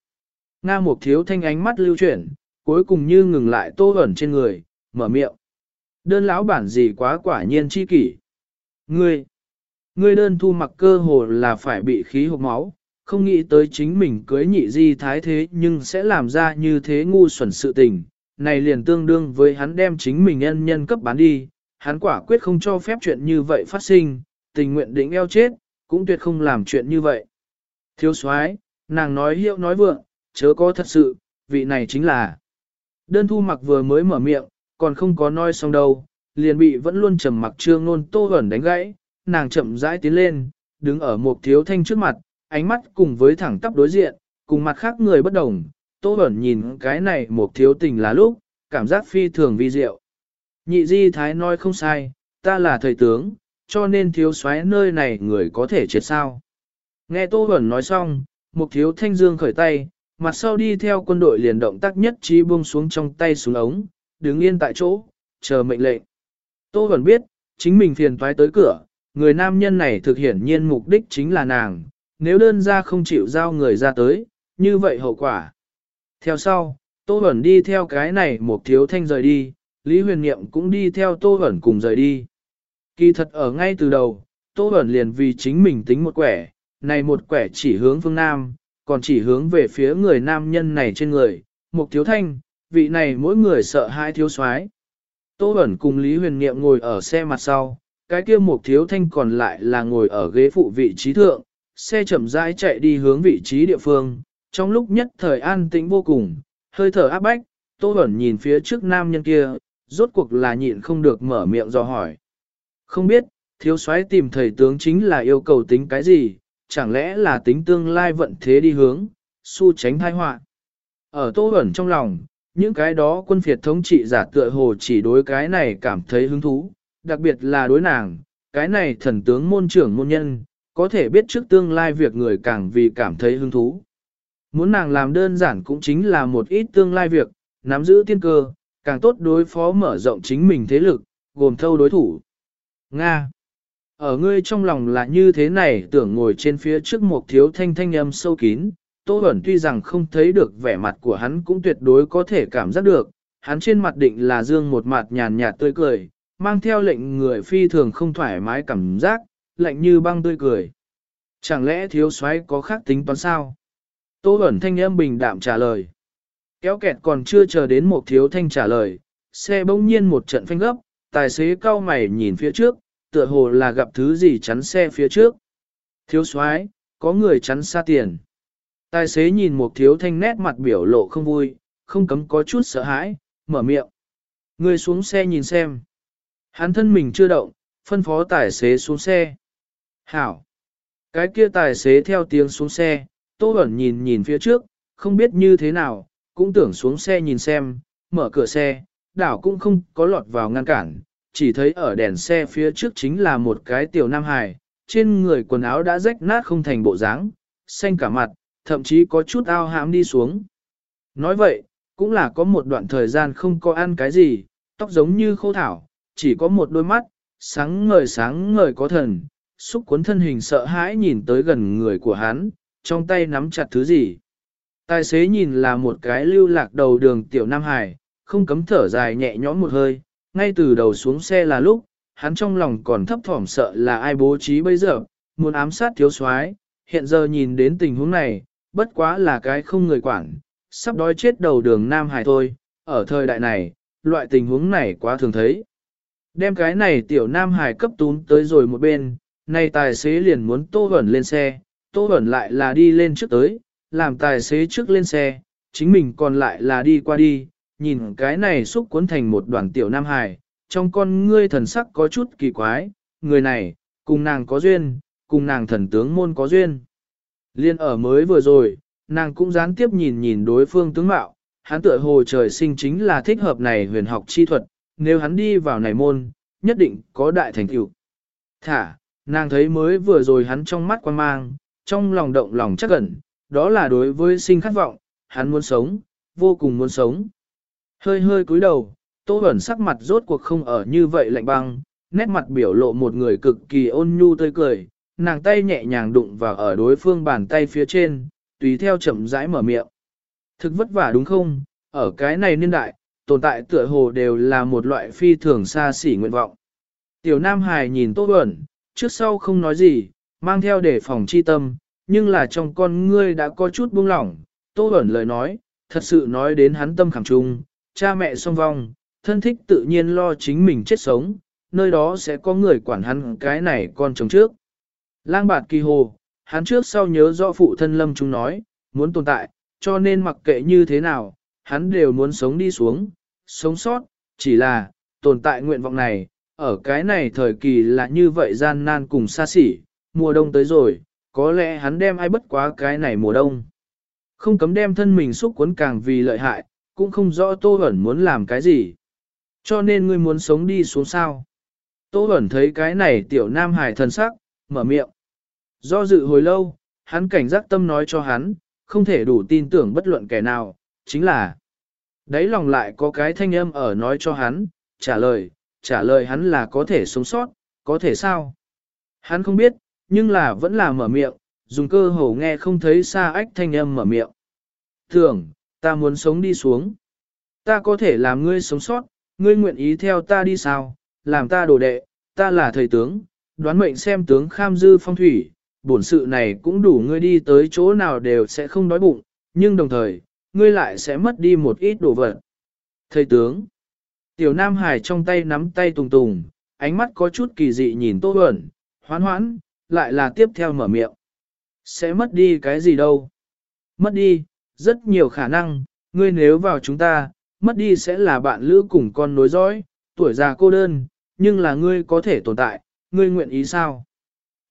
Nga một thiếu thanh ánh mắt lưu chuyển, cuối cùng như ngừng lại tô hẩn trên người, mở miệng. Đơn lão bản gì quá quả nhiên chi kỷ. Ngươi, ngươi đơn thu mặc cơ hồ là phải bị khí hộp máu, không nghĩ tới chính mình cưới nhị di thái thế nhưng sẽ làm ra như thế ngu xuẩn sự tình. Này liền tương đương với hắn đem chính mình nhân nhân cấp bán đi, hắn quả quyết không cho phép chuyện như vậy phát sinh, tình nguyện đỉnh eo chết, cũng tuyệt không làm chuyện như vậy. Thiếu soái, nàng nói hiệu nói vượng, chớ có thật sự, vị này chính là. Đơn thu mặc vừa mới mở miệng, còn không có nói xong đâu, liền bị vẫn luôn trầm mặc trương nôn tô ẩn đánh gãy, nàng chậm rãi tiến lên, đứng ở một thiếu thanh trước mặt, ánh mắt cùng với thẳng tắp đối diện, cùng mặt khác người bất đồng, tô ẩn nhìn cái này một thiếu tình là lúc, cảm giác phi thường vi diệu. Nhị di thái nói không sai, ta là thầy tướng, cho nên thiếu soái nơi này người có thể triệt sao. Nghe tô ẩn nói xong, một thiếu thanh dương khởi tay, mặt sau đi theo quân đội liền động tác nhất trí buông xuống trong tay xuống ống, đứng yên tại chỗ, chờ mệnh lệnh. Tô Vẩn biết, chính mình phiền toái tới cửa, người nam nhân này thực hiển nhiên mục đích chính là nàng, nếu đơn ra không chịu giao người ra tới, như vậy hậu quả. Theo sau, Tô Vẩn đi theo cái này một thiếu thanh rời đi, Lý Huyền Niệm cũng đi theo Tô Vẩn cùng rời đi. Kỳ thật ở ngay từ đầu, Tô Vẩn liền vì chính mình tính một quẻ, này một quẻ chỉ hướng phương Nam, còn chỉ hướng về phía người nam nhân này trên người, một thiếu thanh, vị này mỗi người sợ hai thiếu soái. Tô Bẩn cùng Lý Huyền Niệm ngồi ở xe mặt sau, cái kia một thiếu thanh còn lại là ngồi ở ghế phụ vị trí thượng, xe chậm rãi chạy đi hướng vị trí địa phương, trong lúc nhất thời an tĩnh vô cùng, hơi thở áp bách, Tô Bẩn nhìn phía trước nam nhân kia, rốt cuộc là nhịn không được mở miệng do hỏi. Không biết, thiếu soái tìm thầy tướng chính là yêu cầu tính cái gì, chẳng lẽ là tính tương lai vận thế đi hướng, su tránh thai họa. Ở Tô Bẩn trong lòng, những cái đó quân phiệt thống trị giả tựa hồ chỉ đối cái này cảm thấy hứng thú, đặc biệt là đối nàng, cái này thần tướng môn trưởng môn nhân, có thể biết trước tương lai việc người càng vì cảm thấy hứng thú. Muốn nàng làm đơn giản cũng chính là một ít tương lai việc, nắm giữ tiên cơ, càng tốt đối phó mở rộng chính mình thế lực, gồm thâu đối thủ. Nga Ở ngươi trong lòng là như thế này tưởng ngồi trên phía trước một thiếu thanh thanh âm sâu kín, Tô Bẩn tuy rằng không thấy được vẻ mặt của hắn cũng tuyệt đối có thể cảm giác được, hắn trên mặt định là dương một mặt nhàn nhạt tươi cười, mang theo lệnh người phi thường không thoải mái cảm giác, lạnh như băng tươi cười. Chẳng lẽ thiếu soái có khác tính toán sao? Tô Bẩn thanh âm bình đạm trả lời. Kéo kẹt còn chưa chờ đến một thiếu thanh trả lời, xe bỗng nhiên một trận phanh gấp, tài xế cao mày nhìn phía trước, tựa hồ là gặp thứ gì chắn xe phía trước. Thiếu soái, có người chắn xa tiền. Tài xế nhìn một thiếu thanh nét mặt biểu lộ không vui, không cấm có chút sợ hãi, mở miệng. Người xuống xe nhìn xem. Hắn thân mình chưa động, phân phó tài xế xuống xe. Hảo. Cái kia tài xế theo tiếng xuống xe, Tô Bẩn nhìn nhìn phía trước, không biết như thế nào, cũng tưởng xuống xe nhìn xem, mở cửa xe, đảo cũng không có lọt vào ngăn cản, chỉ thấy ở đèn xe phía trước chính là một cái tiểu nam hài, trên người quần áo đã rách nát không thành bộ dáng, xanh cả mặt, thậm chí có chút ao hãm đi xuống. Nói vậy, cũng là có một đoạn thời gian không có ăn cái gì, tóc giống như khô thảo, chỉ có một đôi mắt, sáng ngời sáng ngời có thần, xúc cuốn thân hình sợ hãi nhìn tới gần người của hắn, trong tay nắm chặt thứ gì. Tài xế nhìn là một cái lưu lạc đầu đường tiểu Nam Hải, không cấm thở dài nhẹ nhõm một hơi, ngay từ đầu xuống xe là lúc, hắn trong lòng còn thấp thỏm sợ là ai bố trí bây giờ, muốn ám sát thiếu soái hiện giờ nhìn đến tình huống này, bất quá là cái không người quản, sắp đói chết đầu đường Nam Hải thôi, ở thời đại này, loại tình huống này quá thường thấy. Đem cái này tiểu nam hải cấp tún tới rồi một bên, nay tài xế liền muốn tô ẩn lên xe, tô ẩn lại là đi lên trước tới, làm tài xế trước lên xe, chính mình còn lại là đi qua đi, nhìn cái này xúc cuốn thành một đoàn tiểu nam hải, trong con ngươi thần sắc có chút kỳ quái, người này, cùng nàng có duyên, cùng nàng thần tướng môn có duyên. Liên ở mới vừa rồi, nàng cũng gián tiếp nhìn nhìn đối phương tướng mạo, hắn tựa hồ trời sinh chính là thích hợp này huyền học chi thuật, nếu hắn đi vào này môn, nhất định có đại thành tựu. Thả, nàng thấy mới vừa rồi hắn trong mắt quan mang, trong lòng động lòng chắc ẩn, đó là đối với sinh khát vọng, hắn muốn sống, vô cùng muốn sống. Hơi hơi cúi đầu, Tô Bẩn sắc mặt rốt cuộc không ở như vậy lạnh băng, nét mặt biểu lộ một người cực kỳ ôn nhu tươi cười, nàng tay nhẹ nhàng đụng vào ở đối phương bàn tay phía trên, tùy theo chậm rãi mở miệng. Thực vất vả đúng không, ở cái này niên đại, tồn tại tựa hồ đều là một loại phi thường xa xỉ nguyện vọng. Tiểu Nam Hải nhìn Tô Bẩn, trước sau không nói gì, mang theo để phòng chi tâm, nhưng là trong con ngươi đã có chút buông lỏng, Tô Bẩn lời nói, thật sự nói đến hắn tâm khảm trung, cha mẹ song vong, thân thích tự nhiên lo chính mình chết sống, nơi đó sẽ có người quản hắn cái này con chồng trước. Lang bạt kỳ hồ, hắn trước sau nhớ rõ phụ thân lâm chúng nói, muốn tồn tại, cho nên mặc kệ như thế nào, hắn đều muốn sống đi xuống, sống sót, chỉ là, tồn tại nguyện vọng này, ở cái này thời kỳ là như vậy gian nan cùng xa xỉ, mùa đông tới rồi, có lẽ hắn đem ai bất quá cái này mùa đông. Không cấm đem thân mình xúc cuốn càng vì lợi hại, cũng không rõ Tô Hẩn muốn làm cái gì. Cho nên ngươi muốn sống đi xuống sao. Tô Hẩn thấy cái này tiểu nam hải thần sắc, mở miệng. Do dự hồi lâu, hắn cảnh giác tâm nói cho hắn, không thể đủ tin tưởng bất luận kẻ nào, chính là Đấy lòng lại có cái thanh âm ở nói cho hắn, trả lời, trả lời hắn là có thể sống sót, có thể sao? Hắn không biết, nhưng là vẫn là mở miệng, dùng cơ hồ nghe không thấy xa ách thanh âm mở miệng. Thường, ta muốn sống đi xuống. Ta có thể làm ngươi sống sót, ngươi nguyện ý theo ta đi sao, làm ta đồ đệ, ta là thầy tướng, đoán mệnh xem tướng kham dư phong thủy, bổn sự này cũng đủ ngươi đi tới chỗ nào đều sẽ không đói bụng, nhưng đồng thời, ngươi lại sẽ mất đi một ít đồ vật. Thầy tướng, tiểu nam hải trong tay nắm tay tùng tùng, ánh mắt có chút kỳ dị nhìn tô ẩn, hoán hoãn, lại là tiếp theo mở miệng. Sẽ mất đi cái gì đâu? Mất đi, rất nhiều khả năng, ngươi nếu vào chúng ta, mất đi sẽ là bạn lữ cùng con nối dõi, tuổi già cô đơn, nhưng là ngươi có thể tồn tại, ngươi nguyện ý sao?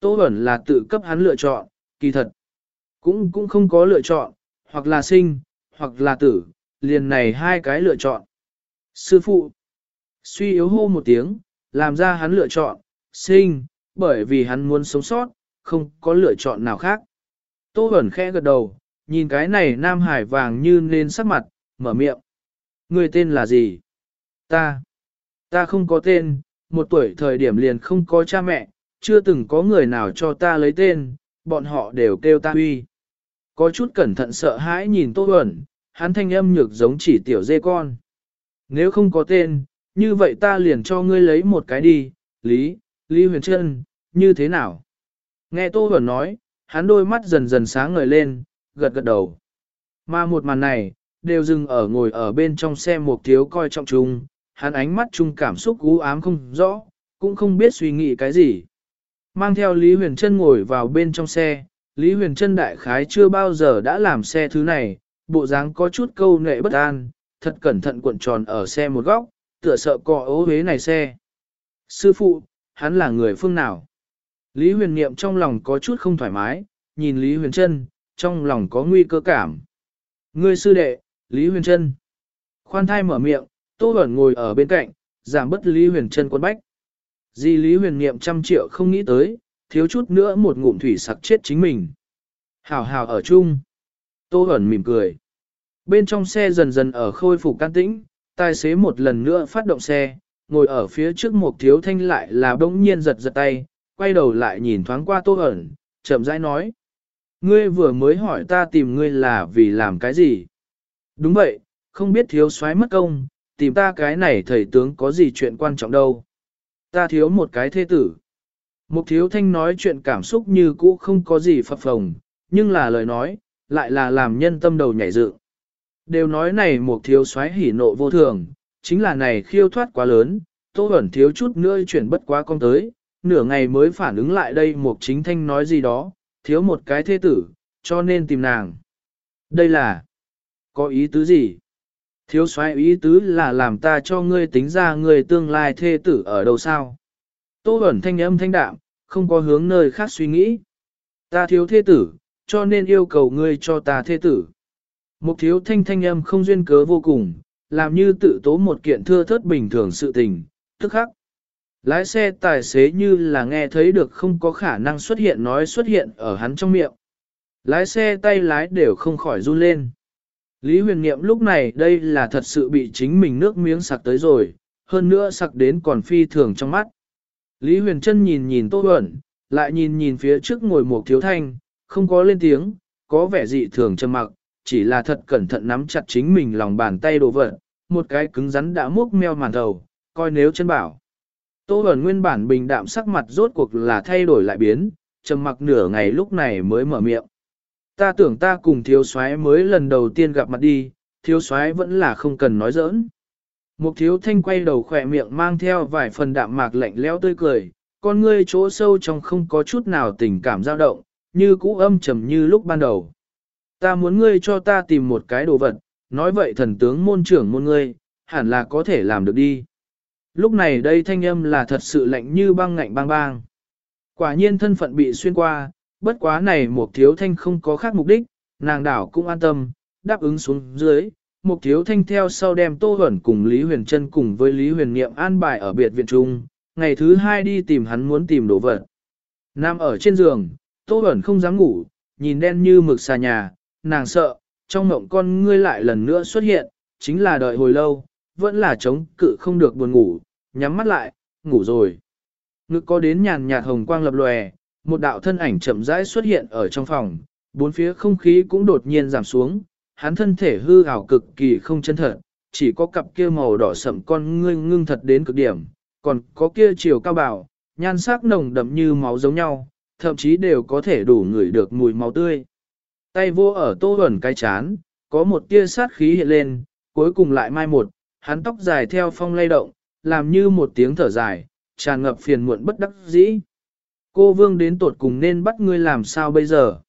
Tô ẩn là tự cấp hắn lựa chọn, kỳ thật. Cũng cũng không có lựa chọn, hoặc là sinh, hoặc là tử, liền này hai cái lựa chọn. Sư phụ, suy yếu hô một tiếng, làm ra hắn lựa chọn, sinh, bởi vì hắn muốn sống sót, không có lựa chọn nào khác. Tô Bẩn khẽ gật đầu, nhìn cái này nam hải vàng như nên sắc mặt, mở miệng. Người tên là gì? Ta. Ta không có tên, một tuổi thời điểm liền không có cha mẹ, chưa từng có người nào cho ta lấy tên, bọn họ đều kêu ta huy. Có chút cẩn thận sợ hãi nhìn Tô Huẩn, hắn thanh âm nhược giống chỉ tiểu dê con. Nếu không có tên, như vậy ta liền cho ngươi lấy một cái đi, Lý, Lý Huyền Trân, như thế nào? Nghe Tô Huẩn nói, hắn đôi mắt dần dần sáng ngời lên, gật gật đầu. Mà một màn này, đều dừng ở ngồi ở bên trong xe một thiếu coi trọng chung, hắn ánh mắt chung cảm xúc u ám không rõ, cũng không biết suy nghĩ cái gì. Mang theo Lý Huyền Trân ngồi vào bên trong xe, Lý Huyền Trân đại khái chưa bao giờ đã làm xe thứ này, bộ dáng có chút câu nệ bất an, thật cẩn thận cuộn tròn ở xe một góc, tựa sợ cọ ố hế này xe. Sư phụ, hắn là người phương nào? Lý Huyền Niệm trong lòng có chút không thoải mái, nhìn Lý Huyền Trân, trong lòng có nguy cơ cảm. Ngươi sư đệ, Lý Huyền Trân. Khoan thai mở miệng, Tô Bẩn ngồi ở bên cạnh, giảm bất Lý Huyền Trân quân bách. Di Lý Huyền Niệm trăm triệu không nghĩ tới, thiếu chút nữa một ngụm thủy sặc chết chính mình. Hảo hảo ở chung. Tô Bẩn mỉm cười. Bên trong xe dần dần ở khôi phục can tĩnh, tài xế một lần nữa phát động xe, ngồi ở phía trước một thiếu thanh lại là bỗng nhiên giật giật tay, quay đầu lại nhìn thoáng qua Tô Bẩn, chậm rãi nói. Ngươi vừa mới hỏi ta tìm ngươi là vì làm cái gì? Đúng vậy, không biết thiếu soái mất công, tìm ta cái này thầy tướng có gì chuyện quan trọng đâu. Ta thiếu một cái thế tử. Mục thiếu thanh nói chuyện cảm xúc như cũ không có gì phập phồng, nhưng là lời nói, lại là làm nhân tâm đầu nhảy dựng. Đều nói này một thiếu xoáy hỉ nộ vô thường, chính là này khiêu thoát quá lớn, Tô ẩn thiếu chút nữa chuyển bất quá con tới, nửa ngày mới phản ứng lại đây một chính thanh nói gì đó, thiếu một cái thế tử, cho nên tìm nàng. Đây là, có ý tứ gì? Thiếu xoáy ý tứ là làm ta cho ngươi tính ra người tương lai thê tử ở đâu sao? Tô ẩn thanh âm thanh đạm, không có hướng nơi khác suy nghĩ. Ta thiếu thế tử, cho nên yêu cầu ngươi cho ta thế tử. Một thiếu thanh thanh âm không duyên cớ vô cùng, làm như tự tố một kiện thưa thớt bình thường sự tình, tức khắc. Lái xe tài xế như là nghe thấy được không có khả năng xuất hiện nói xuất hiện ở hắn trong miệng. Lái xe tay lái đều không khỏi run lên. Lý huyền niệm lúc này đây là thật sự bị chính mình nước miếng sặc tới rồi, hơn nữa sặc đến còn phi thường trong mắt. Lý huyền Trân nhìn nhìn tô Huẩn, lại nhìn nhìn phía trước ngồi một thiếu thanh, không có lên tiếng, có vẻ dị thường trầm mặc, chỉ là thật cẩn thận nắm chặt chính mình lòng bàn tay đồ vật, một cái cứng rắn đã múc meo màn đầu, coi nếu chân bảo. Tô Huẩn nguyên bản bình đạm sắc mặt rốt cuộc là thay đổi lại biến, trầm mặc nửa ngày lúc này mới mở miệng. Ta tưởng ta cùng thiếu soái mới lần đầu tiên gặp mặt đi, thiếu soái vẫn là không cần nói giỡn. Mục thiếu thanh quay đầu khỏe miệng mang theo vài phần đạm mạc lạnh lẽo tươi cười, con ngươi chỗ sâu trong không có chút nào tình cảm dao động, như cũ âm trầm như lúc ban đầu. Ta muốn ngươi cho ta tìm một cái đồ vật, nói vậy thần tướng môn trưởng môn ngươi, hẳn là có thể làm được đi. Lúc này đây thanh âm là thật sự lạnh như băng ngạnh bang bang. Quả nhiên thân phận bị xuyên qua, bất quá này một thiếu thanh không có khác mục đích, nàng đảo cũng an tâm, đáp ứng xuống dưới. Mục thiếu thanh theo sau đem Tô Huẩn cùng Lý Huyền Trân cùng với Lý Huyền Niệm an bài ở biệt viện trung, ngày thứ hai đi tìm hắn muốn tìm đồ vật. Nam ở trên giường, Tô Huẩn không dám ngủ, nhìn đen như mực xà nhà, nàng sợ, trong mộng con ngươi lại lần nữa xuất hiện, chính là đợi hồi lâu, vẫn là chống cự không được buồn ngủ, nhắm mắt lại, ngủ rồi. Ngực có đến nhàn nhạt hồng quang lập lòe, một đạo thân ảnh chậm rãi xuất hiện ở trong phòng, bốn phía không khí cũng đột nhiên giảm xuống, hắn thân thể hư ảo cực kỳ không chân thật, chỉ có cặp kia màu đỏ sậm con ngươi ngưng thật đến cực điểm, còn có kia chiều cao bảo, nhan sắc nồng đậm như máu giống nhau, thậm chí đều có thể đủ ngửi được mùi máu tươi. Tay vô ở tô ẩn cái chán, có một tia sát khí hiện lên, cuối cùng lại mai một, hắn tóc dài theo phong lay động, làm như một tiếng thở dài, tràn ngập phiền muộn bất đắc dĩ. Cô vương đến tột cùng nên bắt ngươi làm sao bây giờ?